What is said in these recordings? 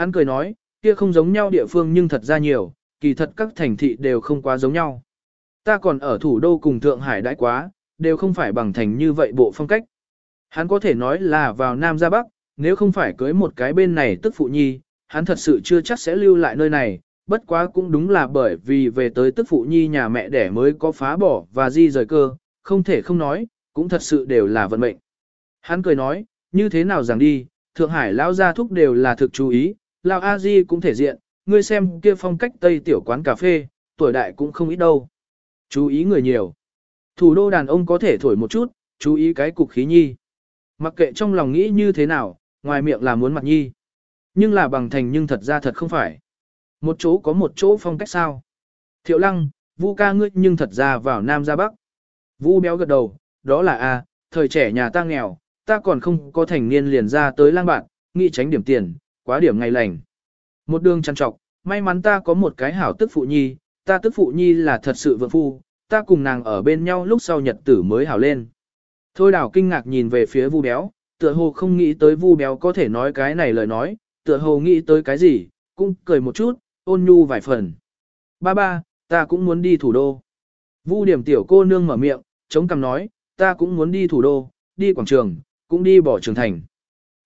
Hắn cười nói, kia không giống nhau địa phương nhưng thật ra nhiều, kỳ thật các thành thị đều không quá giống nhau. Ta còn ở thủ đô cùng Thượng Hải đãi quá, đều không phải bằng thành như vậy bộ phong cách. Hắn có thể nói là vào Nam ra Bắc, nếu không phải cưới một cái bên này tức phụ nhi, hắn thật sự chưa chắc sẽ lưu lại nơi này, bất quá cũng đúng là bởi vì về tới tức phụ nhi nhà mẹ đẻ mới có phá bỏ và di rời cơ, không thể không nói, cũng thật sự đều là vận mệnh. Hắn cười nói, như thế nào rằng đi, Thượng Hải lão gia thúc đều là thực chú ý, lão a di cũng thể diện, ngươi xem kia phong cách tây tiểu quán cà phê, tuổi đại cũng không ít đâu. Chú ý người nhiều. Thủ đô đàn ông có thể thổi một chút, chú ý cái cục khí nhi. Mặc kệ trong lòng nghĩ như thế nào, ngoài miệng là muốn mặt nhi. Nhưng là bằng thành nhưng thật ra thật không phải. Một chỗ có một chỗ phong cách sao. Thiệu lăng, vu ca ngươi nhưng thật ra vào Nam ra Bắc. Vu béo gật đầu, đó là a, thời trẻ nhà ta nghèo, ta còn không có thành niên liền ra tới lang bạn, nghĩ tránh điểm tiền, quá điểm ngày lành. Một đường chăn trọc, may mắn ta có một cái hảo tức phụ nhi, ta tức phụ nhi là thật sự vượng phu, ta cùng nàng ở bên nhau lúc sau nhật tử mới hảo lên. Thôi đảo kinh ngạc nhìn về phía vu béo, tựa hồ không nghĩ tới vu béo có thể nói cái này lời nói, tựa hồ nghĩ tới cái gì, cũng cười một chút, ôn nhu vài phần. Ba ba, ta cũng muốn đi thủ đô. Vu điểm tiểu cô nương mở miệng, chống cằm nói, ta cũng muốn đi thủ đô, đi quảng trường, cũng đi bỏ trường thành.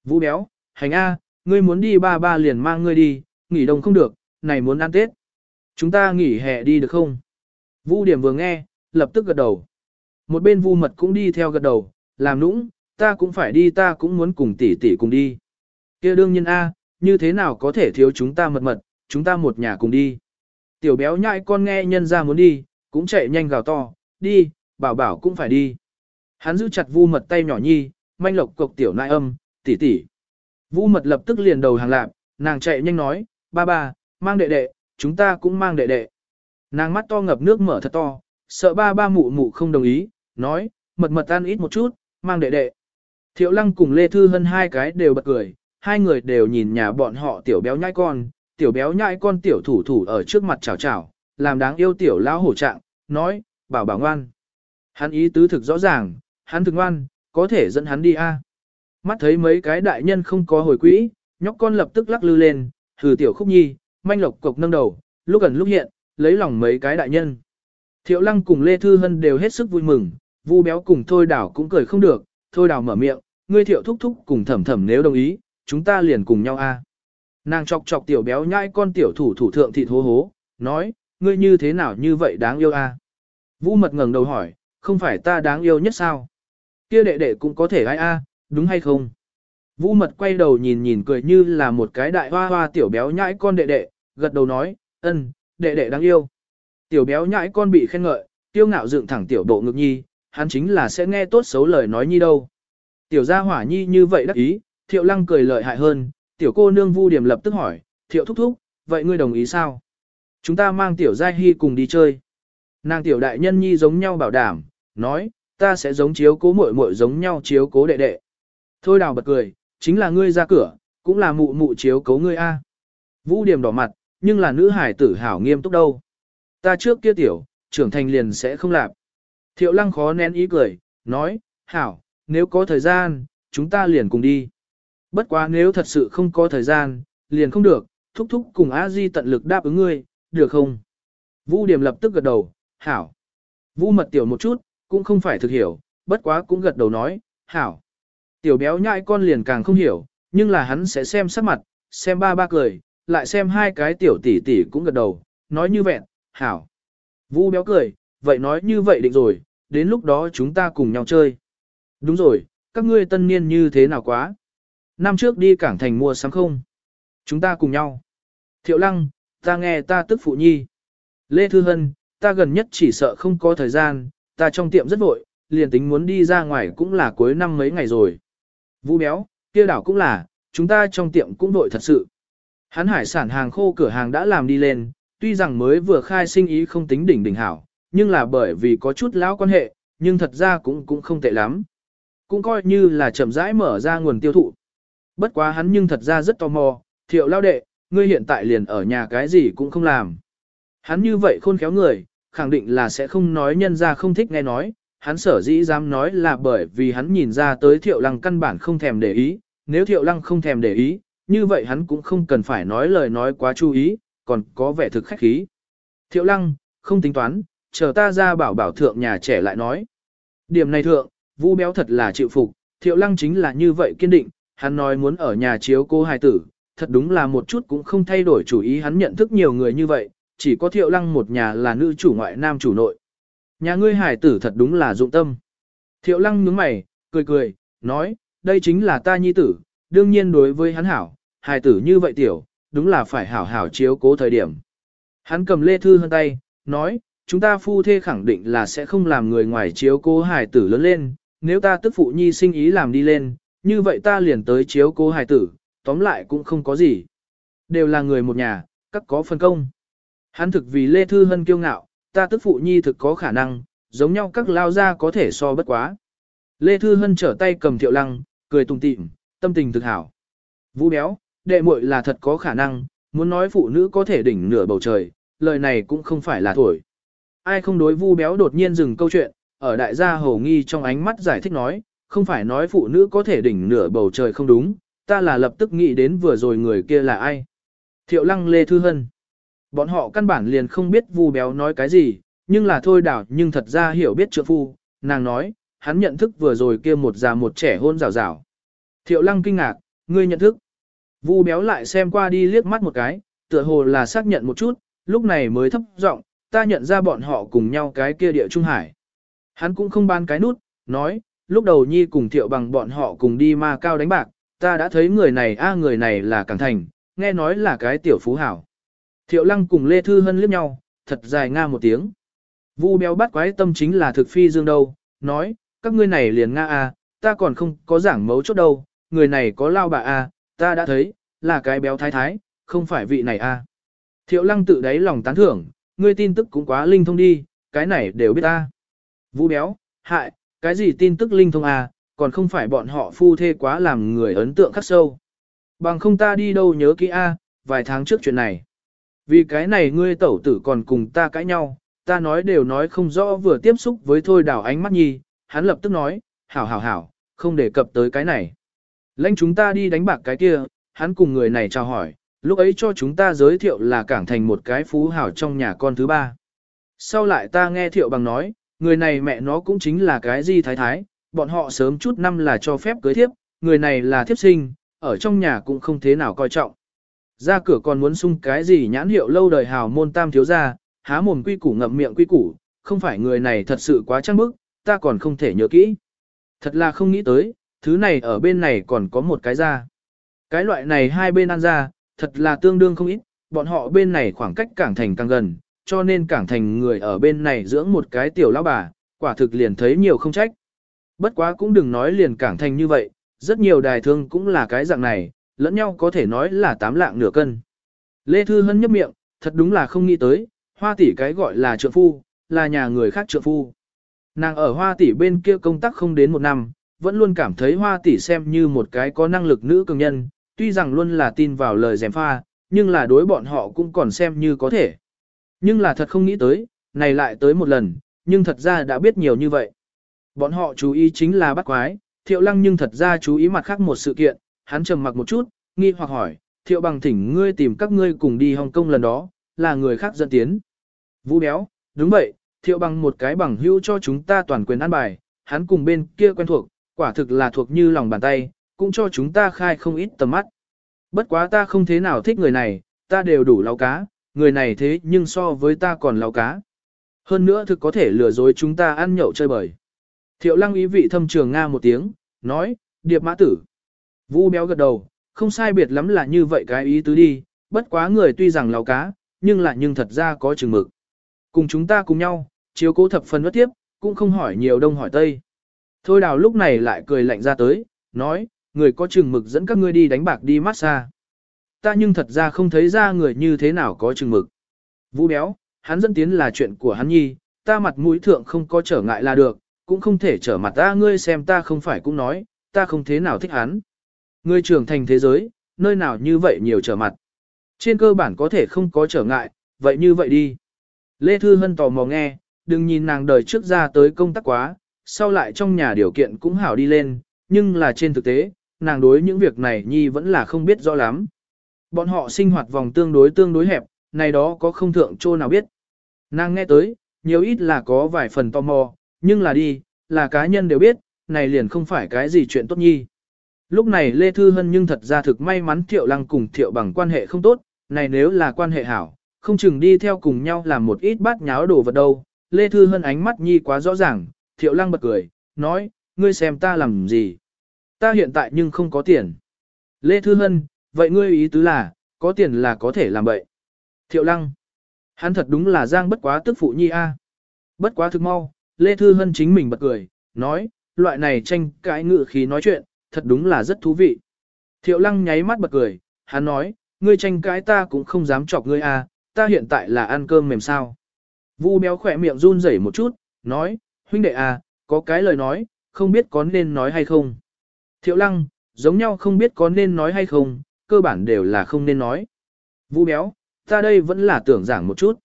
Vu béo, hành A, ngươi muốn đi ba ba liền mang ngươi đi, nghỉ đông không được, này muốn ăn Tết. Chúng ta nghỉ hè đi được không? Vu điểm vừa nghe, lập tức gật đầu. Một bên vu mật cũng đi theo gật đầu, làm nũng, ta cũng phải đi ta cũng muốn cùng tỷ tỷ cùng đi. kia đương nhiên a, như thế nào có thể thiếu chúng ta mật mật, chúng ta một nhà cùng đi. Tiểu béo nhại con nghe nhân ra muốn đi, cũng chạy nhanh gào to, đi, bảo bảo cũng phải đi. Hắn giữ chặt vu mật tay nhỏ nhi, manh lộc cộc tiểu nại âm, tỷ tỷ. Vũ mật lập tức liền đầu hàng lạp, nàng chạy nhanh nói, ba ba, mang đệ đệ, chúng ta cũng mang đệ đệ. Nàng mắt to ngập nước mở thật to, sợ ba ba mụ mụ không đồng ý, nói, mật mật ăn ít một chút, mang đệ đệ. Thiệu lăng cùng Lê Thư Hân hai cái đều bật cười, hai người đều nhìn nhà bọn họ tiểu béo nhai con, tiểu béo nhai con tiểu thủ thủ ở trước mặt chào chào, làm đáng yêu tiểu lão hổ trạng, nói, bảo bảo ngoan. Hắn ý tứ thực rõ ràng, hắn thực ngoan, có thể dẫn hắn đi a. Mắt thấy mấy cái đại nhân không có hồi quỹ, nhóc con lập tức lắc lư lên, thử tiểu khúc nhi, manh lộc cục nâng đầu, lúc gần lúc hiện, lấy lòng mấy cái đại nhân. Thiệu lăng cùng Lê Thư Hân đều hết sức vui mừng, vu béo cùng Thôi Đảo cũng cười không được, Thôi Đảo mở miệng, ngươi thiệu thúc thúc cùng thẩm thẩm nếu đồng ý, chúng ta liền cùng nhau a. Nàng chọc chọc tiểu béo nhai con tiểu thủ thủ thượng thịt hố hố, nói, ngươi như thế nào như vậy đáng yêu a à? Vũ mật ngẩng đầu hỏi, không phải ta đáng yêu nhất sao? Kia đệ đệ cũng có thể ai a đúng hay không? Vũ mật quay đầu nhìn nhìn cười như là một cái đại hoa hoa tiểu béo nhãi con đệ đệ, gật đầu nói, ân, đệ đệ đáng yêu. Tiểu béo nhãi con bị khen ngợi, tiêu ngạo dựng thẳng tiểu bộ ngực nhi, hắn chính là sẽ nghe tốt xấu lời nói nhi đâu. Tiểu gia hỏa nhi như vậy đắc ý, thiệu lăng cười lợi hại hơn, tiểu cô nương vu điểm lập tức hỏi, thiệu thúc thúc, vậy ngươi đồng ý sao? Chúng ta mang tiểu gia hy cùng đi chơi. Nàng tiểu đại nhân nhi giống nhau bảo đảm, nói, ta sẽ giống chiếu cố muội muội giống nhau chiếu cố đệ đệ. Thôi đào bật cười, chính là ngươi ra cửa, cũng là mụ mụ chiếu cấu ngươi a. Vũ điểm đỏ mặt, nhưng là nữ hải tử hảo nghiêm túc đâu. Ta trước kia tiểu, trưởng thành liền sẽ không lạp. Thiệu lăng khó nén ý cười, nói, hảo, nếu có thời gian, chúng ta liền cùng đi. Bất quá nếu thật sự không có thời gian, liền không được, thúc thúc cùng a di tận lực đáp ứng ngươi, được không? Vũ điểm lập tức gật đầu, hảo. Vũ mật tiểu một chút, cũng không phải thực hiểu, bất quá cũng gật đầu nói, hảo. Tiểu béo nhãi con liền càng không hiểu, nhưng là hắn sẽ xem sắc mặt, xem ba ba cười, lại xem hai cái tiểu tỷ tỷ cũng gật đầu, nói như vẹn, hảo. Vu béo cười, vậy nói như vậy định rồi, đến lúc đó chúng ta cùng nhau chơi. Đúng rồi, các ngươi tân niên như thế nào quá? Năm trước đi cảng thành mua sắm không? Chúng ta cùng nhau. Thiệu lăng, ta nghe ta tức phụ nhi. Lê Thư Hân, ta gần nhất chỉ sợ không có thời gian, ta trong tiệm rất vội, liền tính muốn đi ra ngoài cũng là cuối năm mấy ngày rồi. Vũ béo, kia đảo cũng là, chúng ta trong tiệm cũng đội thật sự. Hắn hải sản hàng khô cửa hàng đã làm đi lên, tuy rằng mới vừa khai sinh ý không tính đỉnh đỉnh hảo, nhưng là bởi vì có chút lão quan hệ, nhưng thật ra cũng cũng không tệ lắm. Cũng coi như là chậm rãi mở ra nguồn tiêu thụ. Bất quá hắn nhưng thật ra rất tò mò, thiệu lao đệ, ngươi hiện tại liền ở nhà cái gì cũng không làm. Hắn như vậy khôn khéo người, khẳng định là sẽ không nói nhân ra không thích nghe nói, hắn sở dĩ dám nói là bởi vì hắn nhìn ra tới thiệu lăng căn bản không thèm để ý, nếu thiệu lăng không thèm để ý, như vậy hắn cũng không cần phải nói lời nói quá chú ý, còn có vẻ thực khách khí. Thiệu lăng, không tính toán, chờ ta ra bảo bảo thượng nhà trẻ lại nói. Điểm này thượng, vu béo thật là chịu phục, thiệu lăng chính là như vậy kiên định, hắn nói muốn ở nhà chiếu cô hài tử, thật đúng là một chút cũng không thay đổi chủ ý hắn nhận thức nhiều người như vậy, chỉ có thiệu lăng một nhà là nữ chủ ngoại nam chủ nội. Nhà ngươi hải tử thật đúng là dụng tâm. Thiệu lăng nhướng mày, cười cười, nói, đây chính là ta nhi tử, đương nhiên đối với hắn hảo, hải tử như vậy tiểu, đúng là phải hảo hảo chiếu cố thời điểm. Hắn cầm lê thư hơn tay, nói, chúng ta phu thê khẳng định là sẽ không làm người ngoài chiếu cố hải tử lớn lên, nếu ta tức phụ nhi sinh ý làm đi lên, như vậy ta liền tới chiếu cố hải tử, tóm lại cũng không có gì. Đều là người một nhà, các có phân công. Hắn thực vì Lê Thư Hân kiêu ngạo, ta tức phụ nhi thực có khả năng, giống nhau các lao gia có thể so bất quá. Lê Thư Hân trở tay cầm thiệu lăng, cười tùng tịm, tâm tình thực hảo. Vũ béo, đệ muội là thật có khả năng, muốn nói phụ nữ có thể đỉnh nửa bầu trời, lời này cũng không phải là thổi. Ai không đối vu béo đột nhiên dừng câu chuyện, ở đại gia hồ nghi trong ánh mắt giải thích nói, không phải nói phụ nữ có thể đỉnh nửa bầu trời không đúng, ta là lập tức nghĩ đến vừa rồi người kia là ai. Thiệu lăng Lê Thư Hân. Bọn họ căn bản liền không biết vu béo nói cái gì, nhưng là thôi đảo nhưng thật ra hiểu biết trượng phu, nàng nói, hắn nhận thức vừa rồi kia một già một trẻ hôn rào rào. Thiệu lăng kinh ngạc, ngươi nhận thức. Vu béo lại xem qua đi liếc mắt một cái, tựa hồ là xác nhận một chút, lúc này mới thấp giọng, ta nhận ra bọn họ cùng nhau cái kia địa trung hải. Hắn cũng không ban cái nút, nói, lúc đầu nhi cùng thiệu bằng bọn họ cùng đi ma cao đánh bạc, ta đã thấy người này a người này là Càng Thành, nghe nói là cái tiểu phú hảo. Thiệu lăng cùng Lê Thư Hân liếc nhau, thật dài nga một tiếng. Vu béo bắt quái tâm chính là thực phi dương đâu, nói, các ngươi này liền nga à, ta còn không có giảng mấu chốt đâu, người này có lao bà à, ta đã thấy, là cái béo thái thái, không phải vị này à. Thiệu lăng tự đáy lòng tán thưởng, ngươi tin tức cũng quá linh thông đi, cái này đều biết ta. Vu béo, hại, cái gì tin tức linh thông à, còn không phải bọn họ phu thê quá làm người ấn tượng khắc sâu. Bằng không ta đi đâu nhớ kỹ a, à, vài tháng trước chuyện này. Vì cái này ngươi tẩu tử còn cùng ta cãi nhau, ta nói đều nói không rõ vừa tiếp xúc với thôi đào ánh mắt nhi, hắn lập tức nói, hảo hảo hảo, không đề cập tới cái này. Lãnh chúng ta đi đánh bạc cái kia, hắn cùng người này chào hỏi, lúc ấy cho chúng ta giới thiệu là cảng thành một cái phú hảo trong nhà con thứ ba. Sau lại ta nghe thiệu bằng nói, người này mẹ nó cũng chính là cái gì thái thái, bọn họ sớm chút năm là cho phép cưới thiếp, người này là thiếp sinh, ở trong nhà cũng không thế nào coi trọng. Ra cửa còn muốn sung cái gì nhãn hiệu lâu đời hào môn tam thiếu gia há mồm quy củ ngậm miệng quy củ, không phải người này thật sự quá trăng bức, ta còn không thể nhớ kỹ. Thật là không nghĩ tới, thứ này ở bên này còn có một cái ra. Cái loại này hai bên ăn ra, thật là tương đương không ít, bọn họ bên này khoảng cách cảng thành càng gần, cho nên cảng thành người ở bên này dưỡng một cái tiểu lão bà, quả thực liền thấy nhiều không trách. Bất quá cũng đừng nói liền cảng thành như vậy, rất nhiều đài thương cũng là cái dạng này, lẫn nhau có thể nói là tám lạng nửa cân. Lê Thư Hân nhấp miệng, thật đúng là không nghĩ tới, hoa tỷ cái gọi là trượng phu, là nhà người khác trượng phu. Nàng ở hoa tỷ bên kia công tác không đến một năm, vẫn luôn cảm thấy hoa tỷ xem như một cái có năng lực nữ cường nhân, tuy rằng luôn là tin vào lời dèm pha, nhưng là đối bọn họ cũng còn xem như có thể. Nhưng là thật không nghĩ tới, này lại tới một lần, nhưng thật ra đã biết nhiều như vậy. Bọn họ chú ý chính là bắt quái, thiệu lăng nhưng thật ra chú ý mặt khác một sự kiện, hắn trầm mặc một chút, nghi hoặc hỏi, thiệu bằng thỉnh ngươi tìm các ngươi cùng đi Hồng Kông lần đó, là người khác dẫn tiến. Vũ béo, đúng vậy, thiệu bằng một cái bằng hữu cho chúng ta toàn quyền ăn bài, hắn cùng bên kia quen thuộc, quả thực là thuộc như lòng bàn tay, cũng cho chúng ta khai không ít tầm mắt. Bất quá ta không thế nào thích người này, ta đều đủ lau cá, người này thế nhưng so với ta còn lau cá. Hơn nữa thực có thể lừa dối chúng ta ăn nhậu chơi bời. Thiệu lăng ý vị thâm trường Nga một tiếng, nói, điệp mã tử, Vũ béo gật đầu, không sai biệt lắm là như vậy cái ý tứ đi, bất quá người tuy rằng lào cá, nhưng là nhưng thật ra có chừng mực. Cùng chúng ta cùng nhau, chiếu cố thập phần bất tiếp, cũng không hỏi nhiều đông hỏi tây. Thôi đào lúc này lại cười lạnh ra tới, nói, người có chừng mực dẫn các ngươi đi đánh bạc đi massage. Ta nhưng thật ra không thấy ra người như thế nào có chừng mực. Vũ béo, hắn dẫn tiến là chuyện của hắn nhi, ta mặt mũi thượng không có trở ngại là được, cũng không thể trở mặt ta ngươi xem ta không phải cũng nói, ta không thế nào thích hắn. Người trưởng thành thế giới, nơi nào như vậy nhiều trở mặt. Trên cơ bản có thể không có trở ngại, vậy như vậy đi. Lê Thư Hân tò mò nghe, đừng nhìn nàng đời trước ra tới công tác quá, sau lại trong nhà điều kiện cũng hảo đi lên, nhưng là trên thực tế, nàng đối những việc này nhi vẫn là không biết rõ lắm. Bọn họ sinh hoạt vòng tương đối tương đối hẹp, này đó có không thượng chỗ nào biết. Nàng nghe tới, nhiều ít là có vài phần tò mò, nhưng là đi, là cá nhân đều biết, này liền không phải cái gì chuyện tốt nhi. Lúc này Lê Thư Hân nhưng thật ra thực may mắn Thiệu Lăng cùng Thiệu bằng quan hệ không tốt, này nếu là quan hệ hảo, không chừng đi theo cùng nhau làm một ít bát nháo đồ vật đâu. Lê Thư Hân ánh mắt nhi quá rõ ràng, Thiệu Lăng bật cười, nói, ngươi xem ta làm gì. Ta hiện tại nhưng không có tiền. Lê Thư Hân, vậy ngươi ý tứ là, có tiền là có thể làm vậy. Thiệu Lăng, hắn thật đúng là giang bất quá tức phụ nhi a. Bất quá thực mau, Lê Thư Hân chính mình bật cười, nói, loại này tranh cãi ngự khí nói chuyện, thật đúng là rất thú vị. Thiệu lăng nháy mắt bật cười, hắn nói, ngươi tranh cãi ta cũng không dám chọc ngươi à, ta hiện tại là ăn cơm mềm sao. Vu béo khỏe miệng run rẩy một chút, nói, huynh đệ à, có cái lời nói, không biết có nên nói hay không. Thiệu lăng, giống nhau không biết có nên nói hay không, cơ bản đều là không nên nói. Vu béo, ta đây vẫn là tưởng giảng một chút.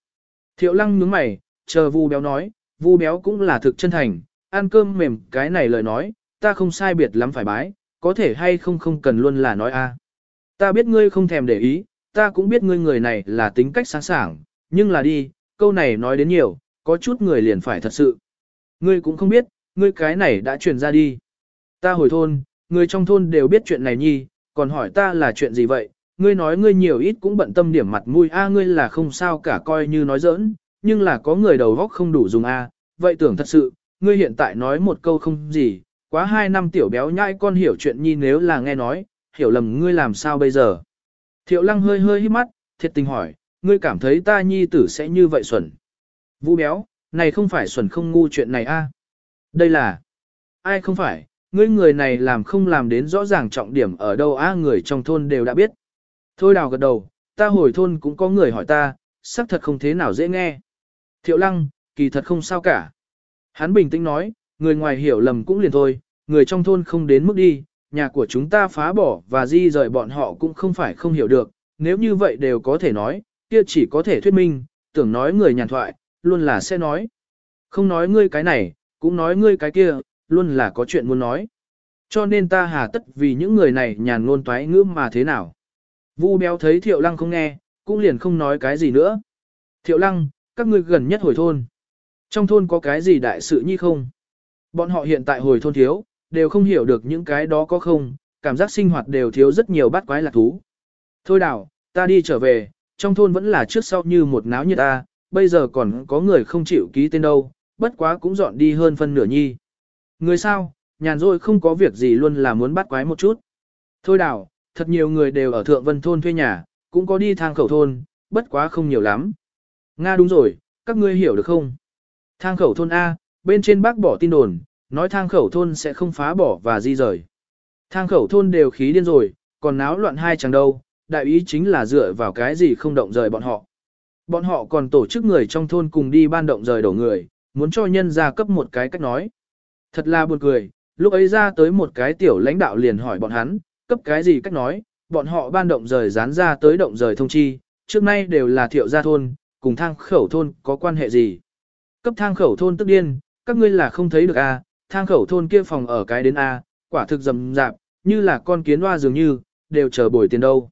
Thiệu lăng nhướng mày, chờ vu béo nói, vu béo cũng là thực chân thành, ăn cơm mềm cái này lời nói, ta không sai biệt lắm phải bái, có thể hay không không cần luôn là nói a. Ta biết ngươi không thèm để ý, ta cũng biết ngươi người này là tính cách sáng sảng, nhưng là đi, câu này nói đến nhiều, có chút người liền phải thật sự. Ngươi cũng không biết, ngươi cái này đã chuyển ra đi. Ta hồi thôn, người trong thôn đều biết chuyện này nhi, còn hỏi ta là chuyện gì vậy, ngươi nói ngươi nhiều ít cũng bận tâm điểm mặt mũi a ngươi là không sao cả coi như nói giỡn, nhưng là có người đầu góc không đủ dùng a, vậy tưởng thật sự, ngươi hiện tại nói một câu không gì, quá hai năm tiểu béo nhãi con hiểu chuyện nhi nếu là nghe nói, hiểu lầm ngươi làm sao bây giờ. Thiệu lăng hơi hơi hít mắt, thiệt tình hỏi, ngươi cảm thấy ta nhi tử sẽ như vậy xuẩn. Vũ béo, này không phải xuẩn không ngu chuyện này a à? Đây là, ai không phải, ngươi người này làm không làm đến rõ ràng trọng điểm ở đâu a à? người trong thôn đều đã biết. Thôi đào gật đầu, ta hồi thôn cũng có người hỏi ta, xác thật không thế nào dễ nghe. Thiệu lăng, kỳ thật không sao cả. Hắn bình tĩnh nói, người ngoài hiểu lầm cũng liền thôi, người trong thôn không đến mức đi, nhà của chúng ta phá bỏ và di rời bọn họ cũng không phải không hiểu được, nếu như vậy đều có thể nói, kia chỉ có thể thuyết minh, tưởng nói người nhàn thoại, luôn là sẽ nói. Không nói ngươi cái này, cũng nói ngươi cái kia, luôn là có chuyện muốn nói. Cho nên ta hà tất vì những người này nhàn ngôn toái ngữ mà thế nào. Vu béo thấy thiệu lăng không nghe, cũng liền không nói cái gì nữa. Thiệu lăng, các ngươi gần nhất hồi thôn. Trong thôn có cái gì đại sự nhi không? Bọn họ hiện tại hồi thôn thiếu, đều không hiểu được những cái đó có không, cảm giác sinh hoạt đều thiếu rất nhiều bát quái lạc thú. Thôi đảo, ta đi trở về, trong thôn vẫn là trước sau như một náo như ta, bây giờ còn có người không chịu ký tên đâu, bất quá cũng dọn đi hơn phân nửa nhi. Người sao, nhàn rỗi không có việc gì luôn là muốn bắt quái một chút. Thôi đảo, thật nhiều người đều ở Thượng Vân Thôn thuê nhà, cũng có đi thang khẩu thôn, bất quá không nhiều lắm. Nga đúng rồi, các ngươi hiểu được không? Thang khẩu thôn A, bên trên bác bỏ tin đồn, nói thang khẩu thôn sẽ không phá bỏ và di rời. Thang khẩu thôn đều khí điên rồi, còn náo loạn hai chẳng đâu, đại ý chính là dựa vào cái gì không động rời bọn họ. Bọn họ còn tổ chức người trong thôn cùng đi ban động rời đổ người, muốn cho nhân gia cấp một cái cách nói. Thật là buồn cười, lúc ấy ra tới một cái tiểu lãnh đạo liền hỏi bọn hắn, cấp cái gì cách nói, bọn họ ban động rời dán ra tới động rời thông chi, trước nay đều là thiệu gia thôn, cùng thang khẩu thôn có quan hệ gì. Cấp thang khẩu thôn tức điên, các ngươi là không thấy được a, à, thang khẩu thôn kia phòng ở cái đến a, quả thực rầm rạp, như là con kiến hoa dường như, đều chờ bồi tiền đâu.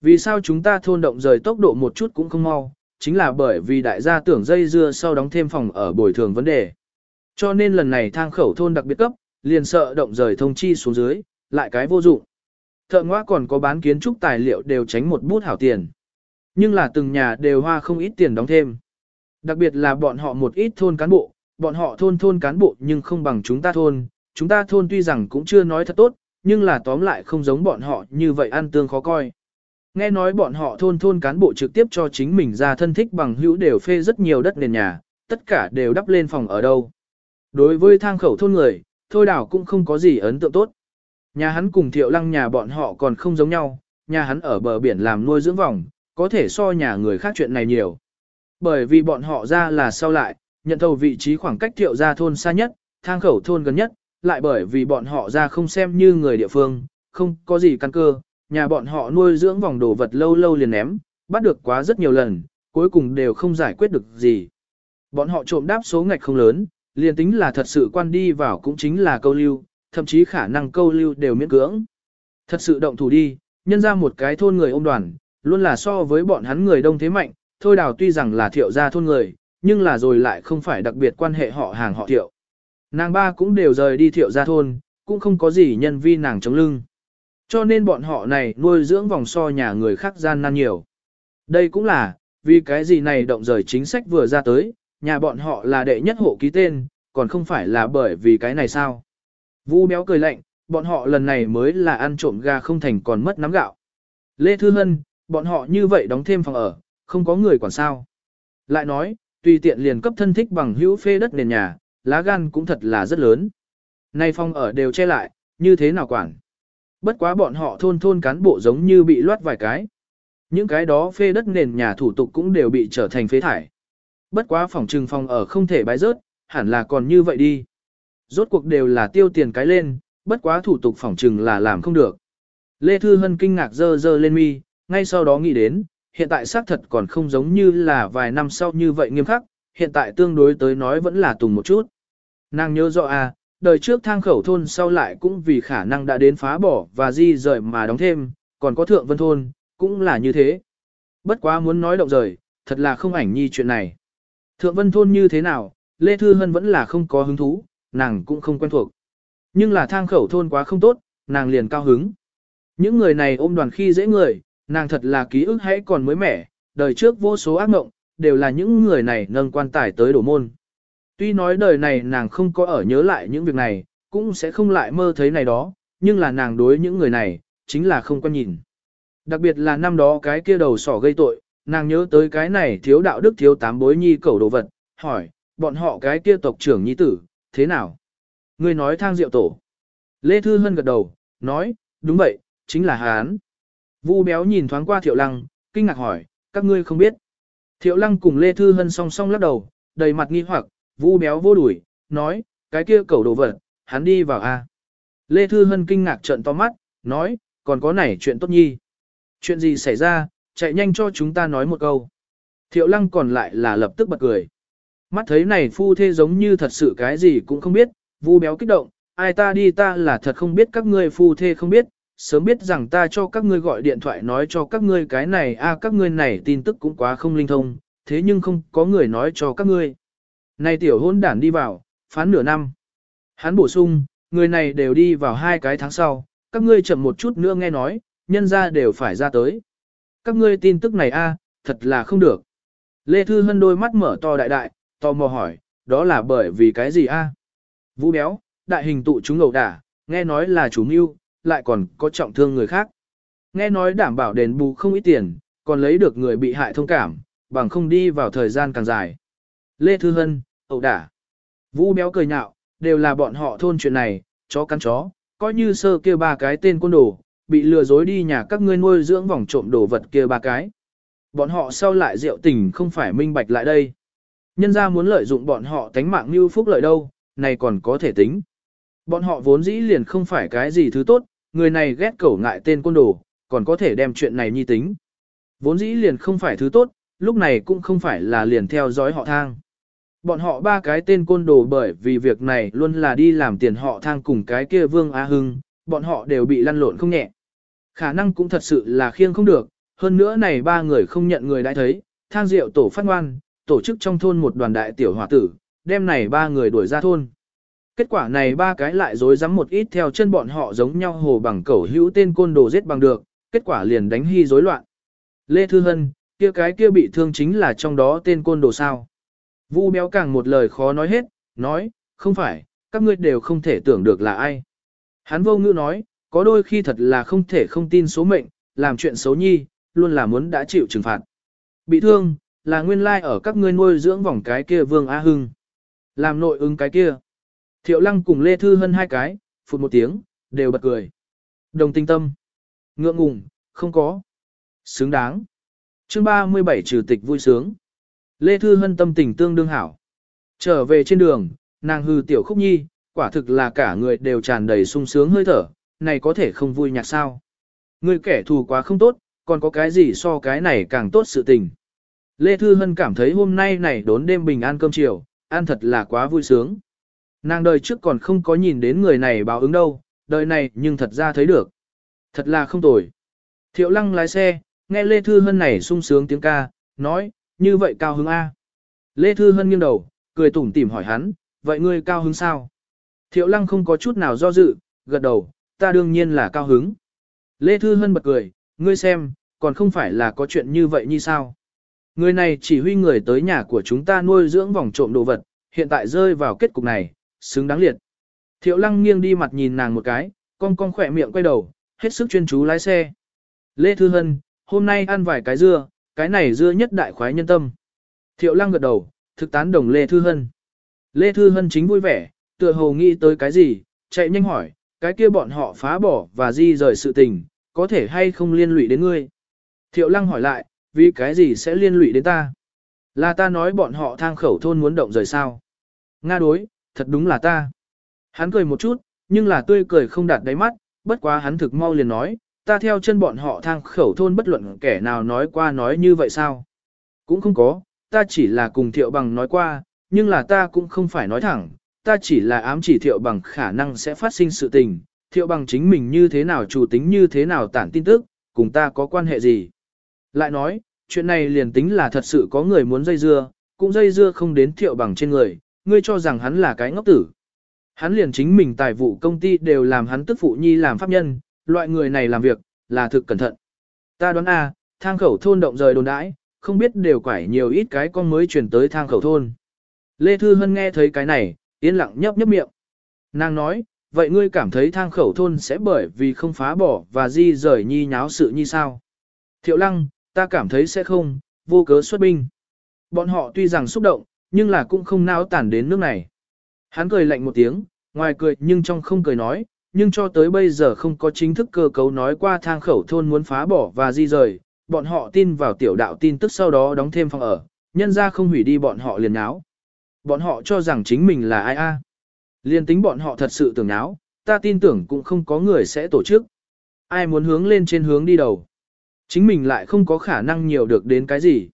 Vì sao chúng ta thôn động rời tốc độ một chút cũng không mau, chính là bởi vì đại gia tưởng dây dưa sau đóng thêm phòng ở bồi thường vấn đề. Cho nên lần này thang khẩu thôn đặc biệt cấp, liền sợ động rời thông chi xuống dưới, lại cái vô dụng. Thợ ngoa còn có bán kiến trúc tài liệu đều tránh một bút hảo tiền. Nhưng là từng nhà đều hoa không ít tiền đóng thêm. Đặc biệt là bọn họ một ít thôn cán bộ, bọn họ thôn thôn cán bộ nhưng không bằng chúng ta thôn, chúng ta thôn tuy rằng cũng chưa nói thật tốt, nhưng là tóm lại không giống bọn họ như vậy ăn tương khó coi. Nghe nói bọn họ thôn thôn cán bộ trực tiếp cho chính mình ra thân thích bằng hữu đều phê rất nhiều đất nền nhà, tất cả đều đắp lên phòng ở đâu. Đối với thang khẩu thôn người, thôi đảo cũng không có gì ấn tượng tốt. Nhà hắn cùng thiệu lăng nhà bọn họ còn không giống nhau, nhà hắn ở bờ biển làm nuôi dưỡng vòng, có thể so nhà người khác chuyện này nhiều. Bởi vì bọn họ ra là sau lại, Nhận thầu vị trí khoảng cách thiệu ra thôn xa nhất, thang khẩu thôn gần nhất, lại bởi vì bọn họ ra không xem như người địa phương, không có gì căn cơ, nhà bọn họ nuôi dưỡng vòng đồ vật lâu lâu liền ném, bắt được quá rất nhiều lần, cuối cùng đều không giải quyết được gì. Bọn họ trộm đáp số ngạch không lớn, liền tính là thật sự quan đi vào cũng chính là câu lưu, thậm chí khả năng câu lưu đều miễn cưỡng. Thật sự động thủ đi, nhân ra một cái thôn người ôm đoàn, luôn là so với bọn hắn người đông thế mạnh, thôi đào tuy rằng là thiệu gia thôn người, nhưng là rồi lại không phải đặc biệt quan hệ họ hàng họ thiệu. Nàng ba cũng đều rời đi thiệu ra thôn, cũng không có gì nhân vi nàng chống lưng. Cho nên bọn họ này nuôi dưỡng vòng so nhà người khác gian nan nhiều. Đây cũng là, vì cái gì này động rời chính sách vừa ra tới, nhà bọn họ là đệ nhất hộ ký tên, còn không phải là bởi vì cái này sao. Vu béo cười lạnh, bọn họ lần này mới là ăn trộm gà không thành còn mất nắm gạo. Lê Thư Hân, bọn họ như vậy đóng thêm phòng ở, không có người quản sao. Lại nói, tùy tiện liền cấp thân thích bằng hữu phê đất nền nhà, lá gan cũng thật là rất lớn. Nay phong ở đều che lại, như thế nào quản. Bất quá bọn họ thôn thôn cán bộ giống như bị loát vài cái. Những cái đó phê đất nền nhà thủ tục cũng đều bị trở thành phế thải. Bất quá phòng trừng phòng ở không thể bãi rớt, hẳn là còn như vậy đi. Rốt cuộc đều là tiêu tiền cái lên, bất quá thủ tục phòng trừng là làm không được. Lê Thư Hân kinh ngạc dơ dơ lên mi, ngay sau đó nghĩ đến, hiện tại xác thật còn không giống như là vài năm sau như vậy nghiêm khắc, hiện tại tương đối tới nói vẫn là tùng một chút. Nàng nhớ rõ à, đời trước thang khẩu thôn sau lại cũng vì khả năng đã đến phá bỏ và di rời mà đóng thêm, còn có thượng vân thôn, cũng là như thế. Bất quá muốn nói động rời, thật là không ảnh nhi chuyện này. Thượng vân thôn như thế nào, Lê Thư Hân vẫn là không có hứng thú, nàng cũng không quen thuộc. Nhưng là thang khẩu thôn quá không tốt, nàng liền cao hứng. Những người này ôm đoàn khi dễ người, Nàng thật là ký ức hãy còn mới mẻ, đời trước vô số ác mộng, đều là những người này nâng quan tài tới đổ môn. Tuy nói đời này nàng không có ở nhớ lại những việc này, cũng sẽ không lại mơ thấy này đó, nhưng là nàng đối những người này, chính là không quan nhìn. Đặc biệt là năm đó cái kia đầu sỏ gây tội, nàng nhớ tới cái này thiếu đạo đức thiếu tám bối nhi cẩu đồ vật, hỏi, bọn họ cái kia tộc trưởng nhi tử, thế nào? Người nói thang diệu tổ. Lê Thư Hân gật đầu, nói, đúng vậy, chính là Hán. Vu béo nhìn thoáng qua thiệu lăng, kinh ngạc hỏi, các ngươi không biết. Thiệu lăng cùng Lê Thư Hân song song lắc đầu, đầy mặt nghi hoặc, vu béo vô đuổi, nói, cái kia cầu đồ vật, hắn đi vào a à? Lê Thư Hân kinh ngạc trận to mắt, nói, còn có này chuyện tốt nhi. Chuyện gì xảy ra, chạy nhanh cho chúng ta nói một câu. Thiệu lăng còn lại là lập tức bật cười. Mắt thấy này phu thê giống như thật sự cái gì cũng không biết, vu béo kích động, ai ta đi ta là thật không biết các ngươi phu thê không biết, sớm biết rằng ta cho các ngươi gọi điện thoại nói cho các ngươi cái này a các ngươi này tin tức cũng quá không linh thông, thế nhưng không có người nói cho các ngươi. Này tiểu hôn đản đi vào, phán nửa năm. Hắn bổ sung, người này đều đi vào hai cái tháng sau, các ngươi chậm một chút nữa nghe nói, nhân ra đều phải ra tới. Các ngươi tin tức này a thật là không được. Lê Thư Hân đôi mắt mở to đại đại, tò mò hỏi, đó là bởi vì cái gì a à? Vũ béo, đại hình tụ chúng ngầu đả, nghe nói là chủ mưu, lại còn có trọng thương người khác. Nghe nói đảm bảo đền bù không ít tiền, còn lấy được người bị hại thông cảm, bằng không đi vào thời gian càng dài. Lê Thư Hân, ẩu đả. Vũ béo cười nhạo, đều là bọn họ thôn chuyện này, chó cắn chó, coi như sơ kia ba cái tên quân đồ, bị lừa dối đi nhà các ngươi nuôi dưỡng vòng trộm đồ vật kia ba cái. Bọn họ sau lại rượu tình không phải minh bạch lại đây. Nhân ra muốn lợi dụng bọn họ tánh mạng như phúc lợi đâu, này còn có thể tính. Bọn họ vốn dĩ liền không phải cái gì thứ tốt, người này ghét cẩu ngại tên côn đồ, còn có thể đem chuyện này nhi tính. Vốn dĩ liền không phải thứ tốt, lúc này cũng không phải là liền theo dõi họ thang. Bọn họ ba cái tên côn đồ bởi vì việc này luôn là đi làm tiền họ thang cùng cái kia Vương Á Hưng, bọn họ đều bị lăn lộn không nhẹ. Khả năng cũng thật sự là khiêng không được, hơn nữa này ba người không nhận người đã thấy, thang rượu tổ phát ngoan, tổ chức trong thôn một đoàn đại tiểu hòa tử, đem này ba người đuổi ra thôn. Kết quả này ba cái lại dối rắm một ít theo chân bọn họ giống nhau hồ bằng cẩu hữu tên côn đồ giết bằng được, kết quả liền đánh hy rối loạn. Lê Thư Hân, kia cái kia bị thương chính là trong đó tên côn đồ sao. Vu béo càng một lời khó nói hết, nói, không phải, các ngươi đều không thể tưởng được là ai. Hắn vô ngữ nói, có đôi khi thật là không thể không tin số mệnh, làm chuyện xấu nhi, luôn là muốn đã chịu trừng phạt. Bị thương, là nguyên lai like ở các ngươi nuôi dưỡng vòng cái kia Vương Á Hưng. Làm nội ứng cái kia. Thiệu Lăng cùng Lê Thư Hân hai cái, phụt một tiếng, đều bật cười. Đồng tinh tâm. Ngượng ngùng, không có. Xứng đáng. chương 37 trừ tịch vui sướng. Lê Thư Hân tâm tình tương đương hảo. Trở về trên đường, nàng hư tiểu khúc nhi, quả thực là cả người đều tràn đầy sung sướng hơi thở, này có thể không vui nhạc sao. Người kẻ thù quá không tốt, còn có cái gì so cái này càng tốt sự tình. Lê Thư Hân cảm thấy hôm nay này đốn đêm bình an cơm chiều, ăn thật là quá vui sướng. Nàng đời trước còn không có nhìn đến người này báo ứng đâu, đời này nhưng thật ra thấy được. Thật là không tồi. Thiệu lăng lái xe, nghe Lê Thư Hân này sung sướng tiếng ca, nói, như vậy cao hứng A. Lê Thư Hân nghiêng đầu, cười tủm tỉm hỏi hắn, vậy ngươi cao hứng sao? Thiệu lăng không có chút nào do dự, gật đầu, ta đương nhiên là cao hứng. Lê Thư Hân bật cười, ngươi xem, còn không phải là có chuyện như vậy như sao? Người này chỉ huy người tới nhà của chúng ta nuôi dưỡng vòng trộm đồ vật, hiện tại rơi vào kết cục này, xứng đáng liệt. Thiệu lăng nghiêng đi mặt nhìn nàng một cái, con con khỏe miệng quay đầu, hết sức chuyên chú lái xe. Lê Thư Hân, hôm nay ăn vài cái dưa, cái này dưa nhất đại khoái nhân tâm. Thiệu lăng gật đầu, thực tán đồng Lê Thư Hân. Lê Thư Hân chính vui vẻ, tựa hồ nghĩ tới cái gì, chạy nhanh hỏi, cái kia bọn họ phá bỏ và di rời sự tình, có thể hay không liên lụy đến ngươi. Thiệu lăng hỏi lại, vì cái gì sẽ liên lụy đến ta? Là ta nói bọn họ thang khẩu thôn muốn động rời sao? Nga đối, thật đúng là ta. Hắn cười một chút, nhưng là tươi cười không đạt đáy mắt, bất quá hắn thực mau liền nói, ta theo chân bọn họ thang khẩu thôn bất luận kẻ nào nói qua nói như vậy sao. Cũng không có, ta chỉ là cùng thiệu bằng nói qua, nhưng là ta cũng không phải nói thẳng, ta chỉ là ám chỉ thiệu bằng khả năng sẽ phát sinh sự tình, thiệu bằng chính mình như thế nào chủ tính như thế nào tản tin tức, cùng ta có quan hệ gì. Lại nói, chuyện này liền tính là thật sự có người muốn dây dưa, cũng dây dưa không đến thiệu bằng trên người, ngươi cho rằng hắn là cái ngốc tử. Hắn liền chính mình tài vụ công ty đều làm hắn tức phụ nhi làm pháp nhân, loại người này làm việc, là thực cẩn thận. Ta đoán a, thang khẩu thôn động rời đồn đãi, không biết đều quải nhiều ít cái con mới chuyển tới thang khẩu thôn. Lê Thư Hân nghe thấy cái này, yên lặng nhấp nhấp miệng. Nàng nói, vậy ngươi cảm thấy thang khẩu thôn sẽ bởi vì không phá bỏ và di rời nhi nháo sự như sao? Thiệu lăng, ta cảm thấy sẽ không, vô cớ xuất binh. Bọn họ tuy rằng xúc động, nhưng là cũng không nao tản đến nước này. Hắn cười lạnh một tiếng, ngoài cười nhưng trong không cười nói, nhưng cho tới bây giờ không có chính thức cơ cấu nói qua thang khẩu thôn muốn phá bỏ và di rời, bọn họ tin vào tiểu đạo tin tức sau đó đóng thêm phòng ở, nhân ra không hủy đi bọn họ liền áo. Bọn họ cho rằng chính mình là ai a? À. Liên tính bọn họ thật sự tưởng áo, ta tin tưởng cũng không có người sẽ tổ chức. Ai muốn hướng lên trên hướng đi đầu. Chính mình lại không có khả năng nhiều được đến cái gì.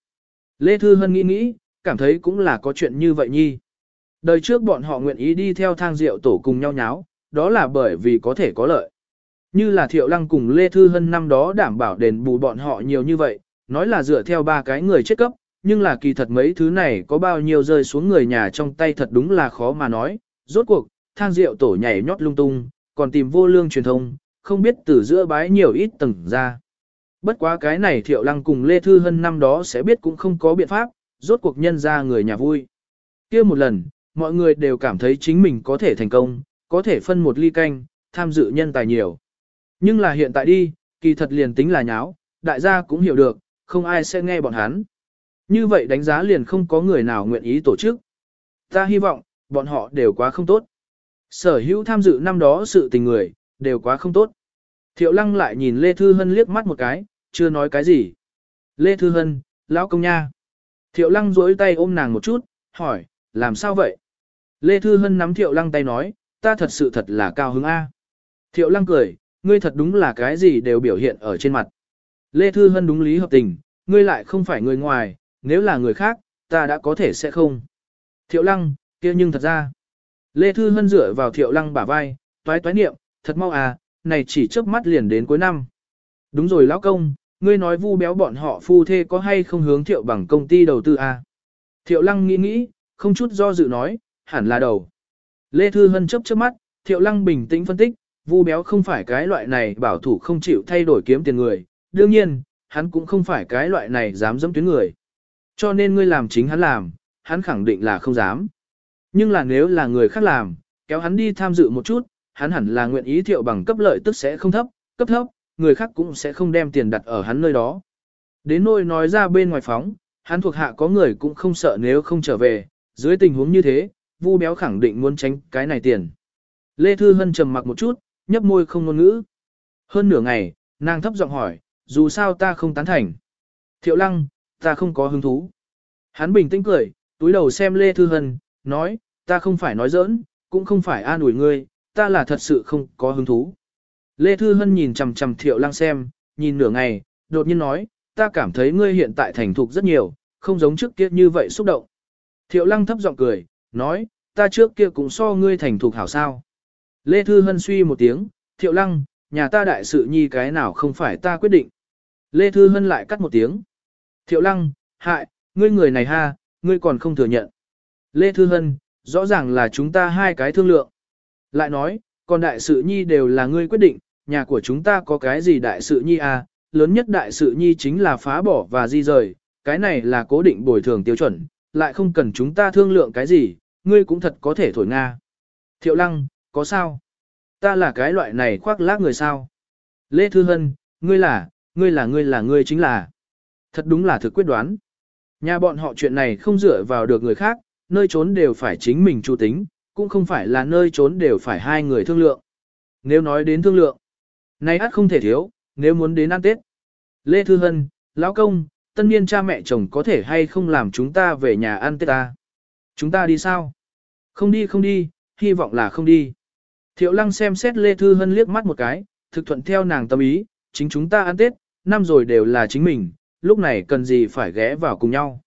Lê Thư Hân nghĩ nghĩ, cảm thấy cũng là có chuyện như vậy nhi. Đời trước bọn họ nguyện ý đi theo thang rượu tổ cùng nhau nháo, đó là bởi vì có thể có lợi. Như là Thiệu Lăng cùng Lê Thư Hân năm đó đảm bảo đền bù bọn họ nhiều như vậy, nói là dựa theo ba cái người chết cấp, nhưng là kỳ thật mấy thứ này có bao nhiêu rơi xuống người nhà trong tay thật đúng là khó mà nói. Rốt cuộc, thang rượu tổ nhảy nhót lung tung, còn tìm vô lương truyền thông, không biết từ giữa bái nhiều ít tầng ra. Bất quá cái này Thiệu Lăng cùng Lê Thư Hân năm đó sẽ biết cũng không có biện pháp, rốt cuộc nhân ra người nhà vui. kia một lần, mọi người đều cảm thấy chính mình có thể thành công, có thể phân một ly canh, tham dự nhân tài nhiều. Nhưng là hiện tại đi, kỳ thật liền tính là nháo, đại gia cũng hiểu được, không ai sẽ nghe bọn hắn. Như vậy đánh giá liền không có người nào nguyện ý tổ chức. Ta hy vọng, bọn họ đều quá không tốt. Sở hữu tham dự năm đó sự tình người, đều quá không tốt. Thiệu lăng lại nhìn Lê Thư Hân liếc mắt một cái, chưa nói cái gì. Lê Thư Hân, lão công nha. Thiệu lăng duỗi tay ôm nàng một chút, hỏi, làm sao vậy? Lê Thư Hân nắm thiệu lăng tay nói, ta thật sự thật là cao hứng A. Thiệu lăng cười, ngươi thật đúng là cái gì đều biểu hiện ở trên mặt. Lê Thư Hân đúng lý hợp tình, ngươi lại không phải người ngoài, nếu là người khác, ta đã có thể sẽ không. Thiệu lăng, kia nhưng thật ra. Lê Thư Hân dựa vào thiệu lăng bả vai, toái toái niệm, thật mau à, này chỉ trước mắt liền đến cuối năm. Đúng rồi lão công, ngươi nói vu béo bọn họ phu thê có hay không hướng thiệu bằng công ty đầu tư à? Thiệu lăng nghĩ nghĩ, không chút do dự nói, hẳn là đầu. Lê Thư Hân chấp chớp mắt, thiệu lăng bình tĩnh phân tích, vu béo không phải cái loại này bảo thủ không chịu thay đổi kiếm tiền người, đương nhiên, hắn cũng không phải cái loại này dám dẫm tuyến người. Cho nên ngươi làm chính hắn làm, hắn khẳng định là không dám. Nhưng là nếu là người khác làm, kéo hắn đi tham dự một chút, hắn hẳn là nguyện ý thiệu bằng cấp lợi tức sẽ không thấp, cấp thấp, người khác cũng sẽ không đem tiền đặt ở hắn nơi đó. Đến nôi nói ra bên ngoài phóng, hắn thuộc hạ có người cũng không sợ nếu không trở về, dưới tình huống như thế, Vu Béo khẳng định muốn tránh cái này tiền. Lê Thư Hân trầm mặc một chút, nhấp môi không ngôn ngữ. Hơn nửa ngày, nàng thấp giọng hỏi, dù sao ta không tán thành. Thiệu Lăng, ta không có hứng thú. Hắn bình tĩnh cười, túi đầu xem Lê Thư Hân, nói, ta không phải nói giỡn, cũng không phải an ủi ngươi, ta là thật sự không có hứng thú. Lê Thư Hân nhìn chằm chằm Thiệu Lăng xem, nhìn nửa ngày, đột nhiên nói, ta cảm thấy ngươi hiện tại thành thục rất nhiều, không giống trước kia như vậy xúc động. Thiệu Lăng thấp giọng cười, nói, ta trước kia cũng so ngươi thành thục hảo sao. Lê Thư Hân suy một tiếng, Thiệu Lăng, nhà ta đại sự nhi cái nào không phải ta quyết định. Lê Thư Hân lại cắt một tiếng. Thiệu Lăng, hại, ngươi người này ha, ngươi còn không thừa nhận. Lê Thư Hân, rõ ràng là chúng ta hai cái thương lượng. Lại nói, còn đại sự nhi đều là ngươi quyết định, nhà của chúng ta có cái gì đại sự nhi à, lớn nhất đại sự nhi chính là phá bỏ và di rời, cái này là cố định bồi thường tiêu chuẩn, lại không cần chúng ta thương lượng cái gì, ngươi cũng thật có thể thổi Nga. Thiệu lăng, có sao? Ta là cái loại này khoác lác người sao? Lê Thư Hân, ngươi là, ngươi là ngươi là ngươi chính là. Thật đúng là thực quyết đoán. Nhà bọn họ chuyện này không dựa vào được người khác, nơi trốn đều phải chính mình chu tính, cũng không phải là nơi trốn đều phải hai người thương lượng. Nếu nói đến thương lượng, nay ắt không thể thiếu, nếu muốn đến ăn Tết. Lê Thư Hân, Lão Công, tân niên cha mẹ chồng có thể hay không làm chúng ta về nhà ăn Tết ta. Chúng ta đi sao? Không đi không đi, hy vọng là không đi. Thiệu Lăng xem xét Lê Thư Hân liếc mắt một cái, thực thuận theo nàng tâm ý, chính chúng ta ăn Tết, năm rồi đều là chính mình, lúc này cần gì phải ghé vào cùng nhau.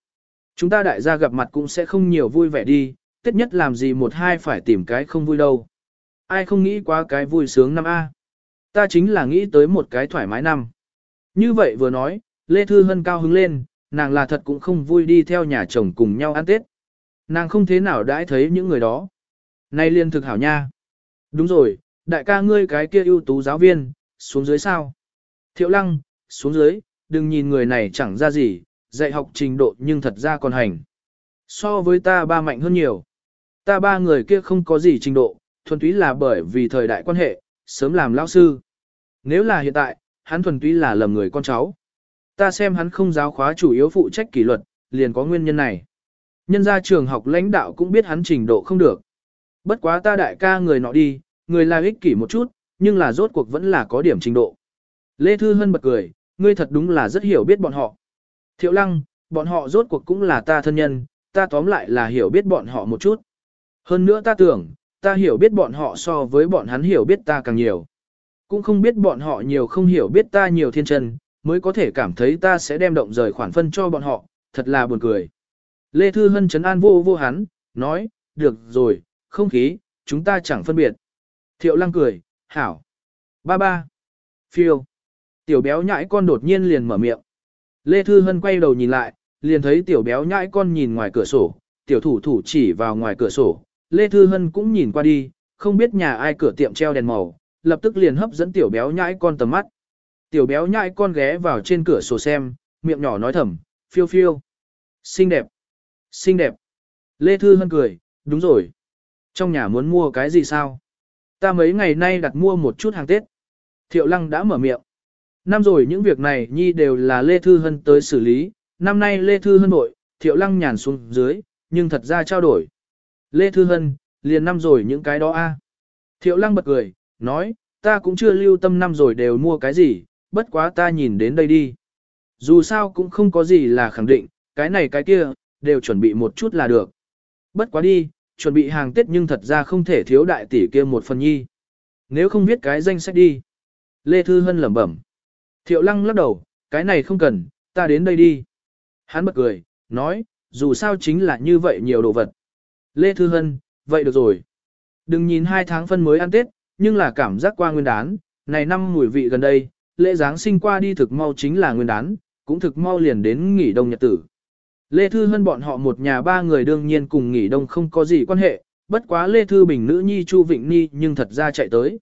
Chúng ta đại gia gặp mặt cũng sẽ không nhiều vui vẻ đi, tết nhất làm gì một hai phải tìm cái không vui đâu. Ai không nghĩ quá cái vui sướng năm A. Ta chính là nghĩ tới một cái thoải mái năm. Như vậy vừa nói, Lê Thư Hân cao hứng lên, nàng là thật cũng không vui đi theo nhà chồng cùng nhau ăn Tết. Nàng không thế nào đãi thấy những người đó. Nay liên thực hảo nha. Đúng rồi, đại ca ngươi cái kia ưu tú giáo viên, xuống dưới sao? Thiệu lăng, xuống dưới, đừng nhìn người này chẳng ra gì, dạy học trình độ nhưng thật ra còn hành. So với ta ba mạnh hơn nhiều. Ta ba người kia không có gì trình độ, thuần túy là bởi vì thời đại quan hệ, sớm làm lao sư. Nếu là hiện tại, hắn thuần túy là lầm người con cháu. Ta xem hắn không giáo khóa chủ yếu phụ trách kỷ luật, liền có nguyên nhân này. Nhân gia trường học lãnh đạo cũng biết hắn trình độ không được. Bất quá ta đại ca người nọ đi, người là ích kỷ một chút, nhưng là rốt cuộc vẫn là có điểm trình độ. Lê Thư Hân bật cười, ngươi thật đúng là rất hiểu biết bọn họ. Thiệu lăng, bọn họ rốt cuộc cũng là ta thân nhân, ta tóm lại là hiểu biết bọn họ một chút. Hơn nữa ta tưởng, ta hiểu biết bọn họ so với bọn hắn hiểu biết ta càng nhiều. Cũng không biết bọn họ nhiều không hiểu biết ta nhiều thiên chân, mới có thể cảm thấy ta sẽ đem động rời khoản phân cho bọn họ, thật là buồn cười. Lê Thư Hân trấn an vô vô hắn, nói, được rồi, không khí, chúng ta chẳng phân biệt. Thiệu lăng cười, hảo. Ba ba. Phiêu. Tiểu béo nhãi con đột nhiên liền mở miệng. Lê Thư Hân quay đầu nhìn lại, liền thấy tiểu béo nhãi con nhìn ngoài cửa sổ, tiểu thủ thủ chỉ vào ngoài cửa sổ, Lê Thư Hân cũng nhìn qua đi, không biết nhà ai cửa tiệm treo đèn màu, lập tức liền hấp dẫn tiểu béo nhãi con tầm mắt. Tiểu béo nhãi con ghé vào trên cửa sổ xem, miệng nhỏ nói thầm, phiêu phiêu. Xinh đẹp, xinh đẹp. Lê Thư Hân cười, đúng rồi. Trong nhà muốn mua cái gì sao? Ta mấy ngày nay đặt mua một chút hàng Tết. Thiệu Lăng đã mở miệng. Năm rồi những việc này nhi đều là Lê Thư Hân tới xử lý, năm nay Lê Thư Hân nội, Thiệu Lăng nhàn xuống dưới, nhưng thật ra trao đổi. Lê Thư Hân, liền năm rồi những cái đó a. Thiệu lăng bật cười, nói, ta cũng chưa lưu tâm năm rồi đều mua cái gì, bất quá ta nhìn đến đây đi. Dù sao cũng không có gì là khẳng định, cái này cái kia, đều chuẩn bị một chút là được. Bất quá đi, chuẩn bị hàng Tết nhưng thật ra không thể thiếu đại tỷ kia một phần nhi. Nếu không biết cái danh sách đi. Lê Thư Hân lẩm bẩm. Thiệu lăng lắc đầu, cái này không cần, ta đến đây đi. Hắn bật cười, nói, dù sao chính là như vậy nhiều đồ vật. Lê Thư Hân, vậy được rồi. Đừng nhìn hai tháng phân mới ăn Tết, nhưng là cảm giác qua nguyên đán, này năm mùi vị gần đây, lễ Giáng sinh qua đi thực mau chính là nguyên đán, cũng thực mau liền đến nghỉ đông nhật tử. Lê Thư Hân bọn họ một nhà ba người đương nhiên cùng nghỉ đông không có gì quan hệ, bất quá Lê Thư Bình nữ nhi Chu Vịnh Nhi nhưng thật ra chạy tới.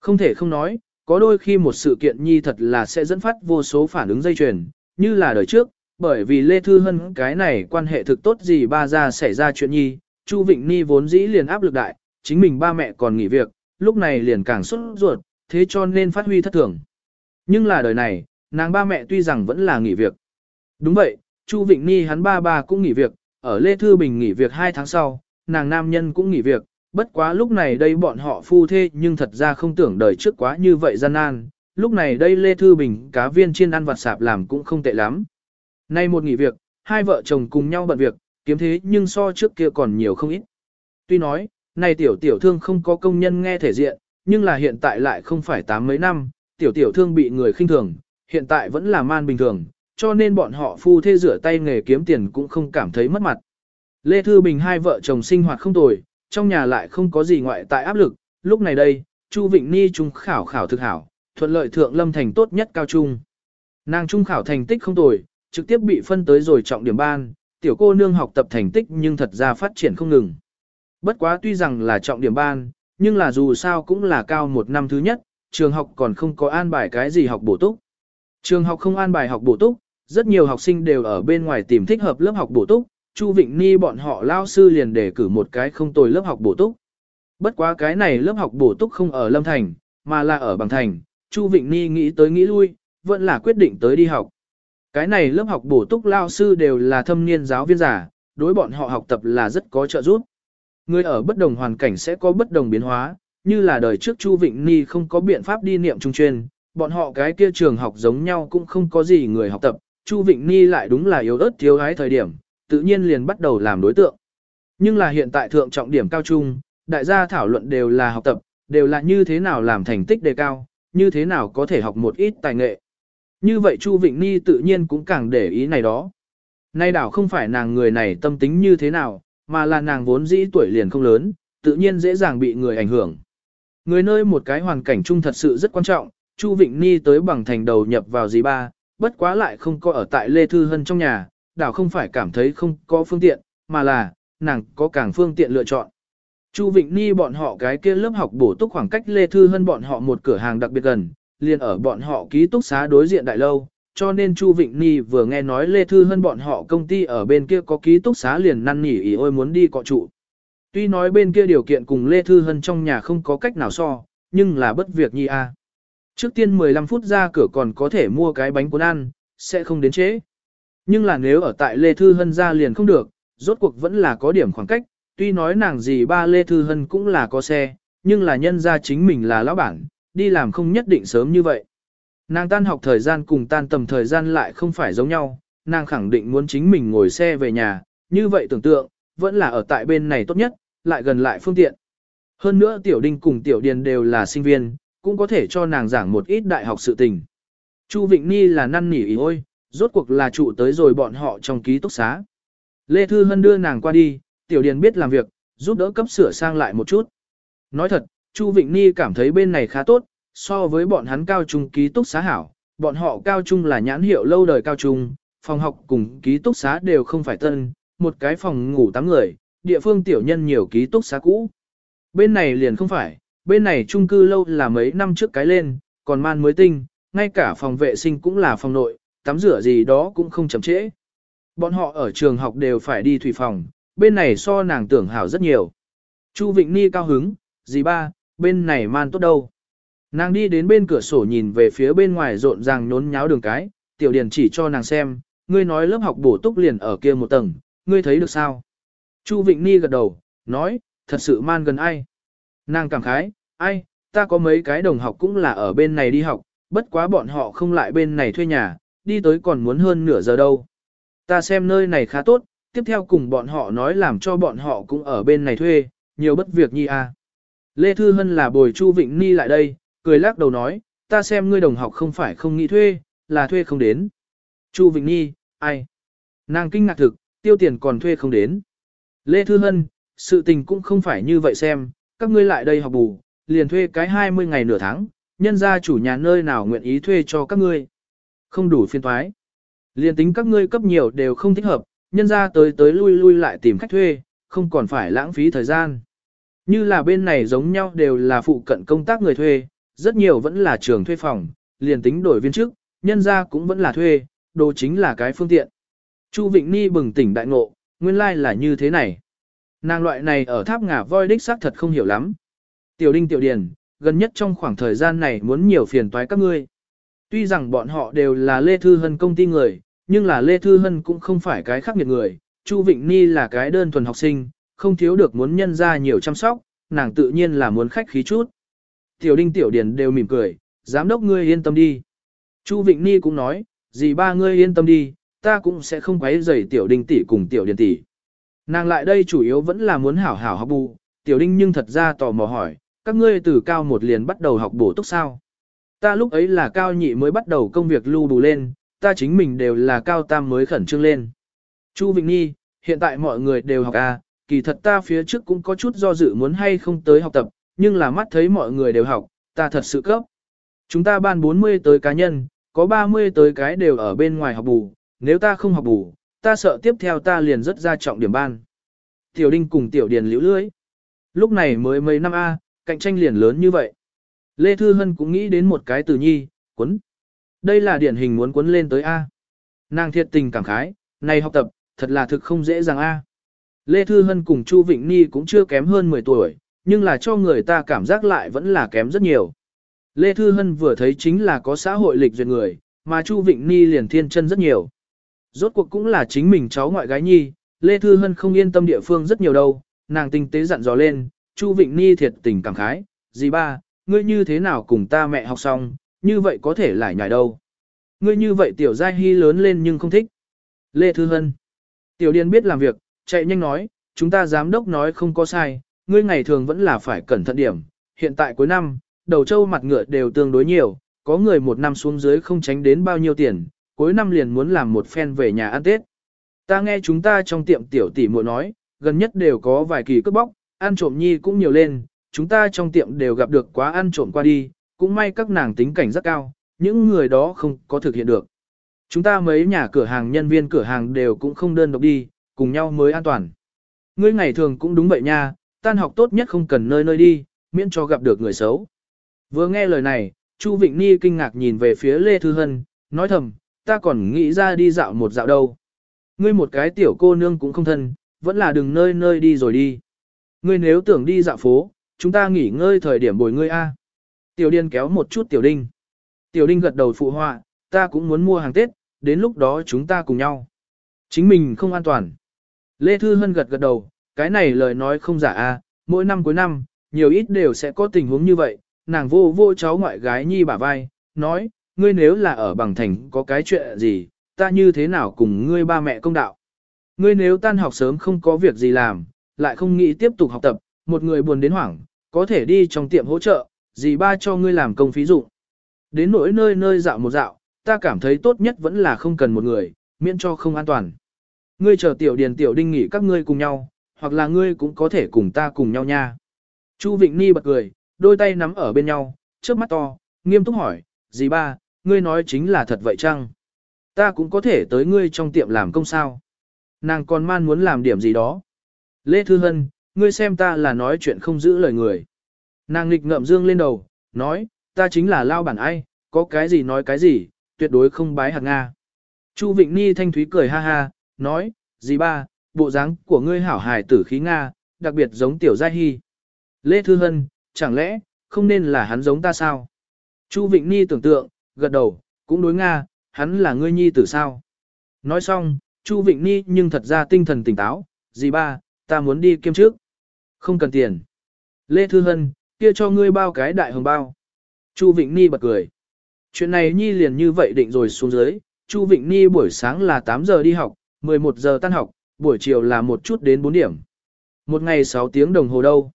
Không thể không nói, có đôi khi một sự kiện nhi thật là sẽ dẫn phát vô số phản ứng dây chuyền, như là đời trước, bởi vì Lê Thư Hân cái này quan hệ thực tốt gì ba ra xảy ra chuyện nhi, Chu Vịnh Ni vốn dĩ liền áp lực đại, chính mình ba mẹ còn nghỉ việc, lúc này liền càng xuất ruột, thế cho nên phát huy thất thường. Nhưng là đời này, nàng ba mẹ tuy rằng vẫn là nghỉ việc. Đúng vậy, Chu Vịnh Ni hắn ba ba cũng nghỉ việc, ở Lê Thư Bình nghỉ việc 2 tháng sau, nàng nam nhân cũng nghỉ việc, bất quá lúc này đây bọn họ phu thê nhưng thật ra không tưởng đời trước quá như vậy gian nan, lúc này đây Lê Thư Bình cá viên chiên ăn vặt sạp làm cũng không tệ lắm. Nay một nghỉ việc, hai vợ chồng cùng nhau bận việc, kiếm thế nhưng so trước kia còn nhiều không ít. Tuy nói, này tiểu tiểu thương không có công nhân nghe thể diện, nhưng là hiện tại lại không phải tám mấy năm, tiểu tiểu thương bị người khinh thường, hiện tại vẫn là man bình thường, cho nên bọn họ phu thê rửa tay nghề kiếm tiền cũng không cảm thấy mất mặt. Lê Thư Bình hai vợ chồng sinh hoạt không tồi, trong nhà lại không có gì ngoại tại áp lực, lúc này đây, Chu Vịnh Ni trung khảo khảo thực hảo, thuận lợi thượng lâm thành tốt nhất cao trung. Nàng trung khảo thành tích không tồi, trực tiếp bị phân tới rồi trọng điểm ban, tiểu cô nương học tập thành tích nhưng thật ra phát triển không ngừng. Bất quá tuy rằng là trọng điểm ban, nhưng là dù sao cũng là cao một năm thứ nhất, trường học còn không có an bài cái gì học bổ túc. Trường học không an bài học bổ túc, rất nhiều học sinh đều ở bên ngoài tìm thích hợp lớp học bổ túc, Chu Vịnh Ni bọn họ lao sư liền đề cử một cái không tồi lớp học bổ túc. Bất quá cái này lớp học bổ túc không ở Lâm Thành, mà là ở Bằng Thành, Chu Vịnh Ni nghĩ tới nghĩ lui, vẫn là quyết định tới đi học. Cái này lớp học bổ túc lao sư đều là thâm niên giáo viên giả, đối bọn họ học tập là rất có trợ giúp. Người ở bất đồng hoàn cảnh sẽ có bất đồng biến hóa, như là đời trước Chu Vịnh Ni không có biện pháp đi niệm trung chuyên, bọn họ cái kia trường học giống nhau cũng không có gì người học tập, Chu Vịnh Ni lại đúng là yếu ớt thiếu hái thời điểm, tự nhiên liền bắt đầu làm đối tượng. Nhưng là hiện tại thượng trọng điểm cao trung, đại gia thảo luận đều là học tập, đều là như thế nào làm thành tích đề cao, như thế nào có thể học một ít tài nghệ. Như vậy Chu Vịnh Ni tự nhiên cũng càng để ý này đó. Nay đảo không phải nàng người này tâm tính như thế nào, mà là nàng vốn dĩ tuổi liền không lớn, tự nhiên dễ dàng bị người ảnh hưởng. Người nơi một cái hoàn cảnh chung thật sự rất quan trọng, Chu Vịnh Ni tới bằng thành đầu nhập vào dì ba, bất quá lại không có ở tại Lê Thư Hân trong nhà, đảo không phải cảm thấy không có phương tiện, mà là, nàng có càng phương tiện lựa chọn. Chu Vịnh Ni bọn họ cái kia lớp học bổ túc khoảng cách Lê Thư Hân bọn họ một cửa hàng đặc biệt gần, liền ở bọn họ ký túc xá đối diện đại lâu, cho nên Chu Vịnh Ni vừa nghe nói Lê Thư Hân bọn họ công ty ở bên kia có ký túc xá liền năn nỉ ý ôi muốn đi cọ trụ. Tuy nói bên kia điều kiện cùng Lê Thư Hân trong nhà không có cách nào so, nhưng là bất việc nhi a. Trước tiên 15 phút ra cửa còn có thể mua cái bánh cuốn ăn, sẽ không đến trễ. Nhưng là nếu ở tại Lê Thư Hân ra liền không được, rốt cuộc vẫn là có điểm khoảng cách, tuy nói nàng gì ba Lê Thư Hân cũng là có xe, nhưng là nhân ra chính mình là lão bản, đi làm không nhất định sớm như vậy. Nàng tan học thời gian cùng tan tầm thời gian lại không phải giống nhau, nàng khẳng định muốn chính mình ngồi xe về nhà, như vậy tưởng tượng, vẫn là ở tại bên này tốt nhất, lại gần lại phương tiện. Hơn nữa Tiểu Đinh cùng Tiểu Điền đều là sinh viên, cũng có thể cho nàng giảng một ít đại học sự tình. Chu Vịnh Ni là năn nỉ ý ôi, rốt cuộc là trụ tới rồi bọn họ trong ký túc xá. Lê Thư Hân đưa nàng qua đi, Tiểu Điền biết làm việc, giúp đỡ cấp sửa sang lại một chút. Nói thật, Chu Vịnh Ni cảm thấy bên này khá tốt, so với bọn hắn cao trung ký túc xá hảo, bọn họ cao trung là nhãn hiệu lâu đời cao trung, phòng học cùng ký túc xá đều không phải tân, một cái phòng ngủ 8 người, địa phương tiểu nhân nhiều ký túc xá cũ. Bên này liền không phải, bên này chung cư lâu là mấy năm trước cái lên, còn man mới tinh, ngay cả phòng vệ sinh cũng là phòng nội, tắm rửa gì đó cũng không chậm trễ. Bọn họ ở trường học đều phải đi thủy phòng, bên này so nàng tưởng hảo rất nhiều. Chu Vịnh Ni cao hứng, dì ba, bên này man tốt đâu. Nàng đi đến bên cửa sổ nhìn về phía bên ngoài rộn ràng nhốn nháo đường cái, tiểu điền chỉ cho nàng xem, ngươi nói lớp học bổ túc liền ở kia một tầng, ngươi thấy được sao? Chu Vịnh Ni gật đầu, nói, thật sự man gần ai. Nàng cảm khái, ai, ta có mấy cái đồng học cũng là ở bên này đi học, bất quá bọn họ không lại bên này thuê nhà, đi tới còn muốn hơn nửa giờ đâu. Ta xem nơi này khá tốt, tiếp theo cùng bọn họ nói làm cho bọn họ cũng ở bên này thuê, nhiều bất việc nhi à. Lê Thư Hân là bồi Chu Vịnh Ni lại đây, cười lắc đầu nói, ta xem ngươi đồng học không phải không nghĩ thuê, là thuê không đến. Chu Vịnh Ni, ai? Nàng kinh ngạc thực, tiêu tiền còn thuê không đến. Lê Thư Hân, sự tình cũng không phải như vậy xem, các ngươi lại đây học bù, liền thuê cái 20 ngày nửa tháng, nhân ra chủ nhà nơi nào nguyện ý thuê cho các ngươi. Không đủ phiên thoái. Liền tính các ngươi cấp nhiều đều không thích hợp, nhân ra tới tới lui lui lại tìm khách thuê, không còn phải lãng phí thời gian. Như là bên này giống nhau đều là phụ cận công tác người thuê, rất nhiều vẫn là trường thuê phòng, liền tính đổi viên chức, nhân ra cũng vẫn là thuê, đồ chính là cái phương tiện. Chu Vịnh Ni bừng tỉnh đại ngộ, nguyên lai like là như thế này. Nàng loại này ở tháp ngà voi đích xác thật không hiểu lắm. Tiểu Đinh Tiểu Điền, gần nhất trong khoảng thời gian này muốn nhiều phiền toái các ngươi. Tuy rằng bọn họ đều là Lê Thư Hân công ty người, nhưng là Lê Thư Hân cũng không phải cái khác nghiệt người. Chu Vịnh Ni là cái đơn thuần học sinh, không thiếu được muốn nhân ra nhiều chăm sóc, nàng tự nhiên là muốn khách khí chút. Tiểu đinh tiểu điền đều mỉm cười, giám đốc ngươi yên tâm đi. Chu Vịnh Ni cũng nói, dì ba ngươi yên tâm đi, ta cũng sẽ không quấy rầy tiểu đinh tỷ cùng tiểu điền tỷ. Nàng lại đây chủ yếu vẫn là muốn hảo hảo học bù, tiểu đinh nhưng thật ra tò mò hỏi, các ngươi từ cao một liền bắt đầu học bổ túc sao. Ta lúc ấy là cao nhị mới bắt đầu công việc lưu bù lên, ta chính mình đều là cao tam mới khẩn trương lên. Chu Vịnh Nhi, hiện tại mọi người đều học a? kỳ thật ta phía trước cũng có chút do dự muốn hay không tới học tập, nhưng là mắt thấy mọi người đều học, ta thật sự cấp. Chúng ta ban 40 tới cá nhân, có 30 tới cái đều ở bên ngoài học bù, nếu ta không học bù, ta sợ tiếp theo ta liền rất ra trọng điểm ban. Tiểu Đinh cùng Tiểu Điền liễu lưới. Lúc này mới mấy năm A, cạnh tranh liền lớn như vậy. Lê Thư Hân cũng nghĩ đến một cái từ nhi, quấn. Đây là điển hình muốn quấn lên tới A. Nàng thiệt tình cảm khái, này học tập, thật là thực không dễ dàng A. Lê Thư Hân cùng Chu Vịnh Ni cũng chưa kém hơn 10 tuổi, nhưng là cho người ta cảm giác lại vẫn là kém rất nhiều. Lê Thư Hân vừa thấy chính là có xã hội lịch duyệt người, mà Chu Vịnh Ni liền thiên chân rất nhiều. Rốt cuộc cũng là chính mình cháu ngoại gái nhi, Lê Thư Hân không yên tâm địa phương rất nhiều đâu, nàng tinh tế dặn dò lên, Chu Vịnh Ni thiệt tình cảm khái, dì ba, ngươi như thế nào cùng ta mẹ học xong, như vậy có thể lại nhảy đâu. Ngươi như vậy tiểu giai hy lớn lên nhưng không thích. Lê Thư Hân, tiểu điên biết làm việc, chạy nhanh nói, chúng ta giám đốc nói không có sai, ngươi ngày thường vẫn là phải cẩn thận điểm, hiện tại cuối năm, đầu châu mặt ngựa đều tương đối nhiều, có người một năm xuống dưới không tránh đến bao nhiêu tiền, cuối năm liền muốn làm một phen về nhà ăn Tết. Ta nghe chúng ta trong tiệm tiểu tỷ muội nói, gần nhất đều có vài kỳ cướp bóc, ăn trộm nhi cũng nhiều lên, chúng ta trong tiệm đều gặp được quá ăn trộm qua đi, cũng may các nàng tính cảnh rất cao, những người đó không có thực hiện được. Chúng ta mấy nhà cửa hàng nhân viên cửa hàng đều cũng không đơn độc đi, cùng nhau mới an toàn. Ngươi ngày thường cũng đúng vậy nha, tan học tốt nhất không cần nơi nơi đi, miễn cho gặp được người xấu. Vừa nghe lời này, Chu Vịnh Ni kinh ngạc nhìn về phía Lê Thư Hân, nói thầm, ta còn nghĩ ra đi dạo một dạo đâu. Ngươi một cái tiểu cô nương cũng không thân, vẫn là đừng nơi nơi đi rồi đi. Ngươi nếu tưởng đi dạo phố, chúng ta nghỉ ngơi thời điểm bồi ngươi a. Tiểu Điên kéo một chút Tiểu Đinh. Tiểu Đinh gật đầu phụ họa, ta cũng muốn mua hàng Tết, đến lúc đó chúng ta cùng nhau. Chính mình không an toàn. Lê Thư Hân gật gật đầu, cái này lời nói không giả a mỗi năm cuối năm, nhiều ít đều sẽ có tình huống như vậy, nàng vô vô cháu ngoại gái nhi bả vai, nói, ngươi nếu là ở bằng thành có cái chuyện gì, ta như thế nào cùng ngươi ba mẹ công đạo. Ngươi nếu tan học sớm không có việc gì làm, lại không nghĩ tiếp tục học tập, một người buồn đến hoảng, có thể đi trong tiệm hỗ trợ, gì ba cho ngươi làm công phí dụng. Đến nỗi nơi nơi dạo một dạo, ta cảm thấy tốt nhất vẫn là không cần một người, miễn cho không an toàn ngươi chờ tiểu điền tiểu đinh nghỉ các ngươi cùng nhau, hoặc là ngươi cũng có thể cùng ta cùng nhau nha. Chu Vịnh Ni bật cười, đôi tay nắm ở bên nhau, trước mắt to, nghiêm túc hỏi, Dì ba, ngươi nói chính là thật vậy chăng? Ta cũng có thể tới ngươi trong tiệm làm công sao? Nàng còn man muốn làm điểm gì đó? Lê Thư Hân, ngươi xem ta là nói chuyện không giữ lời người. Nàng nghịch ngậm dương lên đầu, nói, ta chính là lao bản ai, có cái gì nói cái gì, tuyệt đối không bái hạt Nga. Chu Vịnh Ni thanh thúy cười ha ha, nói, dì ba, bộ dáng của ngươi hảo hài tử khí Nga, đặc biệt giống tiểu gia hy. Lê Thư Hân, chẳng lẽ, không nên là hắn giống ta sao? Chu Vịnh Ni tưởng tượng, gật đầu, cũng đối Nga, hắn là ngươi nhi tử sao? Nói xong, Chu Vịnh Ni nhưng thật ra tinh thần tỉnh táo, dì ba, ta muốn đi kiêm trước. Không cần tiền. Lê Thư Hân, kia cho ngươi bao cái đại hồng bao. Chu Vịnh Ni bật cười. Chuyện này Nhi liền như vậy định rồi xuống dưới, Chu Vịnh Ni buổi sáng là 8 giờ đi học, 11 giờ tan học, buổi chiều là một chút đến 4 điểm. Một ngày 6 tiếng đồng hồ đâu.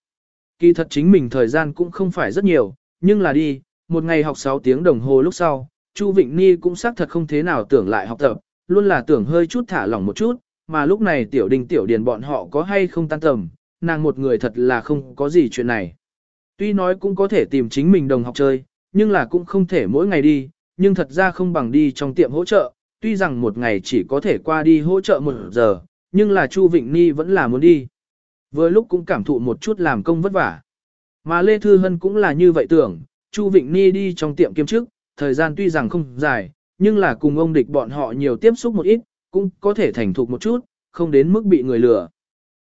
Kỳ thật chính mình thời gian cũng không phải rất nhiều, nhưng là đi, một ngày học 6 tiếng đồng hồ lúc sau, Chu Vịnh Ni cũng xác thật không thế nào tưởng lại học tập, luôn là tưởng hơi chút thả lỏng một chút, mà lúc này tiểu đình tiểu điền bọn họ có hay không tan tầm, nàng một người thật là không có gì chuyện này. Tuy nói cũng có thể tìm chính mình đồng học chơi, nhưng là cũng không thể mỗi ngày đi, nhưng thật ra không bằng đi trong tiệm hỗ trợ, tuy rằng một ngày chỉ có thể qua đi hỗ trợ một giờ, nhưng là Chu Vịnh Ni vẫn là muốn đi. Vừa lúc cũng cảm thụ một chút làm công vất vả. Mà Lê Thư Hân cũng là như vậy tưởng, Chu Vịnh Ni đi trong tiệm kiêm trước, thời gian tuy rằng không dài, nhưng là cùng ông địch bọn họ nhiều tiếp xúc một ít, cũng có thể thành thục một chút, không đến mức bị người lừa.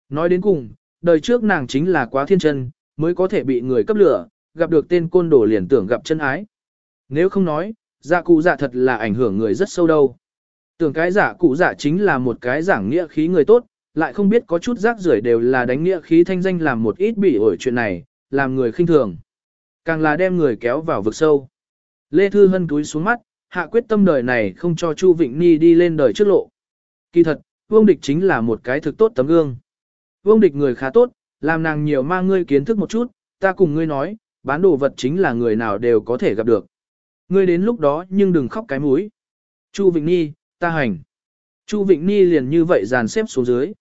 Nói đến cùng, đời trước nàng chính là quá thiên chân, mới có thể bị người cấp lửa, gặp được tên côn đồ liền tưởng gặp chân ái. Nếu không nói, dạ cụ dạ thật là ảnh hưởng người rất sâu đâu. Tưởng cái giả cụ giả chính là một cái giảng nghĩa khí người tốt, lại không biết có chút rác rưởi đều là đánh nghĩa khí thanh danh làm một ít bị ổi chuyện này, làm người khinh thường. Càng là đem người kéo vào vực sâu. Lê Thư Hân túi xuống mắt, hạ quyết tâm đời này không cho Chu Vịnh Ni đi lên đời trước lộ. Kỳ thật, Vương Địch chính là một cái thực tốt tấm gương. Vương Địch người khá tốt, làm nàng nhiều mang ngươi kiến thức một chút, ta cùng ngươi nói, bán đồ vật chính là người nào đều có thể gặp được. Ngươi đến lúc đó nhưng đừng khóc cái mũi. Chu Vịnh Nhi, ta hành. Chu Vịnh Ni liền như vậy dàn xếp xuống dưới.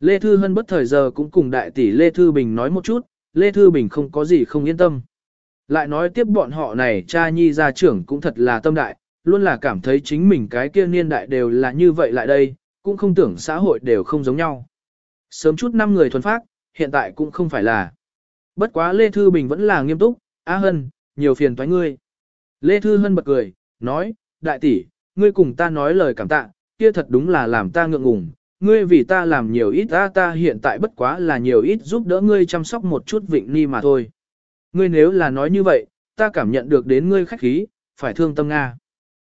Lê Thư Hân bất thời giờ cũng cùng đại tỷ Lê Thư Bình nói một chút, Lê Thư Bình không có gì không yên tâm. Lại nói tiếp bọn họ này cha nhi gia trưởng cũng thật là tâm đại, luôn là cảm thấy chính mình cái kia niên đại đều là như vậy lại đây, cũng không tưởng xã hội đều không giống nhau. Sớm chút năm người thuần phát, hiện tại cũng không phải là. Bất quá Lê Thư Bình vẫn là nghiêm túc, A à Hân, nhiều phiền toái ngươi. Lê Thư Hân bật cười, nói, đại tỷ, ngươi cùng ta nói lời cảm tạ, kia thật đúng là làm ta ngượng ngùng, ngươi vì ta làm nhiều ít ta ta hiện tại bất quá là nhiều ít giúp đỡ ngươi chăm sóc một chút vịnh ni mà thôi. Ngươi nếu là nói như vậy, ta cảm nhận được đến ngươi khách khí, phải thương tâm Nga.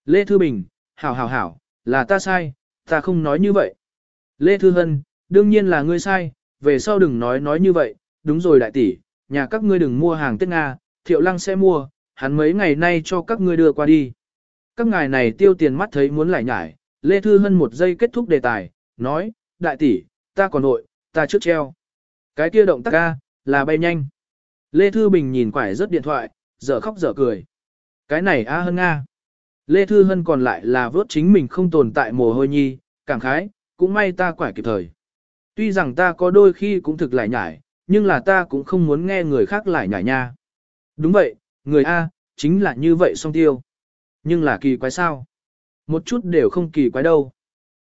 Lê Thư Bình, hảo hảo hảo, là ta sai, ta không nói như vậy. Lê Thư Hân, đương nhiên là ngươi sai, về sau đừng nói nói như vậy, đúng rồi đại tỷ, nhà các ngươi đừng mua hàng Tết Nga, Thiệu Lăng sẽ mua, hắn mấy ngày nay cho các ngươi đưa qua đi các ngài này tiêu tiền mắt thấy muốn lại nhải, Lê Thư Hân một giây kết thúc đề tài, nói, đại tỷ, ta còn nội, ta trước treo. Cái kia động tác ca, là bay nhanh. Lê Thư Bình nhìn quải rất điện thoại, dở khóc dở cười. Cái này A à Hân Nga. Lê Thư Hân còn lại là vớt chính mình không tồn tại mồ hôi nhi, cảm khái, cũng may ta quải kịp thời. Tuy rằng ta có đôi khi cũng thực lại nhải, nhưng là ta cũng không muốn nghe người khác lại nhải nha. Đúng vậy, người A, chính là như vậy song tiêu nhưng là kỳ quái sao? Một chút đều không kỳ quái đâu.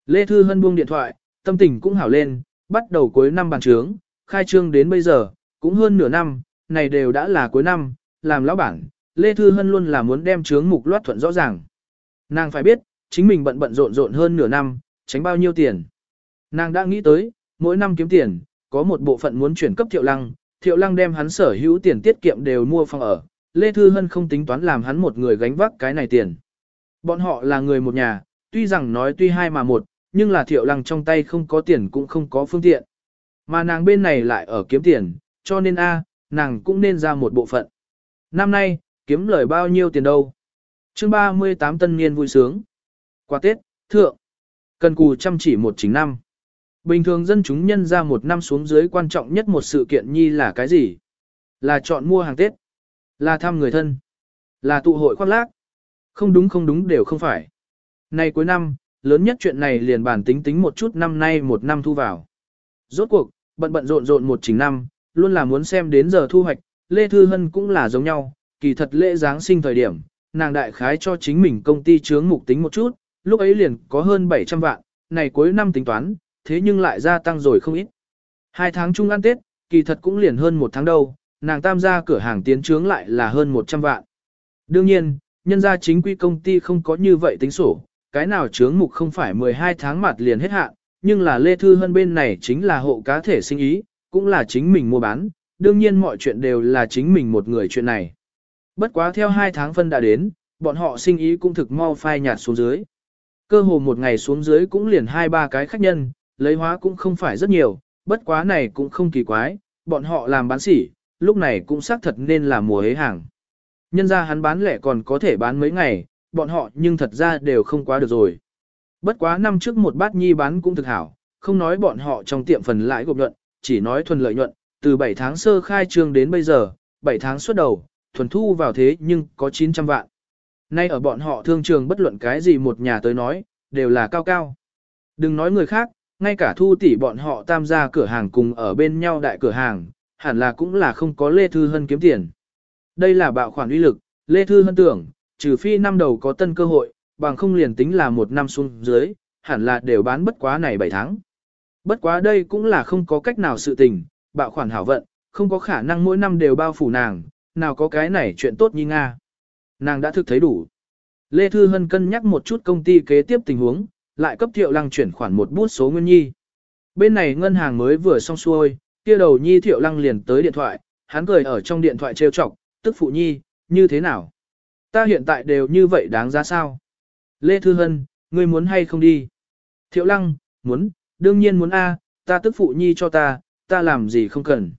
Lê Thư Hân buông điện thoại, tâm tình cũng hảo lên, bắt đầu cuối năm bàn trướng, khai trương đến bây giờ, cũng hơn nửa năm, này đều đã là cuối năm, làm lão bản, Lê Thư Hân luôn là muốn đem trướng mục loát thuận rõ ràng. Nàng phải biết, chính mình bận bận rộn rộn hơn nửa năm, tránh bao nhiêu tiền. Nàng đã nghĩ tới, mỗi năm kiếm tiền, có một bộ phận muốn chuyển cấp Thiệu Lăng, Thiệu Lăng đem hắn sở hữu tiền tiết kiệm đều mua phòng ở, Lê Thư Hân không tính toán làm hắn một người gánh vác cái này tiền. Bọn họ là người một nhà, tuy rằng nói tuy hai mà một, nhưng là thiệu lăng trong tay không có tiền cũng không có phương tiện. Mà nàng bên này lại ở kiếm tiền, cho nên a nàng cũng nên ra một bộ phận. Năm nay, kiếm lời bao nhiêu tiền đâu? chương 38 tân niên vui sướng. Qua Tết, thượng. Cần cù chăm chỉ một chính năm. Bình thường dân chúng nhân ra một năm xuống dưới quan trọng nhất một sự kiện nhi là cái gì? Là chọn mua hàng Tết. Là thăm người thân. Là tụ hội khoác lác. Không đúng không đúng đều không phải. Nay cuối năm, lớn nhất chuyện này liền bản tính tính một chút năm nay một năm thu vào. Rốt cuộc, bận bận rộn rộn một chính năm, luôn là muốn xem đến giờ thu hoạch, Lê Thư Hân cũng là giống nhau, kỳ thật lễ Giáng sinh thời điểm, nàng đại khái cho chính mình công ty chướng mục tính một chút, lúc ấy liền có hơn 700 vạn, này cuối năm tính toán, thế nhưng lại gia tăng rồi không ít. Hai tháng chung ăn Tết, kỳ thật cũng liền hơn một tháng đâu, nàng tam gia cửa hàng tiến trướng lại là hơn 100 vạn. Đương nhiên, nhân gia chính quy công ty không có như vậy tính sổ, cái nào trướng mục không phải 12 tháng mặt liền hết hạn, nhưng là Lê Thư Hân bên này chính là hộ cá thể sinh ý, cũng là chính mình mua bán, đương nhiên mọi chuyện đều là chính mình một người chuyện này. Bất quá theo 2 tháng phân đã đến, bọn họ sinh ý cũng thực mau phai nhạt xuống dưới. Cơ hồ một ngày xuống dưới cũng liền 2-3 cái khách nhân, lấy hóa cũng không phải rất nhiều, bất quá này cũng không kỳ quái, bọn họ làm bán sỉ, lúc này cũng xác thật nên là mùa hế hàng. Nhân ra hắn bán lẻ còn có thể bán mấy ngày, bọn họ nhưng thật ra đều không quá được rồi. Bất quá năm trước một bát nhi bán cũng thực hảo, không nói bọn họ trong tiệm phần lãi gộp nhuận, chỉ nói thuần lợi nhuận, từ 7 tháng sơ khai trương đến bây giờ, 7 tháng xuất đầu, thuần thu vào thế nhưng có 900 vạn. Nay ở bọn họ thương trường bất luận cái gì một nhà tới nói, đều là cao cao. Đừng nói người khác, ngay cả thu tỷ bọn họ tam gia cửa hàng cùng ở bên nhau đại cửa hàng, hẳn là cũng là không có Lê Thư Hân kiếm tiền. Đây là bạo khoản uy lực, Lê Thư Hân tưởng, trừ phi năm đầu có tân cơ hội, bằng không liền tính là một năm xuống dưới, hẳn là đều bán bất quá này 7 tháng. Bất quá đây cũng là không có cách nào sự tình, bạo khoản hảo vận, không có khả năng mỗi năm đều bao phủ nàng, nào có cái này chuyện tốt như Nga. Nàng đã thực thấy đủ. Lê Thư Hân cân nhắc một chút công ty kế tiếp tình huống, lại cấp Thiệu Lăng chuyển khoản một bút số nguyên nhi. Bên này ngân hàng mới vừa xong xuôi, kia đầu nhi thiệu lăng liền tới điện thoại, hắn cười ở trong điện thoại trêu chọc, tức phụ nhi, như thế nào? Ta hiện tại đều như vậy đáng giá sao? Lê Thư Hân, ngươi muốn hay không đi? Thiệu lăng, muốn, đương nhiên muốn a, ta tức phụ nhi cho ta, ta làm gì không cần.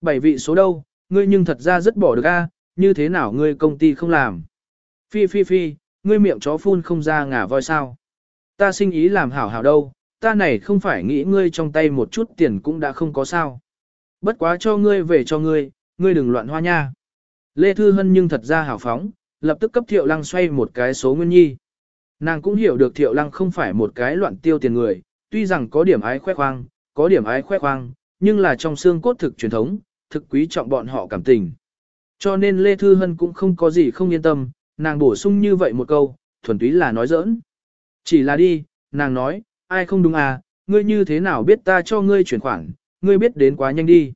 Bảy vị số đâu, ngươi nhưng thật ra rất bỏ được a, như thế nào ngươi công ty không làm? Phi phi phi, ngươi miệng chó phun không ra ngả voi sao? Ta sinh ý làm hảo hảo đâu, ta này không phải nghĩ ngươi trong tay một chút tiền cũng đã không có sao. Bất quá cho ngươi về cho ngươi, ngươi đừng loạn hoa nha. Lê Thư Hân nhưng thật ra hào phóng, lập tức cấp Thiệu Lăng xoay một cái số nguyên nhi. Nàng cũng hiểu được Thiệu Lăng không phải một cái loạn tiêu tiền người, tuy rằng có điểm ái khoe khoang, có điểm ái khoe khoang, nhưng là trong xương cốt thực truyền thống, thực quý trọng bọn họ cảm tình. Cho nên Lê Thư Hân cũng không có gì không yên tâm, nàng bổ sung như vậy một câu, thuần túy là nói giỡn. Chỉ là đi, nàng nói, ai không đúng à, ngươi như thế nào biết ta cho ngươi chuyển khoản, ngươi biết đến quá nhanh đi.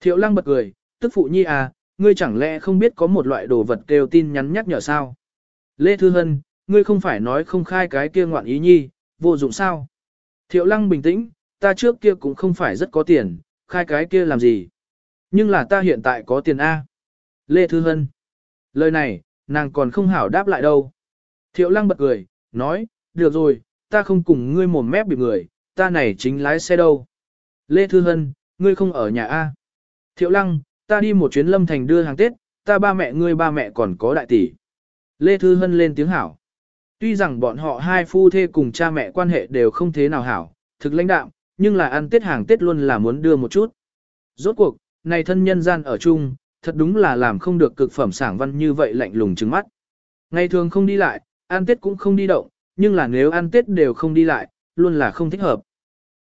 Thiệu lăng bật cười, tức phụ nhi à, ngươi chẳng lẽ không biết có một loại đồ vật kêu tin nhắn nhắc nhở sao? Lê Thư Hân, ngươi không phải nói không khai cái kia ngoạn ý nhi, vô dụng sao? Thiệu lăng bình tĩnh, ta trước kia cũng không phải rất có tiền, khai cái kia làm gì? Nhưng là ta hiện tại có tiền A. Lê Thư Hân. Lời này, nàng còn không hảo đáp lại đâu. Thiệu lăng bật cười, nói, được rồi, ta không cùng ngươi mồm mép bị người, ta này chính lái xe đâu. Lê Thư Hân, ngươi không ở nhà A. Thiệu Lăng, ta đi một chuyến lâm thành đưa hàng Tết, ta ba mẹ ngươi ba mẹ còn có đại tỷ. Lê Thư Hân lên tiếng hảo. Tuy rằng bọn họ hai phu thê cùng cha mẹ quan hệ đều không thế nào hảo, thực lãnh đạo, nhưng là ăn Tết hàng Tết luôn là muốn đưa một chút. Rốt cuộc, này thân nhân gian ở chung, thật đúng là làm không được cực phẩm sảng văn như vậy lạnh lùng trứng mắt. Ngày thường không đi lại, ăn Tết cũng không đi động, nhưng là nếu ăn Tết đều không đi lại, luôn là không thích hợp.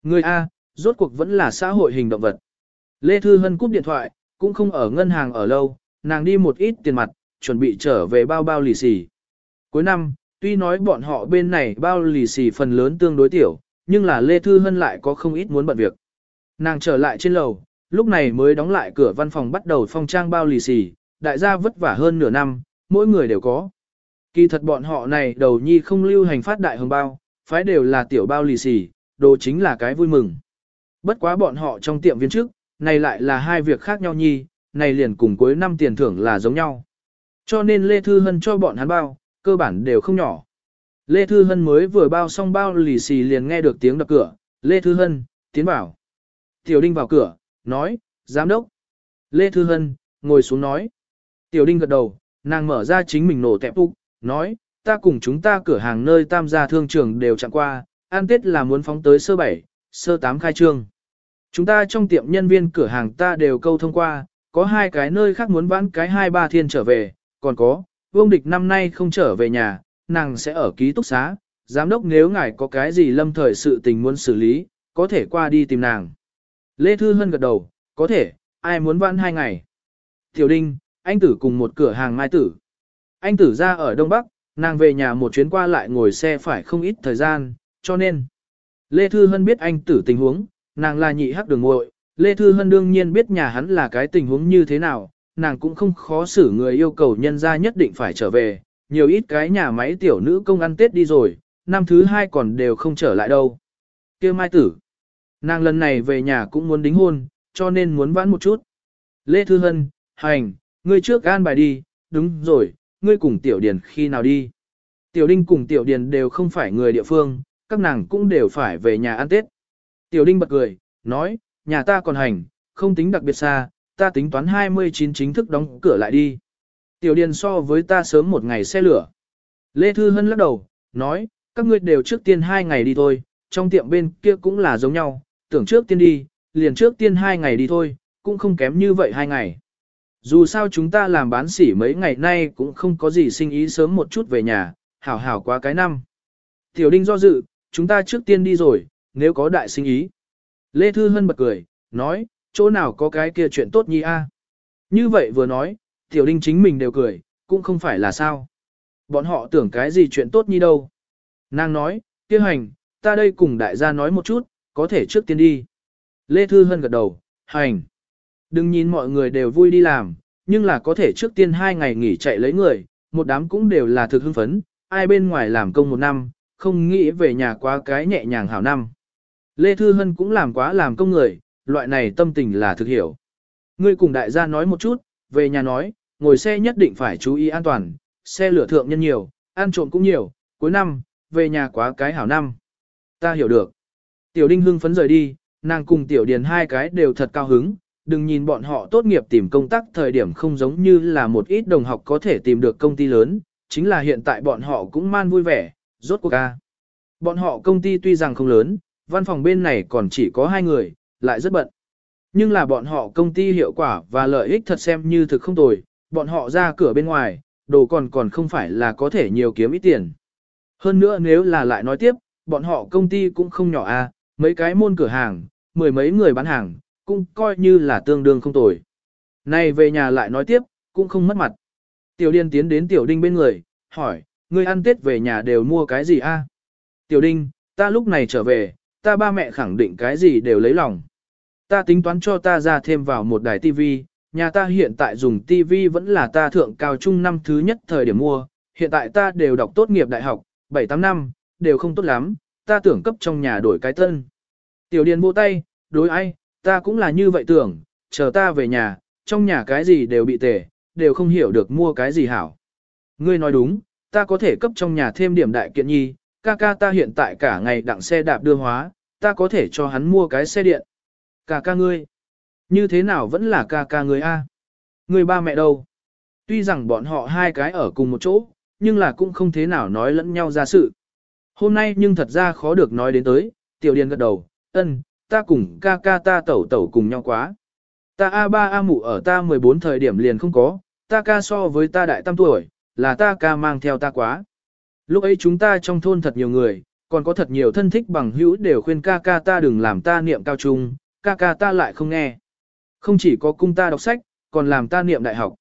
Người A, rốt cuộc vẫn là xã hội hình động vật. Lê Thư Hân cúp điện thoại, cũng không ở ngân hàng ở lâu, nàng đi một ít tiền mặt, chuẩn bị trở về bao bao lì xì. Cuối năm, tuy nói bọn họ bên này bao lì xì phần lớn tương đối tiểu, nhưng là Lê Thư Hân lại có không ít muốn bận việc. Nàng trở lại trên lầu, lúc này mới đóng lại cửa văn phòng bắt đầu phong trang bao lì xì, đại gia vất vả hơn nửa năm, mỗi người đều có. Kỳ thật bọn họ này đầu nhi không lưu hành phát đại hồng bao, phái đều là tiểu bao lì xì, đồ chính là cái vui mừng. Bất quá bọn họ trong tiệm viên trước, này lại là hai việc khác nhau nhi, này liền cùng cuối năm tiền thưởng là giống nhau. Cho nên Lê Thư Hân cho bọn hắn bao, cơ bản đều không nhỏ. Lê Thư Hân mới vừa bao xong bao lì xì liền nghe được tiếng đập cửa, Lê Thư Hân, tiến bảo. Tiểu Đinh vào cửa, nói, giám đốc. Lê Thư Hân, ngồi xuống nói. Tiểu Đinh gật đầu, nàng mở ra chính mình nổ tẹp úc, nói, ta cùng chúng ta cửa hàng nơi tam gia thương trường đều chạm qua, an tết là muốn phóng tới sơ bảy, sơ tám khai trương. Chúng ta trong tiệm nhân viên cửa hàng ta đều câu thông qua, có hai cái nơi khác muốn vãn cái hai ba thiên trở về, còn có, vương địch năm nay không trở về nhà, nàng sẽ ở ký túc xá, giám đốc nếu ngài có cái gì lâm thời sự tình muốn xử lý, có thể qua đi tìm nàng. Lê Thư Hân gật đầu, có thể, ai muốn vãn hai ngày. Tiểu Đinh, anh tử cùng một cửa hàng mai tử. Anh tử ra ở Đông Bắc, nàng về nhà một chuyến qua lại ngồi xe phải không ít thời gian, cho nên. Lê Thư Hân biết anh tử tình huống, nàng là nhị hắc đường muội. Lê Thư Hân đương nhiên biết nhà hắn là cái tình huống như thế nào, nàng cũng không khó xử người yêu cầu nhân ra nhất định phải trở về, nhiều ít cái nhà máy tiểu nữ công ăn Tết đi rồi, năm thứ hai còn đều không trở lại đâu. kia mai tử, nàng lần này về nhà cũng muốn đính hôn, cho nên muốn vãn một chút. Lê Thư Hân, hành, ngươi trước gan bài đi, đúng rồi, ngươi cùng Tiểu Điền khi nào đi. Tiểu Đinh cùng Tiểu Điền đều không phải người địa phương, các nàng cũng đều phải về nhà ăn Tết. Tiểu Đinh bật cười, nói, nhà ta còn hành, không tính đặc biệt xa, ta tính toán 29 chính thức đóng cửa lại đi. Tiểu Điền so với ta sớm một ngày xe lửa. Lê Thư Hân lắc đầu, nói, các ngươi đều trước tiên hai ngày đi thôi, trong tiệm bên kia cũng là giống nhau, tưởng trước tiên đi, liền trước tiên hai ngày đi thôi, cũng không kém như vậy hai ngày. Dù sao chúng ta làm bán sỉ mấy ngày nay cũng không có gì sinh ý sớm một chút về nhà, hảo hảo quá cái năm. Tiểu Đinh do dự, chúng ta trước tiên đi rồi, nếu có đại sinh ý. Lê Thư Hân bật cười, nói, chỗ nào có cái kia chuyện tốt nhi a? À? Như vậy vừa nói, Tiểu Đinh chính mình đều cười, cũng không phải là sao. Bọn họ tưởng cái gì chuyện tốt nhi đâu. Nàng nói, kia hành, ta đây cùng đại gia nói một chút, có thể trước tiên đi. Lê Thư Hân gật đầu, hành. Đừng nhìn mọi người đều vui đi làm, nhưng là có thể trước tiên hai ngày nghỉ chạy lấy người, một đám cũng đều là thực hưng phấn, ai bên ngoài làm công một năm, không nghĩ về nhà quá cái nhẹ nhàng hảo năm. Lê Thư Hân cũng làm quá làm công người, loại này tâm tình là thực hiểu. Ngươi cùng đại gia nói một chút, về nhà nói, ngồi xe nhất định phải chú ý an toàn, xe lửa thượng nhân nhiều, ăn trộm cũng nhiều, cuối năm, về nhà quá cái hảo năm. Ta hiểu được. Tiểu Đinh hưng phấn rời đi, nàng cùng Tiểu Điền hai cái đều thật cao hứng, đừng nhìn bọn họ tốt nghiệp tìm công tác thời điểm không giống như là một ít đồng học có thể tìm được công ty lớn, chính là hiện tại bọn họ cũng man vui vẻ, rốt cuộc ca. Bọn họ công ty tuy rằng không lớn, văn phòng bên này còn chỉ có hai người, lại rất bận. Nhưng là bọn họ công ty hiệu quả và lợi ích thật xem như thực không tồi, bọn họ ra cửa bên ngoài, đồ còn còn không phải là có thể nhiều kiếm ít tiền. Hơn nữa nếu là lại nói tiếp, bọn họ công ty cũng không nhỏ a mấy cái môn cửa hàng, mười mấy người bán hàng, cũng coi như là tương đương không tồi. Này về nhà lại nói tiếp, cũng không mất mặt. Tiểu Điên tiến đến Tiểu Đinh bên người, hỏi, ngươi ăn Tết về nhà đều mua cái gì a? Tiểu Đinh, ta lúc này trở về, ta ba mẹ khẳng định cái gì đều lấy lòng. Ta tính toán cho ta ra thêm vào một đài tivi, nhà ta hiện tại dùng tivi vẫn là ta thượng cao trung năm thứ nhất thời điểm mua, hiện tại ta đều đọc tốt nghiệp đại học, 7-8 năm, đều không tốt lắm, ta tưởng cấp trong nhà đổi cái thân. Tiểu Điền vô tay, đối ai, ta cũng là như vậy tưởng, chờ ta về nhà, trong nhà cái gì đều bị tể, đều không hiểu được mua cái gì hảo. Ngươi nói đúng, ta có thể cấp trong nhà thêm điểm đại kiện nhi, ca ca ta hiện tại cả ngày đặng xe đạp đưa hóa, ta có thể cho hắn mua cái xe điện. Ca ca ngươi, như thế nào vẫn là ca ca ngươi a? À? Ngươi ba mẹ đâu? Tuy rằng bọn họ hai cái ở cùng một chỗ, nhưng là cũng không thế nào nói lẫn nhau ra sự. Hôm nay nhưng thật ra khó được nói đến tới, tiểu điền gật đầu, ân, ta cùng ca ca ta tẩu tẩu cùng nhau quá. Ta A3 A mụ ở ta 14 thời điểm liền không có, ta ca so với ta đại tam tuổi, là ta ca mang theo ta quá. Lúc ấy chúng ta trong thôn thật nhiều người, còn có thật nhiều thân thích bằng hữu đều khuyên ca ca ta đừng làm ta niệm cao trung, ca ca ta lại không nghe. Không chỉ có cung ta đọc sách, còn làm ta niệm đại học.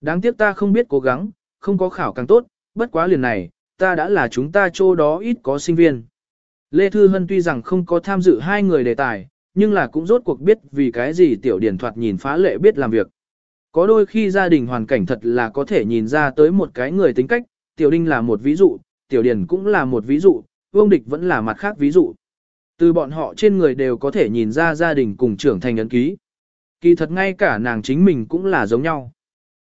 Đáng tiếc ta không biết cố gắng, không có khảo càng tốt, bất quá liền này, ta đã là chúng ta chỗ đó ít có sinh viên. Lê Thư Hân tuy rằng không có tham dự hai người đề tài, nhưng là cũng rốt cuộc biết vì cái gì tiểu điển thoạt nhìn phá lệ biết làm việc. Có đôi khi gia đình hoàn cảnh thật là có thể nhìn ra tới một cái người tính cách, tiểu đinh là một ví dụ, tiểu điển cũng là một ví dụ, vương địch vẫn là mặt khác ví dụ. Từ bọn họ trên người đều có thể nhìn ra gia đình cùng trưởng thành ấn ký. Kỳ thật ngay cả nàng chính mình cũng là giống nhau.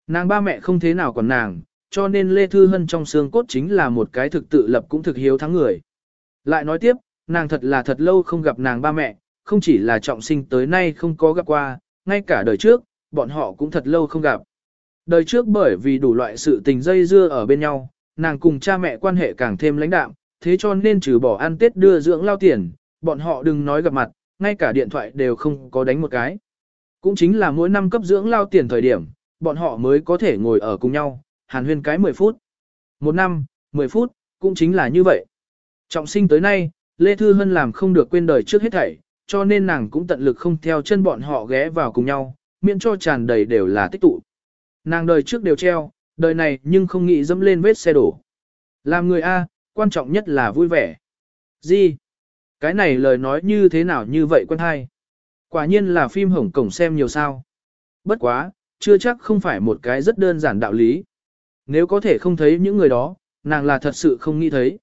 Nàng ba mẹ không thế nào còn nàng, cho nên Lê Thư Hân trong xương cốt chính là một cái thực tự lập cũng thực hiếu thắng người. Lại nói tiếp, nàng thật là thật lâu không gặp nàng ba mẹ, không chỉ là trọng sinh tới nay không có gặp qua, ngay cả đời trước, bọn họ cũng thật lâu không gặp. Đời trước bởi vì đủ loại sự tình dây dưa ở bên nhau, nàng cùng cha mẹ quan hệ càng thêm lãnh đạm, thế cho nên trừ bỏ ăn tết đưa dưỡng lao tiền, bọn họ đừng nói gặp mặt, ngay cả điện thoại đều không có đánh một cái. Cũng chính là mỗi năm cấp dưỡng lao tiền thời điểm, bọn họ mới có thể ngồi ở cùng nhau, hàn huyên cái 10 phút. Một năm, 10 phút, cũng chính là như vậy. Trọng sinh tới nay, Lê Thư Hân làm không được quên đời trước hết thảy, cho nên nàng cũng tận lực không theo chân bọn họ ghé vào cùng nhau, miễn cho tràn đầy đều là tích tụ. Nàng đời trước đều treo, đời này nhưng không nghĩ dẫm lên vết xe đổ. Làm người A, quan trọng nhất là vui vẻ. Gì? Cái này lời nói như thế nào như vậy quân hay? Quả nhiên là phim Hồng Cổng xem nhiều sao. Bất quá, chưa chắc không phải một cái rất đơn giản đạo lý. Nếu có thể không thấy những người đó, nàng là thật sự không nghĩ thấy.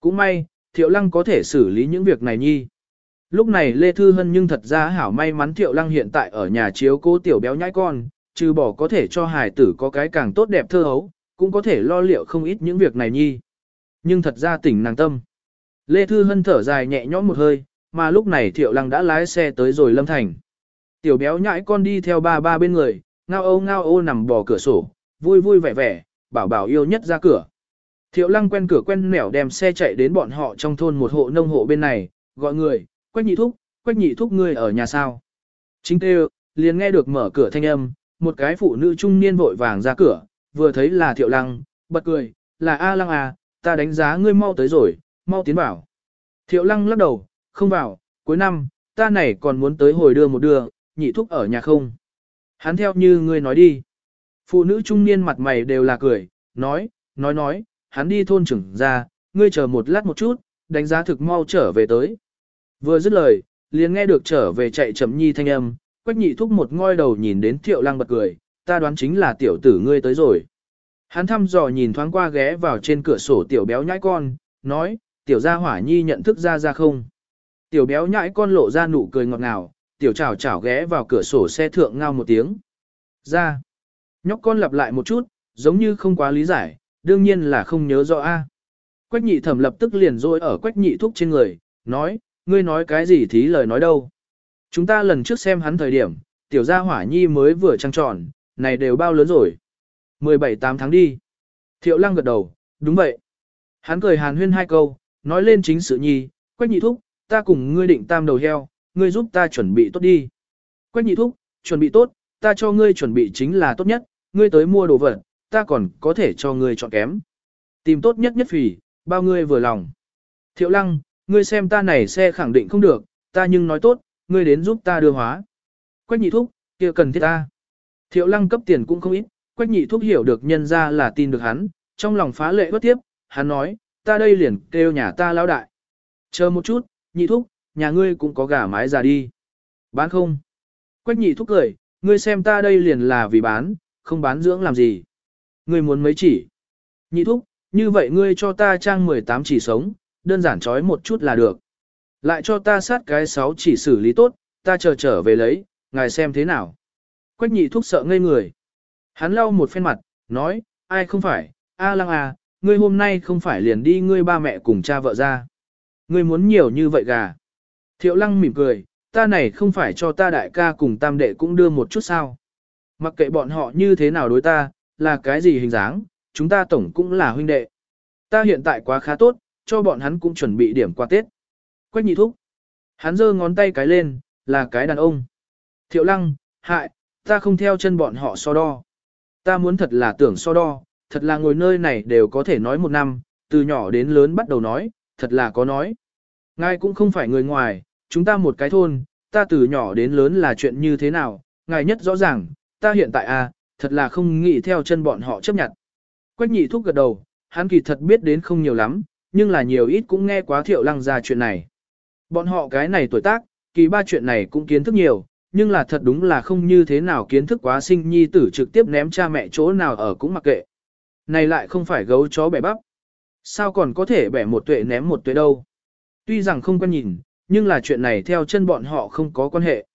Cũng may, Thiệu Lăng có thể xử lý những việc này nhi. Lúc này Lê Thư Hân nhưng thật ra hảo may mắn Thiệu Lăng hiện tại ở nhà chiếu cố tiểu béo nhãi con, trừ bỏ có thể cho hài tử có cái càng tốt đẹp thơ hấu, cũng có thể lo liệu không ít những việc này nhi. Nhưng thật ra tỉnh nàng tâm. Lê Thư Hân thở dài nhẹ nhõm một hơi, mà lúc này Thiệu Lăng đã lái xe tới rồi Lâm Thành. Tiểu béo nhãi con đi theo ba ba bên người, ngao ô ngao ô nằm bò cửa sổ, vui vui vẻ vẻ, bảo bảo yêu nhất ra cửa. Thiệu lăng quen cửa quen nẻo đem xe chạy đến bọn họ trong thôn một hộ nông hộ bên này, gọi người, quách nhị thúc, quách nhị thúc ngươi ở nhà sao. Chính tê liền nghe được mở cửa thanh âm, một cái phụ nữ trung niên vội vàng ra cửa, vừa thấy là thiệu lăng, bật cười, là A lăng à, ta đánh giá ngươi mau tới rồi, mau tiến vào. Thiệu lăng lắc đầu, không vào, cuối năm, ta này còn muốn tới hồi đưa một đưa, nhị thúc ở nhà không. Hắn theo như ngươi nói đi. Phụ nữ trung niên mặt mày đều là cười, nói, nói nói, hắn đi thôn trưởng ra, ngươi chờ một lát một chút, đánh giá thực mau trở về tới. Vừa dứt lời, liền nghe được trở về chạy chậm nhi thanh âm, quách nhị thúc một ngôi đầu nhìn đến thiệu lăng bật cười, ta đoán chính là tiểu tử ngươi tới rồi. Hắn thăm dò nhìn thoáng qua ghé vào trên cửa sổ tiểu béo nhãi con, nói, tiểu gia hỏa nhi nhận thức ra ra không. Tiểu béo nhãi con lộ ra nụ cười ngọt ngào, tiểu chảo chảo ghé vào cửa sổ xe thượng ngao một tiếng. Ra. Nhóc con lặp lại một chút, giống như không quá lý giải, đương nhiên là không nhớ rõ a. Quách nhị thẩm lập tức liền rôi ở quách nhị thúc trên người, nói, ngươi nói cái gì thí lời nói đâu. Chúng ta lần trước xem hắn thời điểm, tiểu gia hỏa nhi mới vừa trăng tròn, này đều bao lớn rồi. 17-8 tháng đi. Thiệu lăng gật đầu, đúng vậy. Hắn cười hàn huyên hai câu, nói lên chính sự nhi, quách nhị thúc, ta cùng ngươi định tam đầu heo, ngươi giúp ta chuẩn bị tốt đi. Quách nhị thúc, chuẩn bị tốt, ta cho ngươi chuẩn bị chính là tốt nhất, ngươi tới mua đồ vật, ta còn có thể cho ngươi chọn kém. Tìm tốt nhất nhất phỉ, bao ngươi vừa lòng. Thiệu lăng, ngươi xem ta này xe khẳng định không được, ta nhưng nói tốt, ngươi đến giúp ta đưa hóa. Quách nhị thúc, kia cần thiết ta. Thiệu lăng cấp tiền cũng không ít, quách nhị thúc hiểu được nhân ra là tin được hắn, trong lòng phá lệ bất tiếp, hắn nói, ta đây liền kêu nhà ta lão đại. Chờ một chút, nhị thúc, nhà ngươi cũng có gà mái già đi. Bán không? Quách nhị thúc cười, ngươi xem ta đây liền là vì bán, không bán dưỡng làm gì ngươi muốn mấy chỉ? Nhị thúc, như vậy ngươi cho ta trang 18 chỉ sống, đơn giản trói một chút là được. Lại cho ta sát cái 6 chỉ xử lý tốt, ta chờ trở về lấy, ngài xem thế nào. Quách nhị thúc sợ ngây người. Hắn lau một phen mặt, nói, ai không phải, a lăng à, ngươi hôm nay không phải liền đi ngươi ba mẹ cùng cha vợ ra. Ngươi muốn nhiều như vậy gà. Thiệu lăng mỉm cười, ta này không phải cho ta đại ca cùng tam đệ cũng đưa một chút sao. Mặc kệ bọn họ như thế nào đối ta, là cái gì hình dáng, chúng ta tổng cũng là huynh đệ. Ta hiện tại quá khá tốt, cho bọn hắn cũng chuẩn bị điểm qua Tết. Quách nhị thúc. Hắn giơ ngón tay cái lên, là cái đàn ông. Thiệu lăng, hại, ta không theo chân bọn họ so đo. Ta muốn thật là tưởng so đo, thật là ngồi nơi này đều có thể nói một năm, từ nhỏ đến lớn bắt đầu nói, thật là có nói. Ngài cũng không phải người ngoài, chúng ta một cái thôn, ta từ nhỏ đến lớn là chuyện như thế nào, ngài nhất rõ ràng, ta hiện tại à, thật là không nghĩ theo chân bọn họ chấp nhận. Quách nhị thúc gật đầu, hắn kỳ thật biết đến không nhiều lắm, nhưng là nhiều ít cũng nghe quá thiệu lăng ra chuyện này. Bọn họ cái này tuổi tác, kỳ ba chuyện này cũng kiến thức nhiều, nhưng là thật đúng là không như thế nào kiến thức quá sinh nhi tử trực tiếp ném cha mẹ chỗ nào ở cũng mặc kệ. Này lại không phải gấu chó bẻ bắp. Sao còn có thể bẻ một tuệ ném một tuệ đâu? Tuy rằng không quan nhìn, nhưng là chuyện này theo chân bọn họ không có quan hệ.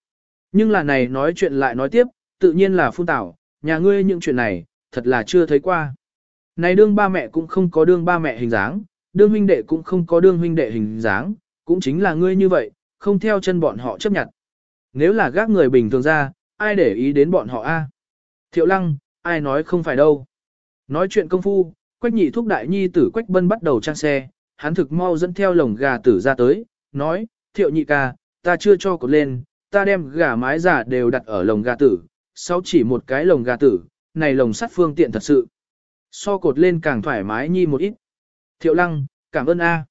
Nhưng là này nói chuyện lại nói tiếp, tự nhiên là phun tảo, nhà ngươi những chuyện này, thật là chưa thấy qua. Này đương ba mẹ cũng không có đương ba mẹ hình dáng, đương huynh đệ cũng không có đương huynh đệ hình dáng, cũng chính là ngươi như vậy, không theo chân bọn họ chấp nhận. Nếu là gác người bình thường ra, ai để ý đến bọn họ a? Thiệu lăng, ai nói không phải đâu. Nói chuyện công phu, quách nhị thúc đại nhi tử quách bân bắt đầu trang xe, hắn thực mau dẫn theo lồng gà tử ra tới, nói, thiệu nhị ca, ta chưa cho cột lên, ta đem gà mái giả đều đặt ở lồng gà tử, sau chỉ một cái lồng gà tử, này lồng sắt phương tiện thật sự. So cột lên càng thoải mái nhi một ít. Thiệu lăng, cảm ơn a. À.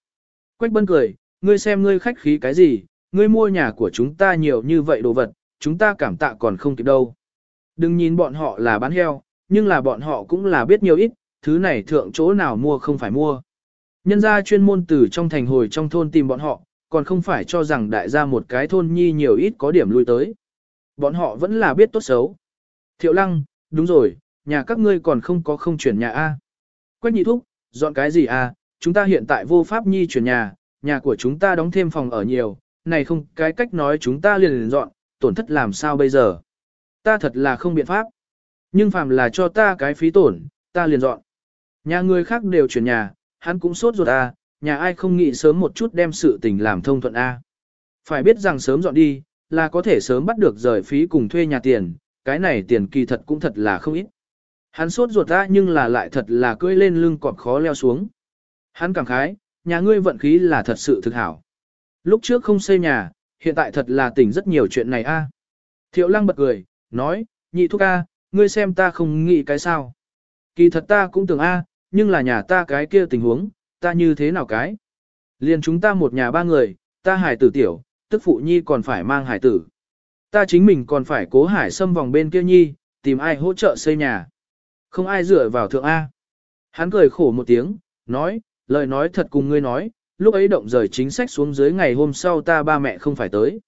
Quách bân cười, ngươi xem ngươi khách khí cái gì, ngươi mua nhà của chúng ta nhiều như vậy đồ vật, chúng ta cảm tạ còn không kịp đâu. Đừng nhìn bọn họ là bán heo, nhưng là bọn họ cũng là biết nhiều ít, thứ này thượng chỗ nào mua không phải mua. Nhân gia chuyên môn từ trong thành hồi trong thôn tìm bọn họ, còn không phải cho rằng đại gia một cái thôn nhi nhiều ít có điểm lui tới. Bọn họ vẫn là biết tốt xấu. Thiệu lăng, đúng rồi, nhà các ngươi còn không có không chuyển nhà A. Quách nhị thúc, dọn cái gì A, chúng ta hiện tại vô pháp nhi chuyển nhà, nhà của chúng ta đóng thêm phòng ở nhiều, này không cái cách nói chúng ta liền liền dọn, tổn thất làm sao bây giờ. Ta thật là không biện pháp. Nhưng phàm là cho ta cái phí tổn, ta liền dọn. Nhà người khác đều chuyển nhà, hắn cũng sốt ruột A, nhà ai không nghĩ sớm một chút đem sự tình làm thông thuận A. Phải biết rằng sớm dọn đi, là có thể sớm bắt được rời phí cùng thuê nhà tiền, cái này tiền kỳ thật cũng thật là không ít. Hắn sốt ruột ra nhưng là lại thật là cưỡi lên lưng cọp khó leo xuống. Hắn cảm khái, nhà ngươi vận khí là thật sự thực hảo. Lúc trước không xây nhà, hiện tại thật là tỉnh rất nhiều chuyện này a. Thiệu lăng bật cười, nói, nhị thúc a, ngươi xem ta không nghĩ cái sao. Kỳ thật ta cũng tưởng a, nhưng là nhà ta cái kia tình huống, ta như thế nào cái. Liền chúng ta một nhà ba người, ta hải tử tiểu, tức phụ nhi còn phải mang hải tử. Ta chính mình còn phải cố hải xâm vòng bên kia nhi, tìm ai hỗ trợ xây nhà. Không ai dựa vào thượng A. Hắn cười khổ một tiếng, nói, lời nói thật cùng ngươi nói, lúc ấy động rời chính sách xuống dưới ngày hôm sau ta ba mẹ không phải tới.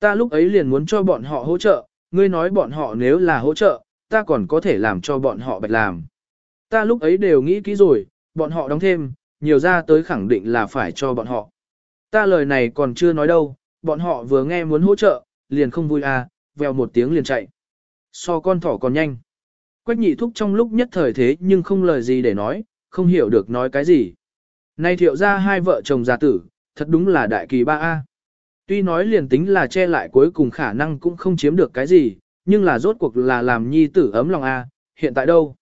Ta lúc ấy liền muốn cho bọn họ hỗ trợ, ngươi nói bọn họ nếu là hỗ trợ, ta còn có thể làm cho bọn họ bạch làm. Ta lúc ấy đều nghĩ kỹ rồi, bọn họ đóng thêm, nhiều ra tới khẳng định là phải cho bọn họ. Ta lời này còn chưa nói đâu, bọn họ vừa nghe muốn hỗ trợ, liền không vui à, vèo một tiếng liền chạy. So con thỏ còn nhanh. Quách nhị thúc trong lúc nhất thời thế nhưng không lời gì để nói, không hiểu được nói cái gì. Nay thiệu ra hai vợ chồng già tử, thật đúng là đại kỳ ba a. Tuy nói liền tính là che lại cuối cùng khả năng cũng không chiếm được cái gì, nhưng là rốt cuộc là làm nhi tử ấm lòng a, hiện tại đâu?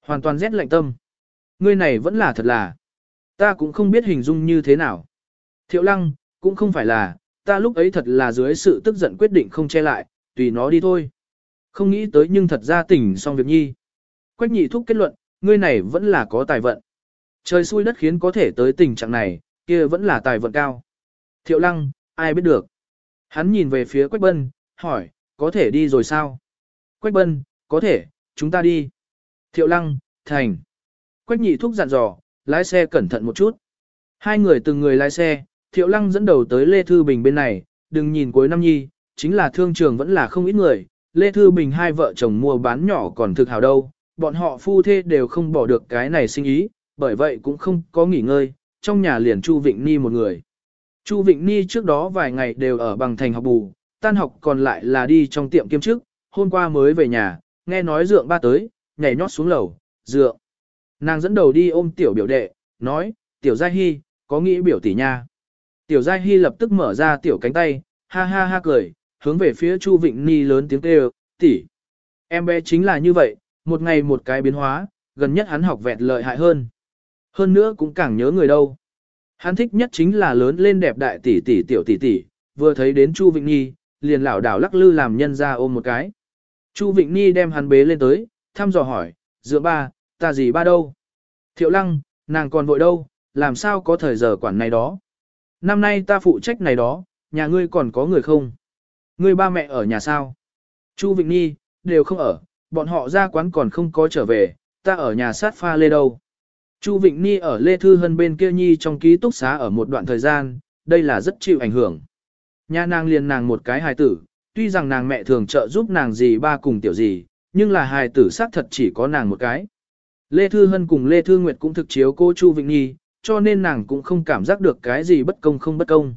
Hoàn toàn rét lạnh tâm. Ngươi này vẫn là thật là. Ta cũng không biết hình dung như thế nào. Thiệu lăng, cũng không phải là, ta lúc ấy thật là dưới sự tức giận quyết định không che lại, tùy nó đi thôi. Không nghĩ tới nhưng thật ra tỉnh xong việc nhi. Quách nhị thúc kết luận, ngươi này vẫn là có tài vận. Trời xui đất khiến có thể tới tình trạng này, kia vẫn là tài vận cao. Thiệu lăng, ai biết được. Hắn nhìn về phía Quách Bân, hỏi, có thể đi rồi sao? Quách Bân, có thể, chúng ta đi. Thiệu lăng, thành. Quách nhị thúc dặn dò, lái xe cẩn thận một chút. Hai người từng người lái xe, Thiệu Lăng dẫn đầu tới Lê Thư Bình bên này, đừng nhìn cuối năm nhi, chính là thương trường vẫn là không ít người, Lê Thư Bình hai vợ chồng mua bán nhỏ còn thực hào đâu, bọn họ phu thê đều không bỏ được cái này sinh ý, bởi vậy cũng không có nghỉ ngơi, trong nhà liền Chu Vịnh Ni một người. Chu Vịnh Ni trước đó vài ngày đều ở bằng thành học bù, tan học còn lại là đi trong tiệm kiêm chức, hôm qua mới về nhà, nghe nói dượng ba tới, nhảy nhót xuống lầu, dượng. Nàng dẫn đầu đi ôm tiểu biểu đệ, nói, tiểu gia hy, có nghĩ biểu tỷ nha. Tiểu Giai Hy lập tức mở ra tiểu cánh tay, ha ha ha cười, hướng về phía Chu Vịnh Ni lớn tiếng kêu, tỷ. Em bé chính là như vậy, một ngày một cái biến hóa, gần nhất hắn học vẹt lợi hại hơn. Hơn nữa cũng càng nhớ người đâu. Hắn thích nhất chính là lớn lên đẹp đại tỷ tỷ tiểu tỷ tỷ, vừa thấy đến Chu Vịnh Nhi, liền lảo đảo lắc lư làm nhân ra ôm một cái. Chu Vịnh Nhi đem hắn bế lên tới, thăm dò hỏi, giữa ba, ta gì ba đâu? Thiệu lăng, nàng còn vội đâu, làm sao có thời giờ quản này đó? năm nay ta phụ trách này đó, nhà ngươi còn có người không? Ngươi ba mẹ ở nhà sao? Chu Vịnh Nhi, đều không ở, bọn họ ra quán còn không có trở về, ta ở nhà sát pha lê đâu. Chu Vịnh Nhi ở Lê Thư Hân bên kia Nhi trong ký túc xá ở một đoạn thời gian, đây là rất chịu ảnh hưởng. Nhà nàng liền nàng một cái hài tử, tuy rằng nàng mẹ thường trợ giúp nàng gì ba cùng tiểu gì, nhưng là hài tử xác thật chỉ có nàng một cái. Lê Thư Hân cùng Lê Thư Nguyệt cũng thực chiếu cô Chu Vịnh Nhi, cho nên nàng cũng không cảm giác được cái gì bất công không bất công.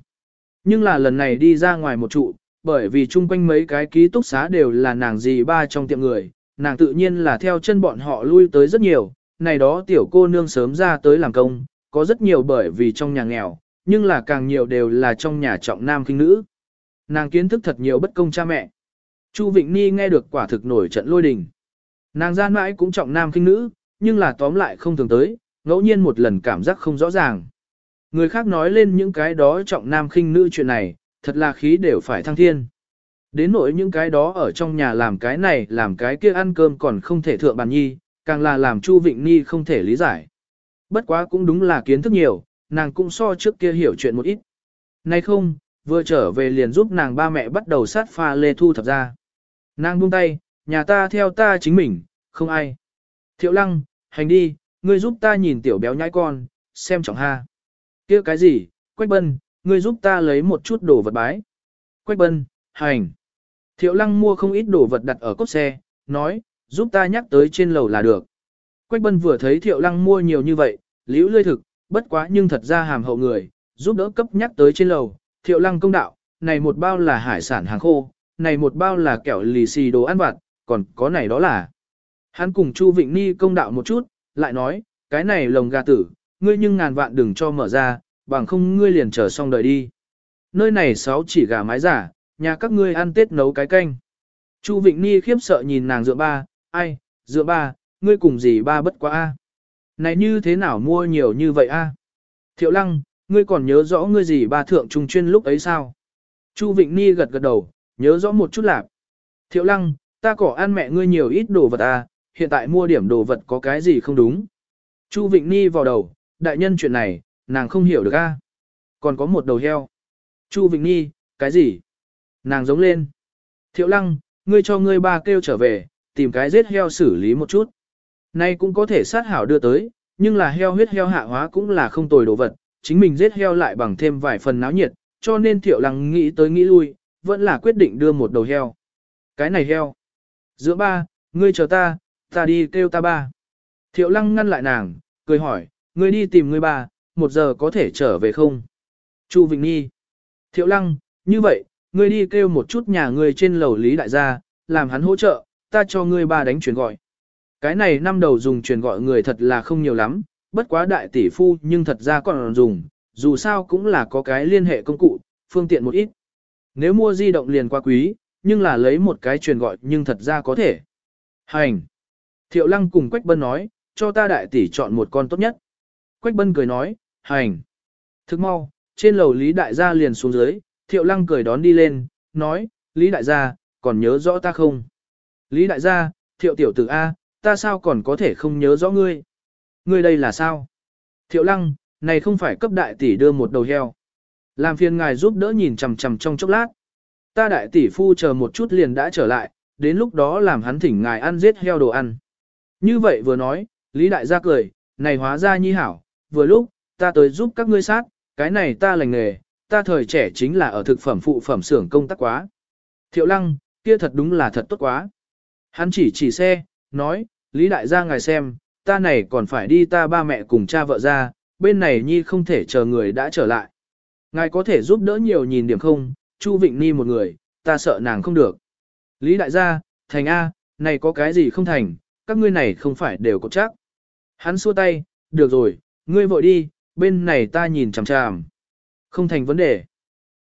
Nhưng là lần này đi ra ngoài một trụ, bởi vì chung quanh mấy cái ký túc xá đều là nàng gì ba trong tiệm người, nàng tự nhiên là theo chân bọn họ lui tới rất nhiều, này đó tiểu cô nương sớm ra tới làm công, có rất nhiều bởi vì trong nhà nghèo, nhưng là càng nhiều đều là trong nhà trọng nam kinh nữ. Nàng kiến thức thật nhiều bất công cha mẹ. Chu Vịnh Ni nghe được quả thực nổi trận lôi đình. Nàng gian mãi cũng trọng nam kinh nữ, nhưng là tóm lại không thường tới, ngẫu nhiên một lần cảm giác không rõ ràng. Người khác nói lên những cái đó trọng nam khinh nữ chuyện này, thật là khí đều phải thăng thiên. Đến nỗi những cái đó ở trong nhà làm cái này làm cái kia ăn cơm còn không thể thượng bàn nhi, càng là làm Chu Vịnh nhi không thể lý giải. Bất quá cũng đúng là kiến thức nhiều, nàng cũng so trước kia hiểu chuyện một ít. Nay không, vừa trở về liền giúp nàng ba mẹ bắt đầu sát pha lê thu thập ra. Nàng buông tay, nhà ta theo ta chính mình, không ai. Thiệu lăng, hành đi, ngươi giúp ta nhìn tiểu béo nhãi con, xem trọng ha. kia cái gì, Quách Bân, ngươi giúp ta lấy một chút đồ vật bái. Quách Bân, hành. Thiệu Lăng mua không ít đồ vật đặt ở cốt xe, nói, giúp ta nhắc tới trên lầu là được. Quách Bân vừa thấy Thiệu Lăng mua nhiều như vậy, liễu lươi thực, bất quá nhưng thật ra hàm hậu người, giúp đỡ cấp nhắc tới trên lầu. Thiệu Lăng công đạo, này một bao là hải sản hàng khô, này một bao là kẹo lì xì đồ ăn vặt, còn có này đó là. Hắn cùng Chu Vịnh Ni công đạo một chút, lại nói, cái này lồng gà tử, ngươi nhưng ngàn vạn đừng cho mở ra, bằng không ngươi liền chờ xong đời đi. Nơi này sáu chỉ gà mái giả, nhà các ngươi ăn tết nấu cái canh. Chu Vịnh Ni khiếp sợ nhìn nàng dựa ba, ai, dựa ba, ngươi cùng gì ba bất quá a? Này như thế nào mua nhiều như vậy a? Thiệu lăng, ngươi còn nhớ rõ ngươi gì ba thượng trung chuyên lúc ấy sao? Chu Vịnh Ni gật gật đầu, nhớ rõ một chút lạp. Thiệu lăng, ta có ăn mẹ ngươi nhiều ít đồ vật à, hiện tại mua điểm đồ vật có cái gì không đúng. Chu Vịnh Ni vào đầu, đại nhân chuyện này, nàng không hiểu được a. Còn có một đầu heo. Chu Vịnh Ni, cái gì? Nàng giống lên. Thiệu lăng, ngươi cho ngươi ba kêu trở về, tìm cái giết heo xử lý một chút. Nay cũng có thể sát hảo đưa tới, nhưng là heo huyết heo hạ hóa cũng là không tồi đồ vật, chính mình giết heo lại bằng thêm vài phần náo nhiệt, cho nên thiệu lăng nghĩ tới nghĩ lui, vẫn là quyết định đưa một đầu heo. Cái này heo. Giữa ba, ngươi chờ ta, ta đi kêu ta ba. Thiệu lăng ngăn lại nàng, cười hỏi, ngươi đi tìm ngươi ba, một giờ có thể trở về không? Chu Vịnh Nhi. Thiệu lăng, như vậy, ngươi đi kêu một chút nhà ngươi trên lầu lý đại gia, làm hắn hỗ trợ, ta cho ngươi ba đánh chuyển gọi. Cái này năm đầu dùng chuyển gọi người thật là không nhiều lắm, bất quá đại tỷ phu nhưng thật ra còn dùng, dù sao cũng là có cái liên hệ công cụ, phương tiện một ít. Nếu mua di động liền quá quý, nhưng là lấy một cái truyền gọi nhưng thật ra có thể. Hành! Thiệu lăng cùng Quách Bân nói, cho ta đại tỷ chọn một con tốt nhất. Quách Bân cười nói, hành. Thức mau, trên lầu Lý Đại gia liền xuống dưới, Thiệu lăng cười đón đi lên, nói, Lý Đại gia, còn nhớ rõ ta không? Lý Đại gia, Thiệu tiểu tử A, ta sao còn có thể không nhớ rõ ngươi? Ngươi đây là sao? Thiệu lăng, này không phải cấp đại tỷ đưa một đầu heo. Làm phiền ngài giúp đỡ nhìn chằm chằm trong chốc lát. Ta đại tỷ phu chờ một chút liền đã trở lại, đến lúc đó làm hắn thỉnh ngài ăn giết heo đồ ăn. Như vậy vừa nói, Lý Đại gia cười, này hóa ra nhi hảo, vừa lúc, ta tới giúp các ngươi sát, cái này ta lành nghề, ta thời trẻ chính là ở thực phẩm phụ phẩm xưởng công tác quá. Thiệu lăng, kia thật đúng là thật tốt quá. Hắn chỉ chỉ xe, nói, Lý Đại gia ngài xem, ta này còn phải đi ta ba mẹ cùng cha vợ ra, bên này nhi không thể chờ người đã trở lại. Ngài có thể giúp đỡ nhiều nhìn điểm không, Chu Vịnh Ni một người, ta sợ nàng không được. Lý Đại gia, thành A, này có cái gì không thành, các ngươi này không phải đều có chắc. Hắn xua tay, được rồi, ngươi vội đi, bên này ta nhìn chằm chằm. Không thành vấn đề.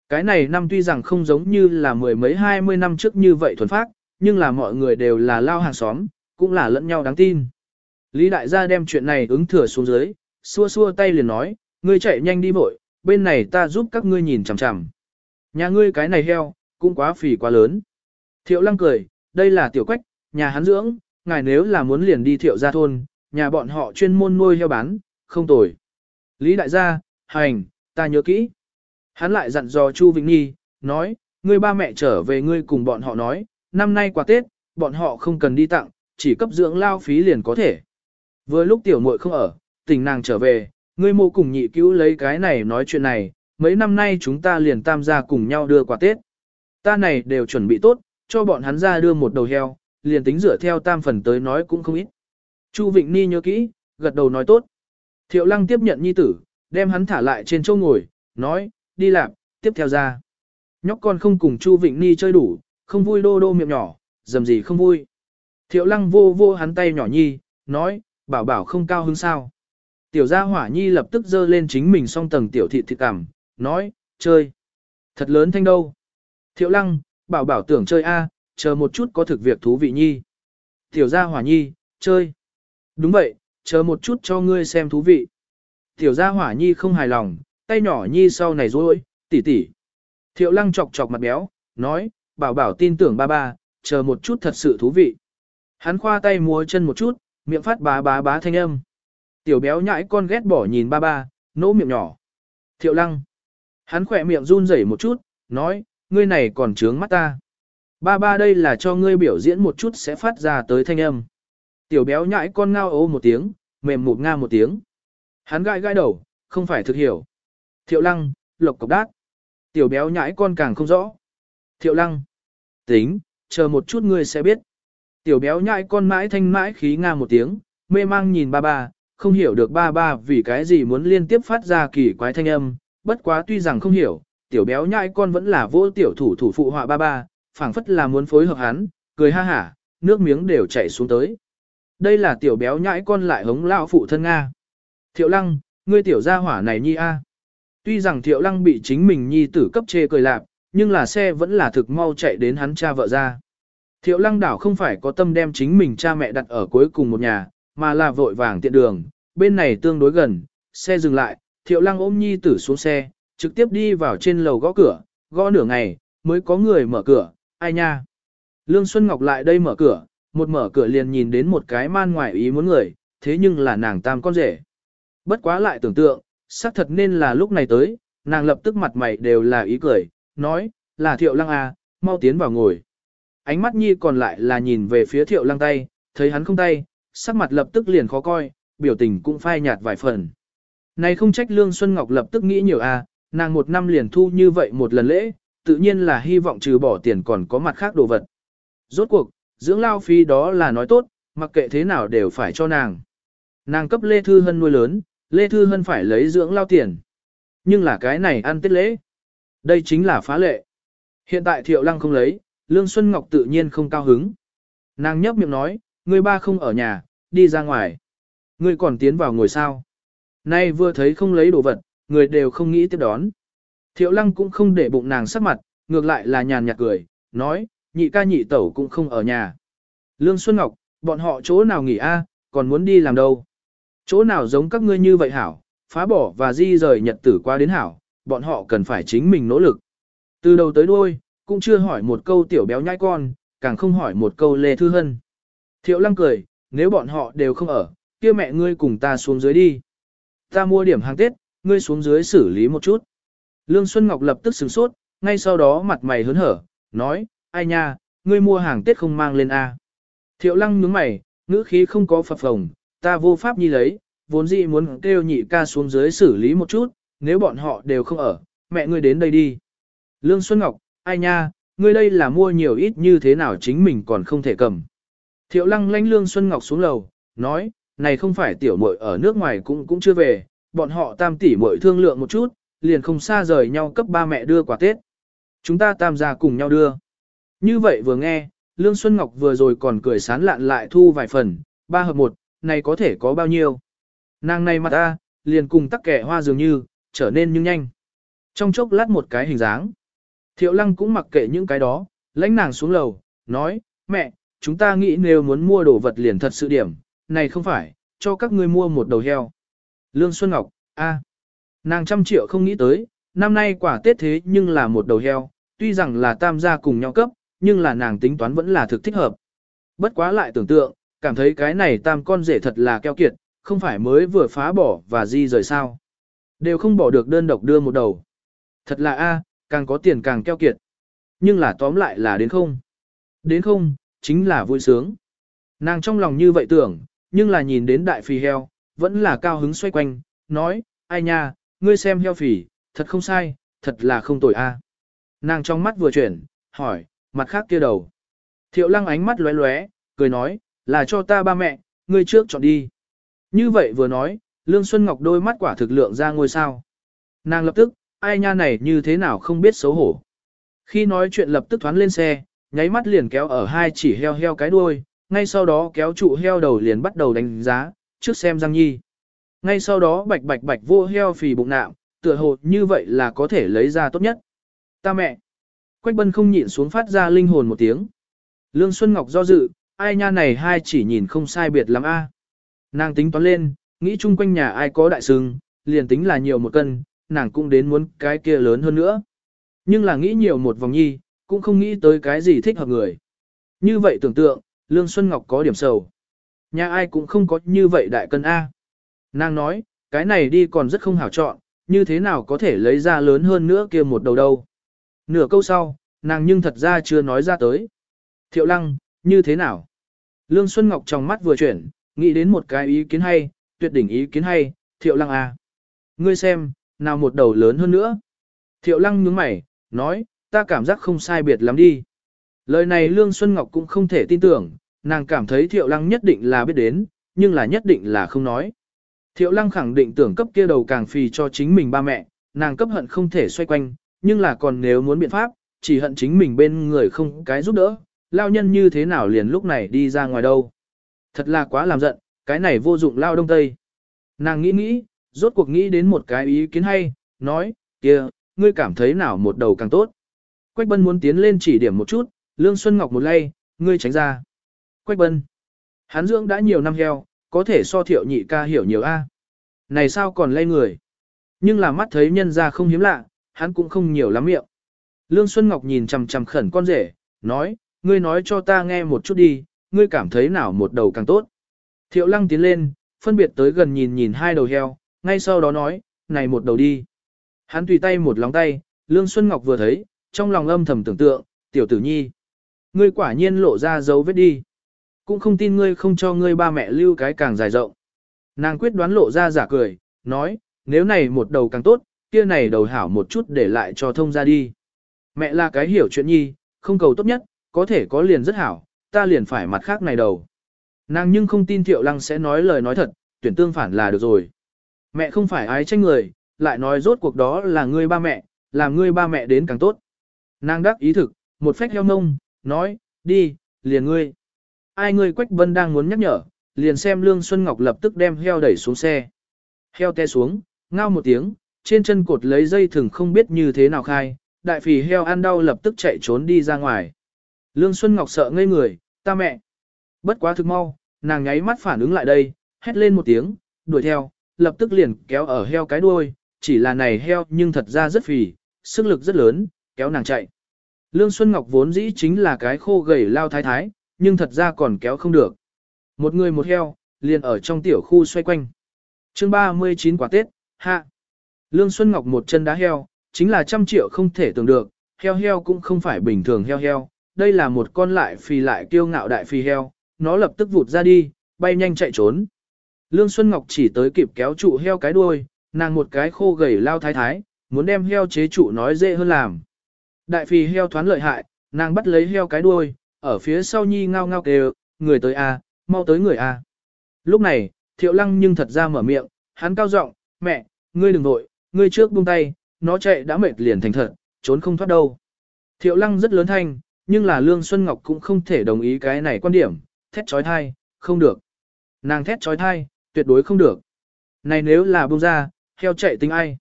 Cái này năm tuy rằng không giống như là mười mấy hai mươi năm trước như vậy thuần phát, nhưng là mọi người đều là lao hàng xóm, cũng là lẫn nhau đáng tin. Lý đại gia đem chuyện này ứng thừa xuống dưới, xua xua tay liền nói, ngươi chạy nhanh đi vội, bên này ta giúp các ngươi nhìn chằm chằm. Nhà ngươi cái này heo, cũng quá phì quá lớn. Thiệu lăng cười, đây là tiểu quách, nhà hắn dưỡng, ngài nếu là muốn liền đi thiệu gia thôn, nhà bọn họ chuyên môn nuôi heo bán, không tồi. Lý đại gia, hành, ta nhớ kỹ. Hắn lại dặn dò Chu Vĩnh Nhi, nói, ngươi ba mẹ trở về ngươi cùng bọn họ nói, năm nay qua Tết, bọn họ không cần đi tặng, chỉ cấp dưỡng lao phí liền có thể. Vừa lúc tiểu muội không ở, tình nàng trở về, ngươi mô cùng nhị cứu lấy cái này nói chuyện này, mấy năm nay chúng ta liền tam gia cùng nhau đưa quà Tết. Ta này đều chuẩn bị tốt, cho bọn hắn ra đưa một đầu heo, liền tính dựa theo tam phần tới nói cũng không ít. Chu Vịnh Ni nhớ kỹ, gật đầu nói tốt. Thiệu lăng tiếp nhận nhi tử, đem hắn thả lại trên chỗ ngồi, nói, đi làm, tiếp theo ra. Nhóc con không cùng Chu Vịnh Ni chơi đủ, không vui đô đô miệng nhỏ, dầm gì không vui. Thiệu lăng vô vô hắn tay nhỏ nhi, nói, bảo bảo không cao hứng sao. Tiểu gia hỏa nhi lập tức dơ lên chính mình song tầng tiểu thị thịt cảm, nói, chơi. Thật lớn thanh đâu. Thiệu lăng, bảo bảo tưởng chơi a chờ một chút có thực việc thú vị nhi. Tiểu gia hỏa nhi, chơi. Đúng vậy, chờ một chút cho ngươi xem thú vị. Tiểu gia hỏa nhi không hài lòng, tay nhỏ nhi sau này rối, tỉ tỉ. Thiệu lăng chọc chọc mặt béo, nói, bảo bảo tin tưởng ba ba, chờ một chút thật sự thú vị. Hắn khoa tay múa chân một chút, miệng phát bá bá bá thanh âm. Tiểu béo nhãi con ghét bỏ nhìn ba ba, nỗ miệng nhỏ. Thiệu lăng. Hắn khỏe miệng run rẩy một chút, nói, ngươi này còn trướng mắt ta. Ba ba đây là cho ngươi biểu diễn một chút sẽ phát ra tới thanh âm. Tiểu béo nhãi con ngao ố một tiếng, mềm mụt nga một tiếng. Hắn gãi gãi đầu, không phải thực hiểu. Thiệu lăng, lộc cọc đát. Tiểu béo nhãi con càng không rõ. Thiệu lăng. Tính, chờ một chút ngươi sẽ biết. Tiểu béo nhãi con mãi thanh mãi khí nga một tiếng, mê mang nhìn ba ba, không hiểu được ba ba vì cái gì muốn liên tiếp phát ra kỳ quái thanh âm. Bất quá tuy rằng không hiểu, tiểu béo nhãi con vẫn là vô tiểu thủ thủ phụ họa ba ba, phảng phất là muốn phối hợp hắn, cười ha hả, nước miếng đều chảy xuống tới. Đây là tiểu béo nhãi con lại hống lão phụ thân Nga. Thiệu lăng, ngươi tiểu gia hỏa này nhi a. À. Tuy rằng thiệu lăng bị chính mình nhi tử cấp chê cười lạp, nhưng là xe vẫn là thực mau chạy đến hắn cha vợ ra. Thiệu lăng đảo không phải có tâm đem chính mình cha mẹ đặt ở cuối cùng một nhà, mà là vội vàng tiện đường, bên này tương đối gần, xe dừng lại, thiệu lăng ôm nhi tử xuống xe, trực tiếp đi vào trên lầu gõ cửa, gõ nửa ngày, mới có người mở cửa, ai nha. Lương Xuân Ngọc lại đây mở cửa, một mở cửa liền nhìn đến một cái man ngoài ý muốn người, thế nhưng là nàng tam con rể. Bất quá lại tưởng tượng, xác thật nên là lúc này tới, nàng lập tức mặt mày đều là ý cười, nói, là thiệu lăng à, mau tiến vào ngồi. Ánh mắt nhi còn lại là nhìn về phía thiệu lăng tay, thấy hắn không tay, sắc mặt lập tức liền khó coi, biểu tình cũng phai nhạt vài phần. Này không trách Lương Xuân Ngọc lập tức nghĩ nhiều à, nàng một năm liền thu như vậy một lần lễ, tự nhiên là hy vọng trừ bỏ tiền còn có mặt khác đồ vật. Rốt cuộc, dưỡng lao phí đó là nói tốt, mặc kệ thế nào đều phải cho nàng. Nàng cấp Lê Thư Hân nuôi lớn, Lê Thư Hân phải lấy dưỡng lao tiền. Nhưng là cái này ăn tết lễ. Đây chính là phá lệ. Hiện tại Thiệu Lăng không lấy, Lương Xuân Ngọc tự nhiên không cao hứng. Nàng nhấp miệng nói, người ba không ở nhà, đi ra ngoài. Người còn tiến vào ngồi sao. Nay vừa thấy không lấy đồ vật, người đều không nghĩ tiếp đón. Thiệu lăng cũng không để bụng nàng sắc mặt, ngược lại là nhàn nhạt cười, nói, nhị ca nhị tẩu cũng không ở nhà. Lương Xuân Ngọc, bọn họ chỗ nào nghỉ a, còn muốn đi làm đâu? Chỗ nào giống các ngươi như vậy hảo, phá bỏ và di rời nhật tử qua đến hảo, bọn họ cần phải chính mình nỗ lực. Từ đầu tới đuôi, cũng chưa hỏi một câu tiểu béo nhai con, càng không hỏi một câu lê thư hân. Thiệu lăng cười, nếu bọn họ đều không ở, kia mẹ ngươi cùng ta xuống dưới đi. Ta mua điểm hàng Tết, ngươi xuống dưới xử lý một chút. Lương Xuân Ngọc lập tức sửng sốt, ngay sau đó mặt mày hớn hở, nói, ai nha, ngươi mua hàng Tết không mang lên a? À? Thiệu lăng nhướng mày, ngữ khí không có phập phồng, ta vô pháp nhi lấy, vốn dĩ muốn kêu nhị ca xuống dưới xử lý một chút, nếu bọn họ đều không ở, mẹ ngươi đến đây đi. Lương Xuân Ngọc, ai nha, ngươi đây là mua nhiều ít như thế nào chính mình còn không thể cầm. Thiệu lăng lánh Lương Xuân Ngọc xuống lầu, nói, này không phải tiểu muội ở nước ngoài cũng cũng chưa về, bọn họ tam tỷ muội thương lượng một chút, liền không xa rời nhau cấp ba mẹ đưa quả Tết. Chúng ta tam gia cùng nhau đưa. Như vậy vừa nghe, Lương Xuân Ngọc vừa rồi còn cười sán lạn lại thu vài phần, ba hợp một, này có thể có bao nhiêu. Nàng này mặt ta, liền cùng tắc kẻ hoa dường như, trở nên nhưng nhanh. Trong chốc lát một cái hình dáng. Thiệu lăng cũng mặc kệ những cái đó, lãnh nàng xuống lầu, nói, mẹ, chúng ta nghĩ nếu muốn mua đồ vật liền thật sự điểm, này không phải, cho các ngươi mua một đầu heo. Lương Xuân Ngọc, a. Nàng trăm triệu không nghĩ tới, năm nay quả Tết thế nhưng là một đầu heo, tuy rằng là tam gia cùng nhau cấp, nhưng là nàng tính toán vẫn là thực thích hợp. Bất quá lại tưởng tượng, cảm thấy cái này tam con rể thật là keo kiệt, không phải mới vừa phá bỏ và di rời sao. Đều không bỏ được đơn độc đưa một đầu. Thật là a, càng có tiền càng keo kiệt. Nhưng là tóm lại là đến không. Đến không, chính là vui sướng. Nàng trong lòng như vậy tưởng, nhưng là nhìn đến đại phi heo, vẫn là cao hứng xoay quanh, nói, ai nha, ngươi xem heo phì, thật không sai, thật là không tội a. Nàng trong mắt vừa chuyển, hỏi, mặt khác kia đầu. Thiệu lăng ánh mắt lóe lóe, cười nói, là cho ta ba mẹ, ngươi trước chọn đi. Như vậy vừa nói, Lương Xuân Ngọc đôi mắt quả thực lượng ra ngôi sao. Nàng lập tức, ai nha này như thế nào không biết xấu hổ. Khi nói chuyện lập tức thoán lên xe, nháy mắt liền kéo ở hai chỉ heo heo cái đuôi, ngay sau đó kéo trụ heo đầu liền bắt đầu đánh giá, trước xem Giang Nhi. Ngay sau đó bạch bạch bạch vô heo phì bụng nạm, tựa hồ như vậy là có thể lấy ra tốt nhất. Ta mẹ! Quách bân không nhịn xuống phát ra linh hồn một tiếng. Lương Xuân Ngọc do dự, ai nha này hai chỉ nhìn không sai biệt lắm a. Nàng tính toán lên, nghĩ chung quanh nhà ai có đại sừng, liền tính là nhiều một cân, nàng cũng đến muốn cái kia lớn hơn nữa. Nhưng là nghĩ nhiều một vòng nhi, cũng không nghĩ tới cái gì thích hợp người. Như vậy tưởng tượng, Lương Xuân Ngọc có điểm sầu. Nhà ai cũng không có như vậy đại cân A. Nàng nói, cái này đi còn rất không hảo chọn, như thế nào có thể lấy ra lớn hơn nữa kia một đầu đâu. Nửa câu sau, nàng nhưng thật ra chưa nói ra tới. Thiệu lăng, như thế nào? Lương Xuân Ngọc trong mắt vừa chuyển, nghĩ đến một cái ý kiến hay, tuyệt đỉnh ý kiến hay, thiệu lăng à. Ngươi xem, nào một đầu lớn hơn nữa. Thiệu lăng nhướng mày, nói, ta cảm giác không sai biệt lắm đi. Lời này Lương Xuân Ngọc cũng không thể tin tưởng, nàng cảm thấy thiệu lăng nhất định là biết đến, nhưng là nhất định là không nói. Thiệu lăng khẳng định tưởng cấp kia đầu càng phì cho chính mình ba mẹ, nàng cấp hận không thể xoay quanh, nhưng là còn nếu muốn biện pháp, chỉ hận chính mình bên người không cái giúp đỡ, lao nhân như thế nào liền lúc này đi ra ngoài đâu. Thật là quá làm giận, cái này vô dụng lao đông tây. Nàng nghĩ nghĩ, rốt cuộc nghĩ đến một cái ý kiến hay, nói, kia, ngươi cảm thấy nào một đầu càng tốt. Quách bân muốn tiến lên chỉ điểm một chút, Lương Xuân Ngọc một lay, ngươi tránh ra. Quách bân, Hán dưỡng đã nhiều năm heo, có thể so thiệu nhị ca hiểu nhiều a. Này sao còn lây người. Nhưng là mắt thấy nhân ra không hiếm lạ, hắn cũng không nhiều lắm miệng. Lương Xuân Ngọc nhìn chằm chằm khẩn con rể, nói, ngươi nói cho ta nghe một chút đi, ngươi cảm thấy nào một đầu càng tốt. Thiệu lăng tiến lên, phân biệt tới gần nhìn nhìn hai đầu heo, ngay sau đó nói, này một đầu đi. Hắn tùy tay một lòng tay, Lương Xuân Ngọc vừa thấy, trong lòng âm thầm tưởng tượng, tiểu tử nhi. Ngươi quả nhiên lộ ra dấu vết đi cũng không tin ngươi không cho ngươi ba mẹ lưu cái càng dài rộng. Nàng quyết đoán lộ ra giả cười, nói, nếu này một đầu càng tốt, kia này đầu hảo một chút để lại cho thông ra đi. Mẹ là cái hiểu chuyện nhi, không cầu tốt nhất, có thể có liền rất hảo, ta liền phải mặt khác này đầu. Nàng nhưng không tin Thiệu Lăng sẽ nói lời nói thật, tuyển tương phản là được rồi. Mẹ không phải ái tranh người, lại nói rốt cuộc đó là ngươi ba mẹ, làm ngươi ba mẹ đến càng tốt. Nàng đắc ý thực, một phép heo ngông, nói, đi, liền ngươi ai người Quách Vân đang muốn nhắc nhở, liền xem Lương Xuân Ngọc lập tức đem heo đẩy xuống xe. Heo té xuống, ngao một tiếng, trên chân cột lấy dây thừng không biết như thế nào khai, đại phì heo ăn đau lập tức chạy trốn đi ra ngoài. Lương Xuân Ngọc sợ ngây người, ta mẹ. Bất quá thực mau, nàng nháy mắt phản ứng lại đây, hét lên một tiếng, đuổi theo, lập tức liền kéo ở heo cái đuôi, chỉ là này heo nhưng thật ra rất phì, sức lực rất lớn, kéo nàng chạy. Lương Xuân Ngọc vốn dĩ chính là cái khô gầy lao thái thái, nhưng thật ra còn kéo không được. Một người một heo, liền ở trong tiểu khu xoay quanh. chương 39 quả Tết, hạ. Lương Xuân Ngọc một chân đá heo, chính là trăm triệu không thể tưởng được, heo heo cũng không phải bình thường heo heo, đây là một con lại phì lại kiêu ngạo đại phi heo, nó lập tức vụt ra đi, bay nhanh chạy trốn. Lương Xuân Ngọc chỉ tới kịp kéo trụ heo cái đuôi, nàng một cái khô gầy lao thái thái, muốn đem heo chế trụ nói dễ hơn làm. Đại phi heo thoán lợi hại, nàng bắt lấy heo cái đuôi, ở phía sau nhi ngao ngao kêu, người tới a, mau tới người a. Lúc này, thiệu lăng nhưng thật ra mở miệng, hắn cao giọng, mẹ, ngươi đừng nội, ngươi trước buông tay, nó chạy đã mệt liền thành thật, trốn không thoát đâu. Thiệu lăng rất lớn thanh, nhưng là Lương Xuân Ngọc cũng không thể đồng ý cái này quan điểm, thét trói thai, không được. Nàng thét trói thai, tuyệt đối không được. Này nếu là buông ra, heo chạy tính ai?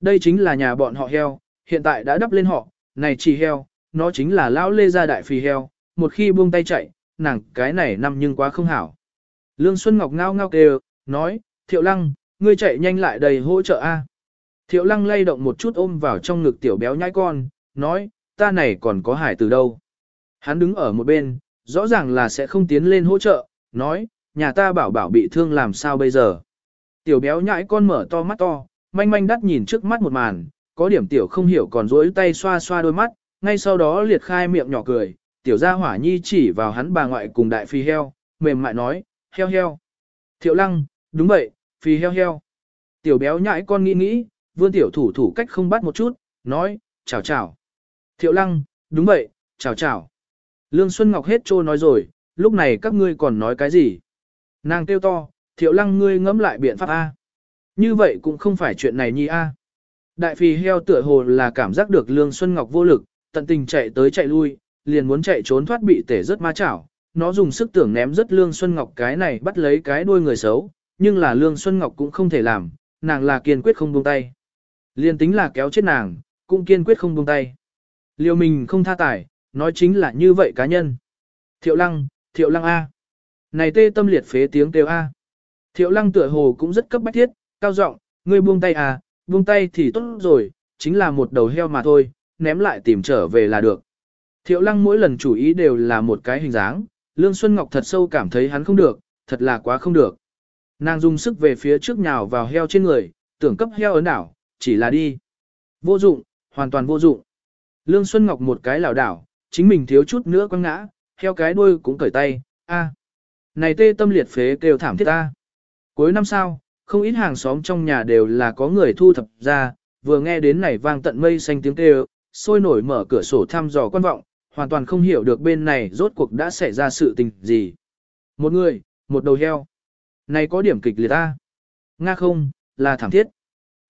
Đây chính là nhà bọn họ heo, hiện tại đã đắp lên họ, này chỉ heo, nó chính là lão lê gia đại phì heo, một khi buông tay chạy, nàng cái này nằm nhưng quá không hảo. Lương Xuân Ngọc ngao ngao kêu, nói, Thiệu Lăng, ngươi chạy nhanh lại đầy hỗ trợ a. Thiệu Lăng lay động một chút ôm vào trong ngực tiểu béo nhãi con, nói, ta này còn có hải từ đâu. Hắn đứng ở một bên, rõ ràng là sẽ không tiến lên hỗ trợ, nói, nhà ta bảo bảo bị thương làm sao bây giờ. Tiểu béo nhãi con mở to mắt to, manh manh đắt nhìn trước mắt một màn, có điểm tiểu không hiểu còn rối tay xoa xoa đôi mắt, ngay sau đó liệt khai miệng nhỏ cười, tiểu gia hỏa nhi chỉ vào hắn bà ngoại cùng đại phi heo, mềm mại nói, heo heo. Thiệu lăng, đúng vậy, phi heo heo. Tiểu béo nhãi con nghĩ nghĩ, vươn tiểu thủ thủ cách không bắt một chút, nói, chào chào. Thiệu lăng, đúng vậy, chào chào. Lương Xuân Ngọc hết trô nói rồi, lúc này các ngươi còn nói cái gì? Nàng kêu to, thiệu lăng ngươi ngẫm lại biện pháp A. Như vậy cũng không phải chuyện này nhi A. Đại phi heo tựa hồ là cảm giác được Lương Xuân Ngọc vô lực, tận tình chạy tới chạy lui, liền muốn chạy trốn thoát bị tể rất ma chảo, nó dùng sức tưởng ném rất Lương Xuân Ngọc cái này bắt lấy cái đuôi người xấu, nhưng là Lương Xuân Ngọc cũng không thể làm, nàng là kiên quyết không buông tay. Liền tính là kéo chết nàng, cũng kiên quyết không buông tay. Liều mình không tha tải, nói chính là như vậy cá nhân. Thiệu lăng, thiệu lăng A. Này tê tâm liệt phế tiếng kêu A. Thiệu lăng tựa hồ cũng rất cấp bách thiết, cao giọng ngươi buông tay a buông tay thì tốt rồi, chính là một đầu heo mà thôi, ném lại tìm trở về là được. Thiệu lăng mỗi lần chủ ý đều là một cái hình dáng, Lương Xuân Ngọc thật sâu cảm thấy hắn không được, thật là quá không được. Nàng dùng sức về phía trước nhào vào heo trên người, tưởng cấp heo ấn đảo, chỉ là đi. Vô dụng, hoàn toàn vô dụng. Lương Xuân Ngọc một cái lảo đảo, chính mình thiếu chút nữa quăng ngã, heo cái đuôi cũng cởi tay, a. Này tê tâm liệt phế kêu thảm thiết ta. Cuối năm sau, không ít hàng xóm trong nhà đều là có người thu thập ra, vừa nghe đến này vang tận mây xanh tiếng kêu, sôi nổi mở cửa sổ thăm dò quan vọng, hoàn toàn không hiểu được bên này rốt cuộc đã xảy ra sự tình gì. Một người, một đầu heo. Này có điểm kịch liệt ta. Nga không, là thảm thiết.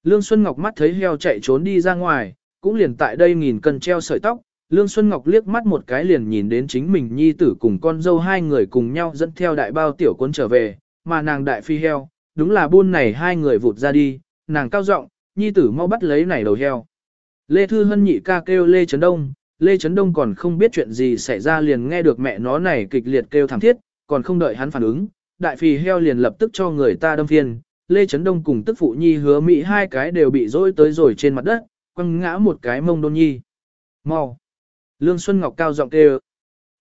Lương Xuân Ngọc mắt thấy heo chạy trốn đi ra ngoài, cũng liền tại đây nghìn cân treo sợi tóc. Lương Xuân Ngọc liếc mắt một cái liền nhìn đến chính mình nhi tử cùng con dâu hai người cùng nhau dẫn theo đại bao tiểu quân trở về, mà nàng đại phi heo, đúng là buôn này hai người vụt ra đi, nàng cao giọng, nhi tử mau bắt lấy này đầu heo. Lê Thư Hân nhị ca kêu Lê Trấn Đông, Lê Trấn Đông còn không biết chuyện gì xảy ra liền nghe được mẹ nó này kịch liệt kêu thảm thiết, còn không đợi hắn phản ứng, đại phì heo liền lập tức cho người ta đâm phiên. Lê Trấn Đông cùng tức phụ nhi hứa Mỹ hai cái đều bị dối tới rồi trên mặt đất, quăng ngã một cái mông đôn nhi. mau Lương Xuân Ngọc cao giọng kêu.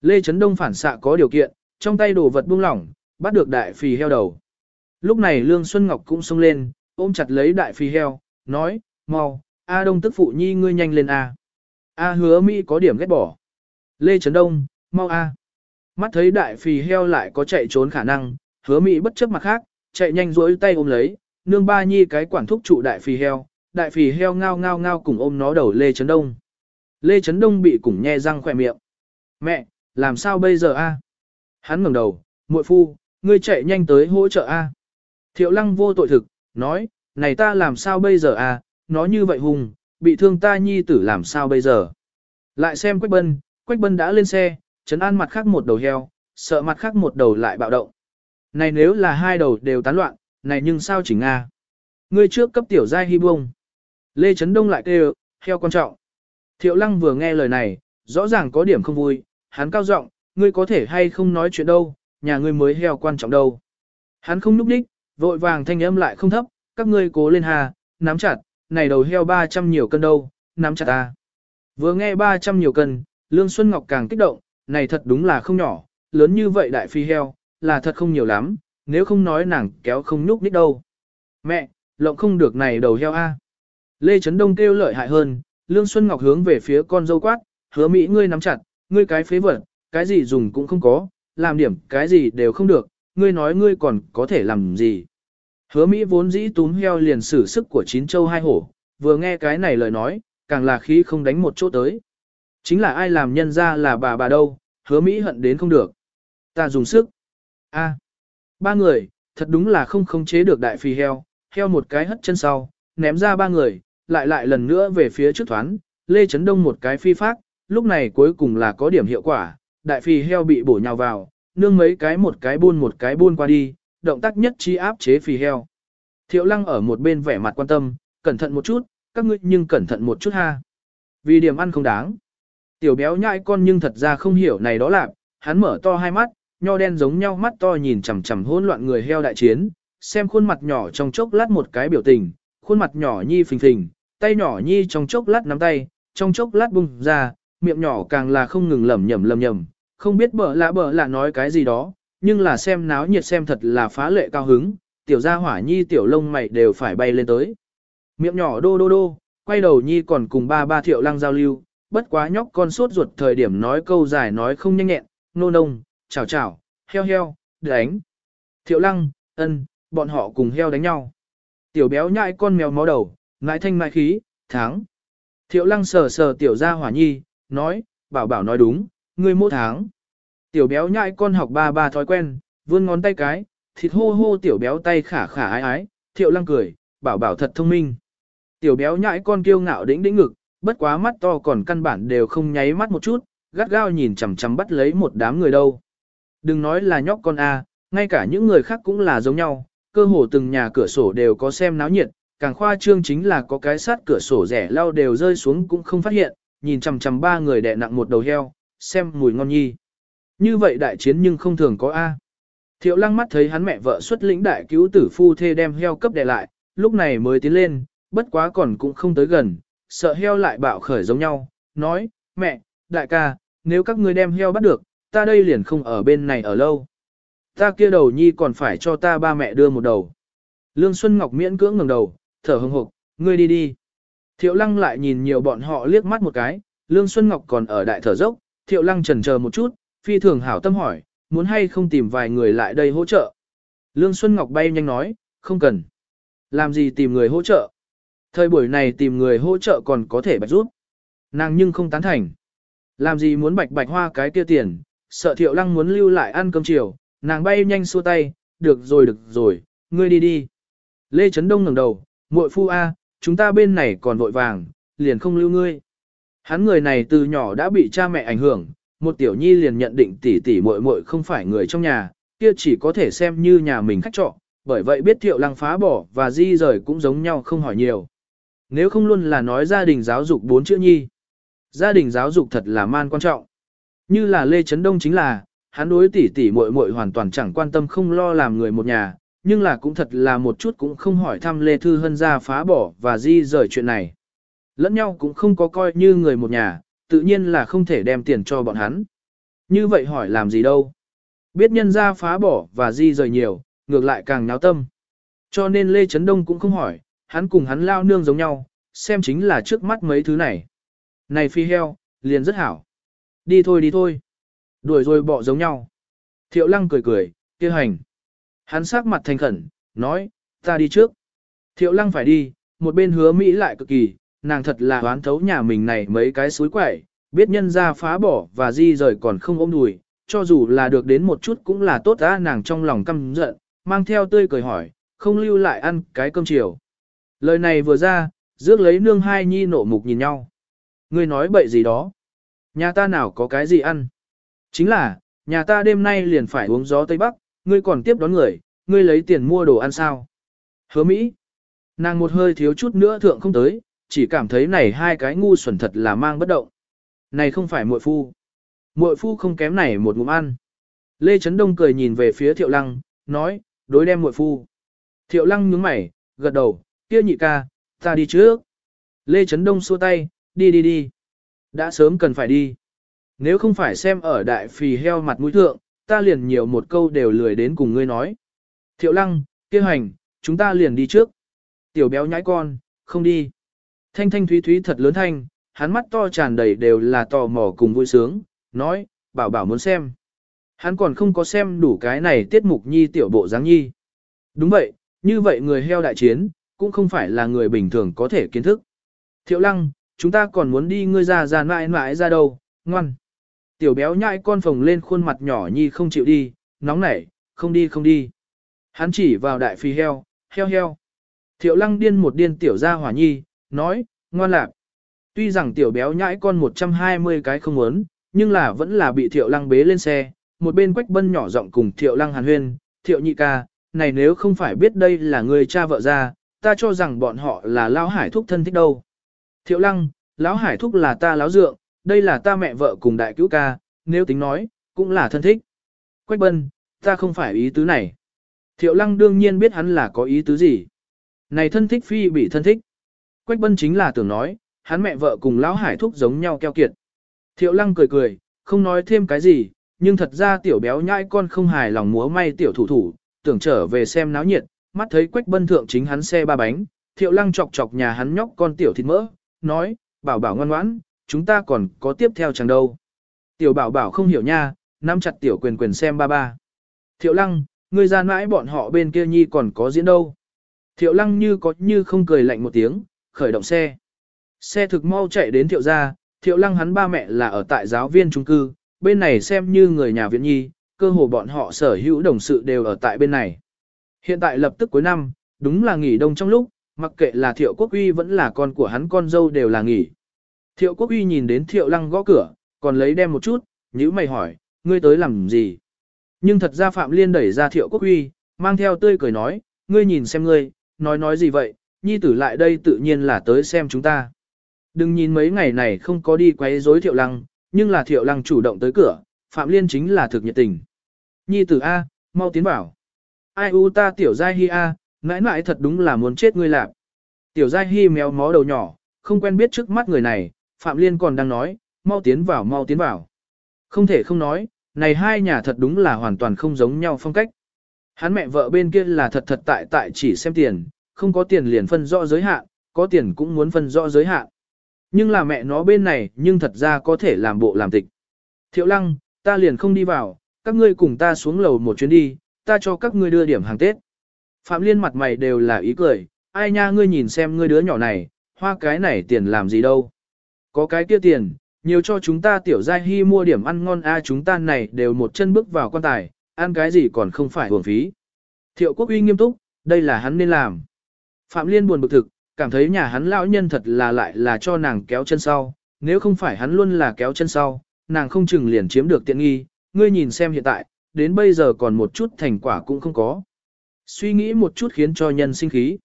Lê Trấn Đông phản xạ có điều kiện, trong tay đồ vật buông lỏng, bắt được đại phì heo đầu. Lúc này Lương Xuân Ngọc cũng xông lên, ôm chặt lấy đại phì heo, nói, mau, A Đông tức phụ nhi ngươi nhanh lên A. A hứa Mỹ có điểm ghét bỏ. Lê Trấn Đông, mau A. Mắt thấy đại phì heo lại có chạy trốn khả năng, hứa Mỹ bất chấp mặt khác, chạy nhanh rỗi tay ôm lấy, nương ba nhi cái quản thúc trụ đại phì heo, đại phì heo ngao ngao ngao cùng ôm nó đầu Lê Trấn Đông. Lê Trấn Đông bị cùng nhe răng khỏe miệng. Mẹ, làm sao bây giờ A? Hắn ngẩng đầu, muội phu, ngươi chạy nhanh tới hỗ trợ A. Thiệu lăng vô tội thực, nói, này ta làm sao bây giờ A, nó như vậy hùng, bị thương ta nhi tử làm sao bây giờ. Lại xem Quách Bân, Quách Bân đã lên xe, chấn an mặt khác một đầu heo, sợ mặt khác một đầu lại bạo động. Này nếu là hai đầu đều tán loạn, này nhưng sao chỉnh Nga. À? Ngươi trước cấp tiểu giai hy bông. Lê Trấn Đông lại kêu, heo quan trọng. Thiệu Lăng vừa nghe lời này, rõ ràng có điểm không vui, hắn cao giọng, ngươi có thể hay không nói chuyện đâu, nhà ngươi mới heo quan trọng đâu. Hắn không núp đích, vội vàng thanh âm lại không thấp, các ngươi cố lên hà, nắm chặt, này đầu heo 300 nhiều cân đâu, nắm chặt ta. Vừa nghe 300 nhiều cân, Lương Xuân Ngọc càng kích động, này thật đúng là không nhỏ, lớn như vậy đại phi heo, là thật không nhiều lắm, nếu không nói nàng kéo không nhúc nít đâu. Mẹ, lộng không được này đầu heo a. Lê Trấn Đông kêu lợi hại hơn, Lương Xuân Ngọc hướng về phía con dâu quát, hứa Mỹ ngươi nắm chặt, ngươi cái phế vật, cái gì dùng cũng không có, làm điểm cái gì đều không được, ngươi nói ngươi còn có thể làm gì. Hứa Mỹ vốn dĩ túm heo liền sử sức của chín châu hai hổ, vừa nghe cái này lời nói, càng là khí không đánh một chỗ tới. Chính là ai làm nhân ra là bà bà đâu, hứa Mỹ hận đến không được. Ta dùng sức. a ba người, thật đúng là không khống chế được đại phi heo, heo một cái hất chân sau, ném ra ba người, lại lại lần nữa về phía trước thoán, lê chấn đông một cái phi phát, lúc này cuối cùng là có điểm hiệu quả, đại phi heo bị bổ nhào vào, nương mấy cái một cái buôn một cái buôn qua đi, động tác nhất trí áp chế phì heo. Thiệu lăng ở một bên vẻ mặt quan tâm, cẩn thận một chút, các ngươi nhưng cẩn thận một chút ha. Vì điểm ăn không đáng. Tiểu béo nhãi con nhưng thật ra không hiểu này đó là, hắn mở to hai mắt, nho đen giống nhau mắt to nhìn chằm chằm hỗn loạn người heo đại chiến, xem khuôn mặt nhỏ trong chốc lát một cái biểu tình, khuôn mặt nhỏ nhi phình phình, tay nhỏ nhi trong chốc lát nắm tay, trong chốc lát bung ra, miệng nhỏ càng là không ngừng lẩm nhẩm lẩm nhẩm, không biết bở lạ bở lạ nói cái gì đó, nhưng là xem náo nhiệt xem thật là phá lệ cao hứng, tiểu gia hỏa nhi tiểu lông mày đều phải bay lên tới. Miệng nhỏ đô đô đô, quay đầu nhi còn cùng ba ba thiệu lăng giao lưu, bất quá nhóc con suốt ruột thời điểm nói câu dài nói không nhanh nhẹn, nô nông, chào chào, heo heo, đánh. Thiệu lăng, ân, bọn họ cùng heo đánh nhau. Tiểu béo nhại con mèo máu đầu, ngại thanh ngại khí, tháng. Thiệu lăng sờ sờ tiểu gia hỏa nhi, nói, bảo bảo nói đúng, người mô tháng. Tiểu béo nhại con học ba ba thói quen, vươn ngón tay cái, thịt hô hô tiểu béo tay khả khả ái ái, thiệu lăng cười, bảo bảo thật thông minh. Tiểu béo nhãi con kiêu ngạo đĩnh đĩnh ngực, bất quá mắt to còn căn bản đều không nháy mắt một chút, gắt gao nhìn chằm chằm bắt lấy một đám người đâu. Đừng nói là nhóc con a, ngay cả những người khác cũng là giống nhau, cơ hồ từng nhà cửa sổ đều có xem náo nhiệt, càng khoa trương chính là có cái sát cửa sổ rẻ lao đều rơi xuống cũng không phát hiện, nhìn chằm chằm ba người đè nặng một đầu heo, xem mùi ngon nhi. Như vậy đại chiến nhưng không thường có A. Thiệu lăng mắt thấy hắn mẹ vợ xuất lĩnh đại cứu tử phu thê đem heo cấp đè lại, lúc này mới tiến lên, bất quá còn cũng không tới gần, sợ heo lại bạo khởi giống nhau, nói, mẹ, đại ca, nếu các ngươi đem heo bắt được, ta đây liền không ở bên này ở lâu. Ta kia đầu nhi còn phải cho ta ba mẹ đưa một đầu. Lương Xuân Ngọc miễn cưỡng ngẩng đầu, thở hừng hực, ngươi đi đi. Thiệu lăng lại nhìn nhiều bọn họ liếc mắt một cái, Lương Xuân Ngọc còn ở đại thở dốc, Thiệu lăng trần chờ một chút, phi thường hảo tâm hỏi, muốn hay không tìm vài người lại đây hỗ trợ. Lương Xuân Ngọc bay nhanh nói, không cần. Làm gì tìm người hỗ trợ? Thời buổi này tìm người hỗ trợ còn có thể bạch rút. Nàng nhưng không tán thành. Làm gì muốn bạch bạch hoa cái kia tiền, sợ thiệu lăng muốn lưu lại ăn cơm chiều, nàng bay nhanh xua tay, được rồi được rồi, ngươi đi đi. Lê Trấn Đông ngẩng đầu, muội phu A, chúng ta bên này còn vội vàng, liền không lưu ngươi. Hắn người này từ nhỏ đã bị cha mẹ ảnh hưởng, một tiểu nhi liền nhận định tỷ tỷ muội muội không phải người trong nhà, kia chỉ có thể xem như nhà mình khách trọ, bởi vậy biết thiệu lăng phá bỏ và di rời cũng giống nhau không hỏi nhiều. Nếu không luôn là nói gia đình giáo dục bốn chữ nhi. Gia đình giáo dục thật là man quan trọng. Như là Lê Trấn Đông chính là, hắn đối tỷ tỷ muội muội hoàn toàn chẳng quan tâm không lo làm người một nhà, nhưng là cũng thật là một chút cũng không hỏi thăm Lê Thư Hân ra phá bỏ và di rời chuyện này. Lẫn nhau cũng không có coi như người một nhà, tự nhiên là không thể đem tiền cho bọn hắn. Như vậy hỏi làm gì đâu? Biết nhân ra phá bỏ và di rời nhiều, ngược lại càng nháo tâm. Cho nên Lê Trấn Đông cũng không hỏi, hắn cùng hắn lao nương giống nhau, xem chính là trước mắt mấy thứ này. Này phi heo, liền rất hảo. Đi thôi đi thôi. Đuổi rồi bỏ giống nhau. Thiệu lăng cười cười, kia hành. Hắn sắc mặt thành khẩn, nói, ta đi trước. Thiệu lăng phải đi, một bên hứa Mỹ lại cực kỳ, nàng thật là oán thấu nhà mình này mấy cái suối quẩy, biết nhân ra phá bỏ và di rời còn không ôm đùi, cho dù là được đến một chút cũng là tốt á nàng trong lòng căm giận, mang theo tươi cười hỏi, không lưu lại ăn cái cơm chiều. Lời này vừa ra, dước lấy nương hai nhi nộ mục nhìn nhau. Ngươi nói bậy gì đó? Nhà ta nào có cái gì ăn? Chính là, nhà ta đêm nay liền phải uống gió Tây Bắc, ngươi còn tiếp đón người, ngươi lấy tiền mua đồ ăn sao? Hứa Mỹ. Nàng một hơi thiếu chút nữa thượng không tới, chỉ cảm thấy này hai cái ngu xuẩn thật là mang bất động. Này không phải muội phu. Muội phu không kém này một ngụm ăn. Lê Trấn Đông cười nhìn về phía Thiệu Lăng, nói, đối đem muội phu. Thiệu Lăng nhướng mày, gật đầu, kia nhị ca, ta đi trước. Lê Trấn Đông xua tay, đi đi đi. Đã sớm cần phải đi. Nếu không phải xem ở đại phì heo mặt mũi thượng, ta liền nhiều một câu đều lười đến cùng ngươi nói. Thiệu Lăng, kia hành, chúng ta liền đi trước. Tiểu béo nhãi con, không đi. Thanh thanh thúy thúy thật lớn thanh, hắn mắt to tràn đầy đều là tò mò cùng vui sướng, nói, bảo bảo muốn xem. Hắn còn không có xem đủ cái này tiết mục nhi tiểu bộ dáng nhi. Đúng vậy, như vậy người heo đại chiến, cũng không phải là người bình thường có thể kiến thức. Thiệu lăng, chúng ta còn muốn đi ngươi già già mãi mãi ra đâu, ngoan. Tiểu béo nhãi con phồng lên khuôn mặt nhỏ nhi không chịu đi, nóng nảy, không đi không đi. Hắn chỉ vào đại phi heo, heo heo. Thiệu lăng điên một điên tiểu ra hỏa nhi, nói, ngoan lạc. Tuy rằng tiểu béo nhãi con 120 cái không muốn, nhưng là vẫn là bị thiệu lăng bế lên xe, một bên quách bân nhỏ giọng cùng thiệu lăng hàn huyên, thiệu nhị ca, này nếu không phải biết đây là người cha vợ ra, ta cho rằng bọn họ là lão hải thúc thân thích đâu. Thiệu lăng, lão hải thúc là ta lão dượng, đây là ta mẹ vợ cùng đại cứu ca, nếu tính nói, cũng là thân thích. Quách bân, ta không phải ý tứ này. Thiệu lăng đương nhiên biết hắn là có ý tứ gì. Này thân thích phi bị thân thích. Quách bân chính là tưởng nói, hắn mẹ vợ cùng lão hải thúc giống nhau keo kiệt. Thiệu lăng cười cười, không nói thêm cái gì, nhưng thật ra tiểu béo nhãi con không hài lòng múa may tiểu thủ thủ, tưởng trở về xem náo nhiệt, mắt thấy quách bân thượng chính hắn xe ba bánh, thiệu lăng chọc chọc nhà hắn nhóc con tiểu thịt mỡ, nói, bảo bảo ngoan ngoãn, chúng ta còn có tiếp theo chẳng đâu. Tiểu bảo bảo không hiểu nha, nắm chặt tiểu quyền quyền xem ba ba. Thiệu lăng, người già mãi bọn họ bên kia nhi còn có diễn đâu. Thiệu lăng như có như không cười lạnh một tiếng, khởi động xe. Xe thực mau chạy đến thiệu gia, thiệu lăng hắn ba mẹ là ở tại giáo viên trung cư, bên này xem như người nhà viện nhi, cơ hồ bọn họ sở hữu đồng sự đều ở tại bên này. Hiện tại lập tức cuối năm, đúng là nghỉ đông trong lúc, mặc kệ là thiệu quốc uy vẫn là con của hắn con dâu đều là nghỉ. Thiệu quốc uy nhìn đến thiệu lăng gõ cửa, còn lấy đem một chút, nhữ mày hỏi, ngươi tới làm gì? Nhưng thật ra Phạm Liên đẩy ra thiệu quốc uy, mang theo tươi cười nói, ngươi nhìn xem ngươi, nói nói gì vậy, nhi tử lại đây tự nhiên là tới xem chúng ta. Đừng nhìn mấy ngày này không có đi quấy rối thiệu lăng, nhưng là thiệu lăng chủ động tới cửa, Phạm Liên chính là thực nhiệt tình. Nhi tử A, mau tiến bảo. Ai u ta tiểu giai hi A, mãi mãi thật đúng là muốn chết ngươi lạc. Tiểu giai hi méo mó đầu nhỏ, không quen biết trước mắt người này, Phạm Liên còn đang nói, mau tiến vào mau tiến vào. Không thể không nói, này hai nhà thật đúng là hoàn toàn không giống nhau phong cách. Hắn mẹ vợ bên kia là thật thật tại tại chỉ xem tiền, không có tiền liền phân rõ giới hạn, có tiền cũng muốn phân rõ giới hạn. Nhưng là mẹ nó bên này nhưng thật ra có thể làm bộ làm tịch. Thiệu lăng, ta liền không đi vào, các ngươi cùng ta xuống lầu một chuyến đi, ta cho các ngươi đưa điểm hàng Tết. Phạm Liên mặt mày đều là ý cười, ai nha ngươi nhìn xem ngươi đứa nhỏ này, hoa cái này tiền làm gì đâu. Có cái kia tiền, nhiều cho chúng ta tiểu giai hy mua điểm ăn ngon a chúng ta này đều một chân bước vào quan tài, ăn cái gì còn không phải hưởng phí. Thiệu quốc uy nghiêm túc, đây là hắn nên làm. Phạm Liên buồn bực thực, cảm thấy nhà hắn lão nhân thật là lại là cho nàng kéo chân sau, nếu không phải hắn luôn là kéo chân sau, nàng không chừng liền chiếm được tiện nghi, ngươi nhìn xem hiện tại, đến bây giờ còn một chút thành quả cũng không có. Suy nghĩ một chút khiến cho nhân sinh khí.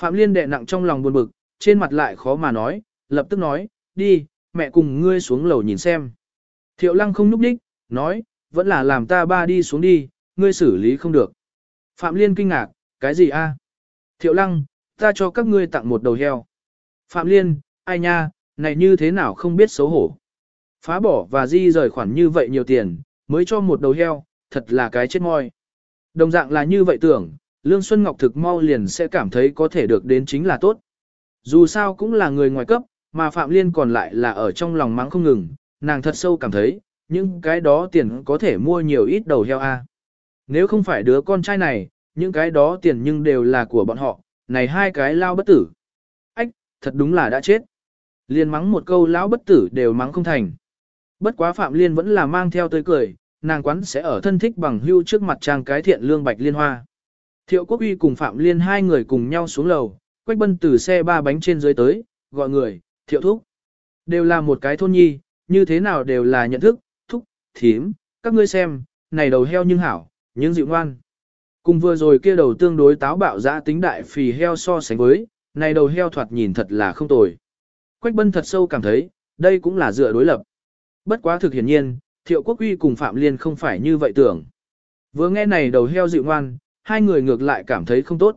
Phạm Liên đệ nặng trong lòng buồn bực, trên mặt lại khó mà nói, lập tức nói, đi, mẹ cùng ngươi xuống lầu nhìn xem. Thiệu lăng không núp đích, nói, vẫn là làm ta ba đi xuống đi, ngươi xử lý không được. Phạm Liên kinh ngạc, cái gì a? Thiệu lăng, ta cho các ngươi tặng một đầu heo. Phạm Liên, ai nha, này như thế nào không biết xấu hổ. Phá bỏ và di rời khoản như vậy nhiều tiền, mới cho một đầu heo, thật là cái chết môi. Đồng dạng là như vậy tưởng, Lương Xuân Ngọc thực mau liền sẽ cảm thấy có thể được đến chính là tốt. Dù sao cũng là người ngoài cấp, mà Phạm Liên còn lại là ở trong lòng mắng không ngừng, nàng thật sâu cảm thấy, những cái đó tiền có thể mua nhiều ít đầu heo a. Nếu không phải đứa con trai này, những cái đó tiền nhưng đều là của bọn họ, này hai cái lao bất tử. Ách, thật đúng là đã chết. Liên mắng một câu lão bất tử đều mắng không thành. Bất quá Phạm Liên vẫn là mang theo tới cười, nàng quán sẽ ở thân thích bằng hưu trước mặt trang cái thiện lương bạch liên hoa. Thiệu Quốc Uy cùng Phạm Liên hai người cùng nhau xuống lầu, Quách Bân từ xe ba bánh trên dưới tới, gọi người, Thiệu Thúc. Đều là một cái thôn nhi, như thế nào đều là nhận thức, thúc, thím, các ngươi xem, này đầu heo nhưng hảo, nhưng dịu ngoan. Cùng vừa rồi kia đầu tương đối táo bạo giã tính đại phì heo so sánh với, này đầu heo thoạt nhìn thật là không tồi. Quách bân thật sâu cảm thấy, đây cũng là dựa đối lập. Bất quá thực hiển nhiên, thiệu quốc uy cùng Phạm Liên không phải như vậy tưởng. Vừa nghe này đầu heo dịu ngoan, hai người ngược lại cảm thấy không tốt.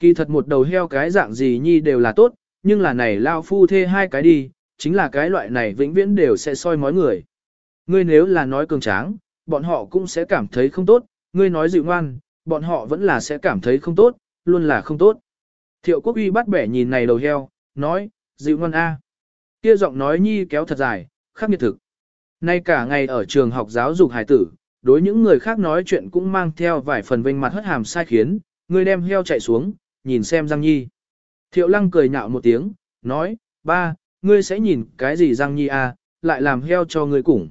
Kỳ thật một đầu heo cái dạng gì nhi đều là tốt, nhưng là này lao phu thê hai cái đi, chính là cái loại này vĩnh viễn đều sẽ soi mói người. Ngươi nếu là nói cường tráng, bọn họ cũng sẽ cảm thấy không tốt, ngươi nói dịu ngoan, bọn họ vẫn là sẽ cảm thấy không tốt, luôn là không tốt. Thiệu quốc uy bắt bẻ nhìn này đầu heo, nói, dịu ngon a. Kia giọng nói nhi kéo thật dài, khắc nghiệt thực. Nay cả ngày ở trường học giáo dục hải tử, đối những người khác nói chuyện cũng mang theo vài phần vinh mặt hất hàm sai khiến, người đem heo chạy xuống, nhìn xem Giang Nhi. Thiệu lăng cười nhạo một tiếng, nói, ba, ngươi sẽ nhìn cái gì Giang Nhi a, lại làm heo cho ngươi củng.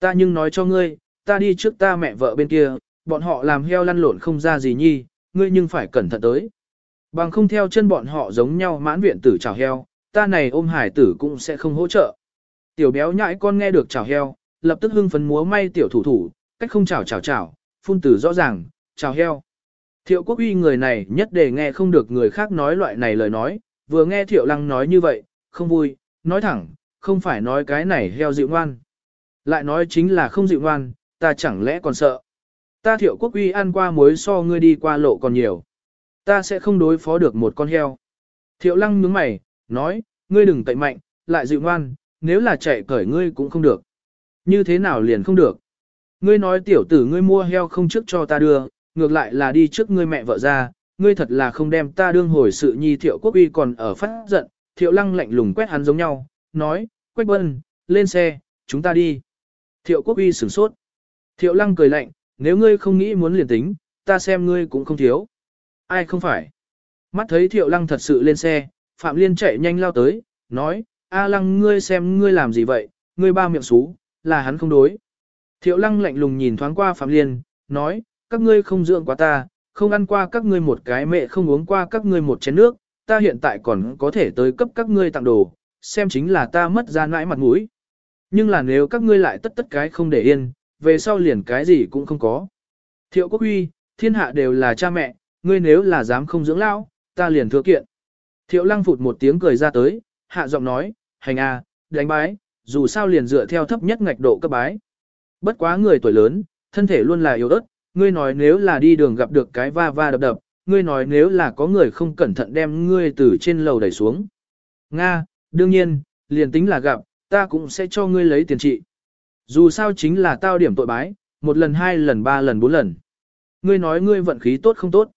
Ta nhưng nói cho ngươi, ta đi trước ta mẹ vợ bên kia, bọn họ làm heo lăn lộn không ra gì nhi, ngươi nhưng phải cẩn thận tới. Bằng không theo chân bọn họ giống nhau mãn viện tử chào heo, ta này ôm hải tử cũng sẽ không hỗ trợ. Tiểu béo nhãi con nghe được chào heo, lập tức hưng phấn múa may tiểu thủ thủ, cách không chào chào chào, phun tử rõ ràng, chào heo. Thiệu quốc uy người này nhất để nghe không được người khác nói loại này lời nói, vừa nghe thiệu lăng nói như vậy, không vui, nói thẳng, không phải nói cái này heo dịu ngoan. Lại nói chính là không dịu ngoan, ta chẳng lẽ còn sợ. Ta thiệu quốc uy ăn qua muối so ngươi đi qua lộ còn nhiều. Ta sẽ không đối phó được một con heo. Thiệu lăng nhướng mày, nói, ngươi đừng tẩy mạnh, lại dịu ngoan, nếu là chạy cởi ngươi cũng không được. Như thế nào liền không được. Ngươi nói tiểu tử ngươi mua heo không trước cho ta đưa, ngược lại là đi trước ngươi mẹ vợ ra, ngươi thật là không đem ta đương hồi sự nhi thiệu quốc uy còn ở phát giận, thiệu lăng lạnh lùng quét hắn giống nhau, nói, quách bân, lên xe, chúng ta đi. Thiệu quốc uy sửng sốt. Thiệu lăng cười lạnh, nếu ngươi không nghĩ muốn liền tính, ta xem ngươi cũng không thiếu. Ai không phải? Mắt thấy Thiệu Lăng thật sự lên xe, Phạm Liên chạy nhanh lao tới, nói, A Lăng ngươi xem ngươi làm gì vậy, ngươi ba miệng xú, là hắn không đối. Thiệu Lăng lạnh lùng nhìn thoáng qua Phạm Liên, nói, các ngươi không dưỡng quá ta, không ăn qua các ngươi một cái mẹ không uống qua các ngươi một chén nước, ta hiện tại còn có thể tới cấp các ngươi tặng đồ, xem chính là ta mất ra nãi mặt mũi. Nhưng là nếu các ngươi lại tất tất cái không để yên, về sau liền cái gì cũng không có. Thiệu quốc huy, thiên hạ đều là cha mẹ, ngươi nếu là dám không dưỡng lão, ta liền thừa kiện. Thiệu lăng phụt một tiếng cười ra tới, hạ giọng nói, hành a, à, đánh bái, dù sao liền dựa theo thấp nhất ngạch độ cấp bái. Bất quá người tuổi lớn, thân thể luôn là yếu ớt, ngươi nói nếu là đi đường gặp được cái va va đập đập, ngươi nói nếu là có người không cẩn thận đem ngươi từ trên lầu đẩy xuống. Nga, đương nhiên, liền tính là gặp, ta cũng sẽ cho ngươi lấy tiền trị. Dù sao chính là tao điểm tội bái, một lần hai lần ba lần bốn lần. Ngươi nói ngươi vận khí tốt không tốt.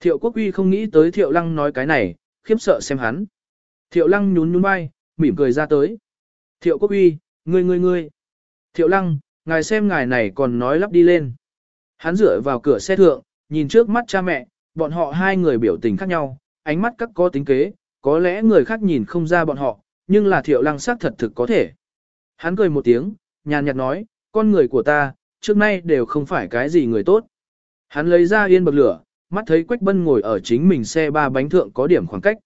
Thiệu quốc uy không nghĩ tới thiệu lăng nói cái này, khiếp sợ xem hắn. Thiệu lăng nhún nhún vai, mỉm cười ra tới. Thiệu quốc uy, ngươi ngươi ngươi. Thiệu lăng, ngài xem ngài này còn nói lắp đi lên. Hắn dựa vào cửa xe thượng, nhìn trước mắt cha mẹ, bọn họ hai người biểu tình khác nhau, ánh mắt các có tính kế, có lẽ người khác nhìn không ra bọn họ, nhưng là thiệu lăng xác thật thực có thể. Hắn cười một tiếng, nhàn nhạt nói, con người của ta, trước nay đều không phải cái gì người tốt. Hắn lấy ra yên bậc lửa, mắt thấy Quách Bân ngồi ở chính mình xe ba bánh thượng có điểm khoảng cách.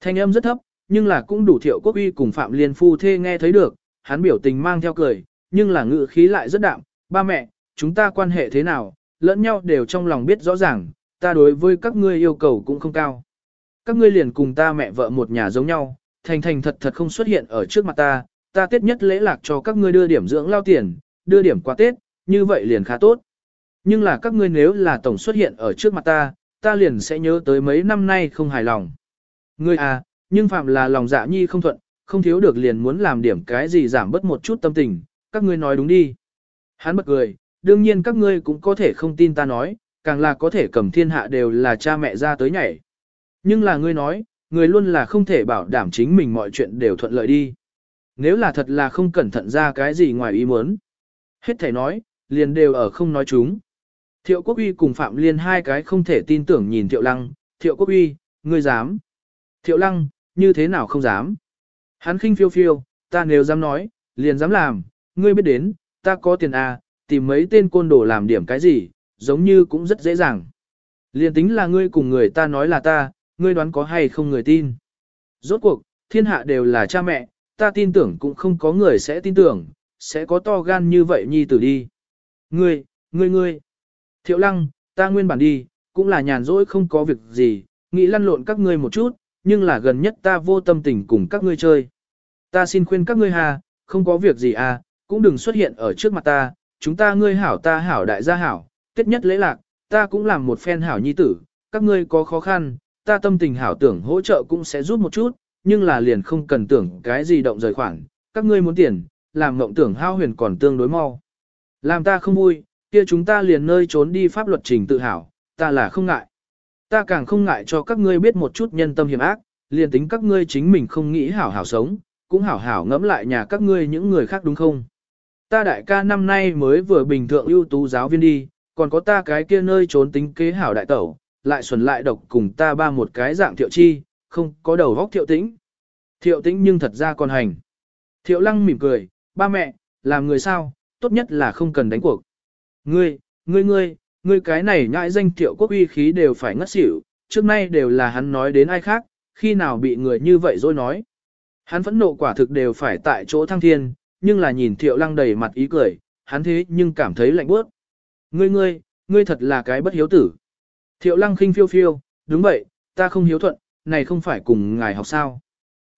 Thanh âm rất thấp, nhưng là cũng đủ thiệu quốc uy cùng Phạm Liên Phu thê nghe thấy được, hắn biểu tình mang theo cười, nhưng là ngữ khí lại rất đạm, ba mẹ, chúng ta quan hệ thế nào, lẫn nhau đều trong lòng biết rõ ràng, ta đối với các ngươi yêu cầu cũng không cao. Các ngươi liền cùng ta mẹ vợ một nhà giống nhau, thành thành thật thật không xuất hiện ở trước mặt ta, ta tết nhất lễ lạc cho các ngươi đưa điểm dưỡng lao tiền, đưa điểm qua tết, như vậy liền khá tốt. Nhưng là các ngươi nếu là tổng xuất hiện ở trước mặt ta, ta liền sẽ nhớ tới mấy năm nay không hài lòng. Ngươi à, nhưng phạm là lòng dạ nhi không thuận, không thiếu được liền muốn làm điểm cái gì giảm bớt một chút tâm tình, các ngươi nói đúng đi. Hắn bật cười, đương nhiên các ngươi cũng có thể không tin ta nói, càng là có thể cầm thiên hạ đều là cha mẹ ra tới nhảy. Nhưng là ngươi nói, người luôn là không thể bảo đảm chính mình mọi chuyện đều thuận lợi đi. Nếu là thật là không cẩn thận ra cái gì ngoài ý muốn. Hết thể nói, liền đều ở không nói chúng. Thiệu quốc uy cùng Phạm Liên hai cái không thể tin tưởng nhìn Thiệu Lăng, Thiệu quốc uy, ngươi dám. Thiệu Lăng, như thế nào không dám. Hắn khinh phiêu phiêu, ta nếu dám nói, liền dám làm, ngươi biết đến, ta có tiền à, tìm mấy tên côn đồ làm điểm cái gì, giống như cũng rất dễ dàng. Liền tính là ngươi cùng người ta nói là ta, ngươi đoán có hay không người tin. Rốt cuộc, thiên hạ đều là cha mẹ, ta tin tưởng cũng không có người sẽ tin tưởng, sẽ có to gan như vậy nhi tử đi. Ngươi, ngươi ngươi. Thiệu lăng, ta nguyên bản đi, cũng là nhàn rỗi không có việc gì, nghĩ lăn lộn các ngươi một chút, nhưng là gần nhất ta vô tâm tình cùng các ngươi chơi. Ta xin khuyên các ngươi hà, không có việc gì à, cũng đừng xuất hiện ở trước mặt ta, chúng ta ngươi hảo ta hảo đại gia hảo, tiết nhất lễ lạc, ta cũng làm một phen hảo nhi tử, các ngươi có khó khăn, ta tâm tình hảo tưởng hỗ trợ cũng sẽ giúp một chút, nhưng là liền không cần tưởng cái gì động rời khoản, các ngươi muốn tiền, làm mộng tưởng hao huyền còn tương đối mau. Làm ta không vui, kia chúng ta liền nơi trốn đi pháp luật trình tự hảo, ta là không ngại. Ta càng không ngại cho các ngươi biết một chút nhân tâm hiểm ác, liền tính các ngươi chính mình không nghĩ hảo hảo sống, cũng hảo hảo ngẫm lại nhà các ngươi những người khác đúng không? Ta đại ca năm nay mới vừa bình thượng ưu tú giáo viên đi, còn có ta cái kia nơi trốn tính kế hảo đại tẩu, lại xuẩn lại độc cùng ta ba một cái dạng thiệu chi, không có đầu vóc thiệu tĩnh. Thiệu tĩnh nhưng thật ra còn hành. Thiệu lăng mỉm cười, ba mẹ, làm người sao, tốt nhất là không cần đánh cuộc. Ngươi, ngươi ngươi, ngươi cái này nhãi danh thiệu quốc uy khí đều phải ngất xỉu, trước nay đều là hắn nói đến ai khác, khi nào bị người như vậy rồi nói. Hắn phẫn nộ quả thực đều phải tại chỗ thăng thiên, nhưng là nhìn thiệu lăng đầy mặt ý cười, hắn thế nhưng cảm thấy lạnh bước. Ngươi ngươi, ngươi thật là cái bất hiếu tử. Thiệu lăng khinh phiêu phiêu, đúng vậy, ta không hiếu thuận, này không phải cùng ngài học sao.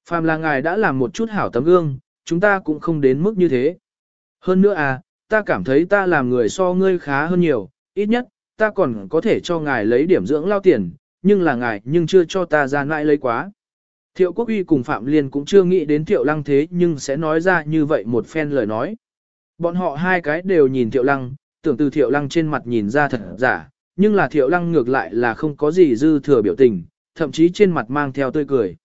Phàm là ngài đã làm một chút hảo tấm gương, chúng ta cũng không đến mức như thế. Hơn nữa à, ta cảm thấy ta làm người so ngươi khá hơn nhiều, ít nhất, ta còn có thể cho ngài lấy điểm dưỡng lao tiền, nhưng là ngài nhưng chưa cho ta ra nãi lấy quá. Thiệu Quốc Uy cùng Phạm Liên cũng chưa nghĩ đến Thiệu Lăng thế nhưng sẽ nói ra như vậy một phen lời nói. Bọn họ hai cái đều nhìn Thiệu Lăng, tưởng từ Thiệu Lăng trên mặt nhìn ra thật giả, nhưng là Thiệu Lăng ngược lại là không có gì dư thừa biểu tình, thậm chí trên mặt mang theo tươi cười.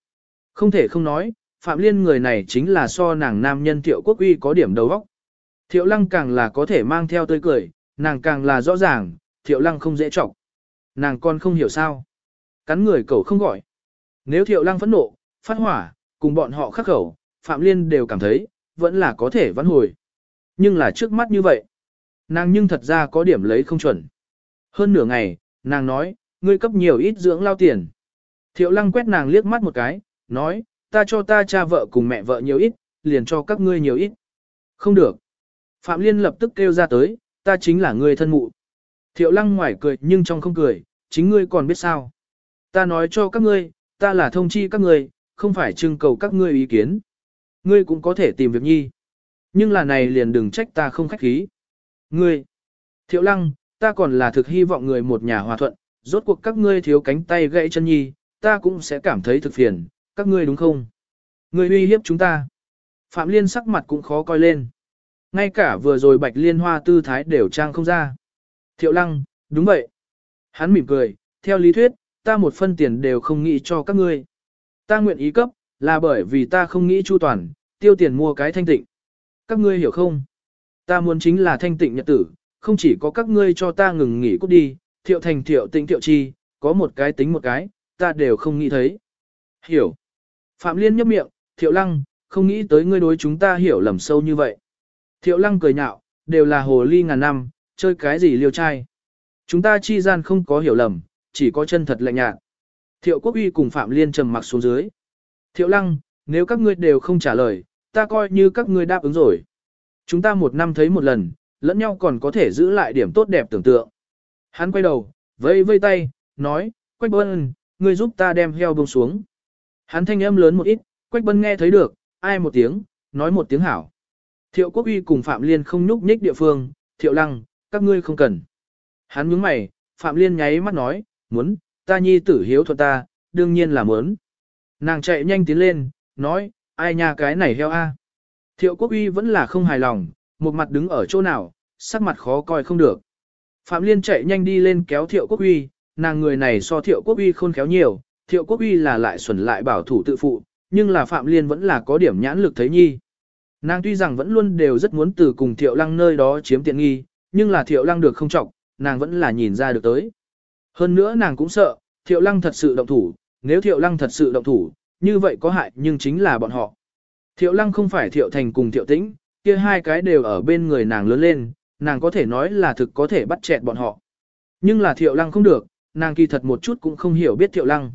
Không thể không nói, Phạm Liên người này chính là so nàng nam nhân Thiệu Quốc Uy có điểm đầu óc. Thiệu Lăng càng là có thể mang theo tươi cười, nàng càng là rõ ràng, Thiệu Lăng không dễ chọc. Nàng con không hiểu sao. Cắn người cậu không gọi. Nếu Thiệu Lăng phẫn nộ, phát hỏa, cùng bọn họ khắc khẩu, Phạm Liên đều cảm thấy, vẫn là có thể vãn hồi. Nhưng là trước mắt như vậy, nàng nhưng thật ra có điểm lấy không chuẩn. Hơn nửa ngày, nàng nói, ngươi cấp nhiều ít dưỡng lao tiền. Thiệu lăng quét nàng liếc mắt một cái, nói, ta cho ta cha vợ cùng mẹ vợ nhiều ít, liền cho các ngươi nhiều ít. Không được. Phạm Liên lập tức kêu ra tới, ta chính là người thân mụ. Thiệu lăng ngoài cười nhưng trong không cười, chính ngươi còn biết sao. Ta nói cho các ngươi, ta là thông chi các ngươi, không phải trưng cầu các ngươi ý kiến. Ngươi cũng có thể tìm việc nhi. Nhưng là này liền đừng trách ta không khách khí. Ngươi, thiệu lăng, ta còn là thực hy vọng người một nhà hòa thuận, rốt cuộc các ngươi thiếu cánh tay gãy chân nhi, ta cũng sẽ cảm thấy thực phiền, các ngươi đúng không? Ngươi uy hiếp chúng ta. Phạm Liên sắc mặt cũng khó coi lên. Ngay cả vừa rồi Bạch Liên Hoa tư thái đều trang không ra. Thiệu Lăng, đúng vậy. Hắn mỉm cười, theo lý thuyết, ta một phân tiền đều không nghĩ cho các ngươi. Ta nguyện ý cấp, là bởi vì ta không nghĩ chu toàn, tiêu tiền mua cái thanh tịnh. Các ngươi hiểu không? Ta muốn chính là thanh tịnh nhật tử, không chỉ có các ngươi cho ta ngừng nghỉ cút đi, thiệu thành thiệu tịnh thiệu chi, có một cái tính một cái, ta đều không nghĩ thấy. Hiểu. Phạm Liên nhấp miệng, Thiệu Lăng, không nghĩ tới ngươi đối chúng ta hiểu lầm sâu như vậy. Thiệu Lăng cười nhạo, đều là hồ ly ngàn năm, chơi cái gì liêu trai. Chúng ta chi gian không có hiểu lầm, chỉ có chân thật lạnh nhạt. Thiệu Quốc Uy cùng Phạm Liên trầm mặc xuống dưới. Thiệu Lăng, nếu các ngươi đều không trả lời, ta coi như các ngươi đáp ứng rồi. Chúng ta một năm thấy một lần, lẫn nhau còn có thể giữ lại điểm tốt đẹp tưởng tượng. Hắn quay đầu, vây vây tay, nói, Quách Bân, ngươi giúp ta đem heo bông xuống. Hắn thanh âm lớn một ít, Quách Bân nghe thấy được, ai một tiếng, nói một tiếng hảo. Thiệu Quốc Uy cùng Phạm Liên không nhúc nhích địa phương, Thiệu Lăng, các ngươi không cần. Hắn nhướng mày, Phạm Liên nháy mắt nói, muốn, ta nhi tử hiếu thuận ta, đương nhiên là muốn. Nàng chạy nhanh tiến lên, nói, ai nhà cái này heo a. Thiệu Quốc Uy vẫn là không hài lòng, một mặt đứng ở chỗ nào, sắc mặt khó coi không được. Phạm Liên chạy nhanh đi lên kéo Thiệu Quốc Uy, nàng người này so thiệu quốc uy khôn khéo nhiều, thiệu quốc uy là lại xuẩn lại bảo thủ tự phụ, nhưng là Phạm Liên vẫn là có điểm nhãn lực thấy nhi. Nàng tuy rằng vẫn luôn đều rất muốn từ cùng thiệu lăng nơi đó chiếm tiện nghi, nhưng là thiệu lăng được không trọng, nàng vẫn là nhìn ra được tới. Hơn nữa nàng cũng sợ, thiệu lăng thật sự động thủ, nếu thiệu lăng thật sự động thủ, như vậy có hại nhưng chính là bọn họ. Thiệu lăng không phải thiệu thành cùng thiệu tĩnh, kia hai cái đều ở bên người nàng lớn lên, nàng có thể nói là thực có thể bắt chẹt bọn họ. Nhưng là thiệu lăng không được, nàng kỳ thật một chút cũng không hiểu biết thiệu lăng.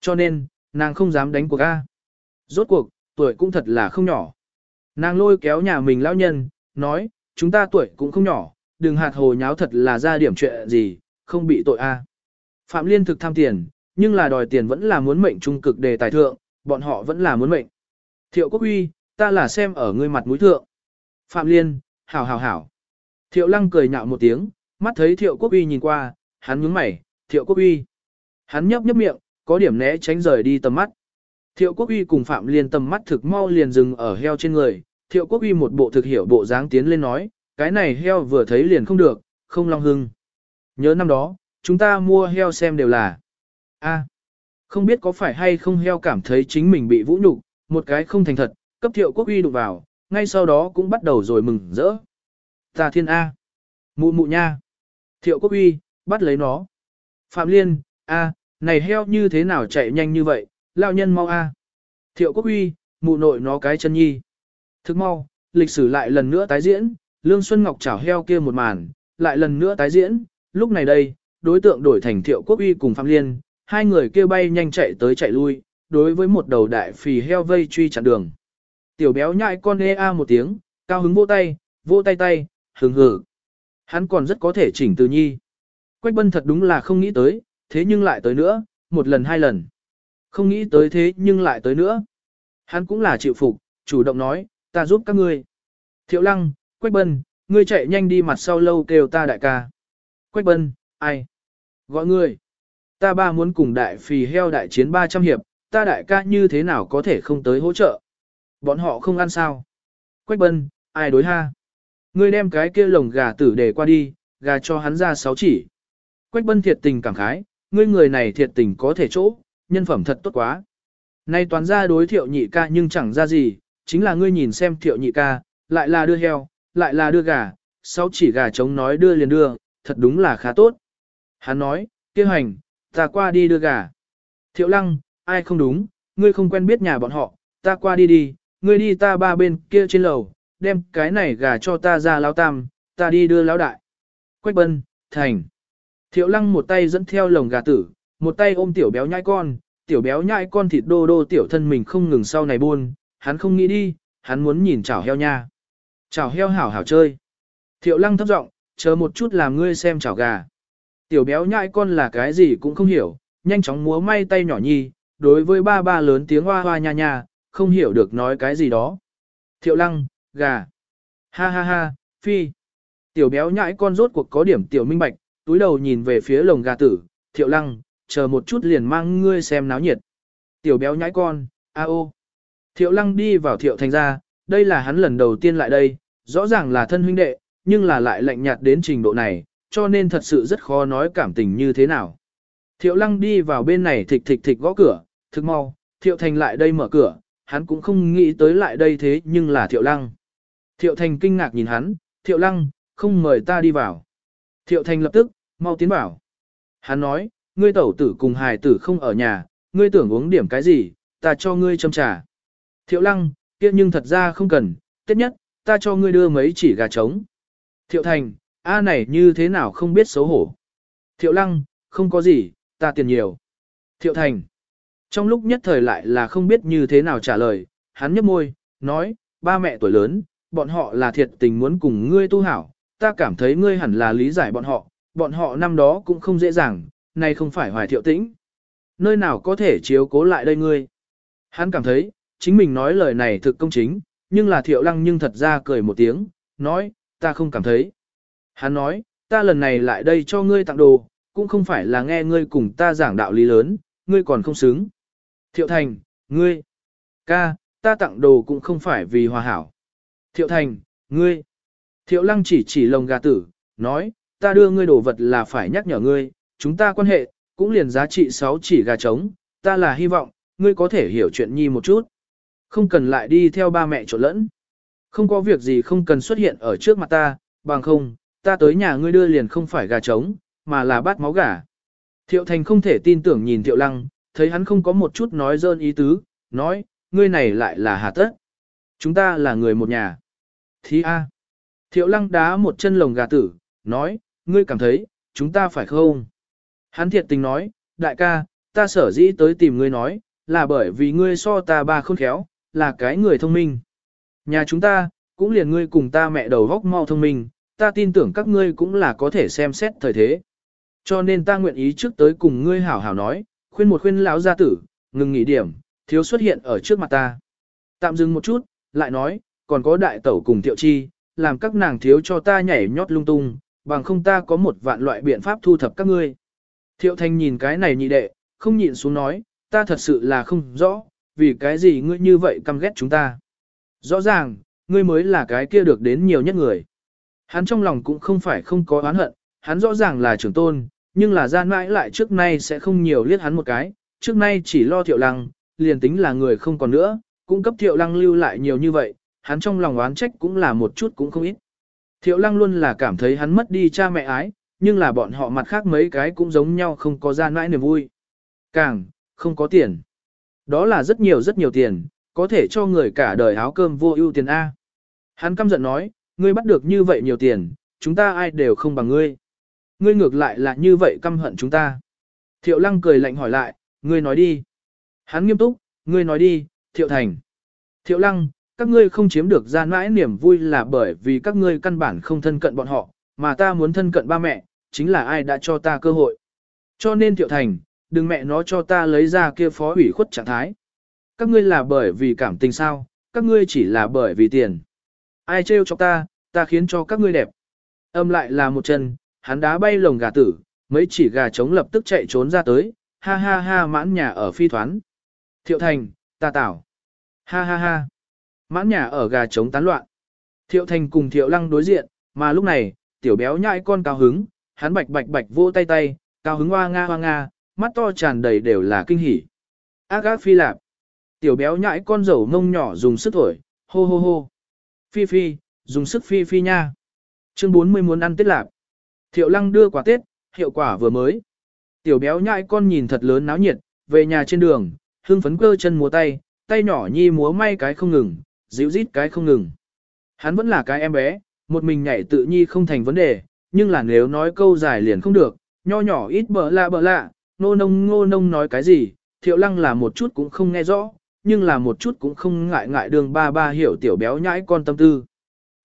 Cho nên, nàng không dám đánh cuộc A. Rốt cuộc, tuổi cũng thật là không nhỏ. Nàng lôi kéo nhà mình lão nhân, nói, chúng ta tuổi cũng không nhỏ, đừng hạt hồ nháo thật là ra điểm chuyện gì, không bị tội A. Phạm Liên thực tham tiền, nhưng là đòi tiền vẫn là muốn mệnh trung cực đề tài thượng, bọn họ vẫn là muốn mệnh. Thiệu Quốc Uy, ta là xem ở ngươi mặt mũi thượng. Phạm Liên, hảo hảo hảo. Thiệu Lăng cười nhạo một tiếng, mắt thấy Thiệu Quốc Uy nhìn qua, hắn nhướng mày, Thiệu Quốc Uy. Hắn nhấp nhấp miệng, có điểm né tránh rời đi tầm mắt. Thiệu Quốc Uy cùng Phạm Liên tầm mắt thực mau liền dừng ở heo trên người, Thiệu Quốc Uy một bộ thực hiểu bộ dáng tiến lên nói, cái này heo vừa thấy liền không được, không long hưng. Nhớ năm đó, chúng ta mua heo xem đều là. a không biết có phải hay không heo cảm thấy chính mình bị vũ nhục, một cái không thành thật, cấp Thiệu Quốc Uy đụng vào, ngay sau đó cũng bắt đầu rồi mừng rỡ. Ta thiên A. Mụ mụ nha. Thiệu Quốc Uy, bắt lấy nó. Phạm Liên, a, này heo như thế nào chạy nhanh như vậy, lao nhân mau a. Thiệu Quốc Uy, mụ nội nó cái chân nhi. Thức mau, lịch sử lại lần nữa tái diễn, Lương Xuân Ngọc chảo heo kia một màn, lại lần nữa tái diễn, lúc này đây, đối tượng đổi thành Thiệu Quốc Uy cùng Phạm Liên, hai người kia bay nhanh chạy tới chạy lui, đối với một đầu đại phì heo vây truy chặn đường. Tiểu béo nhại con e a một tiếng, cao hứng vỗ tay, vỗ tay tay, hứng hử. Hắn còn rất có thể chỉnh từ nhi. Quách bân thật đúng là không nghĩ tới, thế nhưng lại tới nữa, một lần hai lần. Không nghĩ tới thế nhưng lại tới nữa. Hắn cũng là chịu phục, chủ động nói, ta giúp các ngươi. Thiệu lăng, Quách bân, ngươi chạy nhanh đi mặt sau lâu kêu ta đại ca. Quách bân, ai? Gọi ngươi. Ta ba muốn cùng đại phì heo đại chiến 300 hiệp, ta đại ca như thế nào có thể không tới hỗ trợ? Bọn họ không ăn sao? Quách bân, ai đối ha? Ngươi đem cái kia lồng gà tử để qua đi, gà cho hắn ra sáu chỉ. Quách bân thiệt tình cảm khái, ngươi người này thiệt tình có thể chỗ, nhân phẩm thật tốt quá. Nay toàn ra đối thiệu nhị ca nhưng chẳng ra gì, chính là ngươi nhìn xem thiệu nhị ca, lại là đưa heo, lại là đưa gà, sau chỉ gà trống nói đưa liền đưa, thật đúng là khá tốt. Hắn nói, kêu hành, ta qua đi đưa gà. Thiệu lăng, ai không đúng, ngươi không quen biết nhà bọn họ, ta qua đi đi, ngươi đi ta ba bên kia trên lầu, đem cái này gà cho ta ra lao tam, ta đi đưa lão đại. Quách bân, thành. Thiệu lăng một tay dẫn theo lồng gà tử, một tay ôm tiểu béo nhai con, tiểu béo nhai con thịt đô đô tiểu thân mình không ngừng sau này buôn, hắn không nghĩ đi, hắn muốn nhìn chảo heo nha. Chảo heo hảo hảo chơi. Thiệu lăng thấp giọng chờ một chút làm ngươi xem chảo gà. Tiểu béo nhai con là cái gì cũng không hiểu, nhanh chóng múa may tay nhỏ nhi, đối với ba ba lớn tiếng hoa hoa nha nha, không hiểu được nói cái gì đó. Thiệu lăng, gà. Ha ha ha, phi. Tiểu béo nhãi con rốt cuộc có điểm tiểu minh bạch, túi đầu nhìn về phía lồng gà tử, thiệu lăng, chờ một chút liền mang ngươi xem náo nhiệt. Tiểu béo nhãi con, a ô. Thiệu lăng đi vào thiệu thành ra, đây là hắn lần đầu tiên lại đây, rõ ràng là thân huynh đệ, nhưng là lại lạnh nhạt đến trình độ này, cho nên thật sự rất khó nói cảm tình như thế nào. Thiệu lăng đi vào bên này thịch thịch thịch gõ cửa, thực mau, thiệu thành lại đây mở cửa, hắn cũng không nghĩ tới lại đây thế nhưng là thiệu lăng. Thiệu thành kinh ngạc nhìn hắn, thiệu lăng, không mời ta đi vào. Thiệu Thành lập tức, mau tiến bảo. Hắn nói, ngươi tẩu tử cùng hài tử không ở nhà, ngươi tưởng uống điểm cái gì, ta cho ngươi châm trà. Thiệu Lăng, kia nhưng thật ra không cần, tiếp nhất, ta cho ngươi đưa mấy chỉ gà trống. Thiệu Thành, a này như thế nào không biết xấu hổ. Thiệu Lăng, không có gì, ta tiền nhiều. Thiệu Thành, trong lúc nhất thời lại là không biết như thế nào trả lời, hắn nhếch môi, nói, ba mẹ tuổi lớn, bọn họ là thiệt tình muốn cùng ngươi tu hảo, ta cảm thấy ngươi hẳn là lý giải bọn họ, bọn họ năm đó cũng không dễ dàng, nay không phải hoài thiệu tĩnh. Nơi nào có thể chiếu cố lại đây ngươi? Hắn cảm thấy, chính mình nói lời này thực công chính, nhưng là thiệu lăng nhưng thật ra cười một tiếng, nói, ta không cảm thấy. Hắn nói, ta lần này lại đây cho ngươi tặng đồ, cũng không phải là nghe ngươi cùng ta giảng đạo lý lớn, ngươi còn không xứng. Thiệu thành, ngươi, ca, ta tặng đồ cũng không phải vì hòa hảo. Thiệu thành, ngươi, Thiệu lăng chỉ chỉ lồng gà tử, nói, ta đưa ngươi đồ vật là phải nhắc nhở ngươi, chúng ta quan hệ, cũng liền giá trị 6 chỉ gà trống, ta là hy vọng, ngươi có thể hiểu chuyện nhi một chút. Không cần lại đi theo ba mẹ trộn lẫn. Không có việc gì không cần xuất hiện ở trước mặt ta, bằng không, ta tới nhà ngươi đưa liền không phải gà trống, mà là bát máu gà. Thiệu thành không thể tin tưởng nhìn thiệu lăng, thấy hắn không có một chút nói dơn ý tứ, nói, ngươi này lại là hà tất. Chúng ta là người một nhà. Thì A. Thiệu lăng đá một chân lồng gà tử, nói, ngươi cảm thấy, chúng ta phải không? Hắn thiệt tình nói, đại ca, ta sở dĩ tới tìm ngươi nói, là bởi vì ngươi so ta ba khôn khéo, là cái người thông minh. Nhà chúng ta, cũng liền ngươi cùng ta mẹ đầu góc mau thông minh, ta tin tưởng các ngươi cũng là có thể xem xét thời thế. Cho nên ta nguyện ý trước tới cùng ngươi hảo hảo nói, khuyên một khuyên lão gia tử, ngừng nghỉ điểm, thiếu xuất hiện ở trước mặt ta. Tạm dừng một chút, lại nói, còn có đại tẩu cùng tiệu chi, làm các nàng thiếu cho ta nhảy nhót lung tung, bằng không ta có một vạn loại biện pháp thu thập các ngươi. Thiệu Thanh nhìn cái này nhị đệ, không nhịn xuống nói, ta thật sự là không rõ, vì cái gì ngươi như vậy căm ghét chúng ta. Rõ ràng, ngươi mới là cái kia được đến nhiều nhất người. Hắn trong lòng cũng không phải không có oán hận, hắn rõ ràng là trưởng tôn, nhưng là gian mãi lại trước nay sẽ không nhiều liết hắn một cái, trước nay chỉ lo thiệu lăng, liền tính là người không còn nữa, cũng cấp thiệu lăng lưu lại nhiều như vậy, hắn trong lòng oán trách cũng là một chút cũng không ít. Thiệu lăng luôn là cảm thấy hắn mất đi cha mẹ ái, nhưng là bọn họ mặt khác mấy cái cũng giống nhau không có gian mãi niềm vui. Càng, không có tiền. Đó là rất nhiều rất nhiều tiền, có thể cho người cả đời áo cơm vô ưu tiền A. Hắn căm giận nói, ngươi bắt được như vậy nhiều tiền, chúng ta ai đều không bằng ngươi. Ngươi ngược lại là như vậy căm hận chúng ta. Thiệu lăng cười lạnh hỏi lại, ngươi nói đi. Hắn nghiêm túc, ngươi nói đi, thiệu thành. Thiệu lăng, các ngươi không chiếm được gian mãi niềm vui là bởi vì các ngươi căn bản không thân cận bọn họ, mà ta muốn thân cận ba mẹ, chính là ai đã cho ta cơ hội. Cho nên Tiểu Thành, đừng mẹ nó cho ta lấy ra kia phó ủy khuất trạng thái. Các ngươi là bởi vì cảm tình sao, các ngươi chỉ là bởi vì tiền. Ai trêu cho ta, ta khiến cho các ngươi đẹp. Âm lại là một chân, hắn đá bay lồng gà tử, mấy chỉ gà trống lập tức chạy trốn ra tới, ha ha ha mãn nhà ở phi thoán. Thiệu Thành, ta tảo. Ha ha ha mãn nhà ở gà trống tán loạn. Thiệu Thành cùng Thiệu Lăng đối diện, mà lúc này, tiểu béo nhãi con cao hứng, hắn bạch bạch bạch vỗ tay tay, cao hứng hoa nga hoa nga, mắt to tràn đầy đều là kinh hỉ. Ác ác phi lạp. Tiểu béo nhãi con dầu mông nhỏ dùng sức thổi, hô hô hô. Phi phi, dùng sức phi phi nha. Chương 40 muốn ăn Tết lạp. Thiệu Lăng đưa quả Tết, hiệu quả vừa mới. Tiểu béo nhãi con nhìn thật lớn náo nhiệt, về nhà trên đường, hưng phấn cơ chân múa tay, tay nhỏ nhi múa may cái không ngừng, dịu rít cái không ngừng. Hắn vẫn là cái em bé, một mình nhảy tự nhi không thành vấn đề, nhưng là nếu nói câu dài liền không được, nho nhỏ ít bở lạ bở lạ, nô nông ngô nông nói cái gì, thiệu lăng là một chút cũng không nghe rõ, nhưng là một chút cũng không ngại ngại đường ba ba hiểu tiểu béo nhãi con tâm tư.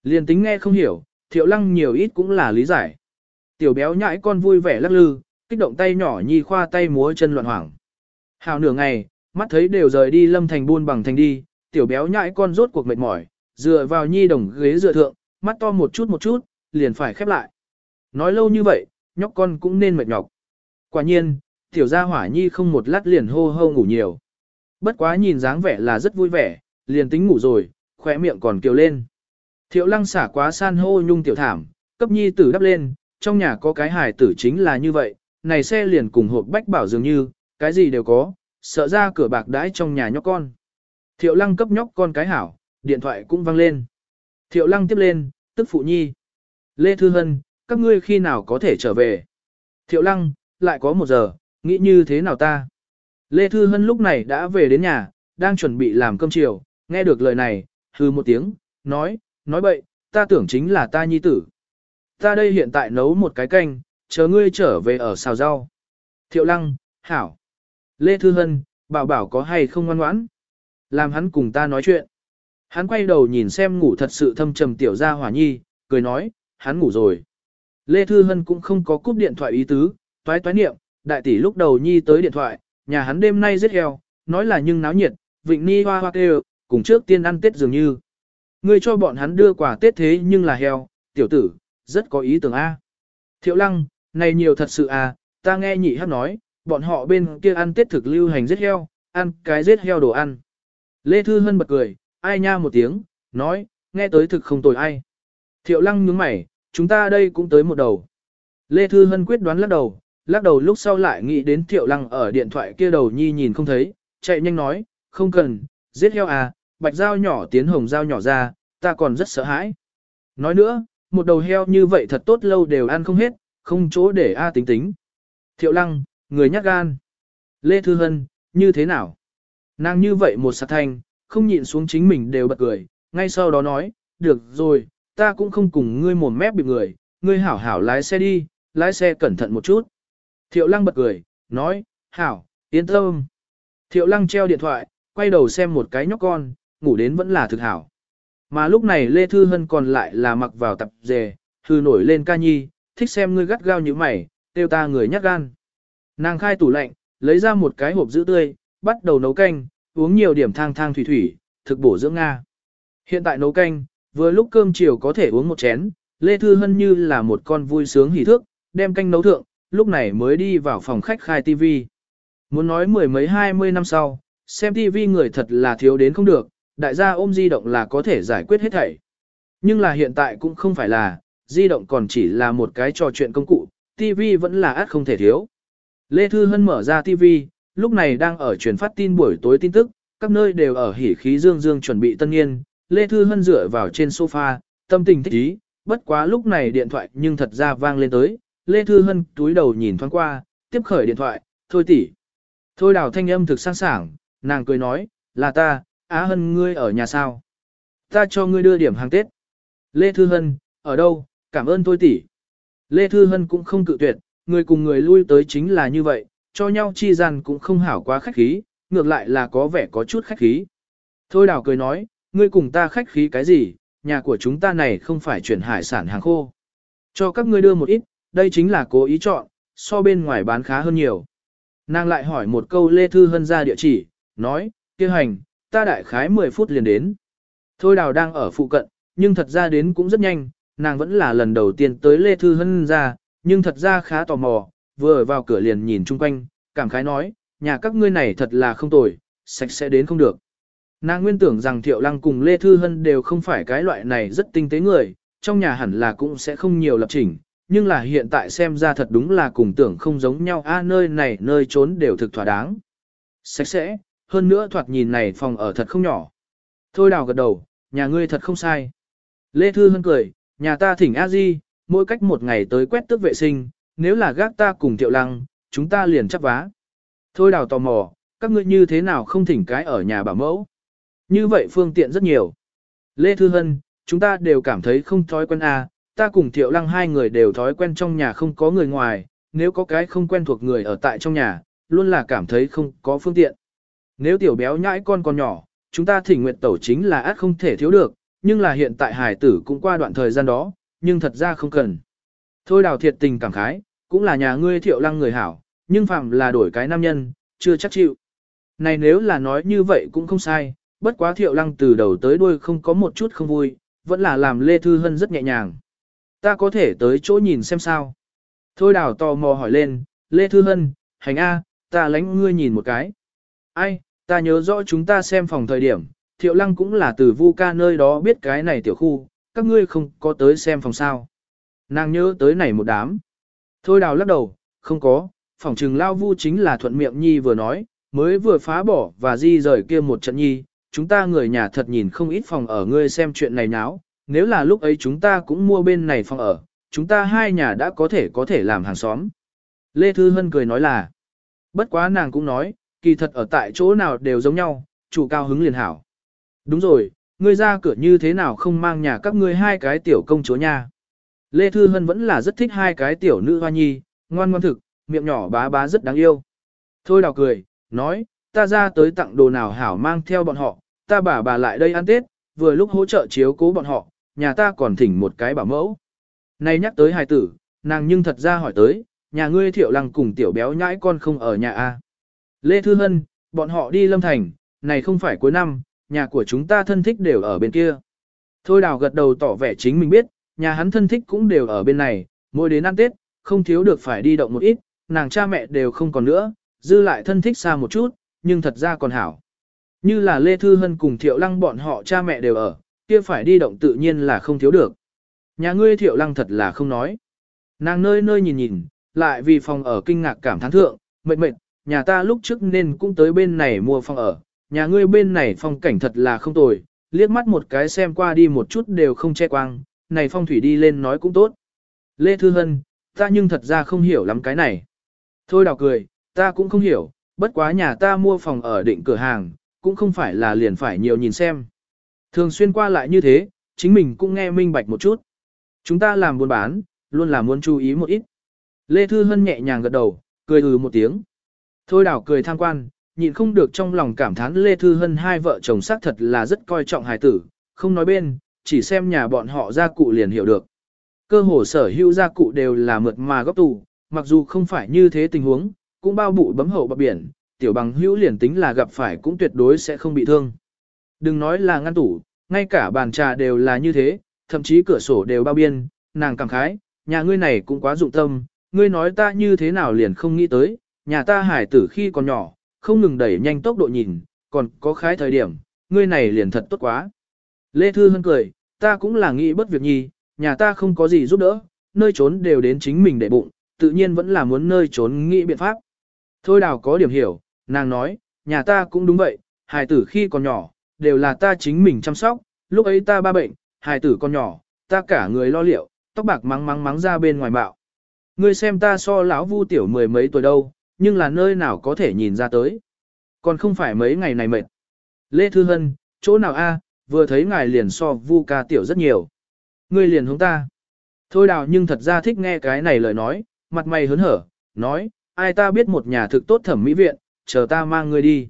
Liền tính nghe không hiểu, thiệu lăng nhiều ít cũng là lý giải. Tiểu béo nhãi con vui vẻ lắc lư, kích động tay nhỏ nhi khoa tay múa chân loạn hoảng. Hào nửa ngày, mắt thấy đều rời đi lâm thành buôn bằng thành đi, tiểu béo nhãi con rốt cuộc mệt mỏi, dựa vào nhi đồng ghế dựa thượng, mắt to một chút một chút, liền phải khép lại. Nói lâu như vậy, nhóc con cũng nên mệt nhọc. Quả nhiên, tiểu gia hỏa nhi không một lát liền hô hô ngủ nhiều. Bất quá nhìn dáng vẻ là rất vui vẻ, liền tính ngủ rồi, khỏe miệng còn kiều lên. Thiệu lăng xả quá san hô nhung tiểu thảm, cấp nhi tử đắp lên, trong nhà có cái hài tử chính là như vậy, này xe liền cùng hộp bách bảo dường như, cái gì đều có, sợ ra cửa bạc đãi trong nhà nhóc con. Thiệu lăng cấp nhóc con cái hảo, điện thoại cũng vang lên. Thiệu lăng tiếp lên, tức phụ nhi. Lê Thư Hân, các ngươi khi nào có thể trở về? Thiệu lăng, lại có một giờ, nghĩ như thế nào ta? Lê Thư Hân lúc này đã về đến nhà, đang chuẩn bị làm cơm chiều, nghe được lời này, hư một tiếng, nói, nói bậy, ta tưởng chính là ta nhi tử. Ta đây hiện tại nấu một cái canh, chờ ngươi trở về ở xào rau. Thiệu lăng, hảo. Lê Thư Hân, bảo bảo có hay không ngoan ngoãn? Làm hắn cùng ta nói chuyện. Hắn quay đầu nhìn xem ngủ thật sự thâm trầm tiểu gia hỏa nhi, cười nói, hắn ngủ rồi. Lê Thư Hân cũng không có cúp điện thoại ý tứ, toái toái niệm, đại tỷ lúc đầu nhi tới điện thoại, nhà hắn đêm nay rất heo, nói là nhưng náo nhiệt, vịnh ni hoa hoa kêu, cùng trước tiên ăn Tết dường như. Ngươi cho bọn hắn đưa quả Tết thế nhưng là heo, tiểu tử, rất có ý tưởng A. Thiệu lăng, này nhiều thật sự à, ta nghe nhị hát nói, bọn họ bên kia ăn Tết thực lưu hành rất heo, ăn cái giết heo đồ ăn. Lê Thư Hân bật cười, ai nha một tiếng, nói, nghe tới thực không tồi ai. Thiệu lăng nhướng mày, chúng ta đây cũng tới một đầu. Lê Thư Hân quyết đoán lắc đầu, lắc đầu lúc sau lại nghĩ đến Thiệu lăng ở điện thoại kia đầu nhi nhìn không thấy, chạy nhanh nói, không cần, giết heo à, bạch dao nhỏ tiến hồng dao nhỏ ra, ta còn rất sợ hãi. Nói nữa, một đầu heo như vậy thật tốt lâu đều ăn không hết, không chỗ để A tính tính. Thiệu lăng, người nhắc gan. Lê Thư Hân, như thế nào? Nàng như vậy một sát thanh, không nhịn xuống chính mình đều bật cười, ngay sau đó nói, được rồi, ta cũng không cùng ngươi mồm mép bị người, ngươi hảo hảo lái xe đi, lái xe cẩn thận một chút. Thiệu lăng bật cười, nói, hảo, yên tâm. Thiệu lăng treo điện thoại, quay đầu xem một cái nhóc con, ngủ đến vẫn là thực hảo. Mà lúc này Lê Thư Hân còn lại là mặc vào tập dề, thư nổi lên ca nhi, thích xem ngươi gắt gao như mày, tiêu ta người nhát gan. Nàng khai tủ lạnh, lấy ra một cái hộp giữ tươi, bắt đầu nấu canh, uống nhiều điểm thang thang thủy thủy, thực bổ dưỡng Nga. Hiện tại nấu canh, vừa lúc cơm chiều có thể uống một chén, Lê Thư Hân như là một con vui sướng hỉ thước, đem canh nấu thượng, lúc này mới đi vào phòng khách khai tivi Muốn nói mười mấy hai mươi năm sau, xem tivi người thật là thiếu đến không được, đại gia ôm di động là có thể giải quyết hết thảy. Nhưng là hiện tại cũng không phải là, di động còn chỉ là một cái trò chuyện công cụ, tivi vẫn là át không thể thiếu. Lê Thư Hân mở ra tivi lúc này đang ở truyền phát tin buổi tối tin tức, các nơi đều ở hỉ khí dương dương chuẩn bị tân niên, Lê Thư Hân dựa vào trên sofa, tâm tình thích ý, bất quá lúc này điện thoại nhưng thật ra vang lên tới, Lê Thư Hân túi đầu nhìn thoáng qua, tiếp khởi điện thoại, thôi tỷ. Thôi đào thanh âm thực sang sảng, nàng cười nói, là ta, Á Hân ngươi ở nhà sao? Ta cho ngươi đưa điểm hàng Tết. Lê Thư Hân, ở đâu, cảm ơn thôi tỷ. Lê Thư Hân cũng không cự tuyệt, người cùng người lui tới chính là như vậy, cho nhau chi gian cũng không hảo quá khách khí, ngược lại là có vẻ có chút khách khí. Thôi đào cười nói, ngươi cùng ta khách khí cái gì, nhà của chúng ta này không phải chuyển hải sản hàng khô. Cho các ngươi đưa một ít, đây chính là cố ý chọn, so bên ngoài bán khá hơn nhiều. Nàng lại hỏi một câu Lê Thư Hân ra địa chỉ, nói, kia hành, ta đại khái 10 phút liền đến. Thôi đào đang ở phụ cận, nhưng thật ra đến cũng rất nhanh, nàng vẫn là lần đầu tiên tới Lê Thư Hân ra, nhưng thật ra khá tò mò, vừa vào cửa liền nhìn chung quanh, cảm khái nói, nhà các ngươi này thật là không tồi, sạch sẽ đến không được. Nàng nguyên tưởng rằng Thiệu Lăng cùng Lê Thư Hân đều không phải cái loại này rất tinh tế người, trong nhà hẳn là cũng sẽ không nhiều lập trình, nhưng là hiện tại xem ra thật đúng là cùng tưởng không giống nhau a nơi này nơi trốn đều thực thỏa đáng. Sạch sẽ, hơn nữa thoạt nhìn này phòng ở thật không nhỏ. Thôi đào gật đầu, nhà ngươi thật không sai. Lê Thư Hân cười, nhà ta thỉnh a di mỗi cách một ngày tới quét tước vệ sinh, nếu là gác ta cùng tiệu lăng, chúng ta liền chắp vá. Thôi đào tò mò, các ngươi như thế nào không thỉnh cái ở nhà bảo mẫu. Như vậy phương tiện rất nhiều. Lê Thư Hân, chúng ta đều cảm thấy không thói quen à, ta cùng Thiệu Lăng hai người đều thói quen trong nhà không có người ngoài, nếu có cái không quen thuộc người ở tại trong nhà, luôn là cảm thấy không có phương tiện. Nếu tiểu béo nhãi con còn nhỏ, chúng ta thỉnh nguyện tẩu chính là át không thể thiếu được, nhưng là hiện tại hải tử cũng qua đoạn thời gian đó, nhưng thật ra không cần. Thôi đào thiệt tình cảm khái, cũng là nhà ngươi thiệu lăng người hảo, nhưng phạm là đổi cái nam nhân, chưa chắc chịu. Này nếu là nói như vậy cũng không sai, bất quá thiệu lăng từ đầu tới đuôi không có một chút không vui, vẫn là làm Lê Thư Hân rất nhẹ nhàng. Ta có thể tới chỗ nhìn xem sao. Thôi đào tò mò hỏi lên, Lê Thư Hân, hành A, ta lánh ngươi nhìn một cái. Ai, ta nhớ rõ chúng ta xem phòng thời điểm, thiệu lăng cũng là từ vu ca nơi đó biết cái này tiểu khu, các ngươi không có tới xem phòng sao. Nàng nhớ tới này một đám. Thôi đào lắc đầu, không có, phỏng trừng lao vu chính là thuận miệng nhi vừa nói, mới vừa phá bỏ và di rời kia một trận nhi, chúng ta người nhà thật nhìn không ít phòng ở ngươi xem chuyện này náo, nếu là lúc ấy chúng ta cũng mua bên này phòng ở, chúng ta hai nhà đã có thể có thể làm hàng xóm. Lê Thư Hân cười nói là, bất quá nàng cũng nói, kỳ thật ở tại chỗ nào đều giống nhau, chủ cao hứng liền hảo. Đúng rồi, ngươi ra cửa như thế nào không mang nhà các ngươi hai cái tiểu công chúa nha. Lê Thư Hân vẫn là rất thích hai cái tiểu nữ hoa nhi, ngoan ngoan thực, miệng nhỏ bá bá rất đáng yêu. Thôi đào cười, nói, ta ra tới tặng đồ nào hảo mang theo bọn họ, ta bà bà lại đây ăn Tết, vừa lúc hỗ trợ chiếu cố bọn họ, nhà ta còn thỉnh một cái bảo mẫu. Này nhắc tới hài tử, nàng nhưng thật ra hỏi tới, nhà ngươi thiệu lăng cùng tiểu béo nhãi con không ở nhà a Lê Thư Hân, bọn họ đi lâm thành, này không phải cuối năm, nhà của chúng ta thân thích đều ở bên kia. Thôi đào gật đầu tỏ vẻ chính mình biết, nhà hắn thân thích cũng đều ở bên này, mỗi đến ăn Tết, không thiếu được phải đi động một ít, nàng cha mẹ đều không còn nữa, dư lại thân thích xa một chút, nhưng thật ra còn hảo. Như là Lê Thư Hân cùng Thiệu Lăng bọn họ cha mẹ đều ở, kia phải đi động tự nhiên là không thiếu được. Nhà ngươi Thiệu Lăng thật là không nói. Nàng nơi nơi nhìn nhìn, lại vì phòng ở kinh ngạc cảm thán thượng, mệt mệt, nhà ta lúc trước nên cũng tới bên này mua phòng ở, nhà ngươi bên này phong cảnh thật là không tồi, liếc mắt một cái xem qua đi một chút đều không che quang, này phong thủy đi lên nói cũng tốt. Lê Thư Hân, ta nhưng thật ra không hiểu lắm cái này. Thôi đào cười, ta cũng không hiểu, bất quá nhà ta mua phòng ở định cửa hàng, cũng không phải là liền phải nhiều nhìn xem. Thường xuyên qua lại như thế, chính mình cũng nghe minh bạch một chút. Chúng ta làm buôn bán, luôn là muốn chú ý một ít. Lê Thư Hân nhẹ nhàng gật đầu, cười ừ một tiếng. Thôi Đào cười tham quan, nhịn không được trong lòng cảm thán Lê Thư Hân hai vợ chồng xác thật là rất coi trọng hài tử, không nói bên, chỉ xem nhà bọn họ gia cụ liền hiểu được. Cơ hồ sở hữu gia cụ đều là mượt mà góc tủ, mặc dù không phải như thế tình huống, cũng bao bụi bấm hậu bạc biển, tiểu bằng hữu liền tính là gặp phải cũng tuyệt đối sẽ không bị thương. Đừng nói là ngăn tủ, ngay cả bàn trà đều là như thế, thậm chí cửa sổ đều bao biên, nàng cảm khái, nhà ngươi này cũng quá dụng tâm, ngươi nói ta như thế nào liền không nghĩ tới, nhà ta hải tử khi còn nhỏ, không ngừng đẩy nhanh tốc độ nhìn, còn có khái thời điểm, ngươi này liền thật tốt quá. Lê Thư Hân cười, ta cũng là nghĩ bất việc nhi, nhà ta không có gì giúp đỡ, nơi trốn đều đến chính mình để bụng, tự nhiên vẫn là muốn nơi trốn nghĩ biện pháp. Thôi đào có điểm hiểu, nàng nói, nhà ta cũng đúng vậy, hài tử khi còn nhỏ, đều là ta chính mình chăm sóc, lúc ấy ta ba bệnh, hài tử còn nhỏ, ta cả người lo liệu, tóc bạc mắng mắng mắng ra bên ngoài bạo. Ngươi xem ta so lão vu tiểu mười mấy tuổi đâu, nhưng là nơi nào có thể nhìn ra tới. Còn không phải mấy ngày này mệt. Lê Thư Hân, chỗ nào a vừa thấy ngài liền so vu ca tiểu rất nhiều. Ngươi liền hướng ta. Thôi đào nhưng thật ra thích nghe cái này lời nói, mặt mày hớn hở, nói, ai ta biết một nhà thực tốt thẩm mỹ viện, chờ ta mang ngươi đi.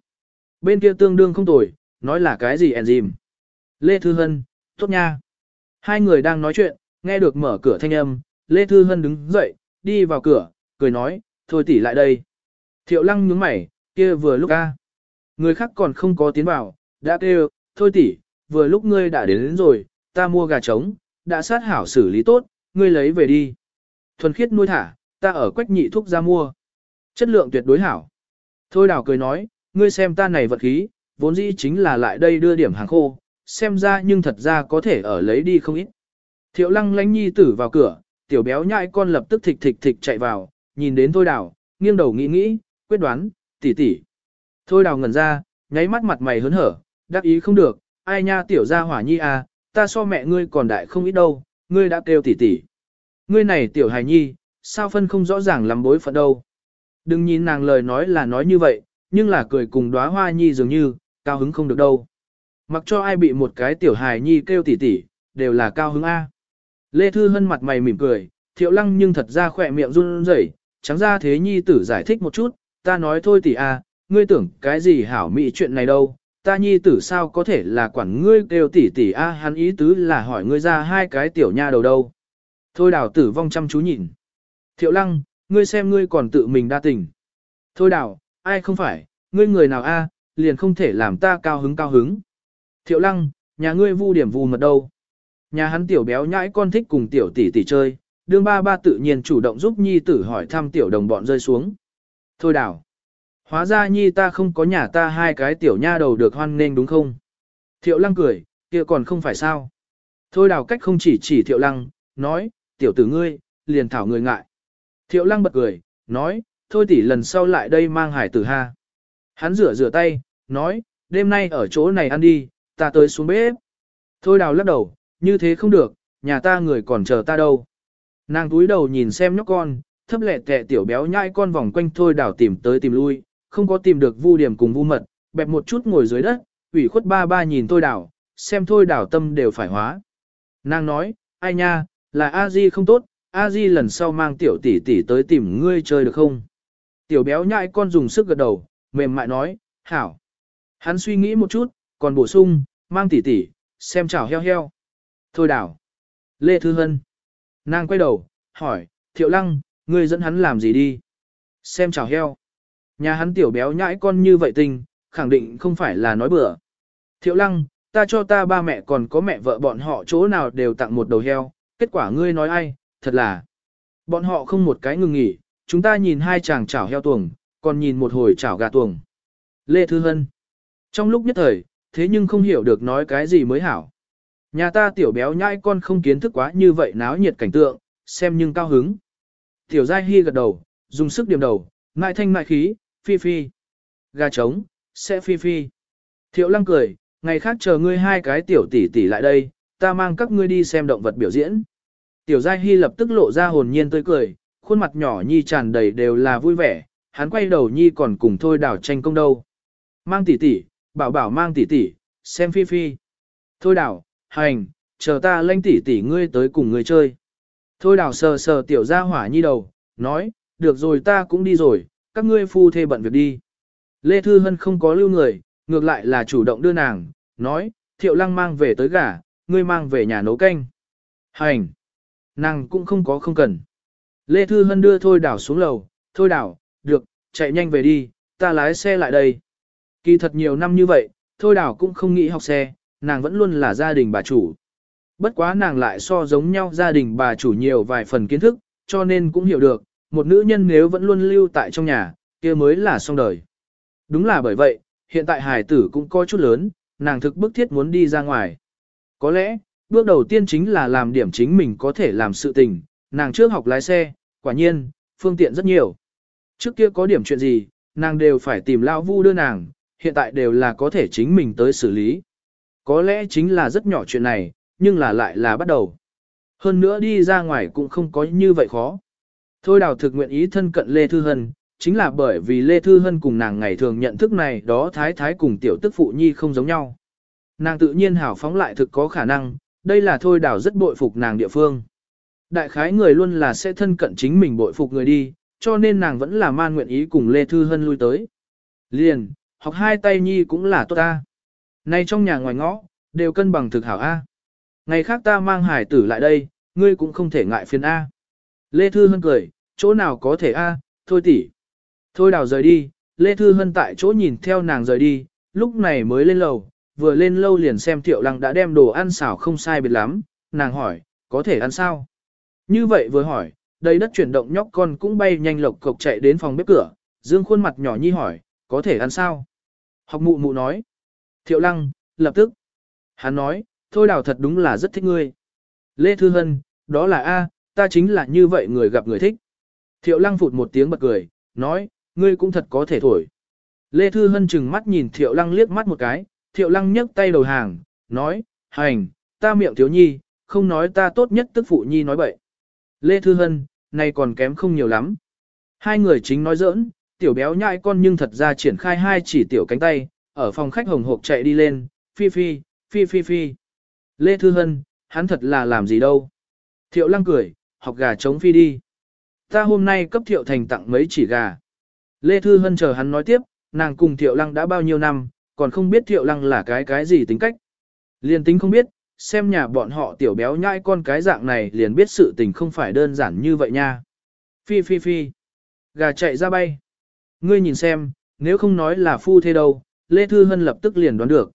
Bên kia tương đương không tồi, nói là cái gì enzyme. Lê Thư Hân, tốt nha. Hai người đang nói chuyện, nghe được mở cửa thanh âm, Lê Thư Hân đứng dậy, đi vào cửa, cười nói, thôi tỷ lại đây. Thiệu lăng nhướng mẩy kia vừa lúc ca. Người khác còn không có tiến vào, đã kêu, thôi tỷ, vừa lúc ngươi đã đến, đến rồi, ta mua gà trống, đã sát hảo xử lý tốt, ngươi lấy về đi. Thuần khiết nuôi thả, ta ở quách nhị thuốc ra mua. Chất lượng tuyệt đối hảo. Thôi đào cười nói, ngươi xem ta này vật khí, vốn dĩ chính là lại đây đưa điểm hàng khô, xem ra nhưng thật ra có thể ở lấy đi không ít. Thiệu lăng lánh nhi tử vào cửa, tiểu béo nhãi con lập tức thịch thịch thịch chạy vào, nhìn đến thôi đào, nghiêng đầu nghĩ nghĩ, quyết đoán, tỉ tỉ. Thôi đào ngẩn ra, nháy mắt mặt mày hớn hở, đắc ý không được, ai nha tiểu gia hỏa nhi à, ta so mẹ ngươi còn đại không ít đâu, ngươi đã kêu tỷ tỷ. Ngươi này tiểu hài nhi, sao phân không rõ ràng lắm bối phận đâu. Đừng nhìn nàng lời nói là nói như vậy, nhưng là cười cùng đóa hoa nhi dường như, cao hứng không được đâu. Mặc cho ai bị một cái tiểu hài nhi kêu tỷ tỷ, đều là cao hứng A. Lê Thư Hân mặt mày mỉm cười, thiệu lăng nhưng thật ra khỏe miệng run rẩy trắng ra thế nhi tử giải thích một chút, ta nói thôi tỷ à, ngươi tưởng cái gì hảo mị chuyện này đâu, ta nhi tử sao có thể là quản ngươi kêu tỷ tỷ a hắn ý tứ là hỏi ngươi ra hai cái tiểu nha đầu đâu. Thôi đào tử vong chăm chú nhìn. Thiệu lăng, ngươi xem ngươi còn tự mình đa tình. Thôi đào, ai không phải, ngươi người nào a à, liền không thể làm ta cao hứng cao hứng. Thiệu lăng, nhà ngươi vu điểm vu mật đâu. Nhà hắn tiểu béo nhãi con thích cùng tiểu tỷ tỷ chơi, đương ba ba tự nhiên chủ động giúp nhi tử hỏi thăm tiểu đồng bọn rơi xuống. Thôi đào, Hóa ra nhi ta không có nhà ta hai cái tiểu nha đầu được hoan nên đúng không? Thiệu lăng cười, kia còn không phải sao? Thôi đào cách không chỉ chỉ thiệu lăng, nói, tiểu tử ngươi, liền thảo người ngại. Thiệu lăng bật cười, nói, thôi tỷ lần sau lại đây mang hải tử ha. Hắn rửa rửa tay, nói, đêm nay ở chỗ này ăn đi, ta tới xuống bếp. Thôi đào lắc đầu, như thế không được, nhà ta người còn chờ ta đâu. Nàng túi đầu nhìn xem nhóc con, thấp lẹ tẹ tiểu béo nhai con vòng quanh thôi đào tìm tới tìm lui, không có tìm được vu điểm cùng vu mật, bẹp một chút ngồi dưới đất, ủy khuất ba ba nhìn thôi đảo, xem thôi đảo tâm đều phải hóa. Nàng nói, ai nha, là a di không tốt, a di lần sau mang tiểu tỷ tỷ tới tìm ngươi chơi được không? Tiểu béo nhãi con dùng sức gật đầu, mềm mại nói, hảo. Hắn suy nghĩ một chút, còn bổ sung, mang tỷ tỷ, xem chảo heo heo. Thôi đảo. Lê Thư Hân. Nàng quay đầu, hỏi, Thiệu Lăng, ngươi dẫn hắn làm gì đi? Xem chảo heo. Nhà hắn tiểu béo nhãi con như vậy tình khẳng định không phải là nói bừa. Thiệu lăng, ta cho ta ba mẹ còn có mẹ vợ bọn họ chỗ nào đều tặng một đầu heo, kết quả ngươi nói ai, thật là. Bọn họ không một cái ngừng nghỉ, chúng ta nhìn hai chàng chảo heo tuồng, còn nhìn một hồi chảo gà tuồng. Lê Thư Hân. Trong lúc nhất thời, thế nhưng không hiểu được nói cái gì mới hảo. Nhà ta tiểu béo nhãi con không kiến thức quá như vậy náo nhiệt cảnh tượng, xem nhưng cao hứng. Tiểu Giai Hy gật đầu, dùng sức điểm đầu, ngại thanh ngại khí, phi phi. Gà trống, sẽ phi phi. Thiệu lăng cười, ngày khác chờ ngươi hai cái tiểu tỷ tỷ lại đây, ta mang các ngươi đi xem động vật biểu diễn. Tiểu Giai Hy lập tức lộ ra hồn nhiên tươi cười, khuôn mặt nhỏ nhi tràn đầy đều là vui vẻ, hắn quay đầu nhi còn cùng thôi đảo tranh công đâu. Mang tỷ tỷ, bảo bảo mang tỷ tỷ, xem phi phi. Thôi đảo, hành, chờ ta lanh tỷ tỷ ngươi tới cùng ngươi chơi. Thôi đảo sờ sờ tiểu gia hỏa nhi đầu, nói, được rồi ta cũng đi rồi, các ngươi phu thê bận việc đi. Lê Thư Hân không có lưu người, ngược lại là chủ động đưa nàng, nói, thiệu lăng mang về tới gà, ngươi mang về nhà nấu canh. Hành! Nàng cũng không có không cần. Lê Thư Hân đưa Thôi Đảo xuống lầu, Thôi Đảo, được, chạy nhanh về đi, ta lái xe lại đây. Kỳ thật nhiều năm như vậy, Thôi Đảo cũng không nghĩ học xe, nàng vẫn luôn là gia đình bà chủ. Bất quá nàng lại so giống nhau gia đình bà chủ nhiều vài phần kiến thức, cho nên cũng hiểu được, một nữ nhân nếu vẫn luôn lưu tại trong nhà, kia mới là xong đời. Đúng là bởi vậy, hiện tại hài tử cũng coi chút lớn, nàng thực bức thiết muốn đi ra ngoài. Có lẽ, bước đầu tiên chính là làm điểm chính mình có thể làm sự tình, nàng trước học lái xe, quả nhiên, phương tiện rất nhiều. Trước kia có điểm chuyện gì, nàng đều phải tìm lao vu đưa nàng, hiện tại đều là có thể chính mình tới xử lý. Có lẽ chính là rất nhỏ chuyện này, nhưng là lại là bắt đầu. Hơn nữa đi ra ngoài cũng không có như vậy khó. Thôi đào thực nguyện ý thân cận Lê Thư Hân, chính là bởi vì Lê Thư Hân cùng nàng ngày thường nhận thức này đó thái thái cùng tiểu tức phụ nhi không giống nhau. Nàng tự nhiên hảo phóng lại thực có khả năng, đây là thôi đào rất bội phục nàng địa phương. Đại khái người luôn là sẽ thân cận chính mình bội phục người đi, cho nên nàng vẫn là man nguyện ý cùng Lê Thư Hân lui tới. Liền, học hai tay nhi cũng là tốt ta. Nay trong nhà ngoài ngõ, đều cân bằng thực hảo A. Ngày khác ta mang hải tử lại đây, ngươi cũng không thể ngại phiền A. Lê Thư Hân cười, chỗ nào có thể a, thôi tỷ. Thôi đào rời đi, Lê Thư Hân tại chỗ nhìn theo nàng rời đi, lúc này mới lên lầu, vừa lên lâu liền xem Thiệu Lăng đã đem đồ ăn xảo không sai biệt lắm, nàng hỏi, có thể ăn sao? Như vậy vừa hỏi, đầy đất chuyển động nhóc con cũng bay nhanh lộc cộc chạy đến phòng bếp cửa, dương khuôn mặt nhỏ nhi hỏi, có thể ăn sao? Học mụ mụ nói, Thiệu Lăng, lập tức. Hắn nói, thôi đào thật đúng là rất thích ngươi. Lê Thư Hân, đó là A, ta chính là như vậy người gặp người thích. Thiệu lăng phụt một tiếng bật cười, nói, ngươi cũng thật có thể thổi. Lê Thư Hân chừng mắt nhìn thiệu lăng liếc mắt một cái, thiệu lăng nhấc tay đầu hàng, nói, hành, ta miệng thiếu nhi, không nói ta tốt nhất tức phụ nhi nói bậy. Lê Thư Hân, này còn kém không nhiều lắm. Hai người chính nói giỡn, tiểu béo nhại con nhưng thật ra triển khai hai chỉ tiểu cánh tay, ở phòng khách hồng hộp chạy đi lên, phi phi, phi phi phi. Lê Thư Hân, hắn thật là làm gì đâu. Thiệu lăng cười, học gà chống phi đi. Ta hôm nay cấp Thiệu Thành tặng mấy chỉ gà. Lê Thư Hân chờ hắn nói tiếp, nàng cùng Thiệu Lăng đã bao nhiêu năm, còn không biết Thiệu Lăng là cái cái gì tính cách. Liền tính không biết, xem nhà bọn họ tiểu béo nhãi con cái dạng này liền biết sự tình không phải đơn giản như vậy nha. Phi phi phi. Gà chạy ra bay. Ngươi nhìn xem, nếu không nói là phu thế đâu, Lê Thư Hân lập tức liền đoán được.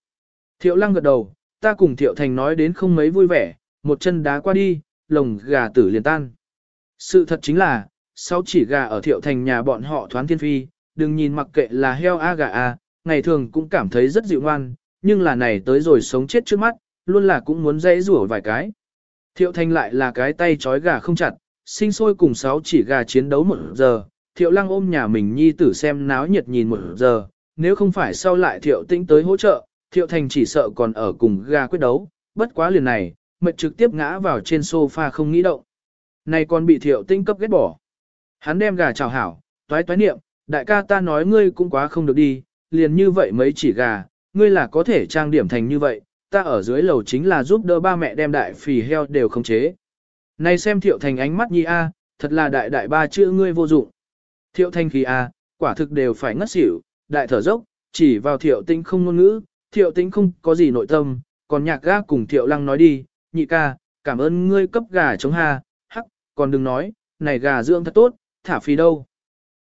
Thiệu Lăng gật đầu, ta cùng Thiệu Thành nói đến không mấy vui vẻ, một chân đá qua đi, lồng gà tử liền tan. Sự thật chính là, sáu chỉ gà ở thiệu thành nhà bọn họ thoán thiên phi, đừng nhìn mặc kệ là heo a gà a, ngày thường cũng cảm thấy rất dịu ngoan, nhưng là này tới rồi sống chết trước mắt, luôn là cũng muốn dễ rủa vài cái. Thiệu thành lại là cái tay chói gà không chặt, sinh sôi cùng sáu chỉ gà chiến đấu một giờ, thiệu lăng ôm nhà mình nhi tử xem náo nhiệt nhìn một giờ, nếu không phải sau lại thiệu tĩnh tới hỗ trợ, thiệu thành chỉ sợ còn ở cùng gà quyết đấu, bất quá liền này, mệt trực tiếp ngã vào trên sofa không nghĩ động. Này còn bị thiệu tinh cấp ghét bỏ. Hắn đem gà chào hảo, toái toái niệm, đại ca ta nói ngươi cũng quá không được đi, liền như vậy mấy chỉ gà, ngươi là có thể trang điểm thành như vậy, ta ở dưới lầu chính là giúp đỡ ba mẹ đem đại phì heo đều khống chế. Này xem thiệu thành ánh mắt nhi a, thật là đại đại ba chữ ngươi vô dụng. Thiệu thanh khí a, quả thực đều phải ngất xỉu, đại thở dốc, chỉ vào thiệu tinh không ngôn ngữ, thiệu tinh không có gì nội tâm, còn nhạc ga cùng thiệu lăng nói đi, nhị ca, cảm ơn ngươi cấp gà chống ha, còn đừng nói, này gà dưỡng thật tốt, thả phì đâu.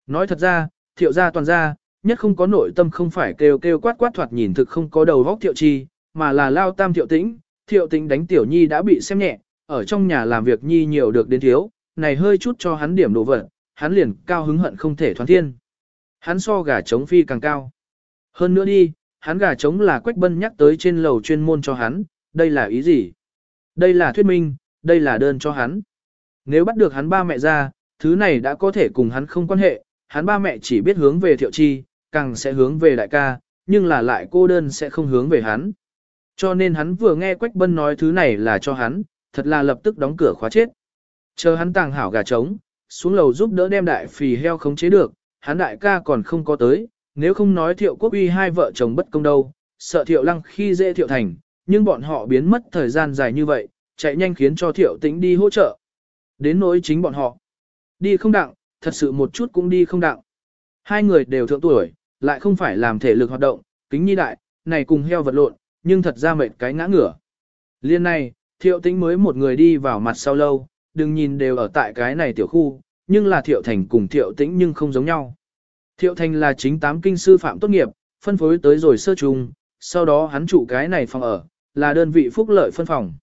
Nói thật ra, thiệu gia toàn gia, nhất không có nội tâm không phải kêu kêu quát quát thoạt nhìn thực không có đầu vóc thiệu chi, mà là lao tam thiệu tĩnh, thiệu tĩnh đánh tiểu nhi đã bị xem nhẹ, ở trong nhà làm việc nhi nhiều được đến thiếu, này hơi chút cho hắn điểm đồ vật, hắn liền cao hứng hận không thể thoán thiên. Hắn so gà trống phi càng cao. Hơn nữa đi, hắn gà trống là quách bân nhắc tới trên lầu chuyên môn cho hắn, đây là ý gì? Đây là thuyết minh, đây là đơn cho hắn. Nếu bắt được hắn ba mẹ ra, thứ này đã có thể cùng hắn không quan hệ, hắn ba mẹ chỉ biết hướng về thiệu chi, càng sẽ hướng về đại ca, nhưng là lại cô đơn sẽ không hướng về hắn. Cho nên hắn vừa nghe Quách Bân nói thứ này là cho hắn, thật là lập tức đóng cửa khóa chết. Chờ hắn tàng hảo gà trống, xuống lầu giúp đỡ đem đại phì heo khống chế được, hắn đại ca còn không có tới, nếu không nói thiệu quốc uy hai vợ chồng bất công đâu, sợ thiệu lăng khi dễ thiệu thành, nhưng bọn họ biến mất thời gian dài như vậy, chạy nhanh khiến cho thiệu tĩnh đi hỗ trợ. Đến nỗi chính bọn họ. Đi không đặng, thật sự một chút cũng đi không đặng. Hai người đều thượng tuổi, lại không phải làm thể lực hoạt động, kính nhi đại, này cùng heo vật lộn, nhưng thật ra mệt cái ngã ngửa. Liên này, thiệu tính mới một người đi vào mặt sau lâu, đừng nhìn đều ở tại cái này tiểu khu, nhưng là thiệu thành cùng thiệu tĩnh nhưng không giống nhau. Thiệu thành là chính tám kinh sư phạm tốt nghiệp, phân phối tới rồi sơ trung, sau đó hắn chủ cái này phòng ở, là đơn vị phúc lợi phân phòng.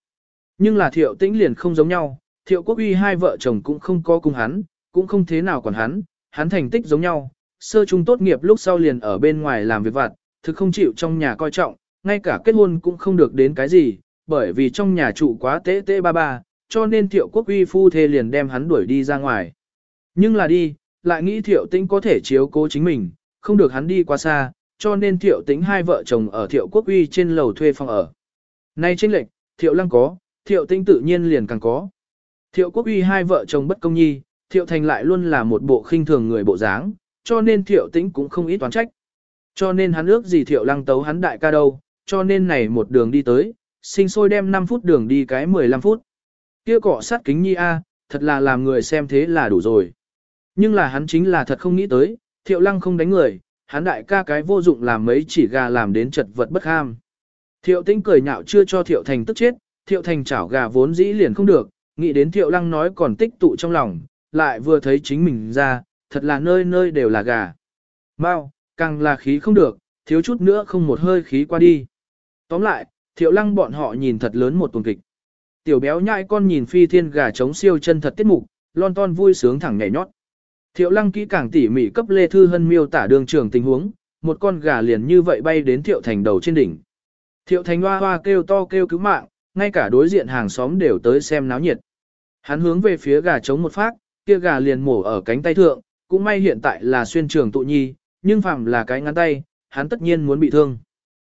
Nhưng là thiệu tĩnh liền không giống nhau, thiệu quốc uy hai vợ chồng cũng không có cùng hắn, cũng không thế nào còn hắn, hắn thành tích giống nhau, sơ trung tốt nghiệp lúc sau liền ở bên ngoài làm việc vặt, thực không chịu trong nhà coi trọng, ngay cả kết hôn cũng không được đến cái gì, bởi vì trong nhà trụ quá tế tế ba ba, cho nên thiệu quốc uy phu thê liền đem hắn đuổi đi ra ngoài. Nhưng là đi, lại nghĩ thiệu tĩnh có thể chiếu cố chính mình, không được hắn đi quá xa, cho nên thiệu tĩnh hai vợ chồng ở thiệu quốc uy trên lầu thuê phòng ở. Nay tranh lệch, thiệu lăng có, thiệu tĩnh tự nhiên liền càng có. Thiệu quốc uy hai vợ chồng bất công nhi, thiệu thành lại luôn là một bộ khinh thường người bộ dáng, cho nên thiệu tĩnh cũng không ít toán trách. Cho nên hắn ước gì thiệu lăng tấu hắn đại ca đâu, cho nên này một đường đi tới, sinh sôi đem 5 phút đường đi cái 15 phút. Kia cọ sát kính nhi a, thật là làm người xem thế là đủ rồi. Nhưng là hắn chính là thật không nghĩ tới, thiệu lăng không đánh người, hắn đại ca cái vô dụng làm mấy chỉ gà làm đến chật vật bất ham. Thiệu tĩnh cười nhạo chưa cho thiệu thành tức chết, thiệu thành chảo gà vốn dĩ liền không được, nghĩ đến thiệu lăng nói còn tích tụ trong lòng, lại vừa thấy chính mình ra, thật là nơi nơi đều là gà. Mau, càng là khí không được, thiếu chút nữa không một hơi khí qua đi. Tóm lại, thiệu lăng bọn họ nhìn thật lớn một tuần kịch. Tiểu béo nhãi con nhìn phi thiên gà trống siêu chân thật tiết mục, lon ton vui sướng thẳng nhảy nhót. Thiệu lăng kỹ càng tỉ mỉ cấp Lê Thư Hân miêu tả đường trường tình huống, một con gà liền như vậy bay đến thiệu thành đầu trên đỉnh. Thiệu thành hoa hoa kêu to kêu cứu mạng, ngay cả đối diện hàng xóm đều tới xem náo nhiệt. Hắn hướng về phía gà trống một phát, kia gà liền mổ ở cánh tay thượng, cũng may hiện tại là xuyên trường tụ nhi, nhưng phàm là cái ngắn tay, hắn tất nhiên muốn bị thương.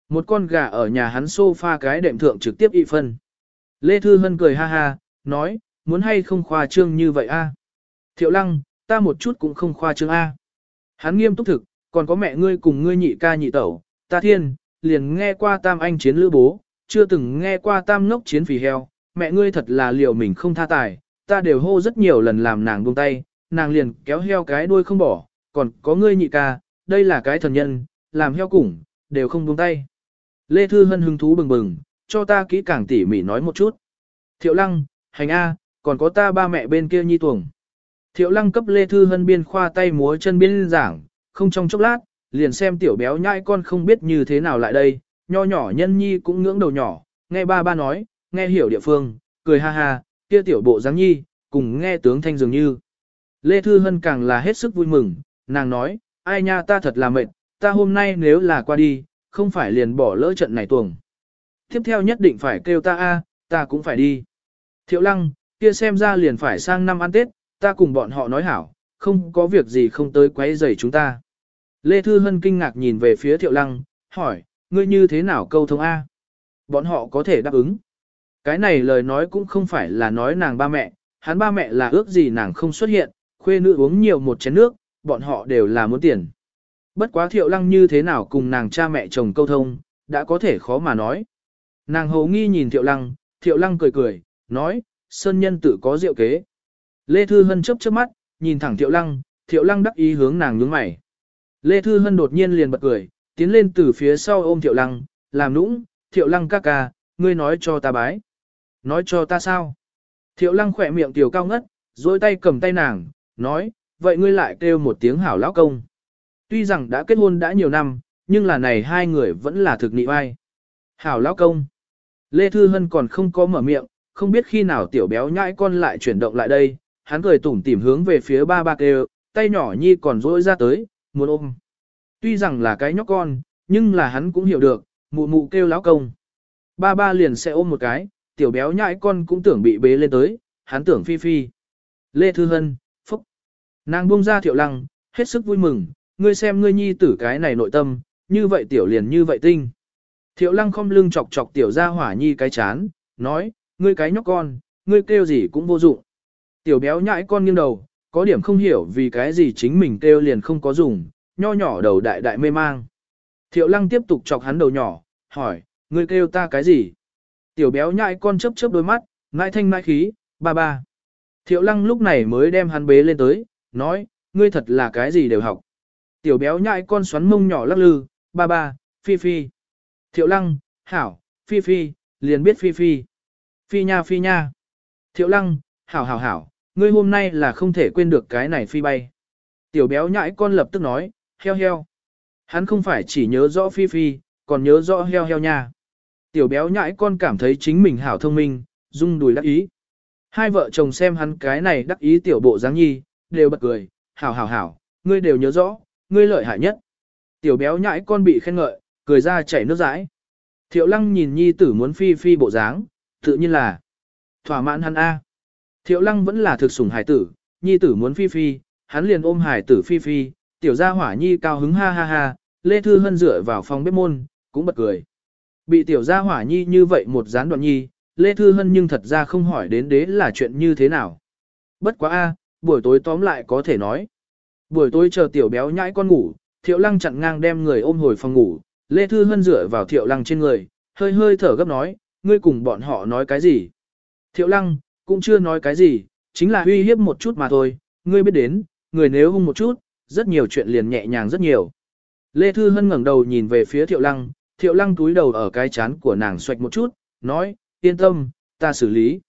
Một con gà ở nhà hắn sofa cái đệm thượng trực tiếp ị phân. Lê Thư Hân cười ha ha, nói, muốn hay không khoa trương như vậy a? Thiệu lăng, ta một chút cũng không khoa trương a. Hắn nghiêm túc thực, còn có mẹ ngươi cùng ngươi nhị ca nhị tẩu, ta thiên, liền nghe qua tam anh chiến lữ bố, chưa từng nghe qua tam ngốc chiến phì heo, mẹ ngươi thật là liều mình không tha tài, ta đều hô rất nhiều lần làm nàng buông tay, nàng liền kéo heo cái đuôi không bỏ, còn có ngươi nhị ca, đây là cái thần nhân, làm heo củng, đều không buông tay. Lê Thư Hân hứng thú bừng bừng, cho ta kỹ càng tỉ mỉ nói một chút. Thiệu Lăng, Hành A, còn có ta ba mẹ bên kia nhi tuồng. Thiệu Lăng cấp Lê Thư Hân biên khoa tay múa chân biên giảng, không trong chốc lát, liền xem tiểu béo nhãi con không biết như thế nào lại đây, nho nhỏ nhân nhi cũng ngưỡng đầu nhỏ, nghe ba ba nói, nghe hiểu địa phương, cười ha ha, kia tiểu bộ dáng nhi, cùng nghe tướng thanh dường như. Lê Thư Hân càng là hết sức vui mừng, nàng nói, ai nha ta thật là mệt, ta hôm nay nếu là qua đi, không phải liền bỏ lỡ trận này tuồng. Tiếp theo nhất định phải kêu ta a ta cũng phải đi. Thiệu lăng, kia xem ra liền phải sang năm ăn Tết, ta cùng bọn họ nói hảo, không có việc gì không tới quấy rầy chúng ta. Lê Thư Hân kinh ngạc nhìn về phía Thiệu Lăng, hỏi, ngươi như thế nào câu thông A? Bọn họ có thể đáp ứng. Cái này lời nói cũng không phải là nói nàng ba mẹ, hắn ba mẹ là ước gì nàng không xuất hiện, khuê nữ uống nhiều một chén nước, bọn họ đều là muốn tiền. Bất quá thiệu lăng như thế nào cùng nàng cha mẹ chồng câu thông, đã có thể khó mà nói. Nàng hầu nghi nhìn thiệu lăng, thiệu lăng cười cười, nói, sơn nhân tự có rượu kế. Lê Thư Hân chấp chớp mắt, nhìn thẳng thiệu lăng, thiệu lăng đắc ý hướng nàng nhướng mày. Lê Thư Hân đột nhiên liền bật cười, tiến lên từ phía sau ôm thiệu lăng, làm nũng, thiệu lăng ca ca, ngươi nói cho ta bái nói cho ta sao? Thiệu lăng khỏe miệng tiểu cao ngất, dôi tay cầm tay nàng, nói, vậy ngươi lại kêu một tiếng hảo lão công. Tuy rằng đã kết hôn đã nhiều năm, nhưng là này hai người vẫn là thực nị vai. Hảo lão công. Lê Thư Hân còn không có mở miệng, không biết khi nào tiểu béo nhãi con lại chuyển động lại đây, hắn cười tủm tỉm hướng về phía ba ba kêu, tay nhỏ nhi còn rỗi ra tới, muốn ôm. Tuy rằng là cái nhóc con, nhưng là hắn cũng hiểu được, mụ mụ kêu lão công. Ba ba liền sẽ ôm một cái, tiểu béo nhãi con cũng tưởng bị bế lên tới, hắn tưởng phi phi. Lê Thư Hân, phúc. Nàng buông ra thiệu lăng, hết sức vui mừng, ngươi xem ngươi nhi tử cái này nội tâm, như vậy tiểu liền như vậy tinh. Thiệu lăng không lưng chọc chọc tiểu ra hỏa nhi cái chán, nói, ngươi cái nhóc con, ngươi kêu gì cũng vô dụng. Tiểu béo nhãi con nghiêng đầu, có điểm không hiểu vì cái gì chính mình kêu liền không có dùng, nho nhỏ đầu đại đại mê mang. Thiệu lăng tiếp tục chọc hắn đầu nhỏ, hỏi, ngươi kêu ta cái gì? Tiểu béo nhại con chớp chớp đôi mắt, nãi thanh nãi khí, ba ba. Thiệu lăng lúc này mới đem hắn bế lên tới, nói, ngươi thật là cái gì đều học. Tiểu béo nhại con xoắn mông nhỏ lắc lư, ba ba, phi phi. Thiệu lăng, hảo, phi phi, liền biết phi phi. Phi nha phi nha. Thiệu lăng, hảo hảo hảo, ngươi hôm nay là không thể quên được cái này phi bay. Tiểu béo nhãi con lập tức nói, heo heo. Hắn không phải chỉ nhớ rõ phi phi, còn nhớ rõ heo heo nha. Tiểu béo nhãi con cảm thấy chính mình hảo thông minh, rung đùi đắc ý. Hai vợ chồng xem hắn cái này đắc ý tiểu bộ dáng nhi, đều bật cười, hảo hảo hảo, ngươi đều nhớ rõ, ngươi lợi hại nhất. Tiểu béo nhãi con bị khen ngợi, cười ra chảy nước rãi. Thiệu lăng nhìn nhi tử muốn phi phi bộ dáng, tự nhiên là thỏa mãn hắn A. Thiệu lăng vẫn là thực sủng hải tử, nhi tử muốn phi phi, hắn liền ôm hải tử phi phi, tiểu gia hỏa nhi cao hứng ha ha ha, lê thư hân dựa vào phòng bếp môn, cũng bật cười. Bị tiểu gia hỏa nhi như vậy một gián đoạn nhi, Lê Thư Hân nhưng thật ra không hỏi đến đế là chuyện như thế nào. Bất quá a buổi tối tóm lại có thể nói. Buổi tối chờ tiểu béo nhãi con ngủ, thiệu lăng chặn ngang đem người ôm hồi phòng ngủ, Lê Thư Hân rửa vào thiệu lăng trên người, hơi hơi thở gấp nói, ngươi cùng bọn họ nói cái gì. Thiệu lăng, cũng chưa nói cái gì, chính là huy hiếp một chút mà thôi, ngươi biết đến, người nếu hung một chút, rất nhiều chuyện liền nhẹ nhàng rất nhiều. Lê Thư Hân ngẩng đầu nhìn về phía Thiệu Lăng, thiệu lăng túi đầu ở cái chán của nàng xoạch một chút, nói, yên tâm, ta xử lý.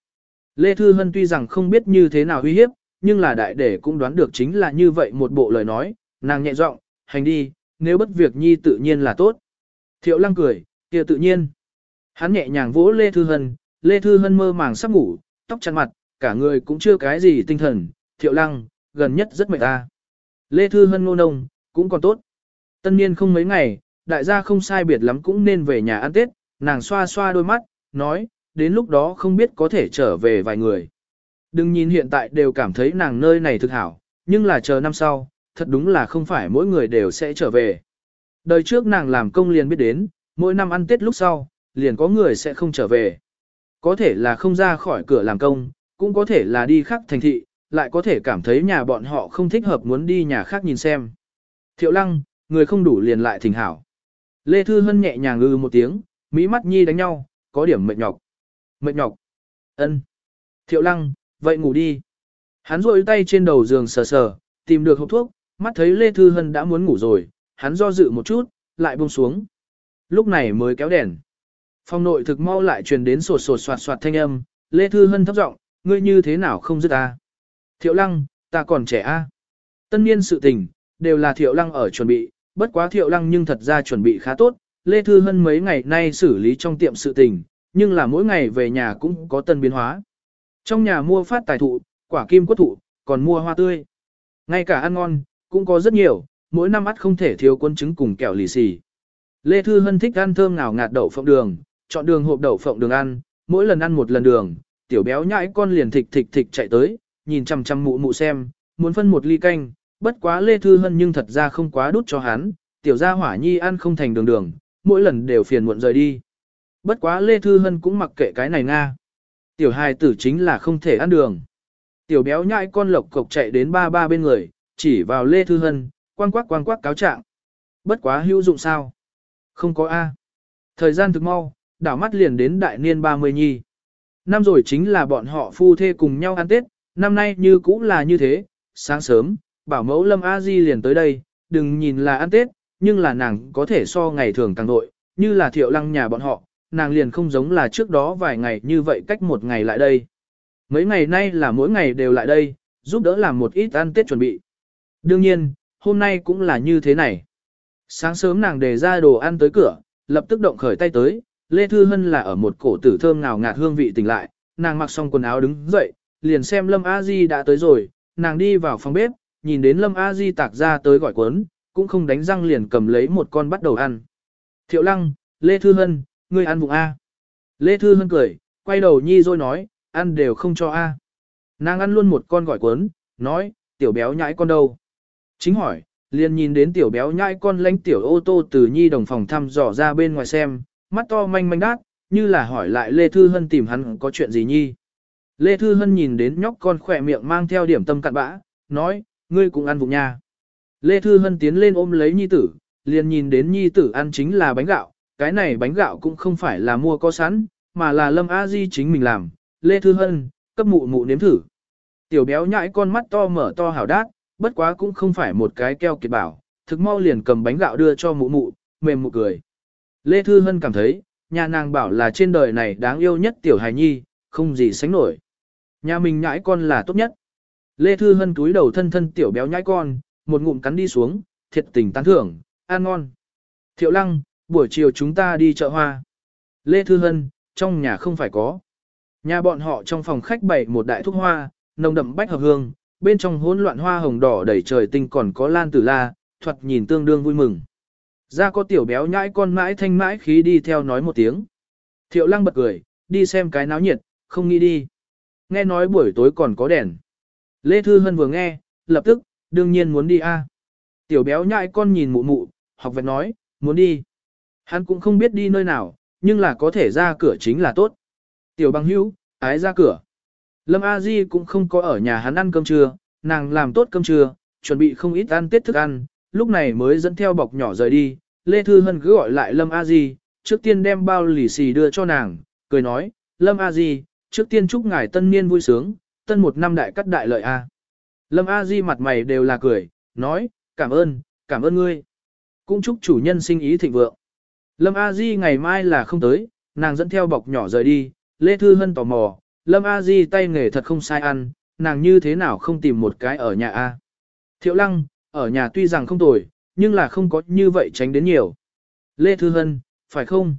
Lê Thư Hân tuy rằng không biết như thế nào uy hiếp, nhưng là đại để cũng đoán được chính là như vậy một bộ lời nói, nàng nhẹ giọng, hành đi, nếu bất việc nhi tự nhiên là tốt. Thiệu lăng cười, kia tự nhiên. Hắn nhẹ nhàng vỗ Lê Thư Hân, Lê Thư Hân mơ màng sắp ngủ, tóc chăn mặt, cả người cũng chưa cái gì tinh thần, thiệu lăng, gần nhất rất mệt ta. Lê Thư Hân nô nông, cũng còn tốt. Tân niên không mấy ngày, đại gia không sai biệt lắm cũng nên về nhà ăn Tết, nàng xoa xoa đôi mắt, nói, đến lúc đó không biết có thể trở về vài người. Đừng nhìn hiện tại đều cảm thấy nàng nơi này thực hảo, nhưng là chờ năm sau, thật đúng là không phải mỗi người đều sẽ trở về. Đời trước nàng làm công liền biết đến, mỗi năm ăn Tết lúc sau, liền có người sẽ không trở về. Có thể là không ra khỏi cửa làm công, cũng có thể là đi khắp thành thị, lại có thể cảm thấy nhà bọn họ không thích hợp muốn đi nhà khác nhìn xem. Thiệu lăng, người không đủ liền lại thỉnh hảo. Lê Thư Hân nhẹ nhàng ngư một tiếng, mỹ mắt nhi đánh nhau, có điểm mệt nhọc. Mệt nhọc. ân Thiệu lăng, vậy ngủ đi. Hắn rôi tay trên đầu giường sờ sờ, tìm được hộp thuốc, mắt thấy Lê Thư Hân đã muốn ngủ rồi, hắn do dự một chút, lại buông xuống. Lúc này mới kéo đèn. Phòng nội thực mau lại truyền đến sột sột soạt soạt thanh âm, Lê Thư Hân thấp giọng ngươi như thế nào không dứt ta. Thiệu lăng, ta còn trẻ a? Tân niên sự tình, đều là thiệu lăng ở chuẩn bị, bất quá thiệu lăng nhưng thật ra chuẩn bị khá tốt, Lê Thư Hân mấy ngày nay xử lý trong tiệm sự tình, nhưng là mỗi ngày về nhà cũng có tân biến hóa. Trong nhà mua phát tài thụ, quả kim quất thụ, còn mua hoa tươi. Ngay cả ăn ngon, cũng có rất nhiều, mỗi năm ăn không thể thiếu quân trứng cùng kẹo lì xì. Lê Thư Hân thích ăn thơm ngào ngạt đậu phộng đường, chọn đường hộp đậu phộng đường ăn, mỗi lần ăn một lần đường, tiểu béo nhãi con liền thịt thịt thịt chạy tới, nhìn chằm chằm mụ mụ xem, muốn phân một ly canh, bất quá Lê Thư Hân nhưng thật ra không quá đút cho hắn, tiểu gia hỏa nhi ăn không thành đường đường, mỗi lần đều phiền muộn rời đi. Bất quá Lê Thư Hân cũng mặc kệ cái này nga. Tiểu hài tử chính là không thể ăn đường. Tiểu béo nhãi con lộc cộc chạy đến ba ba bên người, chỉ vào Lê Thư Hân, quang quắc quang quắc cáo trạng. Bất quá hữu dụng sao? Không có A. Thời gian thực mau, đảo mắt liền đến đại niên 30 nhi. Năm rồi chính là bọn họ phu thê cùng nhau ăn Tết, năm nay như cũng là như thế, sáng sớm, bảo mẫu Lâm A Di liền tới đây, đừng nhìn là ăn Tết, nhưng là nàng có thể so ngày thường càng nội, như là thiệu lăng nhà bọn họ, nàng liền không giống là trước đó vài ngày như vậy cách một ngày lại đây. Mấy ngày nay là mỗi ngày đều lại đây, giúp đỡ làm một ít ăn Tết chuẩn bị. Đương nhiên, hôm nay cũng là như thế này. Sáng sớm nàng đề ra đồ ăn tới cửa, lập tức động khởi tay tới, Lê Thư Hân là ở một cổ tử thơm ngào ngạt hương vị tỉnh lại, nàng mặc xong quần áo đứng dậy, liền xem Lâm A Di đã tới rồi, nàng đi vào phòng bếp, nhìn đến Lâm A Di tạc ra tới gọi cuốn, cũng không đánh răng liền cầm lấy một con bắt đầu ăn. Thiệu Lăng, Lê Thư Hân, ngươi ăn vụng A. Lê Thư Hân cười, quay đầu nhi rồi nói, ăn đều không cho A. Nàng ăn luôn một con gọi cuốn, nói, tiểu béo nhãi con đâu. Chính hỏi, liền nhìn đến tiểu béo nhãi con lánh tiểu ô tô từ nhi đồng phòng thăm dò ra bên ngoài xem, mắt to manh manh đát, như là hỏi lại Lê Thư Hân tìm hắn có chuyện gì nhi. Lê Thư Hân nhìn đến nhóc con khỏe miệng mang theo điểm tâm cặn bã, nói, ngươi cũng ăn vụng nha. Lê Thư Hân tiến lên ôm lấy nhi tử, liền nhìn đến nhi tử ăn chính là bánh gạo, cái này bánh gạo cũng không phải là mua có sẵn, mà là Lâm A Di chính mình làm. Lê Thư Hân, cấp mụ mụ nếm thử. Tiểu béo nhãi con mắt to mở to hào đát, bất quá cũng không phải một cái keo kiệt bảo, thực mau liền cầm bánh gạo đưa cho mụ mụ, mềm mụ cười. Lê Thư Hân cảm thấy, nhà nàng bảo là trên đời này đáng yêu nhất tiểu hài nhi, không gì sánh nổi. Nhà mình nhãi con là tốt nhất. Lê Thư Hân túi đầu thân thân tiểu béo nhãi con, một ngụm cắn đi xuống, thiệt tình tán thưởng, ăn ngon. Thiệu Lăng, buổi chiều chúng ta đi chợ hoa. Lê Thư Hân, trong nhà không phải có. Nhà bọn họ trong phòng khách bày một đại thuốc hoa, nồng đậm bách hợp hương, bên trong hỗn loạn hoa hồng đỏ đầy trời tinh còn có lan tử la, thuật nhìn tương đương vui mừng. Ra có tiểu béo nhãi con mãi thanh mãi khí đi theo nói một tiếng. Thiệu Lăng bật cười, đi xem cái náo nhiệt, không nghĩ đi. Nghe nói buổi tối còn có đèn. Lê Thư Hân vừa nghe, lập tức, đương nhiên muốn đi a. Tiểu béo nhại con nhìn mụ mụ, học vẹt nói, muốn đi. Hắn cũng không biết đi nơi nào, nhưng là có thể ra cửa chính là tốt. Tiểu bằng hữu, ái ra cửa. Lâm A Di cũng không có ở nhà hắn ăn cơm trưa, nàng làm tốt cơm trưa, chuẩn bị không ít ăn tiết thức ăn, lúc này mới dẫn theo bọc nhỏ rời đi. Lê Thư Hân cứ gọi lại Lâm A Di, trước tiên đem bao lì xì đưa cho nàng, cười nói, Lâm A Di, trước tiên chúc ngài tân niên vui sướng, tân một năm đại cắt đại lợi a. Lâm A Di mặt mày đều là cười, nói, cảm ơn, cảm ơn ngươi. Cũng chúc chủ nhân sinh ý thịnh vượng. Lâm A Di ngày mai là không tới, nàng dẫn theo bọc nhỏ rời đi, Lê Thư Hân tò mò, Lâm A Di tay nghề thật không sai ăn, nàng như thế nào không tìm một cái ở nhà a? Thiệu Lăng, ở nhà tuy rằng không tồi, nhưng là không có như vậy tránh đến nhiều. Lê Thư Hân, phải không?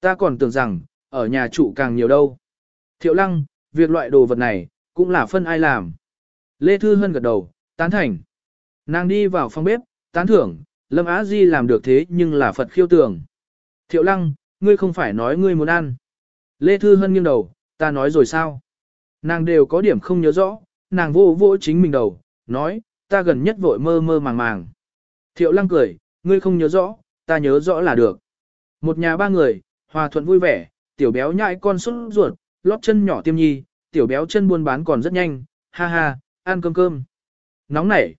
Ta còn tưởng rằng, ở nhà trụ càng nhiều đâu. Thiệu Lăng, việc loại đồ vật này, cũng là phân ai làm. Lê Thư Hân gật đầu, tán thành. Nàng đi vào phòng bếp, tán thưởng, Lâm Á Di làm được thế nhưng là Phật khiêu tưởng. Thiệu Lăng, ngươi không phải nói ngươi muốn ăn. Lê Thư Hân nghiêng đầu, ta nói rồi sao? Nàng đều có điểm không nhớ rõ, nàng vô vô chính mình đầu, nói, ta gần nhất vội mơ mơ màng màng. Thiệu Lăng cười, ngươi không nhớ rõ, ta nhớ rõ là được. Một nhà ba người, hòa thuận vui vẻ, tiểu béo nhãi con xuất ruột, lót chân nhỏ tiêm nhi, tiểu béo chân buôn bán còn rất nhanh, ha ha, ăn cơm cơm. Nóng nảy.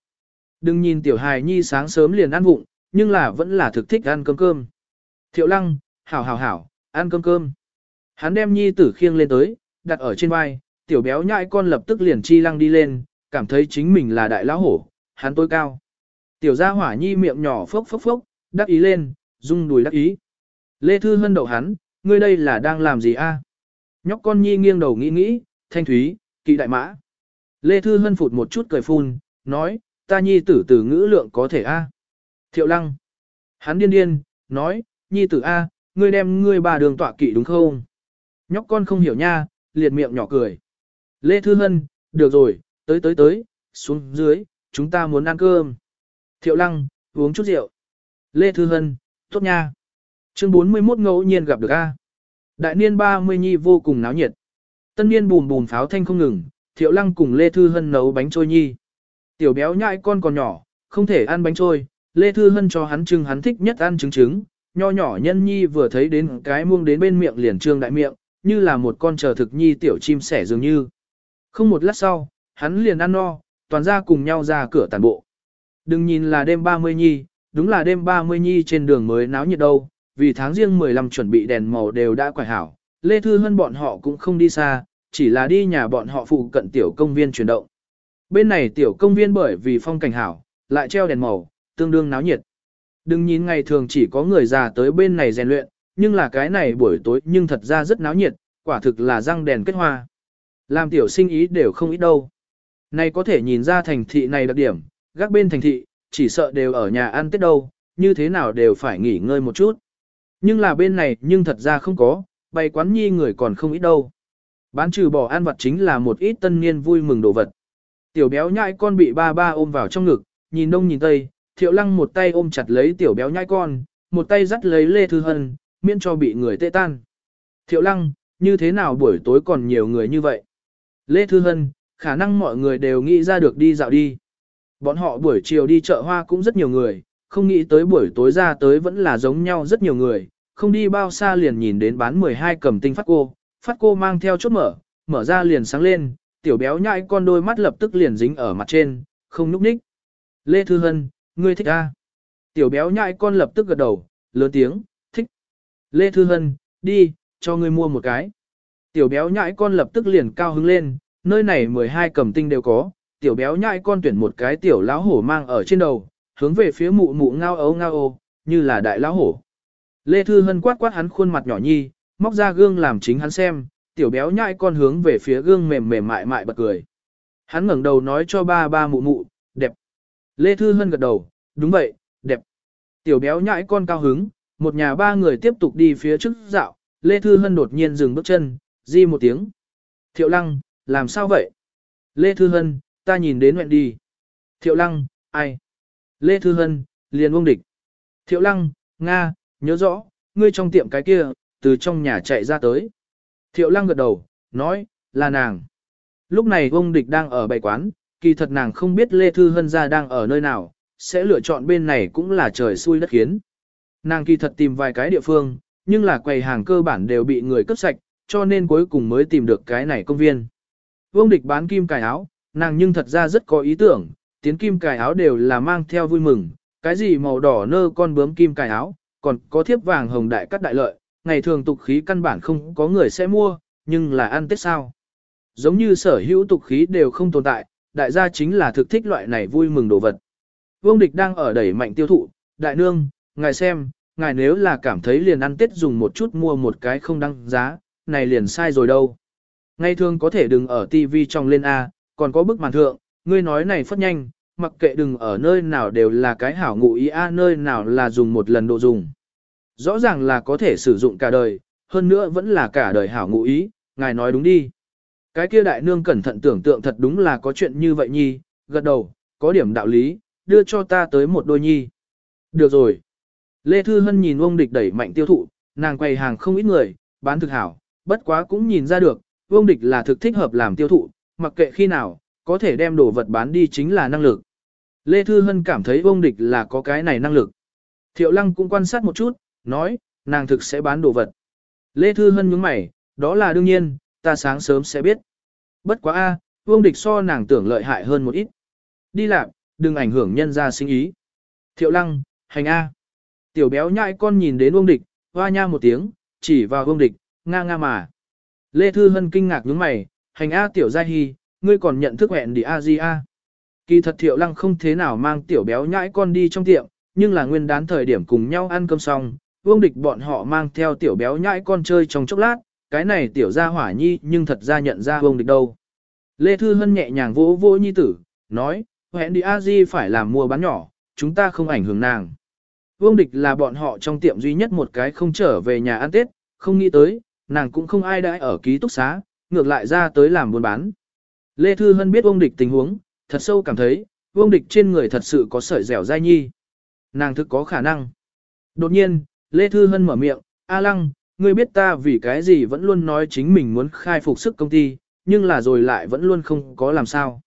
Đừng nhìn tiểu hài nhi sáng sớm liền ăn vụng, nhưng là vẫn là thực thích ăn cơm cơm. Thiệu lăng, hảo hảo hảo, ăn cơm cơm. Hắn đem nhi tử khiêng lên tới, đặt ở trên vai, tiểu béo nhãi con lập tức liền chi lăng đi lên, cảm thấy chính mình là đại lão hổ, hắn tối cao. Tiểu gia hỏa nhi miệng nhỏ phốc phốc phốc, đắc ý lên, rung đùi đắc ý. Lê Thư Hân đậu hắn, ngươi đây là đang làm gì a? Nhóc con nhi nghiêng đầu nghĩ nghĩ, thanh thúy, kỵ đại mã. Lê Thư Hân phụt một chút cười phun, nói, ta nhi tử tử ngữ lượng có thể a. Thiệu lăng. Hắn điên điên, nói, nhi tử a ngươi đem ngươi bà đường tọa kỵ đúng không? Nhóc con không hiểu nha, liệt miệng nhỏ cười. Lê Thư Hân, được rồi, tới tới tới, xuống dưới, chúng ta muốn ăn cơm. Thiệu lăng, uống chút rượu. Lê Thư Hân, tốt nha. Chương 41 ngẫu nhiên gặp được A. Đại niên 30 nhi vô cùng náo nhiệt. Tân niên bùm bùm pháo thanh không ngừng, Thiệu Lăng cùng Lê Thư Hân nấu bánh trôi nhi. Tiểu béo nhại con còn nhỏ, không thể ăn bánh trôi, Lê Thư Hân cho hắn trưng hắn thích nhất ăn trứng trứng. Nho nhỏ nhân nhi vừa thấy đến cái muông đến bên miệng liền trương đại miệng, như là một con chờ thực nhi tiểu chim sẻ dường như. Không một lát sau, hắn liền ăn no, toàn ra cùng nhau ra cửa tàn bộ. Đừng nhìn là đêm 30 nhi, đúng là đêm 30 nhi trên đường mới náo nhiệt đâu, vì tháng riêng 15 chuẩn bị đèn màu đều đã quải hảo, Lê Thư Hân bọn họ cũng không đi xa, chỉ là đi nhà bọn họ phụ cận tiểu công viên chuyển động. Bên này tiểu công viên bởi vì phong cảnh hảo, lại treo đèn màu, tương đương náo nhiệt. Đừng nhìn ngày thường chỉ có người già tới bên này rèn luyện, nhưng là cái này buổi tối nhưng thật ra rất náo nhiệt, quả thực là răng đèn kết hoa. Làm tiểu sinh ý đều không ít đâu. Này có thể nhìn ra thành thị này đặc điểm, gác bên thành thị, chỉ sợ đều ở nhà ăn tết đâu, như thế nào đều phải nghỉ ngơi một chút. Nhưng là bên này nhưng thật ra không có, bày quán nhi người còn không ít đâu. Bán trừ bỏ ăn vặt chính là một ít tân niên vui mừng đồ vật. Tiểu béo nhãi con bị ba ba ôm vào trong ngực, nhìn đông nhìn tây, thiệu lăng một tay ôm chặt lấy tiểu béo nhãi con, một tay dắt lấy Lê Thư Hân, miễn cho bị người tê tan. Thiệu lăng, như thế nào buổi tối còn nhiều người như vậy? Lê Thư Hân, khả năng mọi người đều nghĩ ra được đi dạo đi. Bọn họ buổi chiều đi chợ hoa cũng rất nhiều người, không nghĩ tới buổi tối ra tới vẫn là giống nhau rất nhiều người, không đi bao xa liền nhìn đến bán 12 cầm tinh phát cô, phát cô mang theo chốt mở, mở ra liền sáng lên, tiểu béo nhãi con đôi mắt lập tức liền dính ở mặt trên, không núp ních. Lê Thư Hân, ngươi thích à? Tiểu béo nhãi con lập tức gật đầu, lớn tiếng, thích. Lê Thư Hân, đi, cho ngươi mua một cái. Tiểu béo nhãi con lập tức liền cao hứng lên, nơi này 12 cầm tinh đều có, tiểu béo nhãi con tuyển một cái tiểu lão hổ mang ở trên đầu, hướng về phía mụ mụ ngao ấu ngao ô, như là đại lão hổ. Lê Thư Hân quát quát hắn khuôn mặt nhỏ nhi, móc ra gương làm chính hắn xem, tiểu béo nhãi con hướng về phía gương mềm mềm mại mại bật cười. Hắn ngẩng đầu nói cho ba ba mụ mụ, đẹp. Lê Thư Hân gật đầu, đúng vậy, đẹp. Tiểu béo nhãi con cao hứng, một nhà ba người tiếp tục đi phía trước dạo, Lê Thư Hân đột nhiên dừng bước chân, di một tiếng. Thiệu Lăng, làm sao vậy? Lê Thư Hân, ta nhìn đến nguyện đi. Thiệu Lăng, ai? Lê Thư Hân, liền uông địch. Thiệu Lăng, Nga, nhớ rõ, ngươi trong tiệm cái kia, từ trong nhà chạy ra tới. Thiệu lăng gật đầu, nói, là nàng. Lúc này ông địch đang ở bày quán, kỳ thật nàng không biết Lê Thư Hân ra đang ở nơi nào, sẽ lựa chọn bên này cũng là trời xui đất khiến. Nàng kỳ thật tìm vài cái địa phương, nhưng là quầy hàng cơ bản đều bị người cấp sạch, cho nên cuối cùng mới tìm được cái này công viên. Vương địch bán kim cài áo, nàng nhưng thật ra rất có ý tưởng, tiến kim cài áo đều là mang theo vui mừng, cái gì màu đỏ nơ con bướm kim cài áo, còn có thiếp vàng hồng đại cắt đại lợi, ngày thường tục khí căn bản không có người sẽ mua, nhưng là ăn Tết sao. Giống như sở hữu tục khí đều không tồn tại, đại gia chính là thực thích loại này vui mừng đồ vật. Vương địch đang ở đẩy mạnh tiêu thụ, đại nương, ngài xem, ngài nếu là cảm thấy liền ăn Tết dùng một chút mua một cái không đăng giá, này liền sai rồi đâu. Ngày thường có thể đừng ở TV trong lên A, còn có bức màn thượng, ngươi nói này phất nhanh, mặc kệ đừng ở nơi nào đều là cái hảo ngụ ý A nơi nào là dùng một lần độ dùng rõ ràng là có thể sử dụng cả đời, hơn nữa vẫn là cả đời hảo ngụ ý, ngài nói đúng đi. Cái kia đại nương cẩn thận tưởng tượng thật đúng là có chuyện như vậy nhi, gật đầu, có điểm đạo lý, đưa cho ta tới một đôi nhi. Được rồi. Lê Thư Hân nhìn ông địch đẩy mạnh tiêu thụ, nàng quầy hàng không ít người, bán thực hảo, bất quá cũng nhìn ra được, ông địch là thực thích hợp làm tiêu thụ, mặc kệ khi nào, có thể đem đồ vật bán đi chính là năng lực. Lê Thư Hân cảm thấy ông địch là có cái này năng lực. Thiệu Lăng cũng quan sát một chút, nói, nàng thực sẽ bán đồ vật. Lê Thư Hân nhướng mày, đó là đương nhiên, ta sáng sớm sẽ biết. Bất quá a, Vương Địch so nàng tưởng lợi hại hơn một ít. Đi lạc, đừng ảnh hưởng nhân ra sinh ý. Thiệu Lăng, hành a. Tiểu béo nhãi con nhìn đến Vương Địch, hoa nha một tiếng, chỉ vào Vương Địch, nga nga mà. Lê Thư Hân kinh ngạc nhướng mày, hành a tiểu gia hi, ngươi còn nhận thức hẹn đi a di a. Kỳ thật Thiệu Lăng không thế nào mang tiểu béo nhãi con đi trong tiệm, nhưng là nguyên đán thời điểm cùng nhau ăn cơm xong, vương địch bọn họ mang theo tiểu béo nhãi con chơi trong chốc lát, cái này tiểu ra hỏa nhi nhưng thật ra nhận ra vương địch đâu. Lê Thư Hân nhẹ nhàng vỗ vỗ nhi tử, nói, hẹn đi A-di phải làm mua bán nhỏ, chúng ta không ảnh hưởng nàng. Vương địch là bọn họ trong tiệm duy nhất một cái không trở về nhà ăn Tết, không nghĩ tới, nàng cũng không ai đãi ở ký túc xá, ngược lại ra tới làm buôn bán. Lê Thư Hân biết vương địch tình huống, thật sâu cảm thấy, vương địch trên người thật sự có sợi dẻo dai nhi. Nàng thực có khả năng. Đột nhiên, Lê Thư Hân mở miệng, A Lăng, ngươi biết ta vì cái gì vẫn luôn nói chính mình muốn khai phục sức công ty, nhưng là rồi lại vẫn luôn không có làm sao.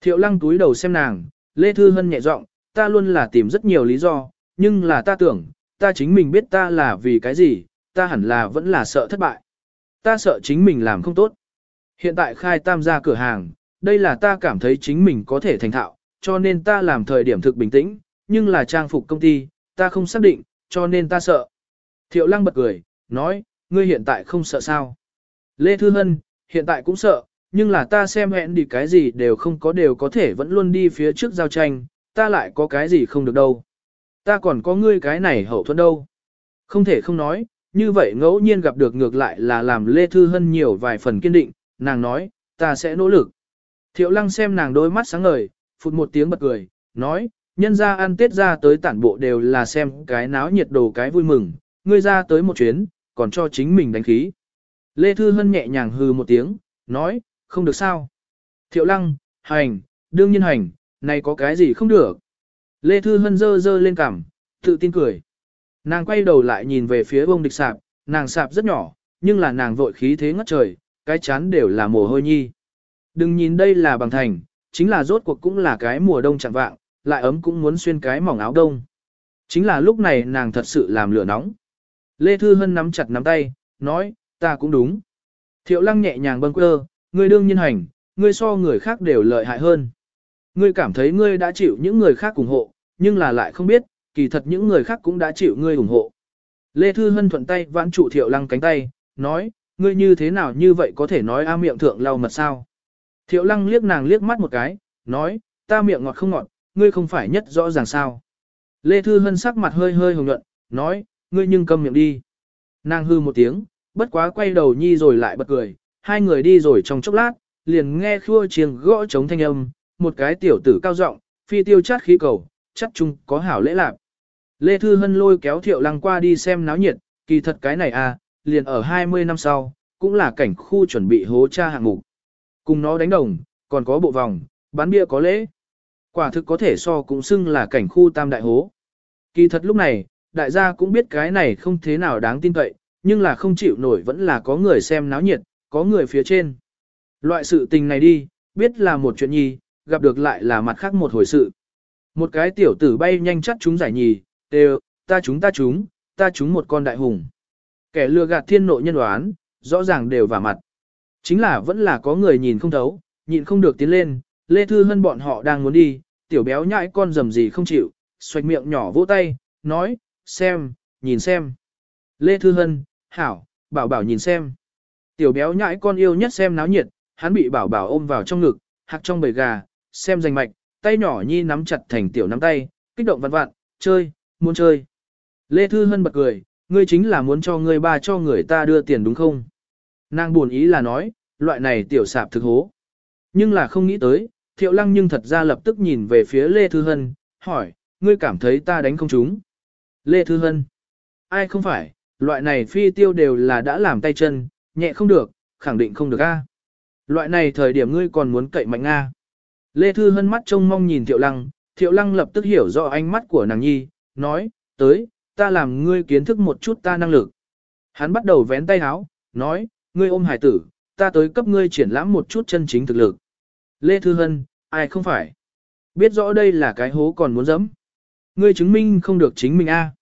Thiệu Lăng túi đầu xem nàng, Lê Thư Hân nhẹ giọng, ta luôn là tìm rất nhiều lý do, nhưng là ta tưởng, ta chính mình biết ta là vì cái gì, ta hẳn là vẫn là sợ thất bại. Ta sợ chính mình làm không tốt. Hiện tại khai tam gia cửa hàng, đây là ta cảm thấy chính mình có thể thành thạo, cho nên ta làm thời điểm thực bình tĩnh, nhưng là trang phục công ty, ta không xác định, cho nên ta sợ. Thiệu lăng bật cười, nói, ngươi hiện tại không sợ sao. Lê Thư Hân, hiện tại cũng sợ, nhưng là ta xem hẹn đi cái gì đều không có đều có thể vẫn luôn đi phía trước giao tranh, ta lại có cái gì không được đâu. Ta còn có ngươi cái này hậu thuẫn đâu. Không thể không nói, như vậy ngẫu nhiên gặp được ngược lại là làm Lê Thư Hân nhiều vài phần kiên định, nàng nói, ta sẽ nỗ lực. Thiệu lăng xem nàng đôi mắt sáng ngời, phụt một tiếng bật cười, nói, nhân ra ăn tết ra tới tản bộ đều là xem cái náo nhiệt đồ cái vui mừng, ngươi ra tới một chuyến, còn cho chính mình đánh khí. Lê Thư Hân nhẹ nhàng hừ một tiếng, nói, không được sao. Thiệu lăng, hành, đương nhiên hành, này có cái gì không được. Lê Thư Hân dơ dơ lên cằm, tự tin cười. Nàng quay đầu lại nhìn về phía bông địch sạp, nàng sạp rất nhỏ, nhưng là nàng vội khí thế ngất trời, cái chán đều là mồ hôi nhi. Đừng nhìn đây là bằng thành, chính là rốt cuộc cũng là cái mùa đông chẳng vạng, lại ấm cũng muốn xuyên cái mỏng áo đông. Chính là lúc này nàng thật sự làm lửa nóng. Lê Thư Hân nắm chặt nắm tay, nói, ta cũng đúng. Thiệu lăng nhẹ nhàng bâng quơ, ngươi đương nhân hành, ngươi so người khác đều lợi hại hơn. Ngươi cảm thấy ngươi đã chịu những người khác ủng hộ, nhưng là lại không biết, kỳ thật những người khác cũng đã chịu ngươi ủng hộ. Lê Thư Hân thuận tay vãn trụ thiệu lăng cánh tay, nói, ngươi như thế nào như vậy có thể nói a miệng thượng lau mật sao. Thiệu lăng liếc nàng liếc mắt một cái, nói, ta miệng ngọt không ngọt, ngươi không phải nhất rõ ràng sao. Lê Thư Hân sắc mặt hơi hơi hồng nhuận, nói, ngươi nhưng câm miệng đi. Nàng hư một tiếng, bất quá quay đầu nhi rồi lại bật cười, hai người đi rồi trong chốc lát, liền nghe khua chiêng gõ chống thanh âm, một cái tiểu tử cao giọng phi tiêu chát khí cầu, chắc chung có hảo lễ lạc. Lê Thư Hân lôi kéo thiệu lăng qua đi xem náo nhiệt, kỳ thật cái này à, liền ở 20 năm sau, cũng là cảnh khu chuẩn bị hố cha hạng mục. Cùng nó đánh đồng, còn có bộ vòng, bán bia có lễ. Quả thực có thể so cũng xưng là cảnh khu tam đại hố. Kỳ thật lúc này, đại gia cũng biết cái này không thế nào đáng tin cậy, nhưng là không chịu nổi vẫn là có người xem náo nhiệt, có người phía trên. Loại sự tình này đi, biết là một chuyện nhi, gặp được lại là mặt khác một hồi sự. Một cái tiểu tử bay nhanh chắt chúng giải nhì, đều, ta chúng ta chúng, ta chúng một con đại hùng. Kẻ lừa gạt thiên nội nhân đoán, rõ ràng đều vả mặt. Chính là vẫn là có người nhìn không thấu, nhìn không được tiến lên, Lê Thư Hân bọn họ đang muốn đi, tiểu béo nhãi con rầm gì không chịu, xoạch miệng nhỏ vỗ tay, nói, xem, nhìn xem. Lê Thư Hân, Hảo, bảo bảo nhìn xem. Tiểu béo nhãi con yêu nhất xem náo nhiệt, hắn bị bảo bảo ôm vào trong ngực, hạc trong bầy gà, xem danh mạch, tay nhỏ nhi nắm chặt thành tiểu nắm tay, kích động vặn vặn, chơi, muốn chơi. Lê Thư Hân bật cười, ngươi chính là muốn cho ngươi ba cho người ta đưa tiền đúng không? Nàng buồn ý là nói, loại này tiểu sạp thực hố. Nhưng là không nghĩ tới, thiệu lăng nhưng thật ra lập tức nhìn về phía Lê Thư Hân, hỏi, ngươi cảm thấy ta đánh không chúng. Lê Thư Hân, ai không phải, loại này phi tiêu đều là đã làm tay chân, nhẹ không được, khẳng định không được a. Loại này thời điểm ngươi còn muốn cậy mạnh a. Lê Thư Hân mắt trông mong nhìn thiệu lăng, thiệu lăng lập tức hiểu rõ ánh mắt của nàng nhi, nói, tới, ta làm ngươi kiến thức một chút ta năng lực. Hắn bắt đầu vén tay áo, nói, ngươi ôm hải tử, ta tới cấp ngươi triển lãm một chút chân chính thực lực. Lê Thư Hân, ai không phải? Biết rõ đây là cái hố còn muốn dẫm. Ngươi chứng minh không được chính mình a. À.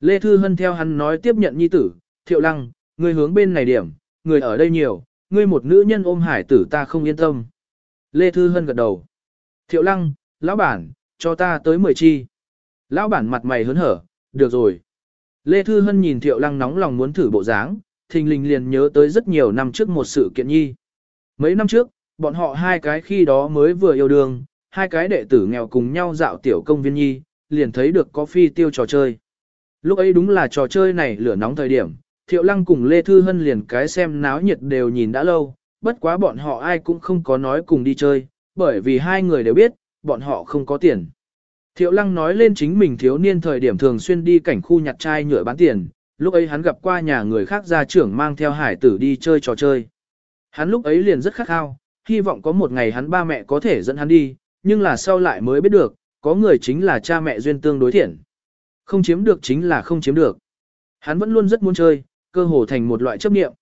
Lê Thư Hân theo hắn nói tiếp nhận nhi tử, thiệu lăng, ngươi hướng bên này điểm, người ở đây nhiều, ngươi một nữ nhân ôm hải tử ta không yên tâm. Lê Thư Hân gật đầu. Thiệu lăng, lão bản, cho ta tới 10 chi. Lão bản mặt mày hớn hở, được rồi. Lê Thư Hân nhìn Thiệu Lăng nóng lòng muốn thử bộ dáng, thình lình liền nhớ tới rất nhiều năm trước một sự kiện nhi. Mấy năm trước, bọn họ hai cái khi đó mới vừa yêu đương, hai cái đệ tử nghèo cùng nhau dạo tiểu công viên nhi, liền thấy được có phi tiêu trò chơi. Lúc ấy đúng là trò chơi này lửa nóng thời điểm, Thiệu Lăng cùng Lê Thư Hân liền cái xem náo nhiệt đều nhìn đã lâu, bất quá bọn họ ai cũng không có nói cùng đi chơi, bởi vì hai người đều biết, bọn họ không có tiền. Thiệu Lăng nói lên chính mình thiếu niên thời điểm thường xuyên đi cảnh khu nhặt chai nhựa bán tiền, lúc ấy hắn gặp qua nhà người khác gia trưởng mang theo hải tử đi chơi trò chơi. Hắn lúc ấy liền rất khắc khao, hy vọng có một ngày hắn ba mẹ có thể dẫn hắn đi, nhưng là sau lại mới biết được, có người chính là cha mẹ duyên tương đối thiện. Không chiếm được chính là không chiếm được. Hắn vẫn luôn rất muốn chơi, cơ hồ thành một loại chấp niệm.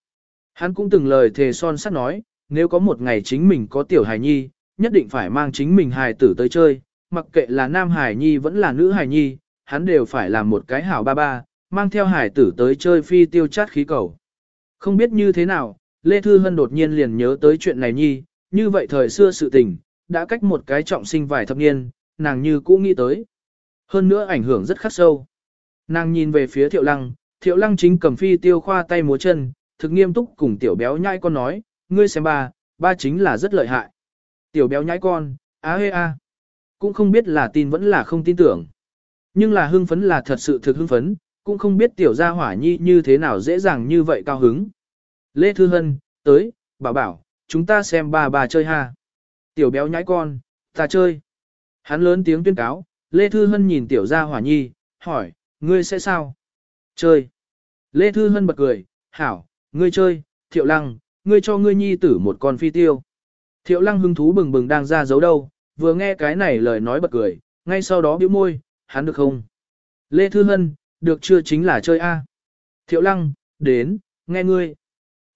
Hắn cũng từng lời thề son sắt nói, nếu có một ngày chính mình có tiểu hài nhi, nhất định phải mang chính mình hài tử tới chơi, mặc kệ là nam hài nhi vẫn là nữ hài nhi, hắn đều phải làm một cái hảo ba ba, mang theo hài tử tới chơi phi tiêu chát khí cầu. Không biết như thế nào, Lê Thư Hân đột nhiên liền nhớ tới chuyện này nhi, như vậy thời xưa sự tình, đã cách một cái trọng sinh vài thập niên, nàng như cũ nghĩ tới. Hơn nữa ảnh hưởng rất khắc sâu. Nàng nhìn về phía thiệu lăng, thiệu lăng chính cầm phi tiêu khoa tay múa chân, thực nghiêm túc cùng tiểu béo nhãi con nói, ngươi xem ba, ba chính là rất lợi hại. Tiểu béo nhãi con, á hê a. Cũng không biết là tin vẫn là không tin tưởng. Nhưng là hưng phấn là thật sự thực hưng phấn, cũng không biết tiểu gia hỏa nhi như thế nào dễ dàng như vậy cao hứng. Lê Thư Hân, tới, bảo bảo, chúng ta xem ba bà chơi ha. Tiểu béo nhãi con, ta chơi. Hắn lớn tiếng tuyên cáo, Lê Thư Hân nhìn tiểu gia hỏa nhi, hỏi, ngươi sẽ sao? Chơi. Lê Thư Hân bật cười, hảo, ngươi chơi, thiệu lăng, ngươi cho ngươi nhi tử một con phi tiêu. Thiệu lăng hứng thú bừng bừng đang ra giấu đâu, vừa nghe cái này lời nói bật cười, ngay sau đó biểu môi, hắn được không? Lê Thư Hân, được chưa chính là chơi A. Thiệu lăng, đến, nghe ngươi.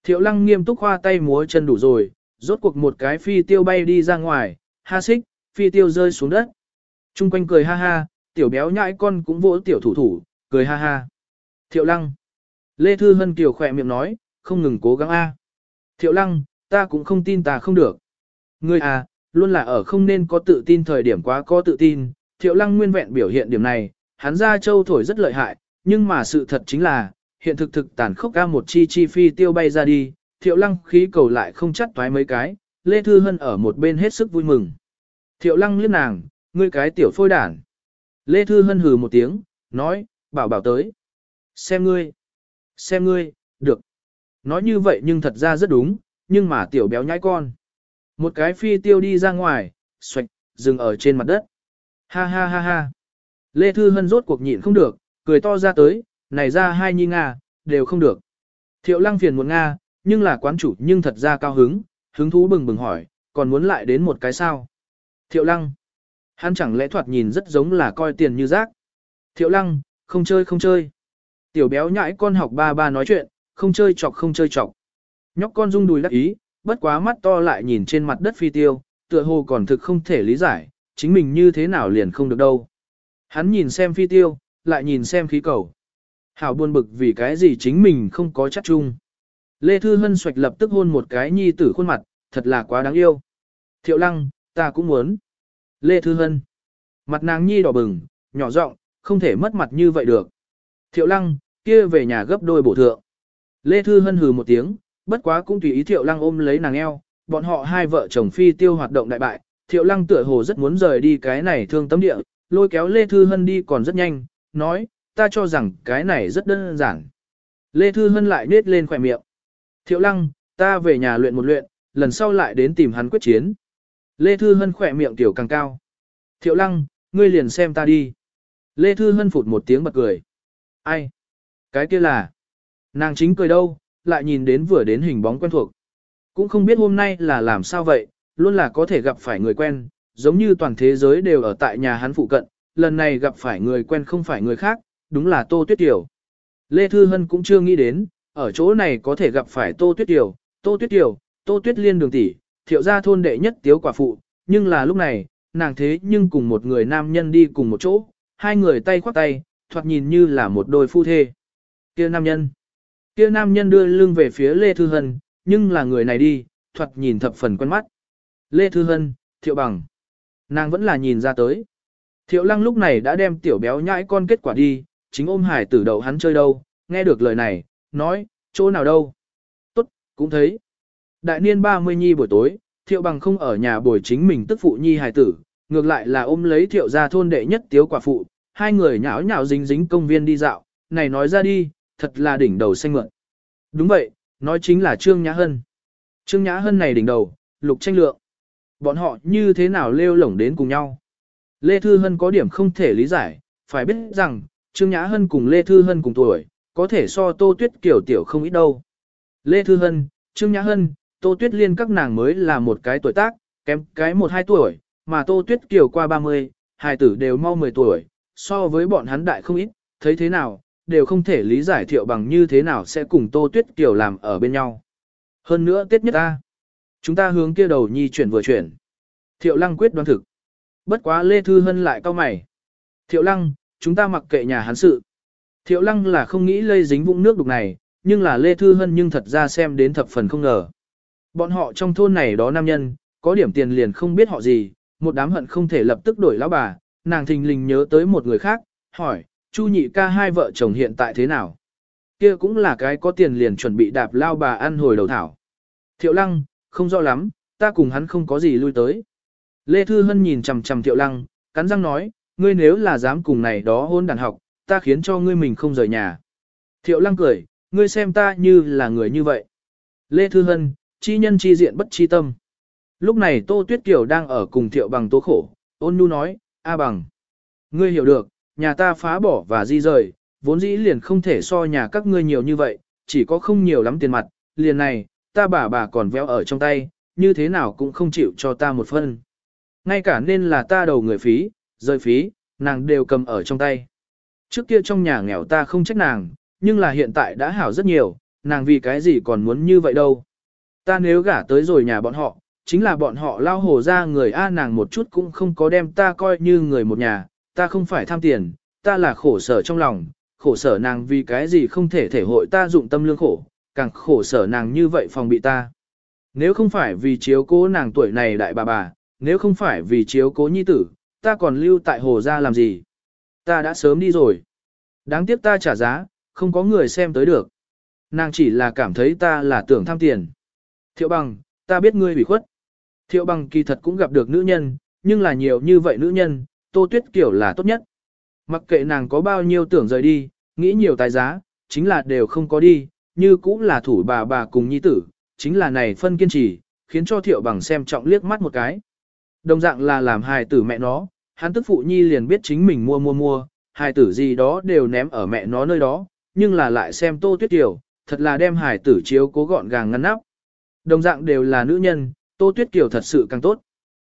Thiệu lăng nghiêm túc khoa tay múa chân đủ rồi, rốt cuộc một cái phi tiêu bay đi ra ngoài, ha xích, phi tiêu rơi xuống đất. Trung quanh cười ha ha, tiểu béo nhãi con cũng vỗ tiểu thủ thủ, cười ha ha. Thiệu lăng. Lê Thư Hân Kiều khỏe miệng nói, không ngừng cố gắng a à. Thiệu lăng, ta cũng không tin ta không được. Ngươi à, luôn là ở không nên có tự tin thời điểm quá có tự tin. Thiệu lăng nguyên vẹn biểu hiện điểm này, hắn ra châu thổi rất lợi hại, nhưng mà sự thật chính là, hiện thực thực tàn khốc ca một chi chi phi tiêu bay ra đi, thiệu lăng khí cầu lại không chắc toái mấy cái, Lê Thư Hân ở một bên hết sức vui mừng. Thiệu lăng liếc nàng, ngươi cái tiểu phôi đản. Lê Thư Hân hừ một tiếng, nói, bảo bảo tới. Xem ngươi, xem ngươi, được. Nói như vậy nhưng thật ra rất đúng, nhưng mà tiểu béo nhãi con. Một cái phi tiêu đi ra ngoài, xoạch, dừng ở trên mặt đất. Ha ha ha ha. Lê Thư Hân rốt cuộc nhịn không được, cười to ra tới, này ra hai nhi Nga, đều không được. Thiệu lăng phiền muốn Nga, nhưng là quán chủ nhưng thật ra cao hứng, hứng thú bừng bừng hỏi, còn muốn lại đến một cái sao. Thiệu lăng, hắn chẳng lẽ thoạt nhìn rất giống là coi tiền như rác. Thiệu lăng, không chơi không chơi. Tiểu béo nhãi con học ba ba nói chuyện, không chơi chọc không chơi chọc. Nhóc con rung đùi đắc ý, bất quá mắt to lại nhìn trên mặt đất phi tiêu, tựa hồ còn thực không thể lý giải, chính mình như thế nào liền không được đâu. Hắn nhìn xem phi tiêu, lại nhìn xem khí cầu. Hảo buồn bực vì cái gì chính mình không có chắc chung. Lê Thư Hân xoạch lập tức hôn một cái nhi tử khuôn mặt, thật là quá đáng yêu. Thiệu lăng, ta cũng muốn. Lê Thư Hân. Mặt nàng nhi đỏ bừng, nhỏ giọng không thể mất mặt như vậy được. Thiệu lăng, kia về nhà gấp đôi bổ thượng. Lê Thư Hân hừ một tiếng, bất quá cũng tùy ý Thiệu lăng ôm lấy nàng eo, bọn họ hai vợ chồng phi tiêu hoạt động đại bại. Thiệu lăng tựa hồ rất muốn rời đi cái này thương tâm địa, lôi kéo Lê Thư Hân đi còn rất nhanh, nói, ta cho rằng cái này rất đơn giản. Lê Thư Hân lại nết lên khỏe miệng. Thiệu lăng, ta về nhà luyện một luyện, lần sau lại đến tìm hắn quyết chiến. Lê Thư Hân khỏe miệng tiểu càng cao. Thiệu lăng, ngươi liền xem ta đi. Lê Thư Hân phụt một tiếng bật cười. Ai? Cái kia là... Nàng chính cười đâu, lại nhìn đến vừa đến hình bóng quen thuộc. Cũng không biết hôm nay là làm sao vậy, luôn là có thể gặp phải người quen, giống như toàn thế giới đều ở tại nhà hắn phụ cận, lần này gặp phải người quen không phải người khác, đúng là Tô Tuyết Tiểu. Lê Thư Hân cũng chưa nghĩ đến, ở chỗ này có thể gặp phải Tô Tuyết Tiểu, Tô Tuyết Tiểu, Tô Tuyết Liên đường tỷ, thiệu gia thôn đệ nhất tiếu quả phụ, nhưng là lúc này, nàng thế nhưng cùng một người nam nhân đi cùng một chỗ, hai người tay khoác tay, thoạt nhìn như là một đôi phu thê. Kia nam nhân, kia nam nhân đưa lưng về phía Lê Thư Hân, nhưng là người này đi, thoạt nhìn thập phần quen mắt. Lê Thư Hân, thiệu bằng, nàng vẫn là nhìn ra tới. Thiệu lăng lúc này đã đem tiểu béo nhãi con kết quả đi, chính ôm hải tử đầu hắn chơi đâu, nghe được lời này, nói, chỗ nào đâu. Tốt, cũng thấy. Đại niên 30 nhi buổi tối, thiệu bằng không ở nhà buổi chính mình tức phụ nhi hải tử, ngược lại là ôm lấy thiệu gia thôn đệ nhất tiếu quả phụ, hai người nhão nhão dính dính công viên đi dạo, này nói ra đi, thật là đỉnh đầu xanh mượn. Đúng vậy, nói chính là Trương Nhã Hân. Trương Nhã Hân này đỉnh đầu, lục tranh lượng. Bọn họ như thế nào lêu lổng đến cùng nhau. Lê Thư Hân có điểm không thể lý giải, phải biết rằng, Trương Nhã Hân cùng Lê Thư Hân cùng tuổi, có thể so Tô Tuyết Kiều tiểu không ít đâu. Lê Thư Hân, Trương Nhã Hân, Tô Tuyết Liên các nàng mới là một cái tuổi tác, kém cái một hai tuổi, mà Tô Tuyết Kiều qua 30, hài tử đều mau 10 tuổi, so với bọn hắn đại không ít, thấy thế nào, đều không thể lý giải thiệu bằng như thế nào sẽ cùng Tô Tuyết Kiều làm ở bên nhau. Hơn nữa tiết nhất ta, chúng ta hướng kia đầu nhi chuyển vừa chuyển. Thiệu Lăng quyết đoán thực. Bất quá Lê Thư Hân lại cao mày. Thiệu Lăng, chúng ta mặc kệ nhà hắn sự. Thiệu lăng là không nghĩ lây dính vũng nước đục này, nhưng là Lê Thư Hân nhưng thật ra xem đến thập phần không ngờ. Bọn họ trong thôn này đó nam nhân, có điểm tiền liền không biết họ gì, một đám hận không thể lập tức đổi lão bà, nàng thình lình nhớ tới một người khác, hỏi, Chu nhị ca hai vợ chồng hiện tại thế nào? Kia cũng là cái có tiền liền chuẩn bị đạp lao bà ăn hồi đầu thảo. Thiệu lăng, không rõ lắm, ta cùng hắn không có gì lui tới. Lê Thư Hân nhìn chầm chầm Thiệu lăng, cắn răng nói, ngươi nếu là dám cùng này đó hôn đàn học, ta khiến cho ngươi mình không rời nhà. Thiệu lăng cười, ngươi xem ta như là người như vậy. Lê Thư Hân, chi nhân chi diện bất chi tâm. Lúc này Tô Tuyết Kiều đang ở cùng Thiệu bằng tố khổ, ôn Nu nói, A bằng. Ngươi hiểu được, nhà ta phá bỏ và di rời, vốn dĩ liền không thể so nhà các ngươi nhiều như vậy, chỉ có không nhiều lắm tiền mặt, liền này, ta bà bà còn véo ở trong tay, như thế nào cũng không chịu cho ta một phân. Ngay cả nên là ta đầu người phí, rơi phí, nàng đều cầm ở trong tay. Trước kia trong nhà nghèo ta không trách nàng, nhưng là hiện tại đã hảo rất nhiều, nàng vì cái gì còn muốn như vậy đâu. Ta nếu gả tới rồi nhà bọn họ, chính là bọn họ lao hồ ra người A nàng một chút cũng không có đem ta coi như người một nhà, ta không phải tham tiền, ta là khổ sở trong lòng, khổ sở nàng vì cái gì không thể thể hội ta dụng tâm lương khổ, càng khổ sở nàng như vậy phòng bị ta. Nếu không phải vì chiếu cố nàng tuổi này đại bà bà, nếu không phải vì chiếu cố nhi tử, ta còn lưu tại hồ ra làm gì? Ta đã sớm đi rồi. Đáng tiếc ta trả giá, không có người xem tới được. Nàng chỉ là cảm thấy ta là tưởng tham tiền. Thiệu bằng, ta biết ngươi bị khuất. Thiệu bằng kỳ thật cũng gặp được nữ nhân, nhưng là nhiều như vậy nữ nhân, tô tuyết kiểu là tốt nhất. Mặc kệ nàng có bao nhiêu tưởng rời đi, nghĩ nhiều tài giá, chính là đều không có đi, như cũng là thủ bà bà cùng nhi tử, chính là này phân kiên trì, khiến cho thiệu bằng xem trọng liếc mắt một cái. Đồng dạng là làm hài tử mẹ nó, hắn tức phụ nhi liền biết chính mình mua mua mua, hài tử gì đó đều ném ở mẹ nó nơi đó, nhưng là lại xem tô tuyết kiều, thật là đem hài tử chiếu cố gọn gàng ngăn nắp. Đồng dạng đều là nữ nhân, tô tuyết kiều thật sự càng tốt.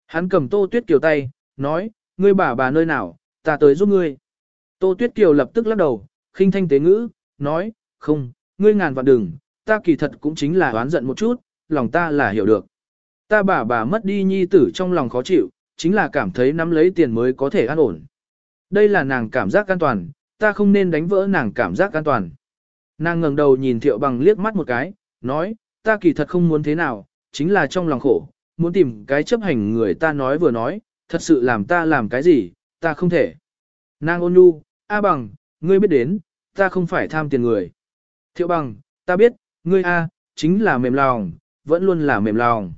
Hắn cầm tô tuyết kiều tay, nói, ngươi bà bà nơi nào, ta tới giúp ngươi. Tô tuyết kiều lập tức lắc đầu, khinh thanh tế ngữ, nói, không, ngươi ngàn vạn đừng, ta kỳ thật cũng chính là oán giận một chút, lòng ta là hiểu được. Ta bà bà mất đi nhi tử trong lòng khó chịu, chính là cảm thấy nắm lấy tiền mới có thể an ổn. Đây là nàng cảm giác an toàn, ta không nên đánh vỡ nàng cảm giác an toàn. Nàng ngẩng đầu nhìn Thiệu Bằng liếc mắt một cái, nói, ta kỳ thật không muốn thế nào, chính là trong lòng khổ, muốn tìm cái chấp hành người ta nói vừa nói, thật sự làm ta làm cái gì, ta không thể. Nàng ôn nhu, A Bằng, ngươi biết đến, ta không phải tham tiền người. Thiệu Bằng, ta biết, ngươi A, chính là mềm lòng, vẫn luôn là mềm lòng.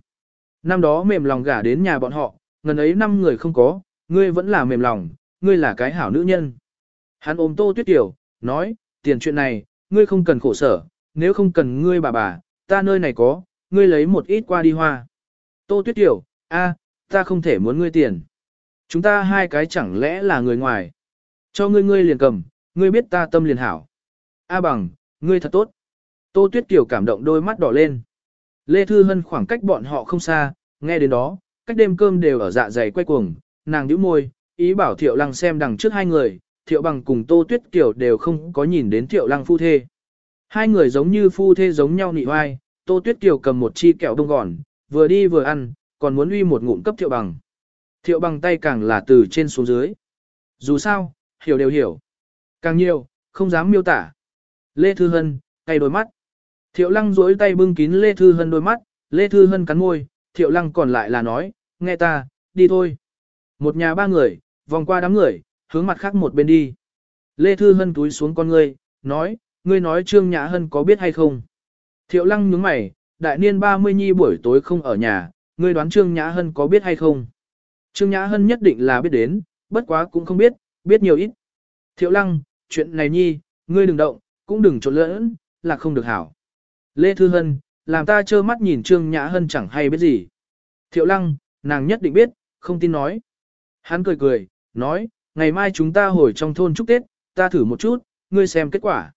Năm đó mềm lòng gả đến nhà bọn họ, ngần ấy năm người không có, ngươi vẫn là mềm lòng, ngươi là cái hảo nữ nhân. Hắn ôm Tô Tuyết Tiểu, nói, tiền chuyện này, ngươi không cần khổ sở, nếu không cần ngươi bà bà, ta nơi này có, ngươi lấy một ít qua đi hoa. Tô Tuyết Tiểu, a, ta không thể muốn ngươi tiền. Chúng ta hai cái chẳng lẽ là người ngoài. Cho ngươi ngươi liền cầm, ngươi biết ta tâm liền hảo. A bằng, ngươi thật tốt. Tô Tuyết tiểu cảm động đôi mắt đỏ lên. Lê Thư Hân khoảng cách bọn họ không xa, nghe đến đó, cách đêm cơm đều ở dạ dày quay cuồng, nàng nhíu môi, ý bảo Thiệu Lăng xem đằng trước hai người, Thiệu Bằng cùng Tô Tuyết Kiều đều không có nhìn đến Thiệu Lăng phu thê. Hai người giống như phu thê giống nhau nị oai, Tô Tuyết Kiều cầm một chi kẹo bông gòn, vừa đi vừa ăn, còn muốn uy một ngụm cấp Thiệu Bằng. Thiệu Bằng tay càng là từ trên xuống dưới. Dù sao, hiểu đều hiểu. Càng nhiều, không dám miêu tả. Lê Thư Hân, cay đôi mắt. Thiệu lăng duỗi tay bưng kín Lê Thư Hân đôi mắt, Lê Thư Hân cắn môi, thiệu lăng còn lại là nói, nghe ta, đi thôi. Một nhà ba người, vòng qua đám người, hướng mặt khác một bên đi. Lê Thư Hân túi xuống con ngươi, nói, ngươi nói Trương Nhã Hân có biết hay không? Thiệu lăng nhướng mày, đại niên 30 nhi buổi tối không ở nhà, ngươi đoán Trương Nhã Hân có biết hay không? Trương Nhã Hân nhất định là biết đến, bất quá cũng không biết, biết nhiều ít. Thiệu lăng, chuyện này nhi, ngươi đừng động, cũng đừng trộn lẫn, là không được hảo. Lê Thư Hân, làm ta trơ mắt nhìn Trương Nhã Hân chẳng hay biết gì. Thiệu Lăng, nàng nhất định biết, không tin nói. Hắn cười cười, nói, ngày mai chúng ta hồi trong thôn chúc Tết, ta thử một chút, ngươi xem kết quả.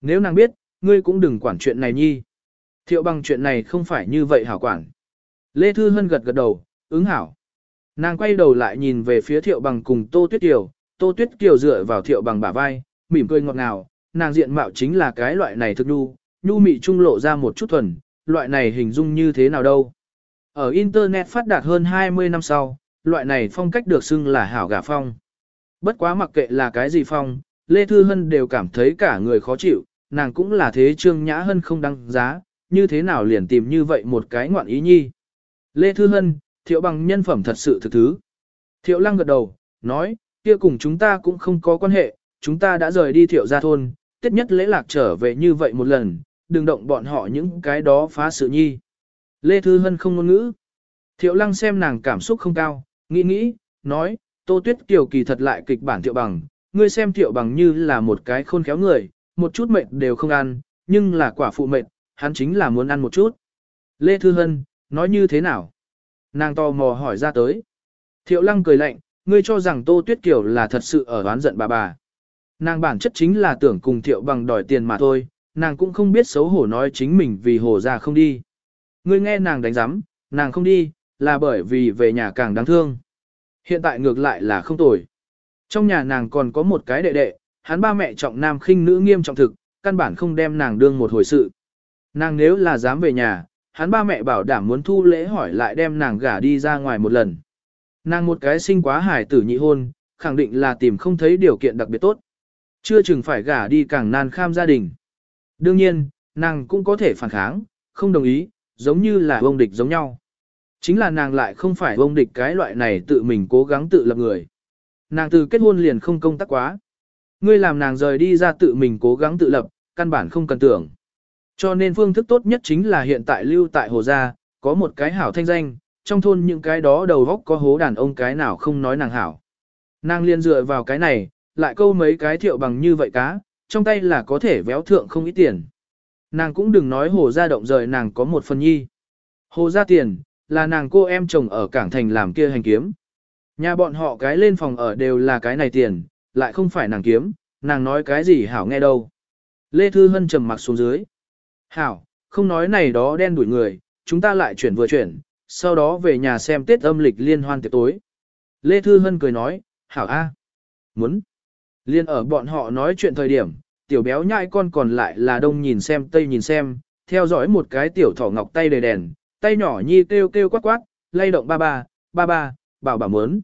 Nếu nàng biết, ngươi cũng đừng quản chuyện này nhi. Thiệu bằng chuyện này không phải như vậy hảo quản. Lê Thư Hân gật gật đầu, ứng hảo. Nàng quay đầu lại nhìn về phía thiệu bằng cùng Tô Tuyết Kiều, Tô Tuyết Kiều dựa vào thiệu bằng bả vai, mỉm cười ngọt ngào, nàng diện mạo chính là cái loại này thực đu, nhu mị trung lộ ra một chút thuần, loại này hình dung như thế nào đâu. Ở Internet phát đạt hơn 20 năm sau, loại này phong cách được xưng là hảo gà phong. Bất quá mặc kệ là cái gì phong, Lê Thư Hân đều cảm thấy cả người khó chịu, nàng cũng là thế Trương Nhã hơn không đăng giá, như thế nào liền tìm như vậy một cái ngoạn ý nhi. Lê Thư Hân, thiệu bằng nhân phẩm thật sự thực thứ. Thiệu lăng gật đầu, nói, kia cùng chúng ta cũng không có quan hệ, chúng ta đã rời đi thiệu ra thôn, tiết nhất lễ lạc trở về như vậy một lần, đừng động bọn họ những cái đó phá sự nhi. Lê Thư Hân không ngôn ngữ. Thiệu lăng xem nàng cảm xúc không cao, nghĩ nghĩ, nói, Tô Tuyết Kiều kỳ thật lại kịch bản Thiệu Bằng, ngươi xem Thiệu Bằng như là một cái khôn khéo người, một chút mệt đều không ăn, nhưng là quả phụ mệt, hắn chính là muốn ăn một chút. Lê Thư Hân, nói như thế nào? Nàng tò mò hỏi ra tới. Thiệu lăng cười lạnh, ngươi cho rằng Tô Tuyết Kiều là thật sự ở oán giận bà bà. Nàng bản chất chính là tưởng cùng Thiệu Bằng đòi tiền mà thôi, nàng cũng không biết xấu hổ nói chính mình vì hồ già không đi. Ngươi nghe nàng đánh giám, nàng không đi, là bởi vì về nhà càng đáng thương. Hiện tại ngược lại là không tồi. Trong nhà nàng còn có một cái đệ đệ, hắn ba mẹ trọng nam khinh nữ nghiêm trọng thực, căn bản không đem nàng đương một hồi sự. Nàng nếu là dám về nhà, hắn ba mẹ bảo đảm muốn thu lễ hỏi lại đem nàng gả đi ra ngoài một lần. Nàng một cái sinh quá hải tử nhị hôn, khẳng định là tìm không thấy điều kiện đặc biệt tốt. Chưa chừng phải gả đi càng nan kham gia đình. Đương nhiên, nàng cũng có thể phản kháng, không đồng ý, giống như là ông địch giống nhau. Chính là nàng lại không phải ông địch cái loại này tự mình cố gắng tự lập người. Nàng từ kết hôn liền không công tác quá. Ngươi làm nàng rời đi ra tự mình cố gắng tự lập, căn bản không cần tưởng. Cho nên phương thức tốt nhất chính là hiện tại lưu tại Hồ Gia, có một cái hảo thanh danh, trong thôn những cái đó đầu góc có hố đàn ông cái nào không nói nàng hảo. Nàng liên dựa vào cái này, lại câu mấy cái thiệu bằng như vậy cá, trong tay là có thể véo thượng không ít tiền. Nàng cũng đừng nói hồ gia động rời nàng có một phần nhi. Hồ gia tiền, là nàng cô em chồng ở cảng thành làm kia hành kiếm. Nhà bọn họ cái lên phòng ở đều là cái này tiền, lại không phải nàng kiếm, nàng nói cái gì hảo nghe đâu. Lê Thư Hân trầm mặc xuống dưới. Hảo, không nói này đó đen đuổi người, chúng ta lại chuyển vừa chuyển, sau đó về nhà xem Tết âm lịch liên hoan tiệc tối. Lê Thư Hân cười nói, hảo a. Muốn. Liên ở bọn họ nói chuyện thời điểm, tiểu béo nhãi con còn lại là đông nhìn xem tây nhìn xem, theo dõi một cái tiểu thỏ ngọc tay đầy đèn, tay nhỏ nhi kêu kêu quát quát, lay động ba ba, ba ba, bảo bảo mớn.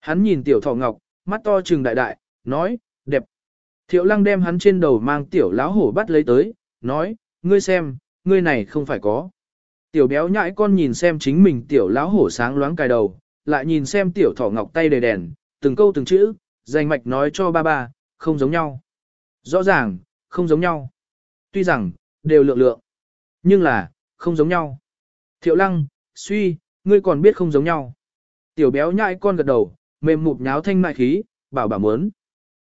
Hắn nhìn tiểu thỏ ngọc, mắt to trừng đại đại, nói, đẹp. Thiệu lăng đem hắn trên đầu mang tiểu láo hổ bắt lấy tới, nói, ngươi xem, ngươi này không phải có. Tiểu béo nhãi con nhìn xem chính mình tiểu láo hổ sáng loáng cài đầu, lại nhìn xem tiểu thỏ ngọc tay đầy đèn, từng câu từng chữ, dành mạch nói cho ba ba, không giống nhau. Rõ ràng, không giống nhau. Tuy rằng, đều lượng lượng. Nhưng là, không giống nhau. Thiệu lăng, suy, ngươi còn biết không giống nhau. Tiểu béo nhãi con gật đầu, mềm mụt nháo thanh mại khí, bảo bảo muốn.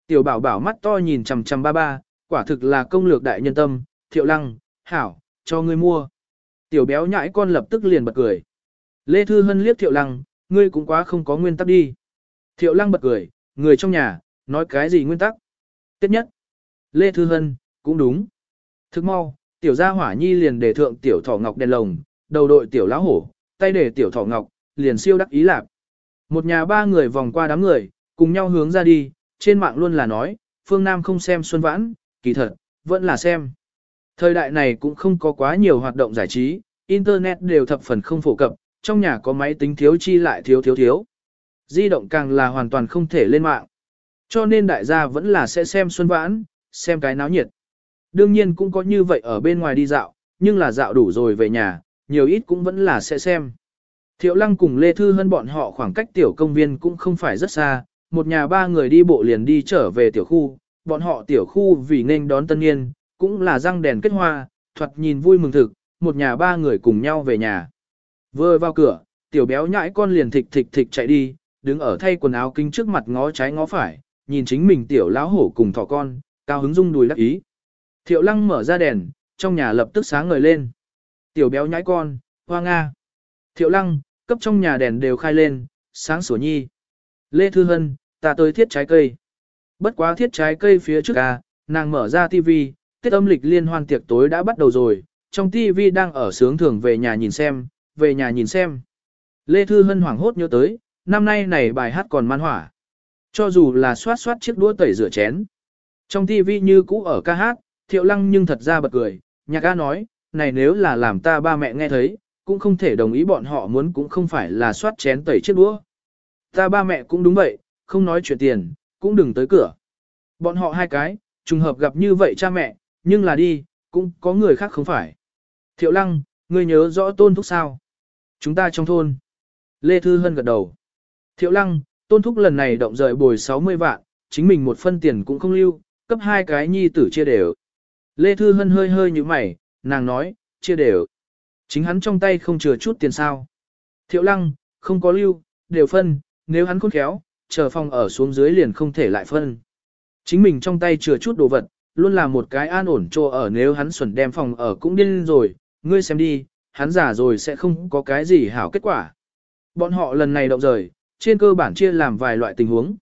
Tiểu bảo bảo mắt to nhìn chằm chằm ba ba, quả thực là công lược đại nhân tâm, thiệu lăng, hảo, cho ngươi mua. Tiểu béo nhãi con lập tức liền bật cười. Lê Thư Hân liếc thiệu lăng, ngươi cũng quá không có nguyên tắc đi. Thiệu lăng bật cười, người trong nhà, nói cái gì nguyên tắc. Tiếp nhất, Lê Thư Hân, cũng đúng. Thức mau, tiểu gia hỏa nhi liền để thượng tiểu thỏ ngọc đèn lồng, đầu đội tiểu lão hổ, tay để tiểu thỏ ngọc, liền siêu đắc ý lạc. Một nhà ba người vòng qua đám người, cùng nhau hướng ra đi, trên mạng luôn là nói, phương Nam không xem xuân vãn, kỳ thật, vẫn là xem. Thời đại này cũng không có quá nhiều hoạt động giải trí, Internet đều thập phần không phổ cập, trong nhà có máy tính thiếu chi lại thiếu thiếu thiếu. Di động càng là hoàn toàn không thể lên mạng. Cho nên đại gia vẫn là sẽ xem xuân vãn, xem cái náo nhiệt. Đương nhiên cũng có như vậy ở bên ngoài đi dạo, nhưng là dạo đủ rồi về nhà, nhiều ít cũng vẫn là sẽ xem. Thiệu Lăng cùng Lê Thư Hân bọn họ khoảng cách tiểu công viên cũng không phải rất xa, một nhà ba người đi bộ liền đi trở về tiểu khu, bọn họ tiểu khu vì nên đón tân niên, cũng là răng đèn kết hoa, thuật nhìn vui mừng thực, một nhà ba người cùng nhau về nhà. Vừa vào cửa, tiểu béo nhãi con liền thịch thịch thịch chạy đi, đứng ở thay quần áo kinh trước mặt ngó trái ngó phải, nhìn chính mình tiểu lão hổ cùng thỏ con, cao hứng rung đùi đắc ý. Thiệu lăng mở ra đèn, trong nhà lập tức sáng ngời lên. Tiểu béo nhãi con, hoa nga. Thiệu lăng, cấp trong nhà đèn đều khai lên, sáng sủa nhi. Lê Thư Hân, ta tới thiết trái cây. Bất quá thiết trái cây phía trước à, nàng mở ra tivi, tiết âm lịch liên hoan tiệc tối đã bắt đầu rồi, trong tivi đang ở sướng thường về nhà nhìn xem, về nhà nhìn xem. Lê Thư Hân hoảng hốt nhớ tới, năm nay này bài hát còn man hỏa. Cho dù là xoát xoát chiếc đũa tẩy rửa chén. Trong TV như cũ ở ca hát, thiệu lăng nhưng thật ra bật cười, nhạc ca nói, này nếu là làm ta ba mẹ nghe thấy, cũng không thể đồng ý bọn họ muốn cũng không phải là xoát chén tẩy chiếc đũa. Ta ba mẹ cũng đúng vậy, không nói chuyện tiền, cũng đừng tới cửa. Bọn họ hai cái, trùng hợp gặp như vậy cha mẹ, nhưng là đi, cũng có người khác không phải. Thiệu lăng, ngươi nhớ rõ tôn thúc sao? Chúng ta trong thôn. Lê Thư Hân gật đầu. Thiệu lăng, tôn thúc lần này động rời bồi 60 vạn, chính mình một phân tiền cũng không lưu, cấp hai cái nhi tử chia đều. Lê Thư Hân hơi hơi như mày, nàng nói, chia đều. Chính hắn trong tay không chừa chút tiền sao. Thiệu lăng, không có lưu, đều phân, nếu hắn khôn khéo, chờ phòng ở xuống dưới liền không thể lại phân. Chính mình trong tay chừa chút đồ vật, luôn là một cái an ổn cho ở nếu hắn xuẩn đem phòng ở cũng điên rồi, ngươi xem đi, hắn giả rồi sẽ không có cái gì hảo kết quả. Bọn họ lần này động rời, trên cơ bản chia làm vài loại tình huống.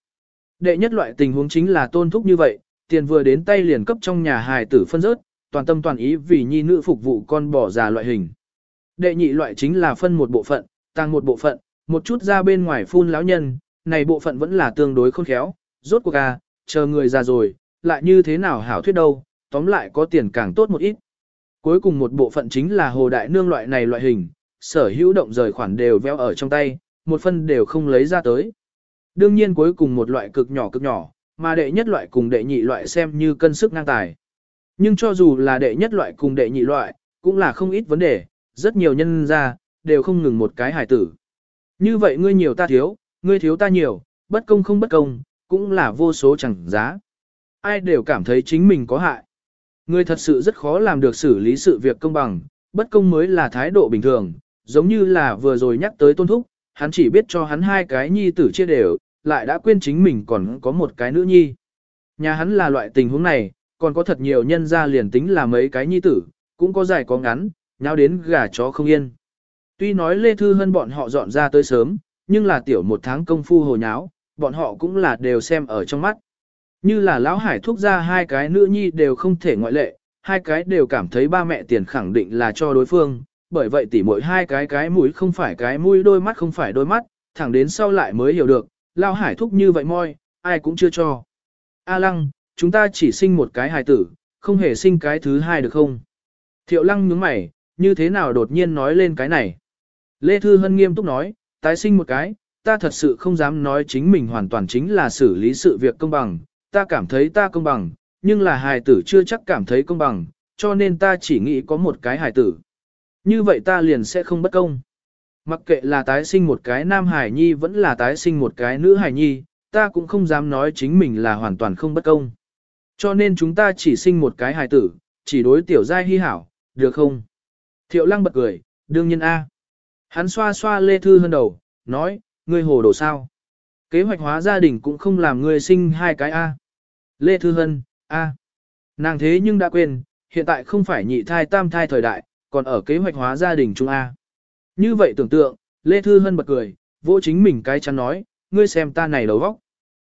Đệ nhất loại tình huống chính là tôn thúc như vậy, tiền vừa đến tay liền cấp trong nhà hài tử phân rớt, toàn tâm toàn ý vì nhi nữ phục vụ con bỏ già loại hình. Đệ nhị loại chính là phân một bộ phận, tăng một bộ phận, một chút ra bên ngoài phun lão nhân, này bộ phận vẫn là tương đối khôn khéo, rốt cuộc à, chờ người già rồi, lại như thế nào hảo thuyết đâu, tóm lại có tiền càng tốt một ít. Cuối cùng một bộ phận chính là hồ đại nương loại này loại hình, sở hữu động rời khoản đều veo ở trong tay, một phân đều không lấy ra tới. Đương nhiên cuối cùng một loại cực nhỏ cực nhỏ, mà đệ nhất loại cùng đệ nhị loại xem như cân sức ngang tài. Nhưng cho dù là đệ nhất loại cùng đệ nhị loại, cũng là không ít vấn đề, rất nhiều nhân ra, đều không ngừng một cái hải tử. Như vậy ngươi nhiều ta thiếu, ngươi thiếu ta nhiều, bất công không bất công, cũng là vô số chẳng giá. Ai đều cảm thấy chính mình có hại. Ngươi thật sự rất khó làm được xử lý sự việc công bằng, bất công mới là thái độ bình thường, giống như là vừa rồi nhắc tới tôn thúc, hắn chỉ biết cho hắn hai cái nhi tử chia đều, lại đã quên chính mình còn có một cái nữ nhi. Nhà hắn là loại tình huống này, còn có thật nhiều nhân gia liền tính là mấy cái nhi tử, cũng có dài có ngắn, nháo đến gà chó không yên. Tuy nói Lê Thư Hân bọn họ dọn ra tới sớm, nhưng là tiểu một tháng công phu hồ nháo, bọn họ cũng là đều xem ở trong mắt. Như là lão hải thuốc ra hai cái nữ nhi đều không thể ngoại lệ, hai cái đều cảm thấy ba mẹ tiền khẳng định là cho đối phương, bởi vậy tỉ mỗi hai cái cái mũi không phải cái mũi đôi mắt không phải đôi mắt, thẳng đến sau lại mới hiểu được, lao hải thúc như vậy moi, ai cũng chưa cho. A lăng, chúng ta chỉ sinh một cái hài tử, không hề sinh cái thứ hai được không? Thiệu lăng nhướng mày, như thế nào đột nhiên nói lên cái này? Lê Thư Hân nghiêm túc nói, tái sinh một cái, ta thật sự không dám nói chính mình hoàn toàn chính là xử lý sự việc công bằng, ta cảm thấy ta công bằng, nhưng là hài tử chưa chắc cảm thấy công bằng, cho nên ta chỉ nghĩ có một cái hài tử. Như vậy ta liền sẽ không bất công. Mặc kệ là tái sinh một cái nam hải nhi vẫn là tái sinh một cái nữ hải nhi, ta cũng không dám nói chính mình là hoàn toàn không bất công. Cho nên chúng ta chỉ sinh một cái hài tử, chỉ đối tiểu giai hy hảo, được không? Thiệu lăng bật cười, đương nhiên A. Hắn xoa xoa lê thư hơn đầu, nói, ngươi hồ đồ sao? Kế hoạch hóa gia đình cũng không làm ngươi sinh hai cái A. Lê Thư Hân, A. Nàng thế nhưng đã quên, hiện tại không phải nhị thai tam thai thời đại, còn ở kế hoạch hóa gia đình chúng A. Như vậy tưởng tượng, Lê Thư Hân bật cười, vô chính mình cái chắn nói, ngươi xem ta này đầu vóc.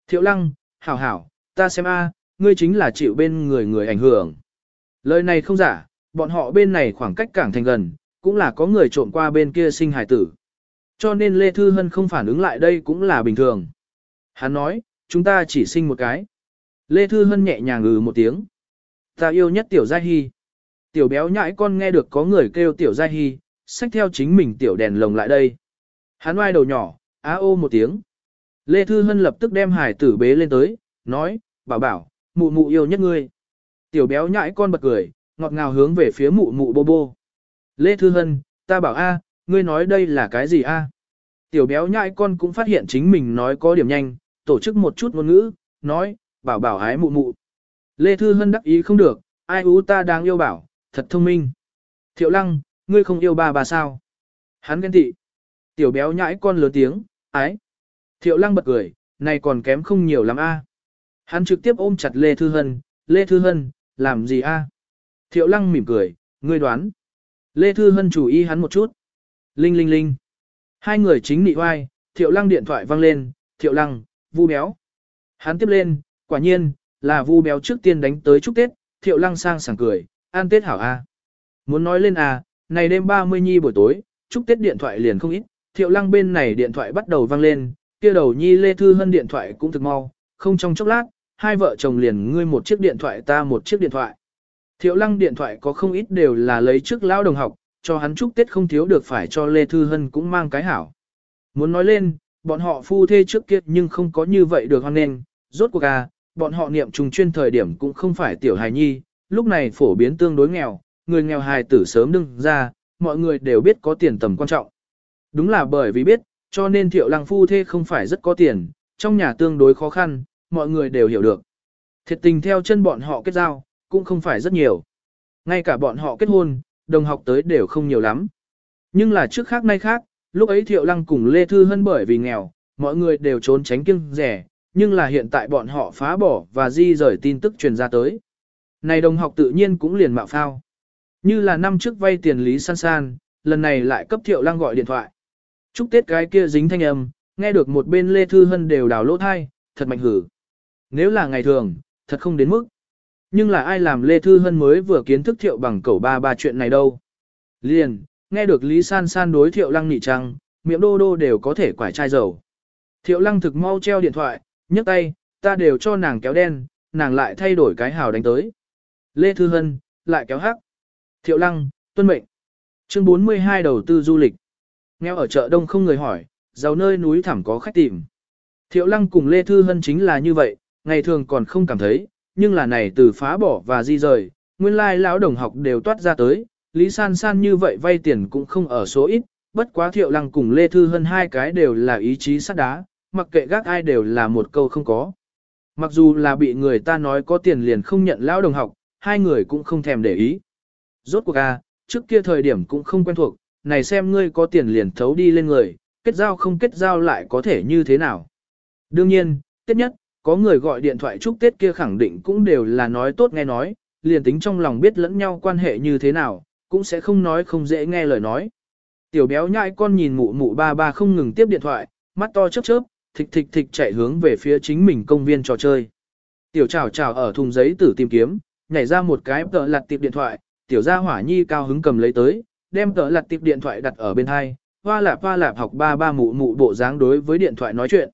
Thiệu lăng, hảo hảo, ta xem A, ngươi chính là chịu bên người người ảnh hưởng. Lời này không giả, bọn họ bên này khoảng cách cảng thành gần, cũng là có người trộm qua bên kia sinh hải tử. Cho nên Lê Thư Hân không phản ứng lại đây cũng là bình thường. Hắn nói, chúng ta chỉ sinh một cái. Lê Thư Hân nhẹ nhàng ngừ một tiếng. Ta yêu nhất Tiểu gia Hy tiểu béo nhãi con nghe được có người kêu tiểu giai hy, xách theo chính mình tiểu đèn lồng lại đây. Hắn oai đầu nhỏ, á ô một tiếng. Lê Thư Hân lập tức đem hải tử bế lên tới, nói, bảo bảo, mụ mụ yêu nhất ngươi. Tiểu béo nhãi con bật cười, ngọt ngào hướng về phía mụ mụ bô bô. Lê Thư Hân, ta bảo a ngươi nói đây là cái gì a? Tiểu béo nhãi con cũng phát hiện chính mình nói có điểm nhanh, tổ chức một chút ngôn ngữ, nói, bảo bảo hái mụ mụ. Lê Thư Hân đắc ý không được, ai ú ta đang yêu bảo, thật thông minh. Thiệu lăng, ngươi không yêu ba bà sao? Hắn ghen tị. Tiểu béo nhãi con lớn tiếng, ái. Thiệu lăng bật cười, này còn kém không nhiều lắm a. Hắn trực tiếp ôm chặt Lê Thư Hân, Lê Thư Hân, làm gì a? Thiệu lăng mỉm cười, ngươi đoán. Lê Thư Hân chủ ý hắn một chút. Linh linh linh. Hai người chính nị oai, thiệu lăng điện thoại văng lên, thiệu lăng, vu béo. Hắn tiếp lên, quả nhiên, là vu béo trước tiên đánh tới chúc Tết, thiệu lăng sang sảng cười, an tết hảo a. Muốn nói lên a, này đêm 30 nhi buổi tối, chúc tết điện thoại liền không ít, thiệu lăng bên này điện thoại bắt đầu vang lên, kia đầu nhi lê thư hân điện thoại cũng thực mau, không trong chốc lát, hai vợ chồng liền ngươi một chiếc điện thoại ta một chiếc điện thoại. Thiệu lăng điện thoại có không ít đều là lấy trước lão đồng học, cho hắn chúc tết không thiếu được phải cho lê thư hân cũng mang cái hảo. Muốn nói lên, bọn họ phu thê trước kia nhưng không có như vậy được hoan nên, rốt cuộc à, bọn họ niệm trùng chuyên thời điểm cũng không phải tiểu hài nhi, lúc này phổ biến tương đối nghèo, người nghèo hài tử sớm đưng ra, mọi người đều biết có tiền tầm quan trọng. Đúng là bởi vì biết, cho nên thiệu lăng phu thê không phải rất có tiền, trong nhà tương đối khó khăn, mọi người đều hiểu được. Thiệt tình theo chân bọn họ kết giao, cũng không phải rất nhiều. Ngay cả bọn họ kết hôn, đồng học tới đều không nhiều lắm. Nhưng là trước khác nay khác, lúc ấy Thiệu Lăng cùng Lê Thư Hân bởi vì nghèo, mọi người đều trốn tránh kiêng rẻ, nhưng là hiện tại bọn họ phá bỏ và di rời tin tức truyền ra tới. Này đồng học tự nhiên cũng liền mạo phao. Như là năm trước vay tiền Lý San San, lần này lại cấp Thiệu Lăng gọi điện thoại. Chúc Tết cái kia dính thanh âm, nghe được một bên Lê Thư Hân đều đào lỗ thai, thật mạnh hử. Nếu là ngày thường, thật không đến mức. Nhưng là ai làm Lê Thư Hân mới vừa kiến thức Thiệu bằng cẩu ba ba chuyện này đâu. Liền, nghe được Lý San San đối Thiệu Lăng nhị trăng, miệng đô đô đều có thể quải chai dầu. Thiệu Lăng thực mau treo điện thoại, nhấc tay, ta đều cho nàng kéo đen, nàng lại thay đổi cái hào đánh tới. Lê Thư Hân, lại kéo hắc. Thiệu Lăng, tuân mệnh. Chương 42 đầu tư du lịch. nghe ở chợ đông không người hỏi, giàu nơi núi thẳm có khách tìm. Thiệu Lăng cùng Lê Thư Hân chính là như vậy, ngày thường còn không cảm thấy, nhưng là này từ phá bỏ và di rời, nguyên lai lão đồng học đều toát ra tới, Lý San San như vậy vay tiền cũng không ở số ít, bất quá Thiệu Lăng cùng Lê Thư Hân hai cái đều là ý chí sắt đá, mặc kệ gác ai đều là một câu không có. Mặc dù là bị người ta nói có tiền liền không nhận lão đồng học, hai người cũng không thèm để ý. Rốt cuộc à, trước kia thời điểm cũng không quen thuộc, này xem ngươi có tiền liền thấu đi lên người, kết giao không kết giao lại có thể như thế nào. Đương nhiên, tết nhất, có người gọi điện thoại chúc tết kia khẳng định cũng đều là nói tốt nghe nói, liền tính trong lòng biết lẫn nhau quan hệ như thế nào, cũng sẽ không nói không dễ nghe lời nói. Tiểu béo nhãi con nhìn mụ mụ ba ba không ngừng tiếp điện thoại, mắt to chớp chớp, thịch thịch thịch chạy hướng về phía chính mình công viên trò chơi. Tiểu chào chào ở thùng giấy tử tìm kiếm, nhảy ra một cái tờ lặt tiệp điện thoại, tiểu gia hỏa nhi cao hứng cầm lấy tới, đem tờ lặt tiệp điện thoại đặt ở bên hai, hoa lạp hoa lạp học ba ba mụ mụ bộ dáng đối với điện thoại nói chuyện.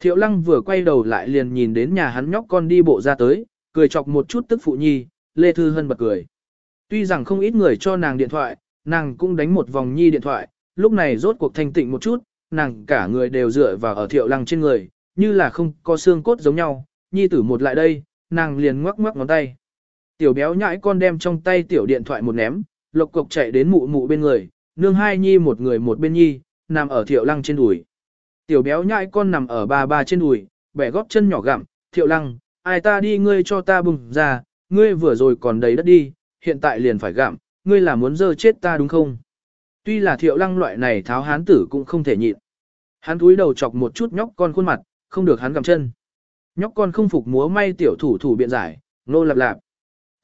Thiệu lăng vừa quay đầu lại liền nhìn đến nhà hắn nhóc con đi bộ ra tới, cười chọc một chút tức phụ nhi, Lê Thư Hân bật cười. Tuy rằng không ít người cho nàng điện thoại, nàng cũng đánh một vòng nhi điện thoại, lúc này rốt cuộc thanh tịnh một chút, nàng cả người đều dựa vào ở thiệu lăng trên người, như là không có xương cốt giống nhau, nhi tử một lại đây, nàng liền ngoắc ngoắc ngón tay. Tiểu béo nhãi con đem trong tay tiểu điện thoại một ném, lộc cộc chạy đến mụ mụ bên người, nương hai nhi một người một bên nhi, nằm ở thiệu lăng trên đùi. Tiểu béo nhãi con nằm ở ba ba trên đùi, bẻ góp chân nhỏ gặm, thiệu lăng, ai ta đi ngươi cho ta bùng ra, ngươi vừa rồi còn đầy đất đi, hiện tại liền phải gặm, ngươi là muốn dơ chết ta đúng không? Tuy là thiệu lăng loại này tháo hán tử cũng không thể nhịn. Hắn túi đầu chọc một chút nhóc con khuôn mặt, không được hắn gặm chân. Nhóc con không phục múa may tiểu thủ thủ biện giải, nô lạp lạp,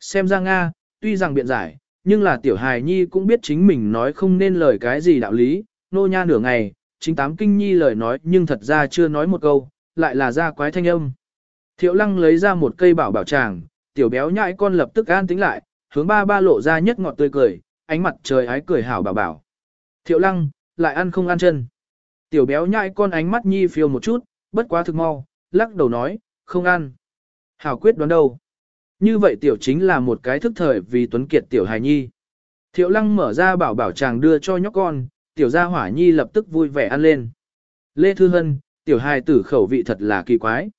Xem ra Nga, tuy rằng biện giải, nhưng là tiểu hài nhi cũng biết chính mình nói không nên lời cái gì đạo lý, nô nha nửa ngày, chính tám kinh nhi lời nói nhưng thật ra chưa nói một câu, lại là ra quái thanh âm. Thiệu lăng lấy ra một cây bảo bảo tràng, tiểu béo nhãi con lập tức an tính lại, hướng ba ba lộ ra nhất ngọt tươi cười, ánh mặt trời ái cười hảo bảo bảo. Thiệu lăng, lại ăn không ăn chân. Tiểu béo nhãi con ánh mắt nhi phiêu một chút, bất quá thực mau, lắc đầu nói, không ăn. Hảo quyết đoán đâu. Như vậy tiểu chính là một cái thức thời vì Tuấn Kiệt tiểu hài nhi. Thiệu lăng mở ra bảo bảo chàng đưa cho nhóc con, tiểu gia hỏa nhi lập tức vui vẻ ăn lên. Lê Thư Hân, tiểu hài tử khẩu vị thật là kỳ quái.